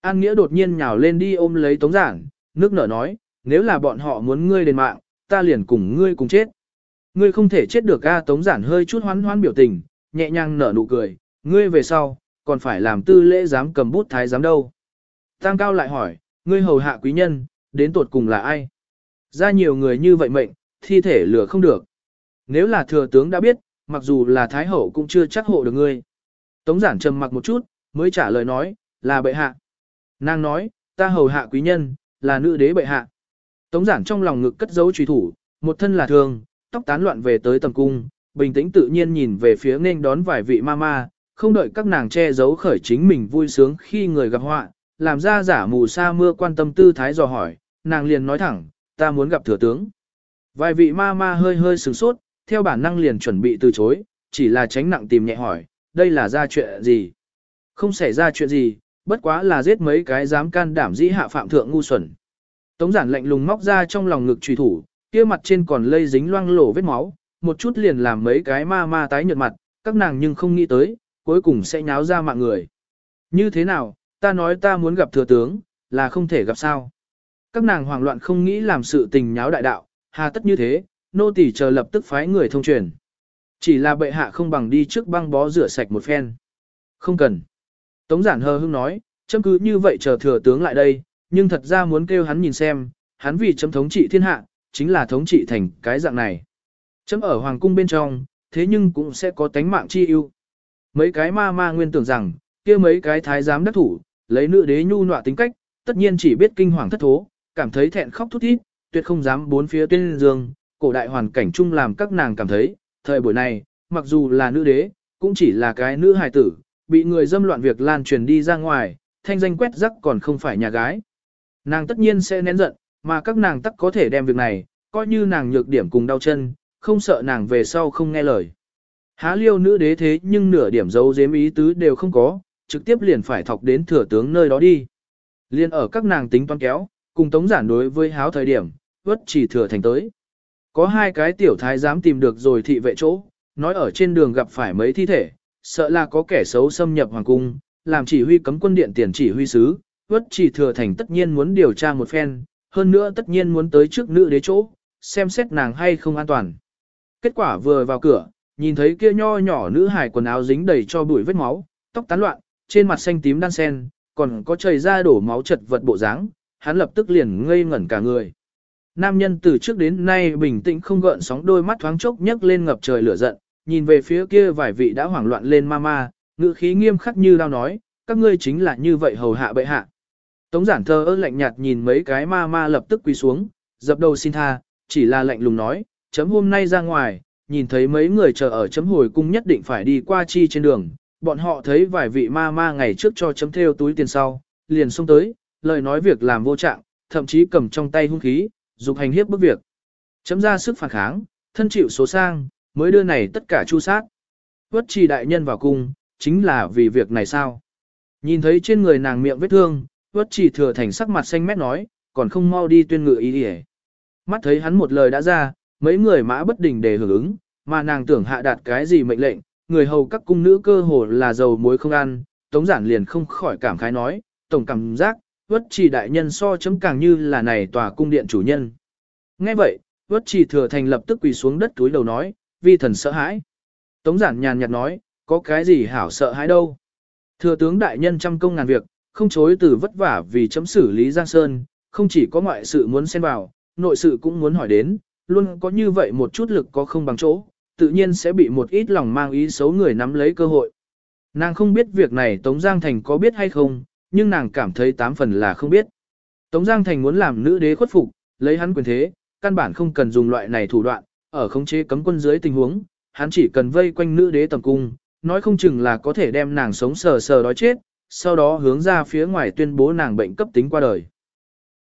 An Nghĩa đột nhiên nhào lên đi ôm lấy Tống Giản, nước nở nói, nếu là bọn họ muốn ngươi đền mạng, ta liền cùng ngươi cùng chết. Ngươi không thể chết được a Tống Giản hơi chút hoán hoán biểu tình, nhẹ nhàng nở nụ cười, ngươi về sau, còn phải làm tư lễ dám cầm bút thái giám đâu. Tăng cao lại hỏi, ngươi hầu hạ quý nhân, đến tột cùng là ai? Ra nhiều người như vậy mệnh, thi thể lửa không được. Nếu là thừa tướng đã biết, mặc dù là thái hậu cũng chưa chắc hộ được ngươi. Tống giản trầm mặc một chút, mới trả lời nói, là bệ hạ. Nàng nói, ta hầu hạ quý nhân, là nữ đế bệ hạ. Tống giản trong lòng ngực cất giấu truy thủ, một thân là thường, tóc tán loạn về tới tầm cung, bình tĩnh tự nhiên nhìn về phía nên đón vài vị ma ma, không đợi các nàng che giấu khởi chính mình vui sướng khi người gặp họa, làm ra giả mù sa mưa quan tâm tư thái dò hỏi, nàng liền nói thẳng, ta muốn gặp thừa tướng. Vài vị ma ma hơi hơi sửng sốt, theo bản năng liền chuẩn bị từ chối, chỉ là tránh nặng tìm nhẹ hỏi, đây là ra chuyện gì? Không xảy ra chuyện gì, bất quá là giết mấy cái dám can đảm dĩ hạ phạm thượng ngu xuẩn. Tống giản lạnh lùng móc ra trong lòng ngực trùy thủ, kia mặt trên còn lây dính loang lổ vết máu, một chút liền làm mấy cái ma ma tái nhợt mặt, các nàng nhưng không nghĩ tới, cuối cùng sẽ nháo ra mạng người. Như thế nào, ta nói ta muốn gặp thừa tướng, là không thể gặp sao. Các nàng hoảng loạn không nghĩ làm sự tình nháo đại đạo, hà tất như thế, nô tỳ chờ lập tức phái người thông truyền. Chỉ là bệ hạ không bằng đi trước băng bó rửa sạch một phen. Không cần. Tống giản hờ hững nói, chấm cứ như vậy chờ thừa tướng lại đây, nhưng thật ra muốn kêu hắn nhìn xem, hắn vì chấm thống trị thiên hạ, chính là thống trị thành cái dạng này. Chấm ở hoàng cung bên trong, thế nhưng cũng sẽ có tánh mạng chi ưu. Mấy cái ma ma nguyên tưởng rằng, kia mấy cái thái giám đắc thủ, lấy nữ đế nhu nọa tính cách, tất nhiên chỉ biết kinh hoàng thất thố, cảm thấy thẹn khóc thút thít, tuyệt không dám bốn phía tuyên dương, cổ đại hoàn cảnh chung làm các nàng cảm thấy, thời buổi này, mặc dù là nữ đế, cũng chỉ là cái nữ hài tử, bị người dâm loạn việc lan truyền đi ra ngoài, thanh danh quét rắc còn không phải nhà gái. Nàng tất nhiên sẽ nén giận, mà các nàng tắc có thể đem việc này, coi như nàng nhược điểm cùng đau chân, không sợ nàng về sau không nghe lời. Há liêu nữ đế thế nhưng nửa điểm dấu dếm ý tứ đều không có, trực tiếp liền phải thọc đến thừa tướng nơi đó đi. Liên ở các nàng tính toán kéo, cùng tống giản đối với háo thời điểm, vất chỉ thừa thành tới. Có hai cái tiểu thái dám tìm được rồi thị vệ chỗ, nói ở trên đường gặp phải mấy thi thể, sợ là có kẻ xấu xâm nhập hoàng cung, làm chỉ huy cấm quân điện tiền chỉ huy sứ, vất chỉ thừa thành tất nhiên muốn điều tra một phen, hơn nữa tất nhiên muốn tới trước nữ đế chỗ, xem xét nàng hay không an toàn. Kết quả vừa vào cửa, nhìn thấy kia nho nhỏ nữ hài quần áo dính đầy cho bụi vết máu, tóc tán loạn, trên mặt xanh tím đan sen, còn có chảy ra đổ máu chật vật bộ dáng, hắn lập tức liền ngây ngẩn cả người. Nam nhân từ trước đến nay bình tĩnh không gợn sóng đôi mắt thoáng chốc nhấc lên ngập trời lửa giận, nhìn về phía kia vài vị đã hoảng loạn lên ma ma, ngữ khí nghiêm khắc như đao nói, các ngươi chính là như vậy hầu hạ bệ hạ. Tống giản thơ ơ lạnh nhạt nhìn mấy cái ma ma lập tức quỳ xuống, dập đầu xin tha, chỉ là lạnh lùng nói, chấm hôm nay ra ngoài, nhìn thấy mấy người chờ ở chấm hồi cung nhất định phải đi qua chi trên đường, bọn họ thấy vài vị ma ma ngày trước cho chấm theo túi tiền sau, liền xông tới, lời nói việc làm vô trạng, thậm chí cầm trong tay hung khí, dục hành hiếp bức việc. Chấm ra sức phản kháng, thân chịu số sang, mới đưa này tất cả chu sát. Quất trì đại nhân vào cung, chính là vì việc này sao? Nhìn thấy trên người nàng miệng vết thương, Quất trì thừa thành sắc mặt xanh mét nói, còn không mau đi tuyên ngự ý đi Mắt thấy hắn một lời đã ra, mấy người mã bất đình để hưởng ứng, mà nàng tưởng hạ đạt cái gì mệnh lệnh, người hầu các cung nữ cơ hồ là dầu muối không ăn, tống giản liền không khỏi cảm khái nói, tổng cảm giác, vất trì đại nhân so chấm càng như là này tòa cung điện chủ nhân. Nghe vậy, vất trì thừa thành lập tức quỳ xuống đất túi đầu nói, vi thần sợ hãi. Tống giản nhàn nhạt nói, có cái gì hảo sợ hãi đâu. Thừa tướng đại nhân trăm công ngàn việc, không chối từ vất vả vì chấm xử lý Giang Sơn, không chỉ có ngoại sự muốn xen vào, nội sự cũng muốn hỏi đến, luôn có như vậy một chút lực có không bằng chỗ, tự nhiên sẽ bị một ít lòng mang ý xấu người nắm lấy cơ hội. Nàng không biết việc này Tống Giang Thành có biết hay không, nhưng nàng cảm thấy tám phần là không biết. Tống Giang Thành muốn làm nữ đế khuất phục, lấy hắn quyền thế, căn bản không cần dùng loại này thủ đoạn, ở khống chế cấm quân dưới tình huống, hắn chỉ cần vây quanh nữ đế tầm cung, nói không chừng là có thể đem nàng sống sờ sờ đói chết, sau đó hướng ra phía ngoài tuyên bố nàng bệnh cấp tính qua đời.